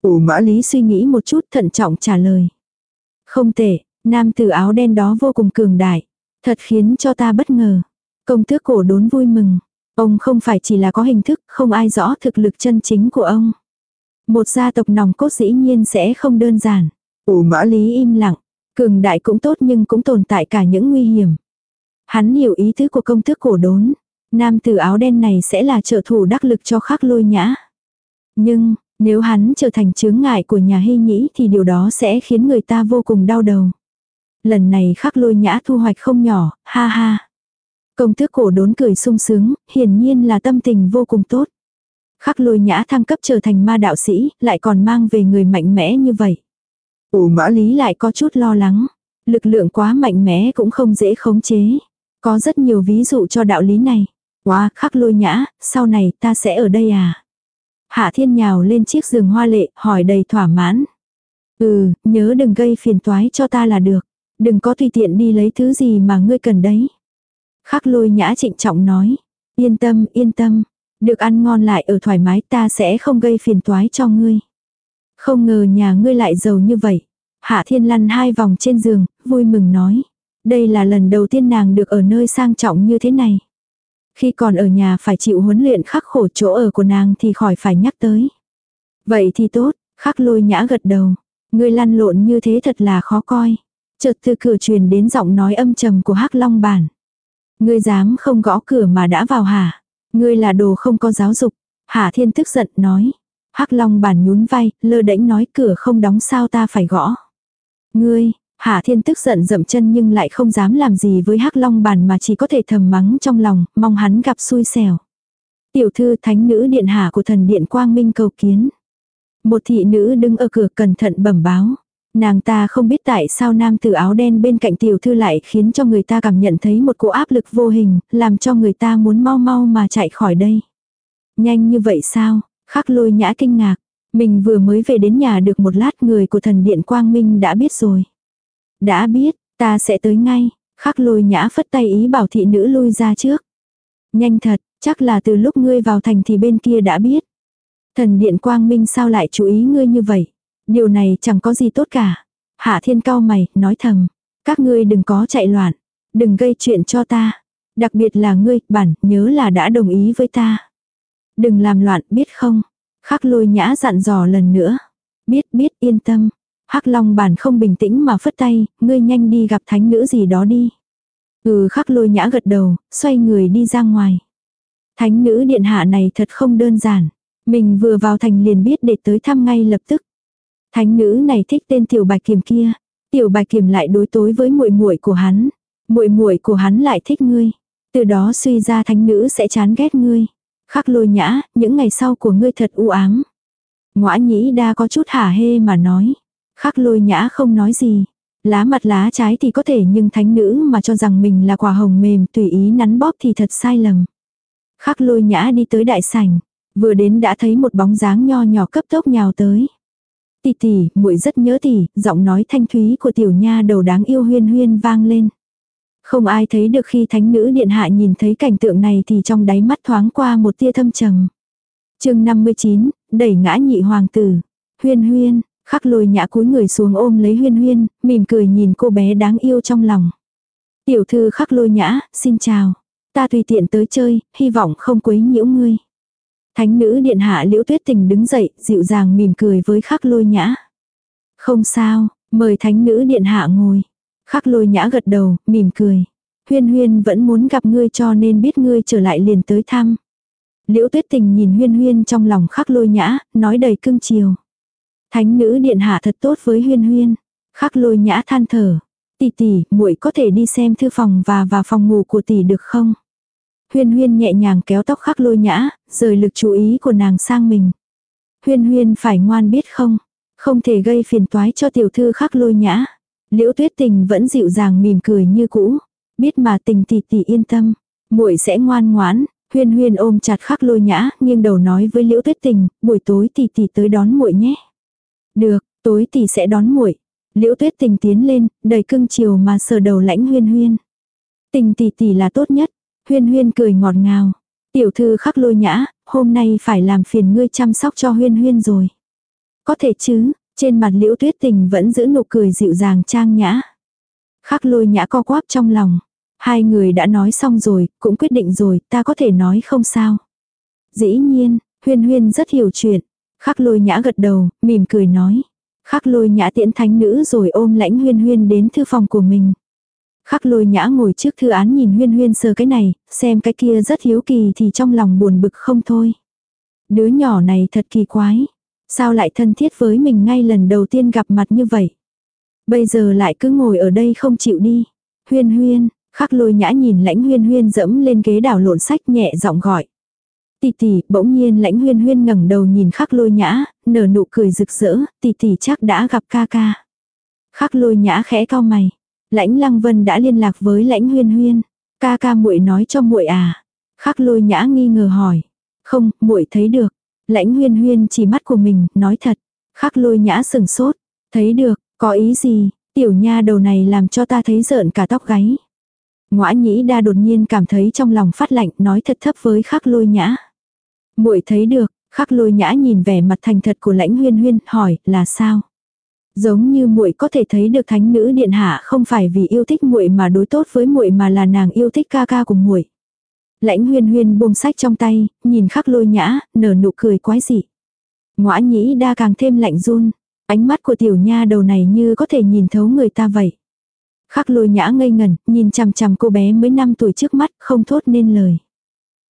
Ô mã lý suy nghĩ một chút thận trọng trả lời. Không tệ, nam tử áo đen đó vô cùng cường đại. Thật khiến cho ta bất ngờ. Công tước cổ đốn vui mừng. Ông không phải chỉ là có hình thức, không ai rõ thực lực chân chính của ông. Một gia tộc nòng cốt dĩ nhiên sẽ không đơn giản. Ồ mã lý im lặng. Cường đại cũng tốt nhưng cũng tồn tại cả những nguy hiểm. Hắn hiểu ý tứ của công thức cổ đốn. Nam tử áo đen này sẽ là trợ thủ đắc lực cho khắc lôi nhã. Nhưng, nếu hắn trở thành chướng ngại của nhà hy nhĩ thì điều đó sẽ khiến người ta vô cùng đau đầu. Lần này khắc lôi nhã thu hoạch không nhỏ, ha ha. Công tước cổ đốn cười sung sướng, hiển nhiên là tâm tình vô cùng tốt. Khắc lôi nhã thăng cấp trở thành ma đạo sĩ, lại còn mang về người mạnh mẽ như vậy. Ồ mã lý lại có chút lo lắng. Lực lượng quá mạnh mẽ cũng không dễ khống chế. Có rất nhiều ví dụ cho đạo lý này. Quá khắc lôi nhã, sau này ta sẽ ở đây à? Hạ thiên nhào lên chiếc giường hoa lệ, hỏi đầy thỏa mãn. Ừ, nhớ đừng gây phiền toái cho ta là được. Đừng có tùy tiện đi lấy thứ gì mà ngươi cần đấy. Khắc lôi nhã trịnh trọng nói. Yên tâm, yên tâm. Được ăn ngon lại ở thoải mái ta sẽ không gây phiền toái cho ngươi. Không ngờ nhà ngươi lại giàu như vậy. Hạ thiên lăn hai vòng trên giường, vui mừng nói. Đây là lần đầu tiên nàng được ở nơi sang trọng như thế này. Khi còn ở nhà phải chịu huấn luyện khắc khổ chỗ ở của nàng thì khỏi phải nhắc tới. Vậy thì tốt, khắc lôi nhã gật đầu. Ngươi lăn lộn như thế thật là khó coi. Chợt từ cửa truyền đến giọng nói âm trầm của hắc long bản. Ngươi dám không gõ cửa mà đã vào hả? Ngươi là đồ không có giáo dục. Hạ thiên tức giận nói. hắc long bản nhún vai, lơ đễnh nói cửa không đóng sao ta phải gõ. Ngươi, Hạ Thiên tức giận dậm chân nhưng lại không dám làm gì với Hắc Long Bản mà chỉ có thể thầm mắng trong lòng, mong hắn gặp xui xẻo. Tiểu thư thánh nữ điện hạ của thần điện Quang Minh cầu kiến. Một thị nữ đứng ở cửa cẩn thận bẩm báo. Nàng ta không biết tại sao nam tử áo đen bên cạnh tiểu thư lại khiến cho người ta cảm nhận thấy một cỗ áp lực vô hình, làm cho người ta muốn mau mau mà chạy khỏi đây. Nhanh như vậy sao? Khắc lôi nhã kinh ngạc. Mình vừa mới về đến nhà được một lát người của thần điện Quang Minh đã biết rồi. Đã biết, ta sẽ tới ngay. Khắc lôi nhã phất tay ý bảo thị nữ lui ra trước. Nhanh thật, chắc là từ lúc ngươi vào thành thì bên kia đã biết. Thần điện quang minh sao lại chú ý ngươi như vậy? Điều này chẳng có gì tốt cả. Hạ thiên cao mày, nói thầm. Các ngươi đừng có chạy loạn. Đừng gây chuyện cho ta. Đặc biệt là ngươi, bản, nhớ là đã đồng ý với ta. Đừng làm loạn, biết không? Khắc lôi nhã dặn dò lần nữa. Biết, biết, yên tâm. Hắc Long bản không bình tĩnh mà phất tay, ngươi nhanh đi gặp thánh nữ gì đó đi. Ừ khắc lôi nhã gật đầu, xoay người đi ra ngoài. Thánh nữ điện hạ này thật không đơn giản. Mình vừa vào thành liền biết để tới thăm ngay lập tức. Thánh nữ này thích tên tiểu bạch kiềm kia. Tiểu bạch kiềm lại đối tối với muội muội của hắn. muội muội của hắn lại thích ngươi. Từ đó suy ra thánh nữ sẽ chán ghét ngươi. Khắc lôi nhã, những ngày sau của ngươi thật u ám. Ngoã nhĩ đa có chút hả hê mà nói. Khắc lôi nhã không nói gì. Lá mặt lá trái thì có thể nhưng thánh nữ mà cho rằng mình là quả hồng mềm tùy ý nắn bóp thì thật sai lầm. Khắc lôi nhã đi tới đại sảnh. Vừa đến đã thấy một bóng dáng nho nhỏ cấp tốc nhào tới. Tỷ tỷ, muội rất nhớ tỷ, giọng nói thanh thúy của tiểu nha đầu đáng yêu huyên huyên vang lên. Không ai thấy được khi thánh nữ điện hạ nhìn thấy cảnh tượng này thì trong đáy mắt thoáng qua một tia thâm trầm. chương 59, đẩy ngã nhị hoàng tử. Huyên huyên, Khắc lôi nhã cúi người xuống ôm lấy huyên huyên, mỉm cười nhìn cô bé đáng yêu trong lòng. Tiểu thư khắc lôi nhã, xin chào. Ta tùy tiện tới chơi, hy vọng không quấy nhiễu ngươi. Thánh nữ điện hạ liễu tuyết tình đứng dậy, dịu dàng mỉm cười với khắc lôi nhã. Không sao, mời thánh nữ điện hạ ngồi. Khắc lôi nhã gật đầu, mỉm cười. Huyên huyên vẫn muốn gặp ngươi cho nên biết ngươi trở lại liền tới thăm. Liễu tuyết tình nhìn huyên huyên trong lòng khắc lôi nhã, nói đầy cưng chiều. Thánh nữ điện hạ thật tốt với huyên huyên. Khắc lôi nhã than thở. Tỷ tỷ, muội có thể đi xem thư phòng và vào phòng ngủ của tỷ được không? Huyên huyên nhẹ nhàng kéo tóc khắc lôi nhã, rời lực chú ý của nàng sang mình. Huyên huyên phải ngoan biết không? Không thể gây phiền toái cho tiểu thư khắc lôi nhã. Liễu tuyết tình vẫn dịu dàng mỉm cười như cũ. Biết mà tình tỷ tỷ yên tâm. muội sẽ ngoan ngoãn. Huyên huyên ôm chặt khắc lôi nhã, nghiêng đầu nói với liễu tuyết tình, buổi tối tỷ tỷ tới đón muội nhé. Được, tối tỷ sẽ đón muội. Liễu Tuyết Tình tiến lên, đầy cưng chiều mà sờ đầu lãnh Huyên Huyên. Tình tỷ tỷ là tốt nhất. Huyên Huyên cười ngọt ngào. Tiểu thư khắc lôi nhã, hôm nay phải làm phiền ngươi chăm sóc cho Huyên Huyên rồi. Có thể chứ, trên mặt Liễu Tuyết Tình vẫn giữ nụ cười dịu dàng trang nhã. Khắc lôi nhã co quắp trong lòng. Hai người đã nói xong rồi, cũng quyết định rồi, ta có thể nói không sao. Dĩ nhiên, Huyên Huyên rất hiểu chuyện. Khắc lôi nhã gật đầu, mỉm cười nói. Khắc lôi nhã tiễn thánh nữ rồi ôm lãnh huyên huyên đến thư phòng của mình. Khắc lôi nhã ngồi trước thư án nhìn huyên huyên sờ cái này, xem cái kia rất hiếu kỳ thì trong lòng buồn bực không thôi. Đứa nhỏ này thật kỳ quái. Sao lại thân thiết với mình ngay lần đầu tiên gặp mặt như vậy? Bây giờ lại cứ ngồi ở đây không chịu đi. Huyên huyên, khắc lôi nhã nhìn lãnh huyên huyên dẫm lên ghế đảo lộn sách nhẹ giọng gọi. Tỷ tỷ, bỗng nhiên lãnh huyên huyên ngẩng đầu nhìn khắc lôi nhã, nở nụ cười rực rỡ, tỷ tỷ chắc đã gặp ca ca. Khắc lôi nhã khẽ cao mày. Lãnh lăng vân đã liên lạc với lãnh huyên huyên. Ca ca muội nói cho muội à? Khắc lôi nhã nghi ngờ hỏi. Không, muội thấy được. Lãnh huyên huyên chỉ mắt của mình, nói thật. Khắc lôi nhã sừng sốt. Thấy được, có ý gì? Tiểu nha đầu này làm cho ta thấy rợn cả tóc gáy. Ngoã nhĩ đa đột nhiên cảm thấy trong lòng phát lạnh nói thật thấp với khắc lôi nhã. muội thấy được, khắc lôi nhã nhìn vẻ mặt thành thật của lãnh huyên huyên hỏi là sao? Giống như muội có thể thấy được thánh nữ điện hạ không phải vì yêu thích muội mà đối tốt với muội mà là nàng yêu thích ca ca của muội. Lãnh huyên huyên buông sách trong tay, nhìn khắc lôi nhã, nở nụ cười quái dị. Ngoã nhĩ đa càng thêm lạnh run, ánh mắt của tiểu nha đầu này như có thể nhìn thấu người ta vậy. Khắc lôi nhã ngây ngẩn, nhìn chằm chằm cô bé mới 5 tuổi trước mắt, không thốt nên lời.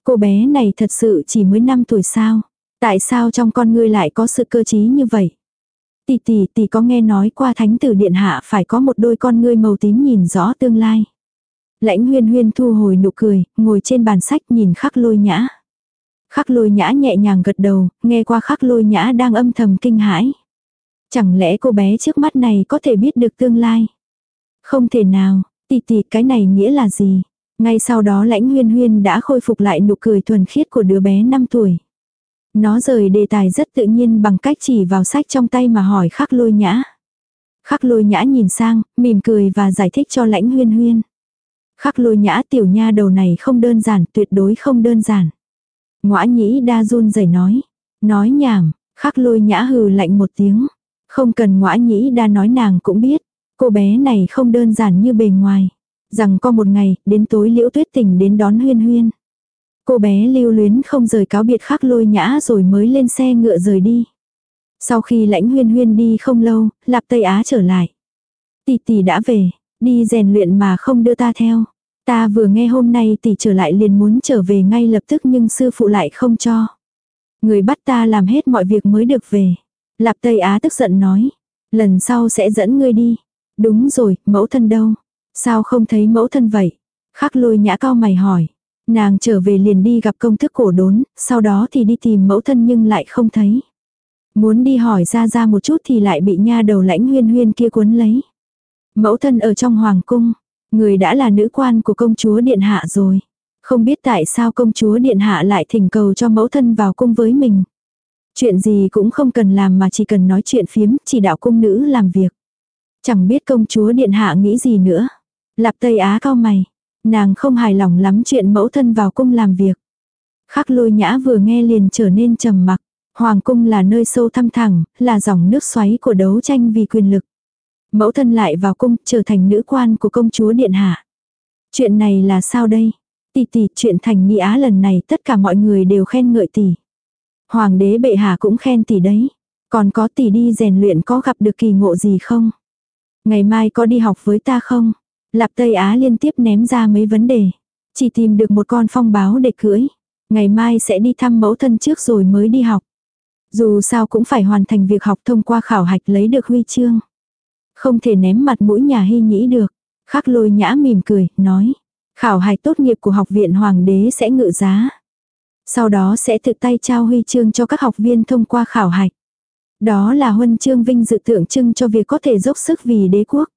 Cô bé này thật sự chỉ mới 5 tuổi sao? Tại sao trong con ngươi lại có sự cơ trí như vậy? Tỷ tỷ tỷ có nghe nói qua thánh tử điện hạ phải có một đôi con ngươi màu tím nhìn rõ tương lai. Lãnh huyên huyên thu hồi nụ cười, ngồi trên bàn sách nhìn khắc lôi nhã. Khắc lôi nhã nhẹ nhàng gật đầu, nghe qua khắc lôi nhã đang âm thầm kinh hãi. Chẳng lẽ cô bé trước mắt này có thể biết được tương lai? Không thể nào, tỷ tỷ cái này nghĩa là gì? Ngay sau đó lãnh huyên huyên đã khôi phục lại nụ cười thuần khiết của đứa bé 5 tuổi. Nó rời đề tài rất tự nhiên bằng cách chỉ vào sách trong tay mà hỏi khắc lôi nhã. Khắc lôi nhã nhìn sang, mỉm cười và giải thích cho lãnh huyên huyên. Khắc lôi nhã tiểu nha đầu này không đơn giản, tuyệt đối không đơn giản. Ngoã nhĩ đa run rẩy nói. Nói nhảm, khắc lôi nhã hừ lạnh một tiếng. Không cần ngoã nhĩ đa nói nàng cũng biết. Cô bé này không đơn giản như bề ngoài. Rằng có một ngày, đến tối liễu tuyết tình đến đón huyên huyên. Cô bé lưu luyến không rời cáo biệt khắc lôi nhã rồi mới lên xe ngựa rời đi. Sau khi lãnh huyên huyên đi không lâu, Lạp Tây Á trở lại. Tỷ tỷ đã về, đi rèn luyện mà không đưa ta theo. Ta vừa nghe hôm nay tỷ trở lại liền muốn trở về ngay lập tức nhưng sư phụ lại không cho. Người bắt ta làm hết mọi việc mới được về. Lạp Tây Á tức giận nói. Lần sau sẽ dẫn ngươi đi. Đúng rồi, mẫu thân đâu? Sao không thấy mẫu thân vậy? Khắc lôi nhã cao mày hỏi. Nàng trở về liền đi gặp công thức cổ đốn, sau đó thì đi tìm mẫu thân nhưng lại không thấy. Muốn đi hỏi ra ra một chút thì lại bị nha đầu lãnh huyên huyên kia cuốn lấy. Mẫu thân ở trong hoàng cung, người đã là nữ quan của công chúa điện hạ rồi. Không biết tại sao công chúa điện hạ lại thỉnh cầu cho mẫu thân vào cung với mình. Chuyện gì cũng không cần làm mà chỉ cần nói chuyện phiếm, chỉ đạo cung nữ làm việc. Chẳng biết công chúa điện hạ nghĩ gì nữa. Lạp Tây Á cao mày. Nàng không hài lòng lắm chuyện mẫu thân vào cung làm việc. Khắc lôi nhã vừa nghe liền trở nên trầm mặc. Hoàng cung là nơi sâu thăm thẳng, là dòng nước xoáy của đấu tranh vì quyền lực. Mẫu thân lại vào cung trở thành nữ quan của công chúa Điện Hạ. Chuyện này là sao đây? Tỷ tỷ chuyện thành nghi á lần này tất cả mọi người đều khen ngợi tỷ. Hoàng đế bệ hạ cũng khen tỷ đấy. Còn có tỷ đi rèn luyện có gặp được kỳ ngộ gì không? Ngày mai có đi học với ta không? Lạp Tây Á liên tiếp ném ra mấy vấn đề. Chỉ tìm được một con phong báo để cưỡi. Ngày mai sẽ đi thăm mẫu thân trước rồi mới đi học. Dù sao cũng phải hoàn thành việc học thông qua khảo hạch lấy được huy chương. Không thể ném mặt mũi nhà hy nhĩ được. Khắc lôi nhã mỉm cười, nói. Khảo hạch tốt nghiệp của học viện hoàng đế sẽ ngự giá. Sau đó sẽ thực tay trao huy chương cho các học viên thông qua khảo hạch. Đó là huân chương vinh dự tượng trưng cho việc có thể dốc sức vì đế quốc.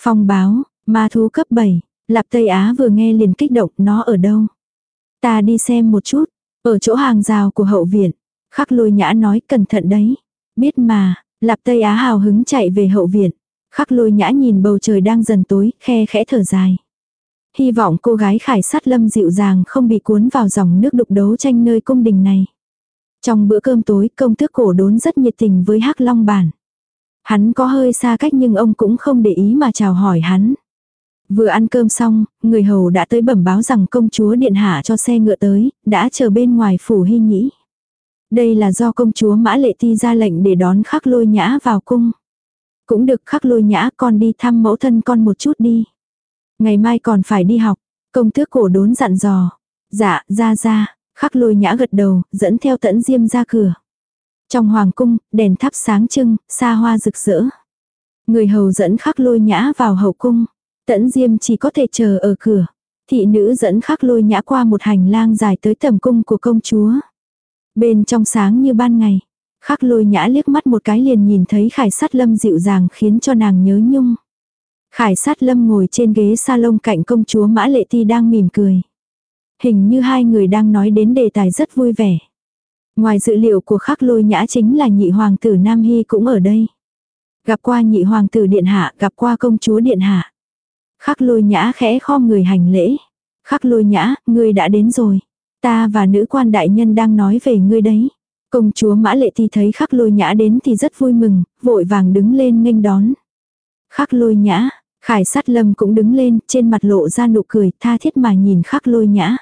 Phong báo, ma thú cấp 7, Lạp Tây Á vừa nghe liền kích động nó ở đâu. Ta đi xem một chút, ở chỗ hàng rào của hậu viện. Khắc lôi nhã nói cẩn thận đấy. Biết mà, Lạp Tây Á hào hứng chạy về hậu viện. Khắc lôi nhã nhìn bầu trời đang dần tối, khe khẽ thở dài. Hy vọng cô gái khải sát lâm dịu dàng không bị cuốn vào dòng nước đục đấu tranh nơi cung đình này. Trong bữa cơm tối công tước cổ đốn rất nhiệt tình với hắc long bản. Hắn có hơi xa cách nhưng ông cũng không để ý mà chào hỏi hắn. Vừa ăn cơm xong, người hầu đã tới bẩm báo rằng công chúa điện hạ cho xe ngựa tới, đã chờ bên ngoài phủ hy nhĩ. Đây là do công chúa Mã Lệ Ti ra lệnh để đón khắc lôi nhã vào cung. Cũng được khắc lôi nhã con đi thăm mẫu thân con một chút đi. Ngày mai còn phải đi học, công tước cổ đốn dặn dò. Dạ, ra ra, khắc lôi nhã gật đầu, dẫn theo tẫn diêm ra cửa. Trong hoàng cung, đèn thắp sáng trưng, xa hoa rực rỡ. Người hầu dẫn khắc lôi nhã vào hậu cung. Tẫn diêm chỉ có thể chờ ở cửa. Thị nữ dẫn khắc lôi nhã qua một hành lang dài tới tầm cung của công chúa. Bên trong sáng như ban ngày. Khắc lôi nhã liếc mắt một cái liền nhìn thấy khải sát lâm dịu dàng khiến cho nàng nhớ nhung. Khải sát lâm ngồi trên ghế salon cạnh công chúa Mã Lệ Ti đang mỉm cười. Hình như hai người đang nói đến đề tài rất vui vẻ. Ngoài dự liệu của khắc lôi nhã chính là nhị hoàng tử Nam Hy cũng ở đây. Gặp qua nhị hoàng tử điện hạ, gặp qua công chúa điện hạ. Khắc lôi nhã khẽ kho người hành lễ. Khắc lôi nhã, ngươi đã đến rồi. Ta và nữ quan đại nhân đang nói về ngươi đấy. Công chúa Mã Lệ Ti thấy khắc lôi nhã đến thì rất vui mừng, vội vàng đứng lên nghênh đón. Khắc lôi nhã, khải sát lâm cũng đứng lên, trên mặt lộ ra nụ cười, tha thiết mà nhìn khắc lôi nhã.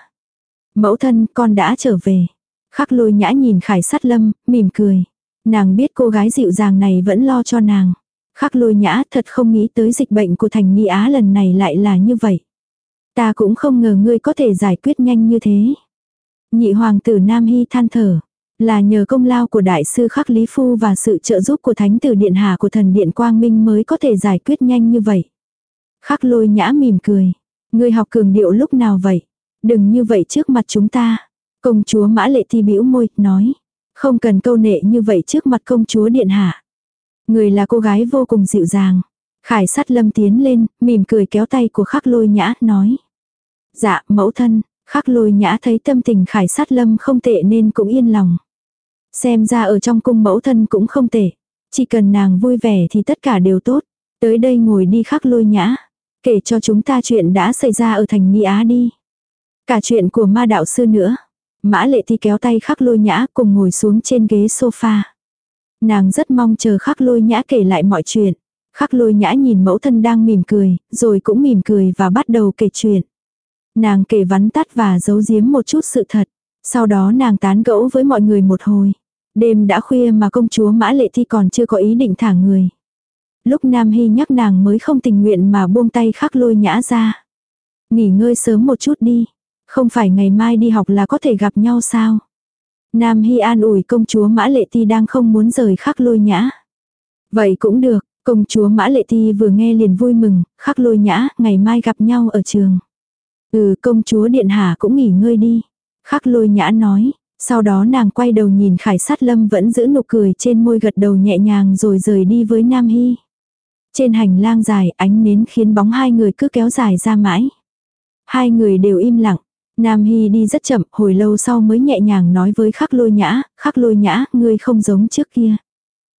Mẫu thân, con đã trở về. Khắc lôi nhã nhìn khải sát lâm, mỉm cười. Nàng biết cô gái dịu dàng này vẫn lo cho nàng. Khắc lôi nhã thật không nghĩ tới dịch bệnh của thành Mỹ Á lần này lại là như vậy. Ta cũng không ngờ ngươi có thể giải quyết nhanh như thế. Nhị hoàng tử Nam Hy than thở. Là nhờ công lao của đại sư Khắc Lý Phu và sự trợ giúp của thánh tử điện hạ của thần điện Quang Minh mới có thể giải quyết nhanh như vậy. Khắc lôi nhã mỉm cười. Ngươi học cường điệu lúc nào vậy? Đừng như vậy trước mặt chúng ta. Công chúa Mã Lệ Thi bĩu môi, nói. Không cần câu nệ như vậy trước mặt công chúa điện hạ. Người là cô gái vô cùng dịu dàng. Khải sát lâm tiến lên, mỉm cười kéo tay của khắc lôi nhã, nói. Dạ, mẫu thân, khắc lôi nhã thấy tâm tình khải sát lâm không tệ nên cũng yên lòng. Xem ra ở trong cung mẫu thân cũng không tệ. Chỉ cần nàng vui vẻ thì tất cả đều tốt. Tới đây ngồi đi khắc lôi nhã. Kể cho chúng ta chuyện đã xảy ra ở thành Nhi Á đi. Cả chuyện của ma đạo sư nữa. Mã lệ thi kéo tay khắc lôi nhã cùng ngồi xuống trên ghế sofa. Nàng rất mong chờ khắc lôi nhã kể lại mọi chuyện. Khắc lôi nhã nhìn mẫu thân đang mỉm cười, rồi cũng mỉm cười và bắt đầu kể chuyện. Nàng kể vắn tắt và giấu giếm một chút sự thật. Sau đó nàng tán gẫu với mọi người một hồi. Đêm đã khuya mà công chúa Mã Lệ Thi còn chưa có ý định thả người. Lúc Nam Hy nhắc nàng mới không tình nguyện mà buông tay khắc lôi nhã ra. Nghỉ ngơi sớm một chút đi. Không phải ngày mai đi học là có thể gặp nhau sao? Nam Hy an ủi công chúa Mã Lệ Ti đang không muốn rời khắc lôi nhã. Vậy cũng được, công chúa Mã Lệ Ti vừa nghe liền vui mừng, khắc lôi nhã, ngày mai gặp nhau ở trường. Ừ, công chúa Điện Hạ cũng nghỉ ngơi đi. Khắc lôi nhã nói, sau đó nàng quay đầu nhìn khải sát lâm vẫn giữ nụ cười trên môi gật đầu nhẹ nhàng rồi rời đi với Nam Hy. Trên hành lang dài ánh nến khiến bóng hai người cứ kéo dài ra mãi. Hai người đều im lặng. Nam Hy đi rất chậm, hồi lâu sau mới nhẹ nhàng nói với khắc lôi nhã, khắc lôi nhã, ngươi không giống trước kia.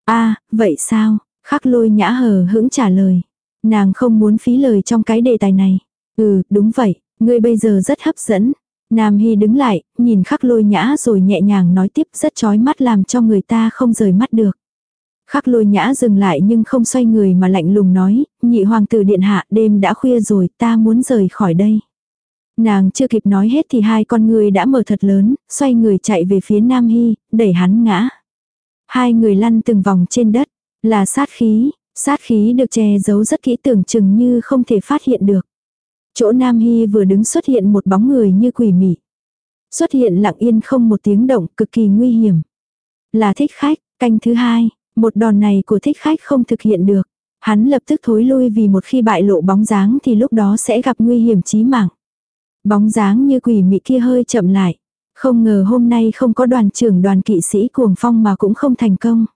a vậy sao? Khắc lôi nhã hờ hững trả lời. Nàng không muốn phí lời trong cái đề tài này. Ừ, đúng vậy, ngươi bây giờ rất hấp dẫn. Nam Hy đứng lại, nhìn khắc lôi nhã rồi nhẹ nhàng nói tiếp rất chói mắt làm cho người ta không rời mắt được. Khắc lôi nhã dừng lại nhưng không xoay người mà lạnh lùng nói, nhị hoàng tử điện hạ đêm đã khuya rồi ta muốn rời khỏi đây. Nàng chưa kịp nói hết thì hai con người đã mở thật lớn, xoay người chạy về phía Nam Hy, đẩy hắn ngã. Hai người lăn từng vòng trên đất, là sát khí, sát khí được che giấu rất kỹ tưởng chừng như không thể phát hiện được. Chỗ Nam Hy vừa đứng xuất hiện một bóng người như quỷ mị. Xuất hiện lặng yên không một tiếng động, cực kỳ nguy hiểm. Là thích khách, canh thứ hai, một đòn này của thích khách không thực hiện được. Hắn lập tức thối lui vì một khi bại lộ bóng dáng thì lúc đó sẽ gặp nguy hiểm chí mạng. Bóng dáng như quỷ mị kia hơi chậm lại. Không ngờ hôm nay không có đoàn trưởng đoàn kỵ sĩ cuồng phong mà cũng không thành công.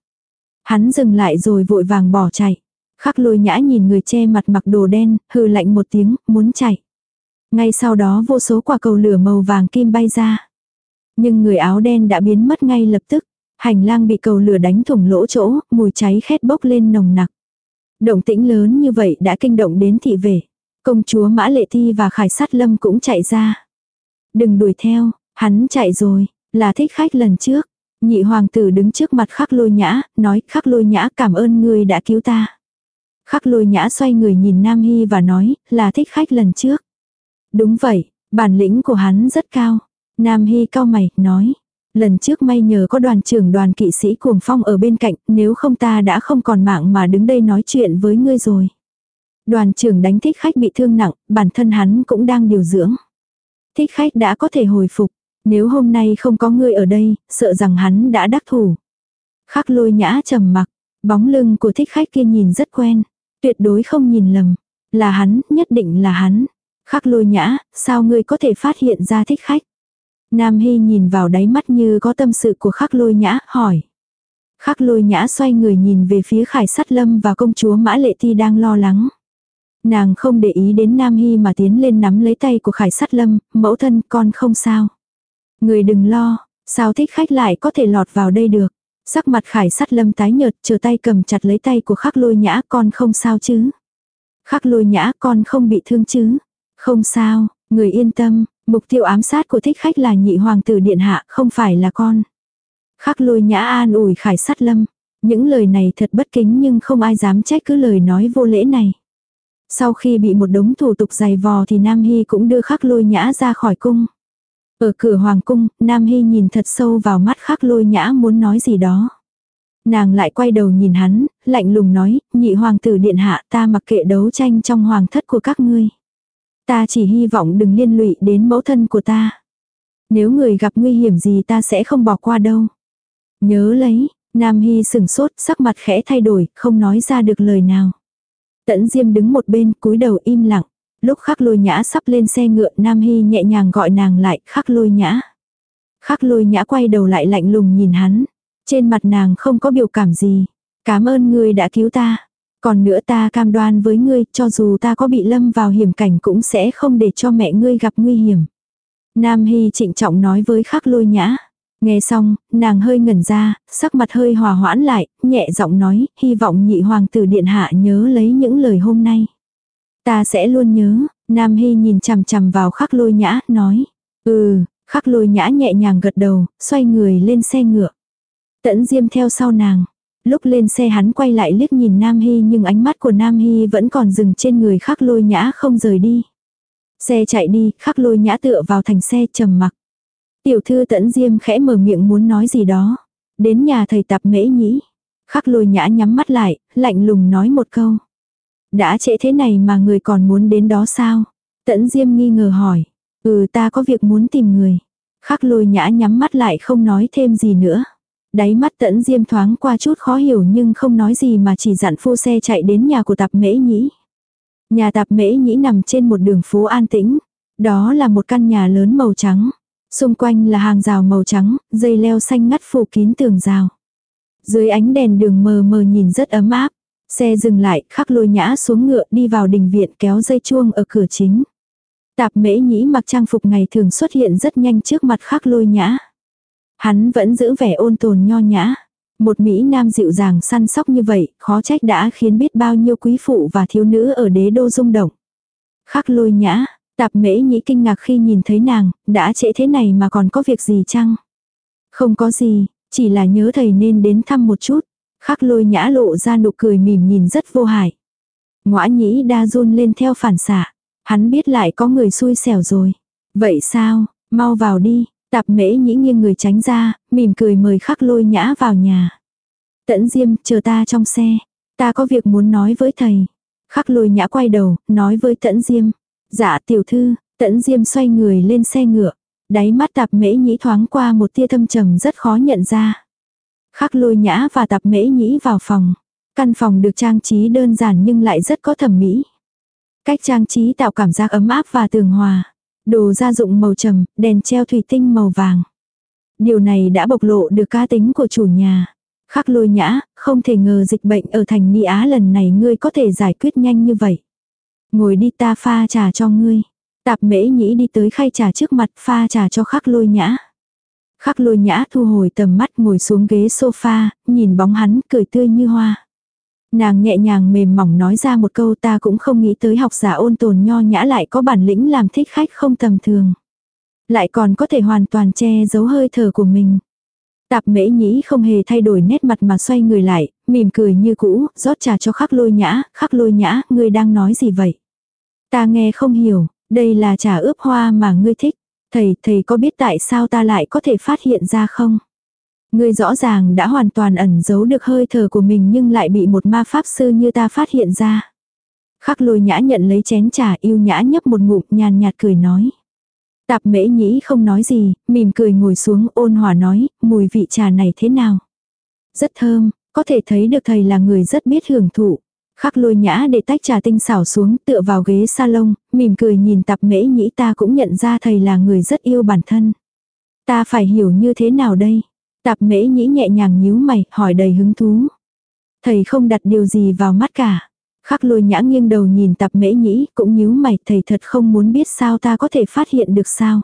Hắn dừng lại rồi vội vàng bỏ chạy. Khắc lôi nhã nhìn người che mặt mặc đồ đen, hừ lạnh một tiếng, muốn chạy. Ngay sau đó vô số quả cầu lửa màu vàng kim bay ra. Nhưng người áo đen đã biến mất ngay lập tức. Hành lang bị cầu lửa đánh thủng lỗ chỗ, mùi cháy khét bốc lên nồng nặc. Động tĩnh lớn như vậy đã kinh động đến thị vệ. Công chúa Mã Lệ Thi và Khải Sát Lâm cũng chạy ra. Đừng đuổi theo, hắn chạy rồi, là thích khách lần trước. Nhị hoàng tử đứng trước mặt khắc lôi nhã, nói khắc lôi nhã cảm ơn người đã cứu ta. Khắc lôi nhã xoay người nhìn Nam Hy và nói, là thích khách lần trước. Đúng vậy, bản lĩnh của hắn rất cao. Nam Hy cao mày, nói. Lần trước may nhờ có đoàn trưởng đoàn kỵ sĩ cuồng phong ở bên cạnh, nếu không ta đã không còn mạng mà đứng đây nói chuyện với ngươi rồi. Đoàn trưởng đánh thích khách bị thương nặng, bản thân hắn cũng đang điều dưỡng. Thích khách đã có thể hồi phục, nếu hôm nay không có ngươi ở đây, sợ rằng hắn đã đắc thủ. Khắc lôi nhã trầm mặc, bóng lưng của thích khách kia nhìn rất quen, tuyệt đối không nhìn lầm. Là hắn, nhất định là hắn. Khắc lôi nhã, sao ngươi có thể phát hiện ra thích khách? Nam Hy nhìn vào đáy mắt như có tâm sự của khắc lôi nhã, hỏi. Khắc lôi nhã xoay người nhìn về phía khải sát lâm và công chúa Mã Lệ ti đang lo lắng. Nàng không để ý đến Nam Hy mà tiến lên nắm lấy tay của Khải Sát Lâm, mẫu thân con không sao. Người đừng lo, sao thích khách lại có thể lọt vào đây được. Sắc mặt Khải Sát Lâm tái nhợt, chờ tay cầm chặt lấy tay của khắc lôi nhã con không sao chứ. Khắc lôi nhã con không bị thương chứ. Không sao, người yên tâm, mục tiêu ám sát của thích khách là nhị hoàng tử điện hạ, không phải là con. Khắc lôi nhã an ủi Khải Sát Lâm. Những lời này thật bất kính nhưng không ai dám trách cứ lời nói vô lễ này. Sau khi bị một đống thủ tục dày vò thì Nam Hy cũng đưa khắc lôi nhã ra khỏi cung. Ở cửa hoàng cung, Nam Hy nhìn thật sâu vào mắt khắc lôi nhã muốn nói gì đó. Nàng lại quay đầu nhìn hắn, lạnh lùng nói, nhị hoàng tử điện hạ ta mặc kệ đấu tranh trong hoàng thất của các ngươi. Ta chỉ hy vọng đừng liên lụy đến mẫu thân của ta. Nếu người gặp nguy hiểm gì ta sẽ không bỏ qua đâu. Nhớ lấy, Nam Hy sừng sốt, sắc mặt khẽ thay đổi, không nói ra được lời nào. Tẫn Diêm đứng một bên, cúi đầu im lặng. Lúc khắc lôi nhã sắp lên xe ngựa, Nam Hy nhẹ nhàng gọi nàng lại, khắc lôi nhã. Khắc lôi nhã quay đầu lại lạnh lùng nhìn hắn. Trên mặt nàng không có biểu cảm gì. Cảm ơn ngươi đã cứu ta. Còn nữa ta cam đoan với ngươi, cho dù ta có bị lâm vào hiểm cảnh cũng sẽ không để cho mẹ ngươi gặp nguy hiểm. Nam Hy trịnh trọng nói với khắc lôi nhã. Nghe xong, nàng hơi ngẩn ra, sắc mặt hơi hòa hoãn lại, nhẹ giọng nói, hy vọng nhị hoàng tử điện hạ nhớ lấy những lời hôm nay. Ta sẽ luôn nhớ, Nam Hy nhìn chằm chằm vào khắc lôi nhã, nói. Ừ, khắc lôi nhã nhẹ nhàng gật đầu, xoay người lên xe ngựa. Tẫn diêm theo sau nàng. Lúc lên xe hắn quay lại liếc nhìn Nam Hy nhưng ánh mắt của Nam Hy vẫn còn dừng trên người khắc lôi nhã không rời đi. Xe chạy đi, khắc lôi nhã tựa vào thành xe trầm mặc. Tiểu thư tẫn diêm khẽ mở miệng muốn nói gì đó. Đến nhà thầy tạp mễ nhĩ. Khắc lôi nhã nhắm mắt lại, lạnh lùng nói một câu. Đã trễ thế này mà người còn muốn đến đó sao? Tẫn diêm nghi ngờ hỏi. Ừ ta có việc muốn tìm người. Khắc lôi nhã nhắm mắt lại không nói thêm gì nữa. Đáy mắt tẫn diêm thoáng qua chút khó hiểu nhưng không nói gì mà chỉ dặn phu xe chạy đến nhà của tạp mễ nhĩ. Nhà tạp mễ nhĩ nằm trên một đường phố an tĩnh. Đó là một căn nhà lớn màu trắng. Xung quanh là hàng rào màu trắng, dây leo xanh ngắt phủ kín tường rào. Dưới ánh đèn đường mờ mờ nhìn rất ấm áp. Xe dừng lại, khắc lôi nhã xuống ngựa đi vào đình viện kéo dây chuông ở cửa chính. Tạp mễ nhĩ mặc trang phục ngày thường xuất hiện rất nhanh trước mặt khắc lôi nhã. Hắn vẫn giữ vẻ ôn tồn nho nhã. Một Mỹ Nam dịu dàng săn sóc như vậy, khó trách đã khiến biết bao nhiêu quý phụ và thiếu nữ ở đế đô rung động. Khắc lôi nhã, Tạp mễ nhĩ kinh ngạc khi nhìn thấy nàng, đã trễ thế này mà còn có việc gì chăng? Không có gì, chỉ là nhớ thầy nên đến thăm một chút. Khắc lôi nhã lộ ra nụ cười mỉm nhìn rất vô hại. Ngoã nhĩ đa run lên theo phản xạ. Hắn biết lại có người xui xẻo rồi. Vậy sao, mau vào đi. Tạp mễ nhĩ nghiêng người tránh ra, mỉm cười mời khắc lôi nhã vào nhà. Tẫn diêm, chờ ta trong xe. Ta có việc muốn nói với thầy. Khắc lôi nhã quay đầu, nói với tẫn diêm. Dạ tiểu thư, tẫn diêm xoay người lên xe ngựa. Đáy mắt tạp mễ nhĩ thoáng qua một tia thâm trầm rất khó nhận ra. Khắc lôi nhã và tạp mễ nhĩ vào phòng. Căn phòng được trang trí đơn giản nhưng lại rất có thẩm mỹ. Cách trang trí tạo cảm giác ấm áp và tường hòa. Đồ gia dụng màu trầm, đèn treo thủy tinh màu vàng. Điều này đã bộc lộ được cá tính của chủ nhà. Khắc lôi nhã, không thể ngờ dịch bệnh ở thành Ni Á lần này ngươi có thể giải quyết nhanh như vậy. Ngồi đi ta pha trà cho ngươi. Tạp mễ nhĩ đi tới khay trà trước mặt pha trà cho khắc lôi nhã. Khắc lôi nhã thu hồi tầm mắt ngồi xuống ghế sofa, nhìn bóng hắn cười tươi như hoa. Nàng nhẹ nhàng mềm mỏng nói ra một câu ta cũng không nghĩ tới học giả ôn tồn nho nhã lại có bản lĩnh làm thích khách không tầm thường. Lại còn có thể hoàn toàn che giấu hơi thở của mình. Tạp mễ nhĩ không hề thay đổi nét mặt mà xoay người lại, mỉm cười như cũ, rót trà cho khắc lôi nhã, khắc lôi nhã, ngươi đang nói gì vậy? Ta nghe không hiểu, đây là trà ướp hoa mà ngươi thích. Thầy, thầy có biết tại sao ta lại có thể phát hiện ra không? Ngươi rõ ràng đã hoàn toàn ẩn giấu được hơi thở của mình nhưng lại bị một ma pháp sư như ta phát hiện ra. Khắc lôi nhã nhận lấy chén trà yêu nhã nhấp một ngụm nhàn nhạt cười nói. Tạp mễ nhĩ không nói gì, mỉm cười ngồi xuống ôn hòa nói, mùi vị trà này thế nào? Rất thơm, có thể thấy được thầy là người rất biết hưởng thụ. Khắc lôi nhã để tách trà tinh xảo xuống tựa vào ghế salon, mỉm cười nhìn tạp mễ nhĩ ta cũng nhận ra thầy là người rất yêu bản thân. Ta phải hiểu như thế nào đây? Tạp mễ nhĩ nhẹ nhàng nhíu mày, hỏi đầy hứng thú. Thầy không đặt điều gì vào mắt cả. Khắc lôi nhã nghiêng đầu nhìn tạp mễ nhĩ, cũng nhíu mày, thầy thật không muốn biết sao ta có thể phát hiện được sao.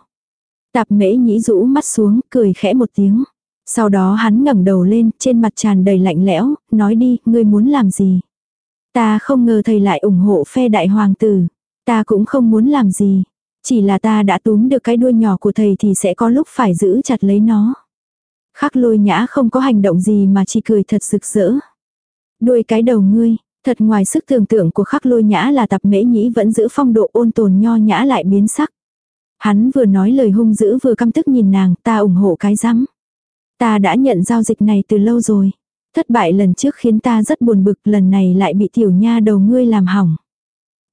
Tạp mễ nhĩ rũ mắt xuống, cười khẽ một tiếng. Sau đó hắn ngẩng đầu lên, trên mặt tràn đầy lạnh lẽo, nói đi, ngươi muốn làm gì? Ta không ngờ thầy lại ủng hộ phe đại hoàng tử. Ta cũng không muốn làm gì. Chỉ là ta đã túm được cái đuôi nhỏ của thầy thì sẽ có lúc phải giữ chặt lấy nó. Khắc lôi nhã không có hành động gì mà chỉ cười thật rực rỡ. Đuôi cái đầu ngươi, thật ngoài sức tưởng tượng của khắc lôi nhã là tập mễ nhĩ vẫn giữ phong độ ôn tồn nho nhã lại biến sắc. Hắn vừa nói lời hung dữ vừa căm tức nhìn nàng, ta ủng hộ cái rắm. Ta đã nhận giao dịch này từ lâu rồi. Thất bại lần trước khiến ta rất buồn bực, lần này lại bị tiểu nha đầu ngươi làm hỏng.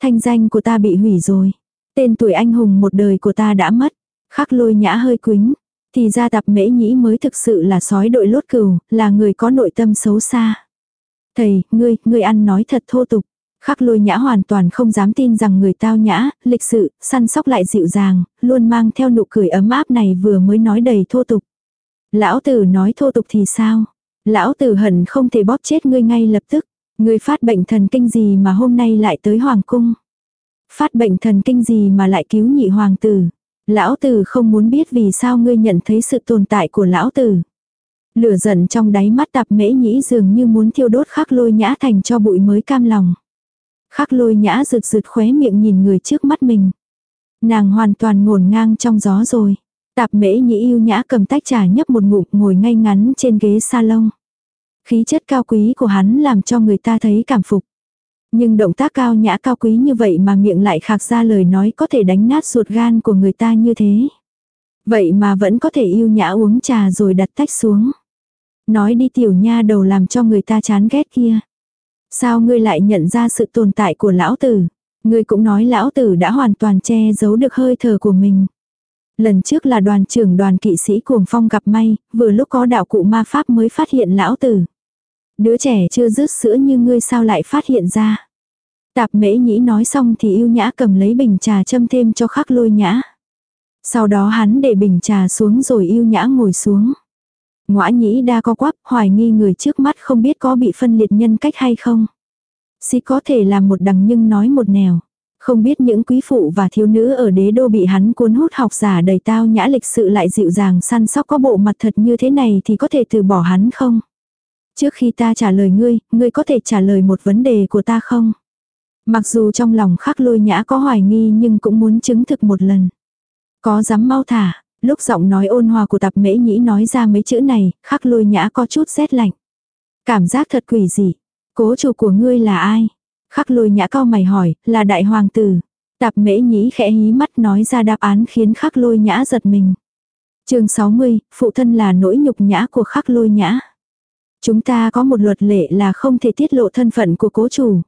Thanh danh của ta bị hủy rồi. Tên tuổi anh hùng một đời của ta đã mất. Khắc lôi nhã hơi quính. Thì ra tập mễ nhĩ mới thực sự là sói đội lốt cừu, là người có nội tâm xấu xa. Thầy, ngươi, ngươi ăn nói thật thô tục. Khắc lôi nhã hoàn toàn không dám tin rằng người tao nhã, lịch sự, săn sóc lại dịu dàng, luôn mang theo nụ cười ấm áp này vừa mới nói đầy thô tục. Lão tử nói thô tục thì sao? Lão tử hận không thể bóp chết ngươi ngay lập tức. Ngươi phát bệnh thần kinh gì mà hôm nay lại tới hoàng cung? Phát bệnh thần kinh gì mà lại cứu nhị hoàng tử? Lão tử không muốn biết vì sao ngươi nhận thấy sự tồn tại của lão tử. Lửa giận trong đáy mắt tạp mễ nhĩ dường như muốn thiêu đốt khắc lôi nhã thành cho bụi mới cam lòng. Khắc lôi nhã rực rực khóe miệng nhìn người trước mắt mình. Nàng hoàn toàn ngổn ngang trong gió rồi. Tạp mễ nhĩ yêu nhã cầm tách trà nhấp một ngụm ngồi ngay ngắn trên ghế salon. Khí chất cao quý của hắn làm cho người ta thấy cảm phục. Nhưng động tác cao nhã cao quý như vậy mà miệng lại khạc ra lời nói có thể đánh nát ruột gan của người ta như thế. Vậy mà vẫn có thể yêu nhã uống trà rồi đặt tách xuống. Nói đi tiểu nha đầu làm cho người ta chán ghét kia. Sao ngươi lại nhận ra sự tồn tại của lão tử? Ngươi cũng nói lão tử đã hoàn toàn che giấu được hơi thở của mình. Lần trước là đoàn trưởng đoàn kỵ sĩ cuồng phong gặp may, vừa lúc có đạo cụ ma pháp mới phát hiện lão tử. Đứa trẻ chưa rứt sữa như ngươi sao lại phát hiện ra. Tạp mễ nhĩ nói xong thì yêu nhã cầm lấy bình trà châm thêm cho khắc lôi nhã. Sau đó hắn để bình trà xuống rồi yêu nhã ngồi xuống. Ngoã nhĩ đa co quắp, hoài nghi người trước mắt không biết có bị phân liệt nhân cách hay không. Xí có thể làm một đằng nhưng nói một nẻo. Không biết những quý phụ và thiếu nữ ở đế đô bị hắn cuốn hút học giả đầy tao nhã lịch sự lại dịu dàng săn sóc có bộ mặt thật như thế này thì có thể từ bỏ hắn không? Trước khi ta trả lời ngươi, ngươi có thể trả lời một vấn đề của ta không? Mặc dù trong lòng khắc lôi nhã có hoài nghi nhưng cũng muốn chứng thực một lần. Có dám mau thả, lúc giọng nói ôn hòa của tập mễ nhĩ nói ra mấy chữ này, khắc lôi nhã có chút rét lạnh. Cảm giác thật quỷ dị. Cố chủ của ngươi là ai? Khắc lôi nhã cao mày hỏi, là đại hoàng tử. Tạp mễ nhĩ khẽ hí mắt nói ra đáp án khiến khắc lôi nhã giật mình. chương 60, phụ thân là nỗi nhục nhã của khắc lôi nhã. Chúng ta có một luật lệ là không thể tiết lộ thân phận của cố chủ.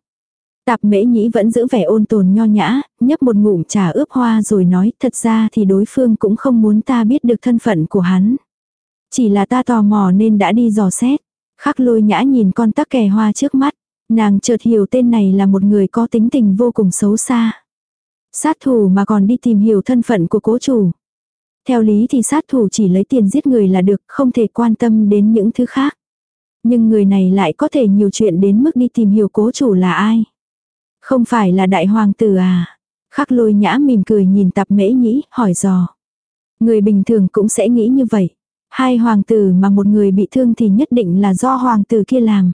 Tạp mễ nhĩ vẫn giữ vẻ ôn tồn nho nhã, nhấp một ngụm trà ướp hoa rồi nói thật ra thì đối phương cũng không muốn ta biết được thân phận của hắn. Chỉ là ta tò mò nên đã đi dò xét. Khắc lôi nhã nhìn con tắc kè hoa trước mắt. Nàng chợt hiểu tên này là một người có tính tình vô cùng xấu xa. Sát thủ mà còn đi tìm hiểu thân phận của cố chủ. Theo lý thì sát thủ chỉ lấy tiền giết người là được, không thể quan tâm đến những thứ khác. Nhưng người này lại có thể nhiều chuyện đến mức đi tìm hiểu cố chủ là ai. Không phải là đại hoàng tử à? Khắc lôi nhã mỉm cười nhìn tập mễ nhĩ, hỏi dò. Người bình thường cũng sẽ nghĩ như vậy. Hai hoàng tử mà một người bị thương thì nhất định là do hoàng tử kia làm.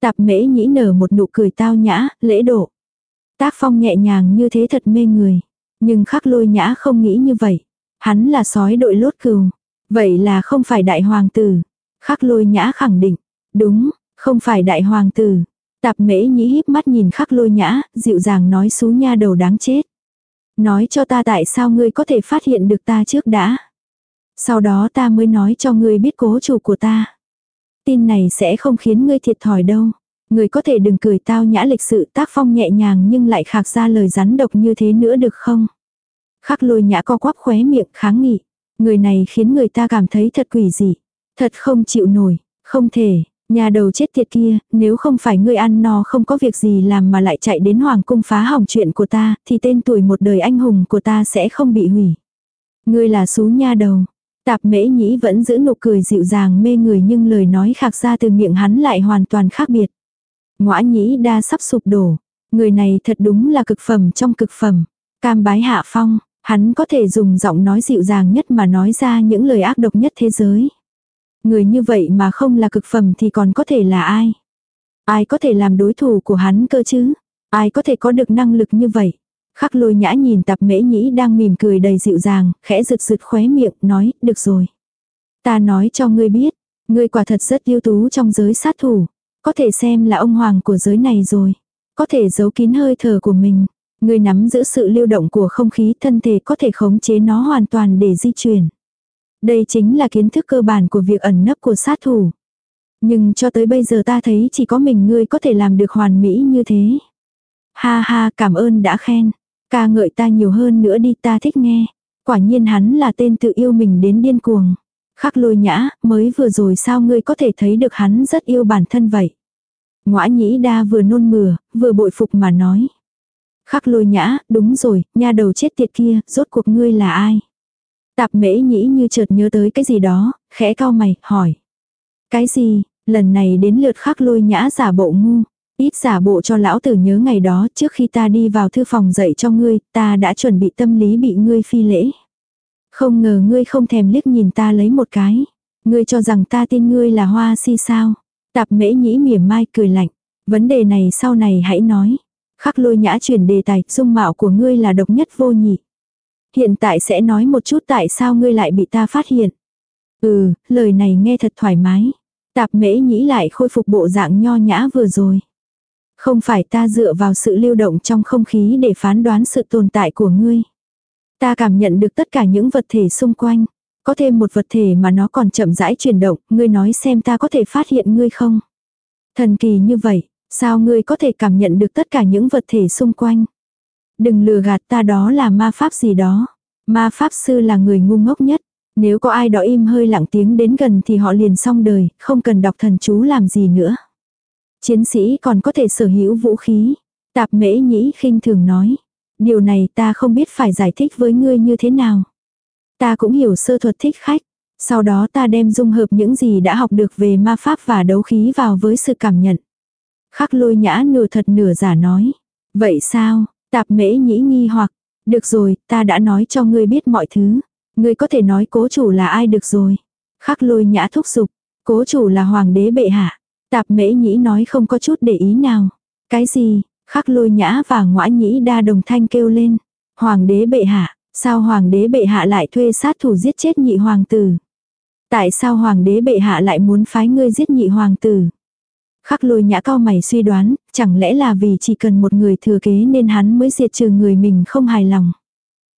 Tạp mễ nhĩ nở một nụ cười tao nhã, lễ độ. Tác phong nhẹ nhàng như thế thật mê người. Nhưng khắc lôi nhã không nghĩ như vậy. Hắn là sói đội lốt cừu. Vậy là không phải đại hoàng tử. Khắc lôi nhã khẳng định. Đúng, không phải đại hoàng tử. Tạp mễ nhĩ híp mắt nhìn khắc lôi nhã, dịu dàng nói xú nha đầu đáng chết. Nói cho ta tại sao ngươi có thể phát hiện được ta trước đã. Sau đó ta mới nói cho ngươi biết cố chủ của ta. Tin này sẽ không khiến ngươi thiệt thòi đâu. Ngươi có thể đừng cười tao nhã lịch sự tác phong nhẹ nhàng nhưng lại khạc ra lời rắn độc như thế nữa được không? Khắc lôi nhã co quắp khóe miệng kháng nghị. Người này khiến người ta cảm thấy thật quỷ dị. Thật không chịu nổi. Không thể, Nhà đầu chết tiệt kia, nếu không phải ngươi ăn no không có việc gì làm mà lại chạy đến hoàng cung phá hỏng chuyện của ta, thì tên tuổi một đời anh hùng của ta sẽ không bị hủy. Ngươi là xú nha đầu. Tạp mễ nhĩ vẫn giữ nụ cười dịu dàng mê người nhưng lời nói khạc ra từ miệng hắn lại hoàn toàn khác biệt. Ngoã nhĩ đa sắp sụp đổ. Người này thật đúng là cực phẩm trong cực phẩm. Cam bái hạ phong, hắn có thể dùng giọng nói dịu dàng nhất mà nói ra những lời ác độc nhất thế giới. Người như vậy mà không là cực phẩm thì còn có thể là ai? Ai có thể làm đối thủ của hắn cơ chứ? Ai có thể có được năng lực như vậy? Khắc lôi nhã nhìn tập mễ nhĩ đang mỉm cười đầy dịu dàng, khẽ rực rực khóe miệng, nói, được rồi. Ta nói cho ngươi biết, ngươi quả thật rất ưu tú trong giới sát thủ. Có thể xem là ông hoàng của giới này rồi. Có thể giấu kín hơi thở của mình. Ngươi nắm giữ sự lưu động của không khí thân thể có thể khống chế nó hoàn toàn để di chuyển. Đây chính là kiến thức cơ bản của việc ẩn nấp của sát thủ. Nhưng cho tới bây giờ ta thấy chỉ có mình ngươi có thể làm được hoàn mỹ như thế. Ha ha cảm ơn đã khen. Ca ngợi ta nhiều hơn nữa đi ta thích nghe. Quả nhiên hắn là tên tự yêu mình đến điên cuồng. Khắc lôi nhã, mới vừa rồi sao ngươi có thể thấy được hắn rất yêu bản thân vậy. Ngoã nhĩ đa vừa nôn mửa, vừa bội phục mà nói. Khắc lôi nhã, đúng rồi, nha đầu chết tiệt kia, rốt cuộc ngươi là ai? Tạp mễ nhĩ như chợt nhớ tới cái gì đó, khẽ cao mày, hỏi. Cái gì, lần này đến lượt khắc lôi nhã giả bộ ngu. Ít giả bộ cho lão tử nhớ ngày đó trước khi ta đi vào thư phòng dạy cho ngươi, ta đã chuẩn bị tâm lý bị ngươi phi lễ. Không ngờ ngươi không thèm liếc nhìn ta lấy một cái. Ngươi cho rằng ta tin ngươi là hoa si sao. Tạp mễ nhĩ mỉa mai cười lạnh. Vấn đề này sau này hãy nói. Khắc lôi nhã chuyển đề tài, dung mạo của ngươi là độc nhất vô nhị. Hiện tại sẽ nói một chút tại sao ngươi lại bị ta phát hiện. Ừ, lời này nghe thật thoải mái. Tạp mễ nhĩ lại khôi phục bộ dạng nho nhã vừa rồi. Không phải ta dựa vào sự lưu động trong không khí để phán đoán sự tồn tại của ngươi. Ta cảm nhận được tất cả những vật thể xung quanh. Có thêm một vật thể mà nó còn chậm rãi chuyển động, ngươi nói xem ta có thể phát hiện ngươi không? Thần kỳ như vậy, sao ngươi có thể cảm nhận được tất cả những vật thể xung quanh? Đừng lừa gạt ta đó là ma pháp gì đó. Ma pháp sư là người ngu ngốc nhất. Nếu có ai đó im hơi lặng tiếng đến gần thì họ liền xong đời, không cần đọc thần chú làm gì nữa. Chiến sĩ còn có thể sở hữu vũ khí. Tạp mễ nhĩ khinh thường nói. Điều này ta không biết phải giải thích với ngươi như thế nào. Ta cũng hiểu sơ thuật thích khách. Sau đó ta đem dung hợp những gì đã học được về ma pháp và đấu khí vào với sự cảm nhận. Khắc lôi nhã nửa thật nửa giả nói. Vậy sao, tạp mễ nhĩ nghi hoặc. Được rồi, ta đã nói cho ngươi biết mọi thứ. Ngươi có thể nói cố chủ là ai được rồi. Khắc lôi nhã thúc giục. Cố chủ là hoàng đế bệ hạ. Tạp mễ nhĩ nói không có chút để ý nào. Cái gì, khắc lôi nhã và ngõa nhĩ đa đồng thanh kêu lên. Hoàng đế bệ hạ, sao hoàng đế bệ hạ lại thuê sát thủ giết chết nhị hoàng tử? Tại sao hoàng đế bệ hạ lại muốn phái ngươi giết nhị hoàng tử? Khắc lôi nhã cao mày suy đoán, chẳng lẽ là vì chỉ cần một người thừa kế nên hắn mới diệt trừ người mình không hài lòng.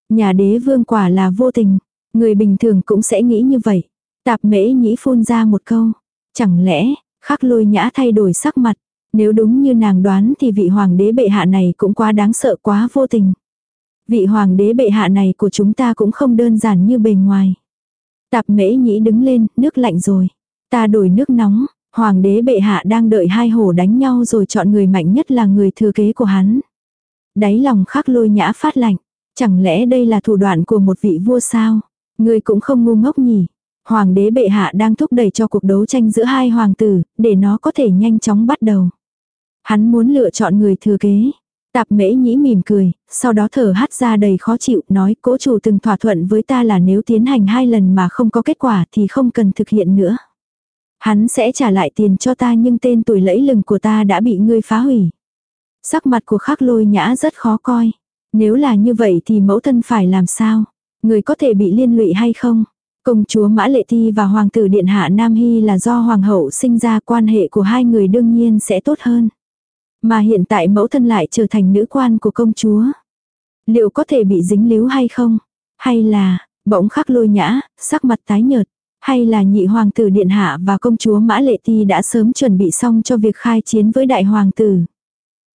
Nhà đế vương quả là vô tình, người bình thường cũng sẽ nghĩ như vậy. Tạp mễ nhĩ phun ra một câu. Chẳng lẽ, khắc lôi nhã thay đổi sắc mặt. Nếu đúng như nàng đoán thì vị hoàng đế bệ hạ này cũng quá đáng sợ quá vô tình. Vị hoàng đế bệ hạ này của chúng ta cũng không đơn giản như bề ngoài. Tạp mễ nhĩ đứng lên, nước lạnh rồi. Ta đổi nước nóng, hoàng đế bệ hạ đang đợi hai hổ đánh nhau rồi chọn người mạnh nhất là người thừa kế của hắn. Đáy lòng khắc lôi nhã phát lạnh. Chẳng lẽ đây là thủ đoạn của một vị vua sao? Người cũng không ngu ngốc nhỉ. Hoàng đế bệ hạ đang thúc đẩy cho cuộc đấu tranh giữa hai hoàng tử, để nó có thể nhanh chóng bắt đầu. Hắn muốn lựa chọn người thừa kế. Tạp mễ nhĩ mỉm cười, sau đó thở hắt ra đầy khó chịu, nói cố chủ từng thỏa thuận với ta là nếu tiến hành hai lần mà không có kết quả thì không cần thực hiện nữa. Hắn sẽ trả lại tiền cho ta nhưng tên tuổi lẫy lừng của ta đã bị ngươi phá hủy. Sắc mặt của khắc lôi nhã rất khó coi. Nếu là như vậy thì mẫu thân phải làm sao? Người có thể bị liên lụy hay không? Công chúa Mã Lệ Thi và Hoàng tử Điện Hạ Nam Hy là do Hoàng hậu sinh ra quan hệ của hai người đương nhiên sẽ tốt hơn. Mà hiện tại mẫu thân lại trở thành nữ quan của công chúa. Liệu có thể bị dính líu hay không? Hay là, bỗng khắc lôi nhã, sắc mặt tái nhợt. Hay là nhị hoàng tử điện hạ và công chúa Mã Lệ Ti đã sớm chuẩn bị xong cho việc khai chiến với đại hoàng tử.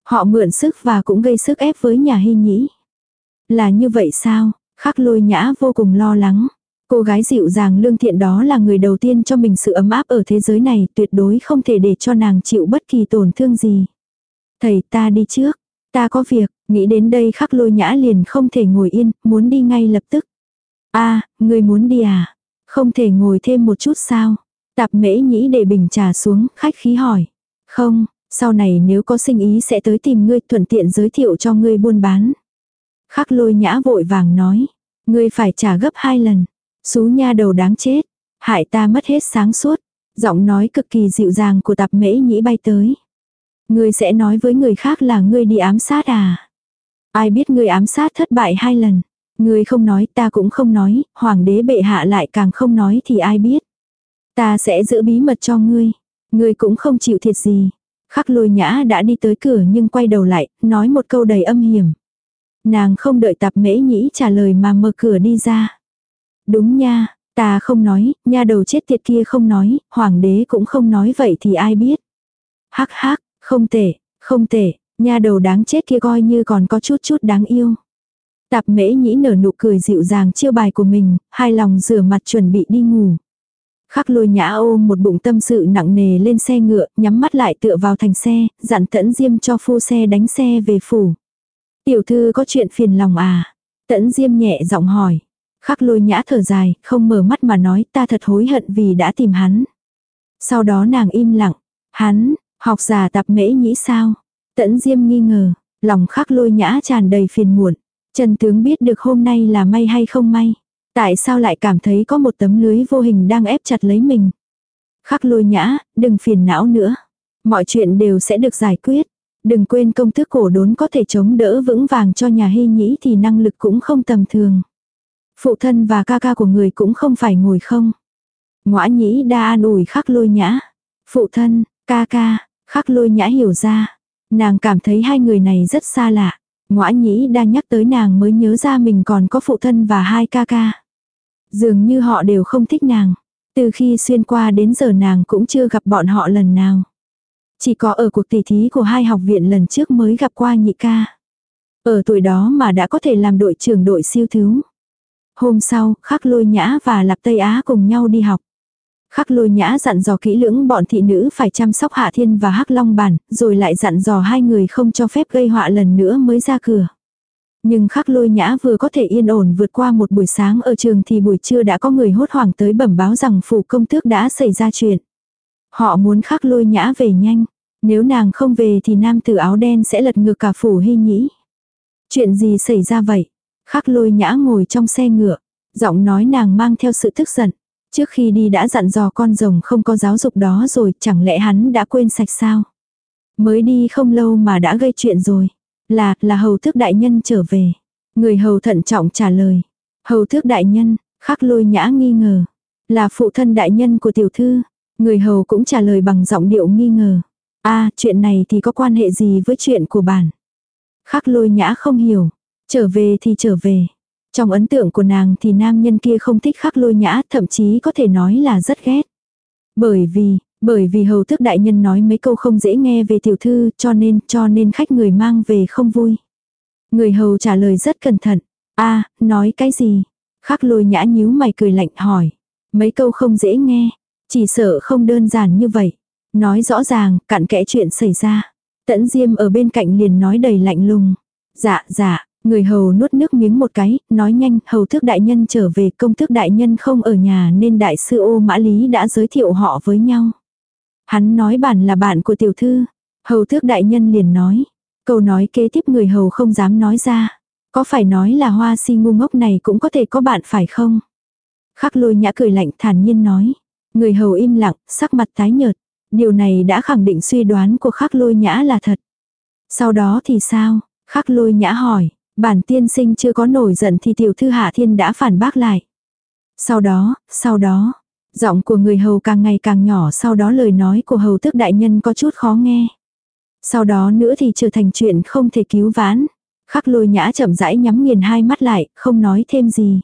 Họ mượn sức và cũng gây sức ép với nhà hy nhĩ. Là như vậy sao? Khắc lôi nhã vô cùng lo lắng. Cô gái dịu dàng lương thiện đó là người đầu tiên cho mình sự ấm áp ở thế giới này, tuyệt đối không thể để cho nàng chịu bất kỳ tổn thương gì. Thầy ta đi trước, ta có việc, nghĩ đến đây khắc lôi nhã liền không thể ngồi yên, muốn đi ngay lập tức. a người muốn đi à? Không thể ngồi thêm một chút sao? Tạp mễ nhĩ để bình trà xuống, khách khí hỏi. Không, Sau này nếu có sinh ý sẽ tới tìm ngươi thuận tiện giới thiệu cho ngươi buôn bán. Khắc lôi nhã vội vàng nói. Ngươi phải trả gấp hai lần. Xú nha đầu đáng chết. Hại ta mất hết sáng suốt. Giọng nói cực kỳ dịu dàng của tạp mễ nhĩ bay tới. Ngươi sẽ nói với người khác là ngươi đi ám sát à? Ai biết ngươi ám sát thất bại hai lần. Ngươi không nói ta cũng không nói, hoàng đế bệ hạ lại càng không nói thì ai biết. Ta sẽ giữ bí mật cho ngươi. Ngươi cũng không chịu thiệt gì. Khắc lôi nhã đã đi tới cửa nhưng quay đầu lại, nói một câu đầy âm hiểm. Nàng không đợi tạp mễ nhĩ trả lời mà mở cửa đi ra. Đúng nha, ta không nói, nha đầu chết tiệt kia không nói, hoàng đế cũng không nói vậy thì ai biết. Hắc hắc, không tệ, không tệ, nha đầu đáng chết kia coi như còn có chút chút đáng yêu. Tạp mễ nhĩ nở nụ cười dịu dàng chiêu bài của mình, hai lòng rửa mặt chuẩn bị đi ngủ. Khắc lôi nhã ôm một bụng tâm sự nặng nề lên xe ngựa, nhắm mắt lại tựa vào thành xe, dặn tẫn diêm cho phu xe đánh xe về phủ. Tiểu thư có chuyện phiền lòng à? Tẫn diêm nhẹ giọng hỏi. Khắc lôi nhã thở dài, không mở mắt mà nói ta thật hối hận vì đã tìm hắn. Sau đó nàng im lặng. Hắn, học giả tạp mễ nhĩ sao? Tẫn diêm nghi ngờ, lòng khắc lôi nhã tràn đầy phiền muộn. Trần tướng biết được hôm nay là may hay không may. Tại sao lại cảm thấy có một tấm lưới vô hình đang ép chặt lấy mình. Khắc lôi nhã, đừng phiền não nữa. Mọi chuyện đều sẽ được giải quyết. Đừng quên công thức cổ đốn có thể chống đỡ vững vàng cho nhà hy nhĩ thì năng lực cũng không tầm thường. Phụ thân và ca ca của người cũng không phải ngồi không. Ngoã nhĩ đa an ủi khắc lôi nhã. Phụ thân, ca ca, khắc lôi nhã hiểu ra. Nàng cảm thấy hai người này rất xa lạ. Ngoã nhĩ đang nhắc tới nàng mới nhớ ra mình còn có phụ thân và hai ca ca. Dường như họ đều không thích nàng. Từ khi xuyên qua đến giờ nàng cũng chưa gặp bọn họ lần nào. Chỉ có ở cuộc tỷ thí của hai học viện lần trước mới gặp qua nhị ca. Ở tuổi đó mà đã có thể làm đội trưởng đội siêu thứ. Hôm sau, khắc lôi nhã và lạp Tây Á cùng nhau đi học. Khắc lôi nhã dặn dò kỹ lưỡng bọn thị nữ phải chăm sóc Hạ Thiên và Hắc Long Bản, rồi lại dặn dò hai người không cho phép gây họa lần nữa mới ra cửa. Nhưng khắc lôi nhã vừa có thể yên ổn vượt qua một buổi sáng ở trường thì buổi trưa đã có người hốt hoảng tới bẩm báo rằng phủ công tước đã xảy ra chuyện. Họ muốn khắc lôi nhã về nhanh. Nếu nàng không về thì nam tử áo đen sẽ lật ngược cả phủ hy nhĩ. Chuyện gì xảy ra vậy? Khắc lôi nhã ngồi trong xe ngựa. Giọng nói nàng mang theo sự tức giận. Trước khi đi đã dặn dò con rồng không có giáo dục đó rồi chẳng lẽ hắn đã quên sạch sao? Mới đi không lâu mà đã gây chuyện rồi. Là, là hầu thước đại nhân trở về. Người hầu thận trọng trả lời. Hầu thước đại nhân, khắc lôi nhã nghi ngờ. Là phụ thân đại nhân của tiểu thư. Người hầu cũng trả lời bằng giọng điệu nghi ngờ. a à, chuyện này thì có quan hệ gì với chuyện của bản. Khắc lôi nhã không hiểu. Trở về thì trở về. Trong ấn tượng của nàng thì nam nhân kia không thích khắc lôi nhã, thậm chí có thể nói là rất ghét. Bởi vì, bởi vì hầu thức đại nhân nói mấy câu không dễ nghe về tiểu thư cho nên, cho nên khách người mang về không vui. Người hầu trả lời rất cẩn thận. a nói cái gì? Khắc lôi nhã nhíu mày cười lạnh hỏi. Mấy câu không dễ nghe. Chỉ sợ không đơn giản như vậy. Nói rõ ràng, cặn kẽ chuyện xảy ra. Tẫn Diêm ở bên cạnh liền nói đầy lạnh lùng. Dạ, dạ, người hầu nuốt nước miếng một cái, nói nhanh, hầu thức đại nhân trở về, công thức đại nhân không ở nhà nên đại sư ô mã lý đã giới thiệu họ với nhau. Hắn nói bản là bạn của tiểu thư. Hầu thước đại nhân liền nói. Câu nói kế tiếp người hầu không dám nói ra. Có phải nói là hoa si ngu ngốc này cũng có thể có bạn phải không? Khắc lôi nhã cười lạnh thản nhiên nói. Người hầu im lặng, sắc mặt tái nhợt. Điều này đã khẳng định suy đoán của khắc lôi nhã là thật. Sau đó thì sao? Khắc lôi nhã hỏi. Bản tiên sinh chưa có nổi giận thì tiểu thư hạ thiên đã phản bác lại. Sau đó, sau đó, Giọng của người hầu càng ngày càng nhỏ sau đó lời nói của hầu tước đại nhân có chút khó nghe. Sau đó nữa thì trở thành chuyện không thể cứu vãn. Khắc lôi nhã chậm rãi nhắm nghiền hai mắt lại, không nói thêm gì.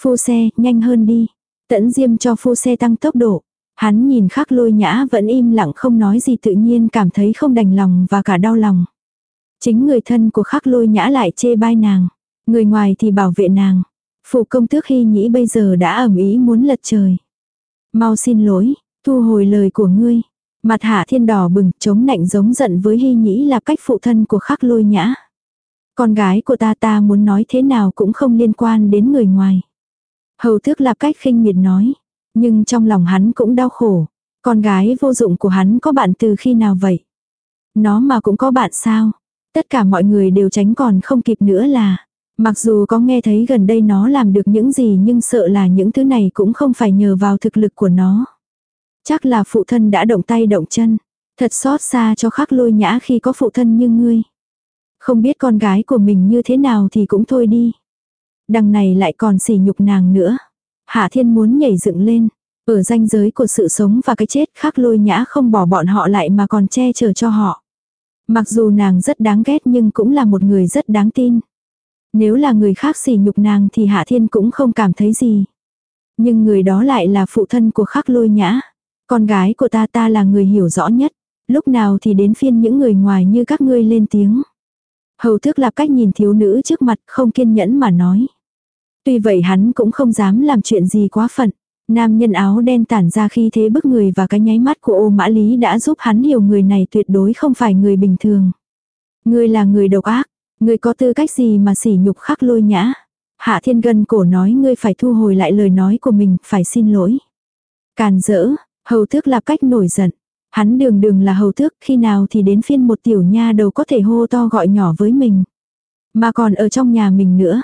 Phu xe, nhanh hơn đi. Tẫn diêm cho phu xe tăng tốc độ. Hắn nhìn khắc lôi nhã vẫn im lặng không nói gì tự nhiên cảm thấy không đành lòng và cả đau lòng. Chính người thân của khắc lôi nhã lại chê bai nàng. Người ngoài thì bảo vệ nàng. Phụ công tước hy nhĩ bây giờ đã ẩm ý muốn lật trời. Mau xin lỗi, thu hồi lời của ngươi. Mặt hạ thiên đỏ bừng, chống nạnh giống giận với hy nhĩ là cách phụ thân của khắc lôi nhã. Con gái của ta ta muốn nói thế nào cũng không liên quan đến người ngoài. Hầu thước là cách khinh miệt nói. Nhưng trong lòng hắn cũng đau khổ. Con gái vô dụng của hắn có bạn từ khi nào vậy? Nó mà cũng có bạn sao? Tất cả mọi người đều tránh còn không kịp nữa là. Mặc dù có nghe thấy gần đây nó làm được những gì nhưng sợ là những thứ này cũng không phải nhờ vào thực lực của nó. Chắc là phụ thân đã động tay động chân. Thật xót xa cho khắc lôi nhã khi có phụ thân như ngươi. Không biết con gái của mình như thế nào thì cũng thôi đi. Đằng này lại còn sỉ nhục nàng nữa. Hạ thiên muốn nhảy dựng lên. Ở ranh giới của sự sống và cái chết khắc lôi nhã không bỏ bọn họ lại mà còn che chở cho họ. Mặc dù nàng rất đáng ghét nhưng cũng là một người rất đáng tin. Nếu là người khác sỉ nhục nàng thì Hạ Thiên cũng không cảm thấy gì. Nhưng người đó lại là phụ thân của khắc lôi nhã. Con gái của ta ta là người hiểu rõ nhất. Lúc nào thì đến phiên những người ngoài như các ngươi lên tiếng. Hầu thước lạp cách nhìn thiếu nữ trước mặt không kiên nhẫn mà nói. Tuy vậy hắn cũng không dám làm chuyện gì quá phận. Nam nhân áo đen tản ra khi thế bức người và cái nháy mắt của ô mã lý đã giúp hắn hiểu người này tuyệt đối không phải người bình thường. Ngươi là người độc ác, ngươi có tư cách gì mà sỉ nhục khắc lôi nhã. Hạ thiên gân cổ nói ngươi phải thu hồi lại lời nói của mình, phải xin lỗi. Càn dỡ, hầu tước lạp cách nổi giận. Hắn đường đường là hầu tước khi nào thì đến phiên một tiểu nha đầu có thể hô to gọi nhỏ với mình. Mà còn ở trong nhà mình nữa.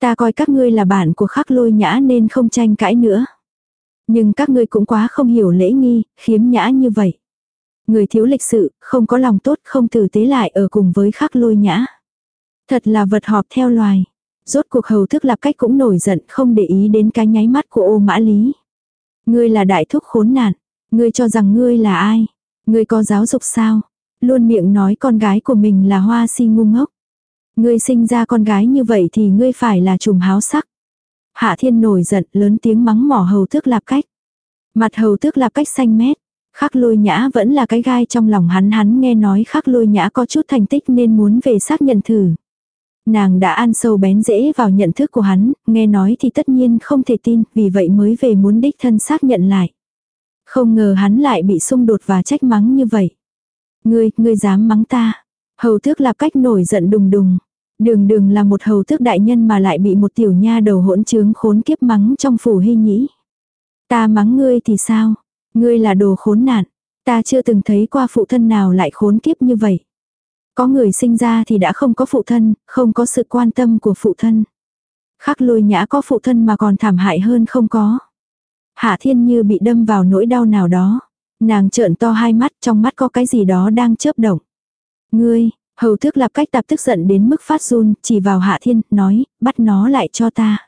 Ta coi các ngươi là bạn của khắc lôi nhã nên không tranh cãi nữa. Nhưng các ngươi cũng quá không hiểu lễ nghi, khiếm nhã như vậy. Người thiếu lịch sự, không có lòng tốt, không tử tế lại ở cùng với khắc lôi nhã. Thật là vật họp theo loài. Rốt cuộc hầu thức lạp cách cũng nổi giận, không để ý đến cái nháy mắt của ô mã lý. Ngươi là đại thúc khốn nạn. Ngươi cho rằng ngươi là ai? Ngươi có giáo dục sao? Luôn miệng nói con gái của mình là hoa si ngu ngốc. Ngươi sinh ra con gái như vậy thì ngươi phải là trùm háo sắc. Hạ thiên nổi giận lớn tiếng mắng mỏ hầu tước lạp cách. Mặt hầu tước lạp cách xanh mét. Khắc lôi nhã vẫn là cái gai trong lòng hắn hắn nghe nói khắc lôi nhã có chút thành tích nên muốn về xác nhận thử. Nàng đã ăn sâu bén dễ vào nhận thức của hắn, nghe nói thì tất nhiên không thể tin, vì vậy mới về muốn đích thân xác nhận lại. Không ngờ hắn lại bị xung đột và trách mắng như vậy. Ngươi, ngươi dám mắng ta. Hầu tước lạp cách nổi giận đùng đùng. Đường đường là một hầu tước đại nhân mà lại bị một tiểu nha đầu hỗn trướng khốn kiếp mắng trong phủ hy nhĩ. Ta mắng ngươi thì sao? Ngươi là đồ khốn nạn. Ta chưa từng thấy qua phụ thân nào lại khốn kiếp như vậy. Có người sinh ra thì đã không có phụ thân, không có sự quan tâm của phụ thân. Khắc lôi nhã có phụ thân mà còn thảm hại hơn không có. Hạ thiên như bị đâm vào nỗi đau nào đó. Nàng trợn to hai mắt trong mắt có cái gì đó đang chớp động. Ngươi, hầu thước lạp cách tạp tức giận đến mức phát run, chỉ vào hạ thiên, nói, bắt nó lại cho ta.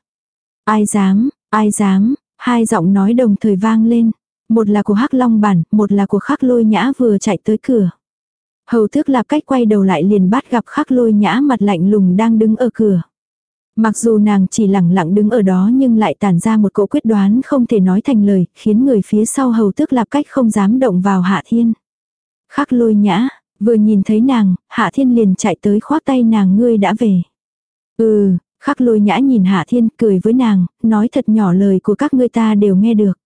Ai dám, ai dám, hai giọng nói đồng thời vang lên. Một là của hắc long bản, một là của khắc lôi nhã vừa chạy tới cửa. Hầu thước lạp cách quay đầu lại liền bắt gặp khắc lôi nhã mặt lạnh lùng đang đứng ở cửa. Mặc dù nàng chỉ lẳng lặng đứng ở đó nhưng lại tản ra một cỗ quyết đoán không thể nói thành lời, khiến người phía sau hầu tước lạp cách không dám động vào hạ thiên. Khắc lôi nhã, vừa nhìn thấy nàng, hạ thiên liền chạy tới khoác tay nàng ngươi đã về. Ừ, khắc lôi nhã nhìn hạ thiên cười với nàng, nói thật nhỏ lời của các ngươi ta đều nghe được.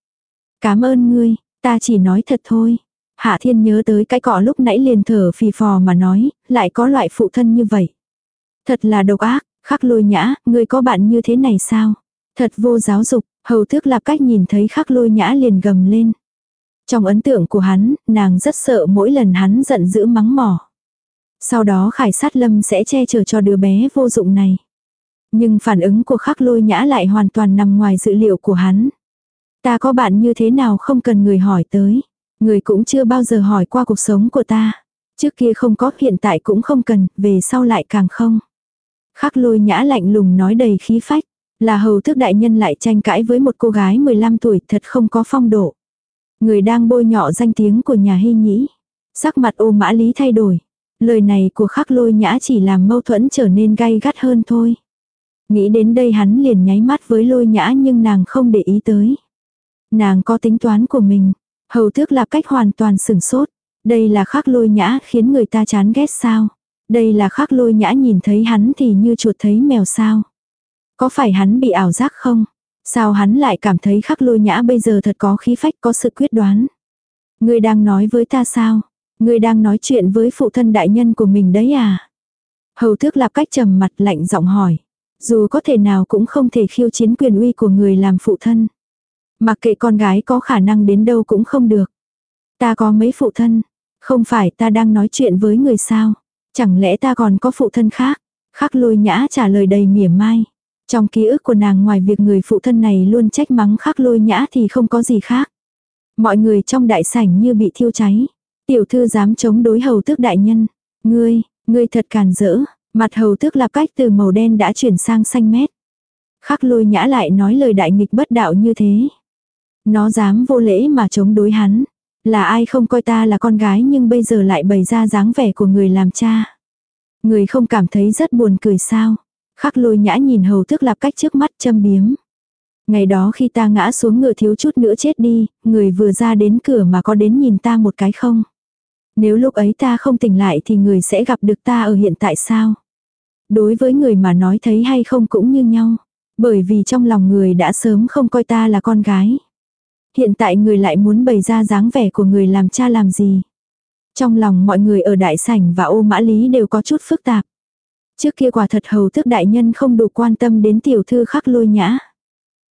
Cảm ơn ngươi, ta chỉ nói thật thôi. Hạ thiên nhớ tới cái cọ lúc nãy liền thở phì phò mà nói, lại có loại phụ thân như vậy. Thật là độc ác, Khắc lôi nhã, ngươi có bạn như thế này sao? Thật vô giáo dục, hầu thước lạp cách nhìn thấy khắc lôi nhã liền gầm lên. Trong ấn tượng của hắn, nàng rất sợ mỗi lần hắn giận dữ mắng mỏ. Sau đó khải sát lâm sẽ che chở cho đứa bé vô dụng này. Nhưng phản ứng của khắc lôi nhã lại hoàn toàn nằm ngoài dự liệu của hắn. Ta có bạn như thế nào không cần người hỏi tới. Người cũng chưa bao giờ hỏi qua cuộc sống của ta. Trước kia không có hiện tại cũng không cần, về sau lại càng không. Khắc lôi nhã lạnh lùng nói đầy khí phách. Là hầu thức đại nhân lại tranh cãi với một cô gái 15 tuổi thật không có phong độ. Người đang bôi nhọ danh tiếng của nhà hy nhĩ. Sắc mặt ô mã lý thay đổi. Lời này của khắc lôi nhã chỉ làm mâu thuẫn trở nên gay gắt hơn thôi. Nghĩ đến đây hắn liền nháy mắt với lôi nhã nhưng nàng không để ý tới. Nàng có tính toán của mình. Hầu tước là cách hoàn toàn sừng sốt. Đây là khắc lôi nhã khiến người ta chán ghét sao. Đây là khắc lôi nhã nhìn thấy hắn thì như chuột thấy mèo sao. Có phải hắn bị ảo giác không? Sao hắn lại cảm thấy khắc lôi nhã bây giờ thật có khí phách, có sự quyết đoán? Ngươi đang nói với ta sao? Ngươi đang nói chuyện với phụ thân đại nhân của mình đấy à? Hầu thước lạp cách trầm mặt lạnh giọng hỏi. Dù có thể nào cũng không thể khiêu chiến quyền uy của người làm phụ thân. Mặc kệ con gái có khả năng đến đâu cũng không được. Ta có mấy phụ thân. Không phải ta đang nói chuyện với người sao? Chẳng lẽ ta còn có phụ thân khác? Khắc lôi nhã trả lời đầy mỉa mai. Trong ký ức của nàng ngoài việc người phụ thân này luôn trách mắng khắc lôi nhã thì không có gì khác. Mọi người trong đại sảnh như bị thiêu cháy. Tiểu thư dám chống đối hầu tước đại nhân. Ngươi, ngươi thật càn rỡ. Mặt hầu tước lạp cách từ màu đen đã chuyển sang xanh mét. Khắc lôi nhã lại nói lời đại nghịch bất đạo như thế. Nó dám vô lễ mà chống đối hắn. Là ai không coi ta là con gái nhưng bây giờ lại bày ra dáng vẻ của người làm cha. Người không cảm thấy rất buồn cười sao. Khắc lôi nhã nhìn hầu thức lạp cách trước mắt châm biếm. Ngày đó khi ta ngã xuống ngựa thiếu chút nữa chết đi, người vừa ra đến cửa mà có đến nhìn ta một cái không? Nếu lúc ấy ta không tỉnh lại thì người sẽ gặp được ta ở hiện tại sao? Đối với người mà nói thấy hay không cũng như nhau. Bởi vì trong lòng người đã sớm không coi ta là con gái. Hiện tại người lại muốn bày ra dáng vẻ của người làm cha làm gì. Trong lòng mọi người ở đại sảnh và ô mã lý đều có chút phức tạp. Trước kia quả thật hầu thức đại nhân không đủ quan tâm đến tiểu thư khắc lôi nhã.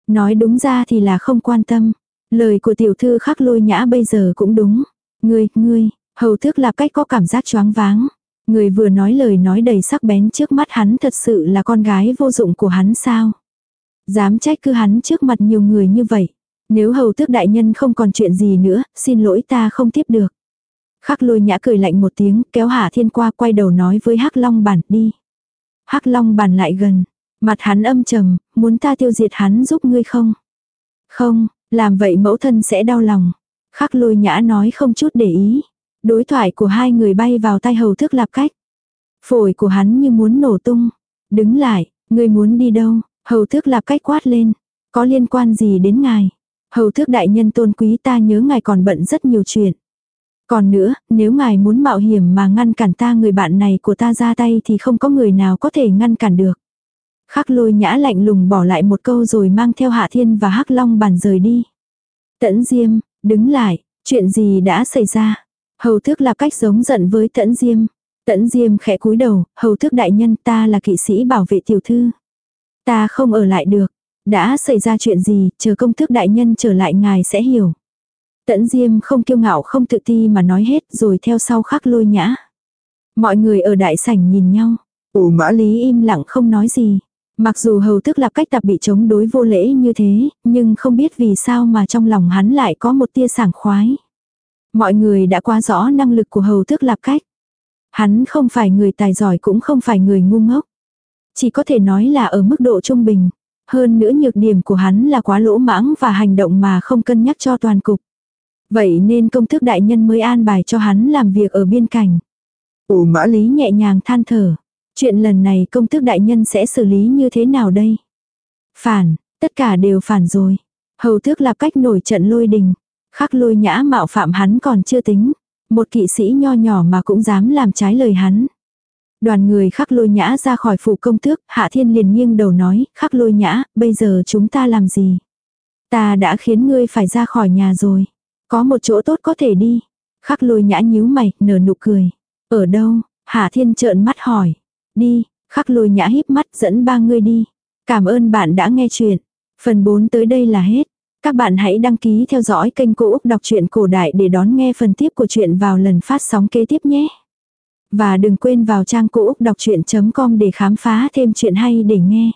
Nói đúng ra thì là không quan tâm. Lời của tiểu thư khắc lôi nhã bây giờ cũng đúng. Ngươi, ngươi, hầu thức là cách có cảm giác choáng váng. Người vừa nói lời nói đầy sắc bén trước mắt hắn thật sự là con gái vô dụng của hắn sao. Dám trách cứ hắn trước mặt nhiều người như vậy. Nếu hầu tước đại nhân không còn chuyện gì nữa, xin lỗi ta không tiếp được. Khắc lôi nhã cười lạnh một tiếng, kéo Hạ Thiên qua quay đầu nói với Hắc Long bản đi. Hắc Long bàn lại gần, mặt hắn âm trầm, muốn ta tiêu diệt hắn giúp ngươi không? Không, làm vậy mẫu thân sẽ đau lòng. Khắc lôi nhã nói không chút để ý. Đối thoại của hai người bay vào tay hầu thức lạp cách. Phổi của hắn như muốn nổ tung. Đứng lại, ngươi muốn đi đâu? Hầu thức lạp cách quát lên. Có liên quan gì đến ngài? Hầu thước đại nhân tôn quý ta nhớ ngài còn bận rất nhiều chuyện. Còn nữa, nếu ngài muốn mạo hiểm mà ngăn cản ta người bạn này của ta ra tay thì không có người nào có thể ngăn cản được. Khắc lôi nhã lạnh lùng bỏ lại một câu rồi mang theo hạ thiên và hắc long bàn rời đi. Tẫn diêm, đứng lại, chuyện gì đã xảy ra? Hầu thước là cách giống giận với tẫn diêm. Tẫn diêm khẽ cúi đầu, hầu thước đại nhân ta là kỵ sĩ bảo vệ tiểu thư. Ta không ở lại được, đã xảy ra chuyện gì, chờ công thức đại nhân trở lại ngài sẽ hiểu. Tẫn Diêm không kiêu ngạo không tự ti mà nói hết rồi theo sau khắc lôi nhã. Mọi người ở đại sảnh nhìn nhau. Ủ mã lý im lặng không nói gì. Mặc dù hầu tức lạp cách tập bị chống đối vô lễ như thế, nhưng không biết vì sao mà trong lòng hắn lại có một tia sảng khoái. Mọi người đã quá rõ năng lực của hầu tức lạp cách. Hắn không phải người tài giỏi cũng không phải người ngu ngốc. Chỉ có thể nói là ở mức độ trung bình. Hơn nữa nhược điểm của hắn là quá lỗ mãng và hành động mà không cân nhắc cho toàn cục. Vậy nên công thức đại nhân mới an bài cho hắn làm việc ở biên cảnh. Ồ mã lý nhẹ nhàng than thở. Chuyện lần này công thức đại nhân sẽ xử lý như thế nào đây? Phản, tất cả đều phản rồi. Hầu tước là cách nổi trận lôi đình. Khắc lôi nhã mạo phạm hắn còn chưa tính. Một kỵ sĩ nho nhỏ mà cũng dám làm trái lời hắn. Đoàn người khắc lôi nhã ra khỏi phủ công tước, Hạ Thiên liền nghiêng đầu nói, khắc lôi nhã, bây giờ chúng ta làm gì? Ta đã khiến ngươi phải ra khỏi nhà rồi. Có một chỗ tốt có thể đi. Khắc lôi nhã nhíu mày, nở nụ cười. Ở đâu? Hạ Thiên trợn mắt hỏi. Đi, khắc lôi nhã híp mắt dẫn ba người đi. Cảm ơn bạn đã nghe chuyện. Phần 4 tới đây là hết. Các bạn hãy đăng ký theo dõi kênh Cô Úc Đọc truyện Cổ Đại để đón nghe phần tiếp của chuyện vào lần phát sóng kế tiếp nhé. Và đừng quên vào trang cô úc đọc chuyện.com để khám phá thêm chuyện hay để nghe.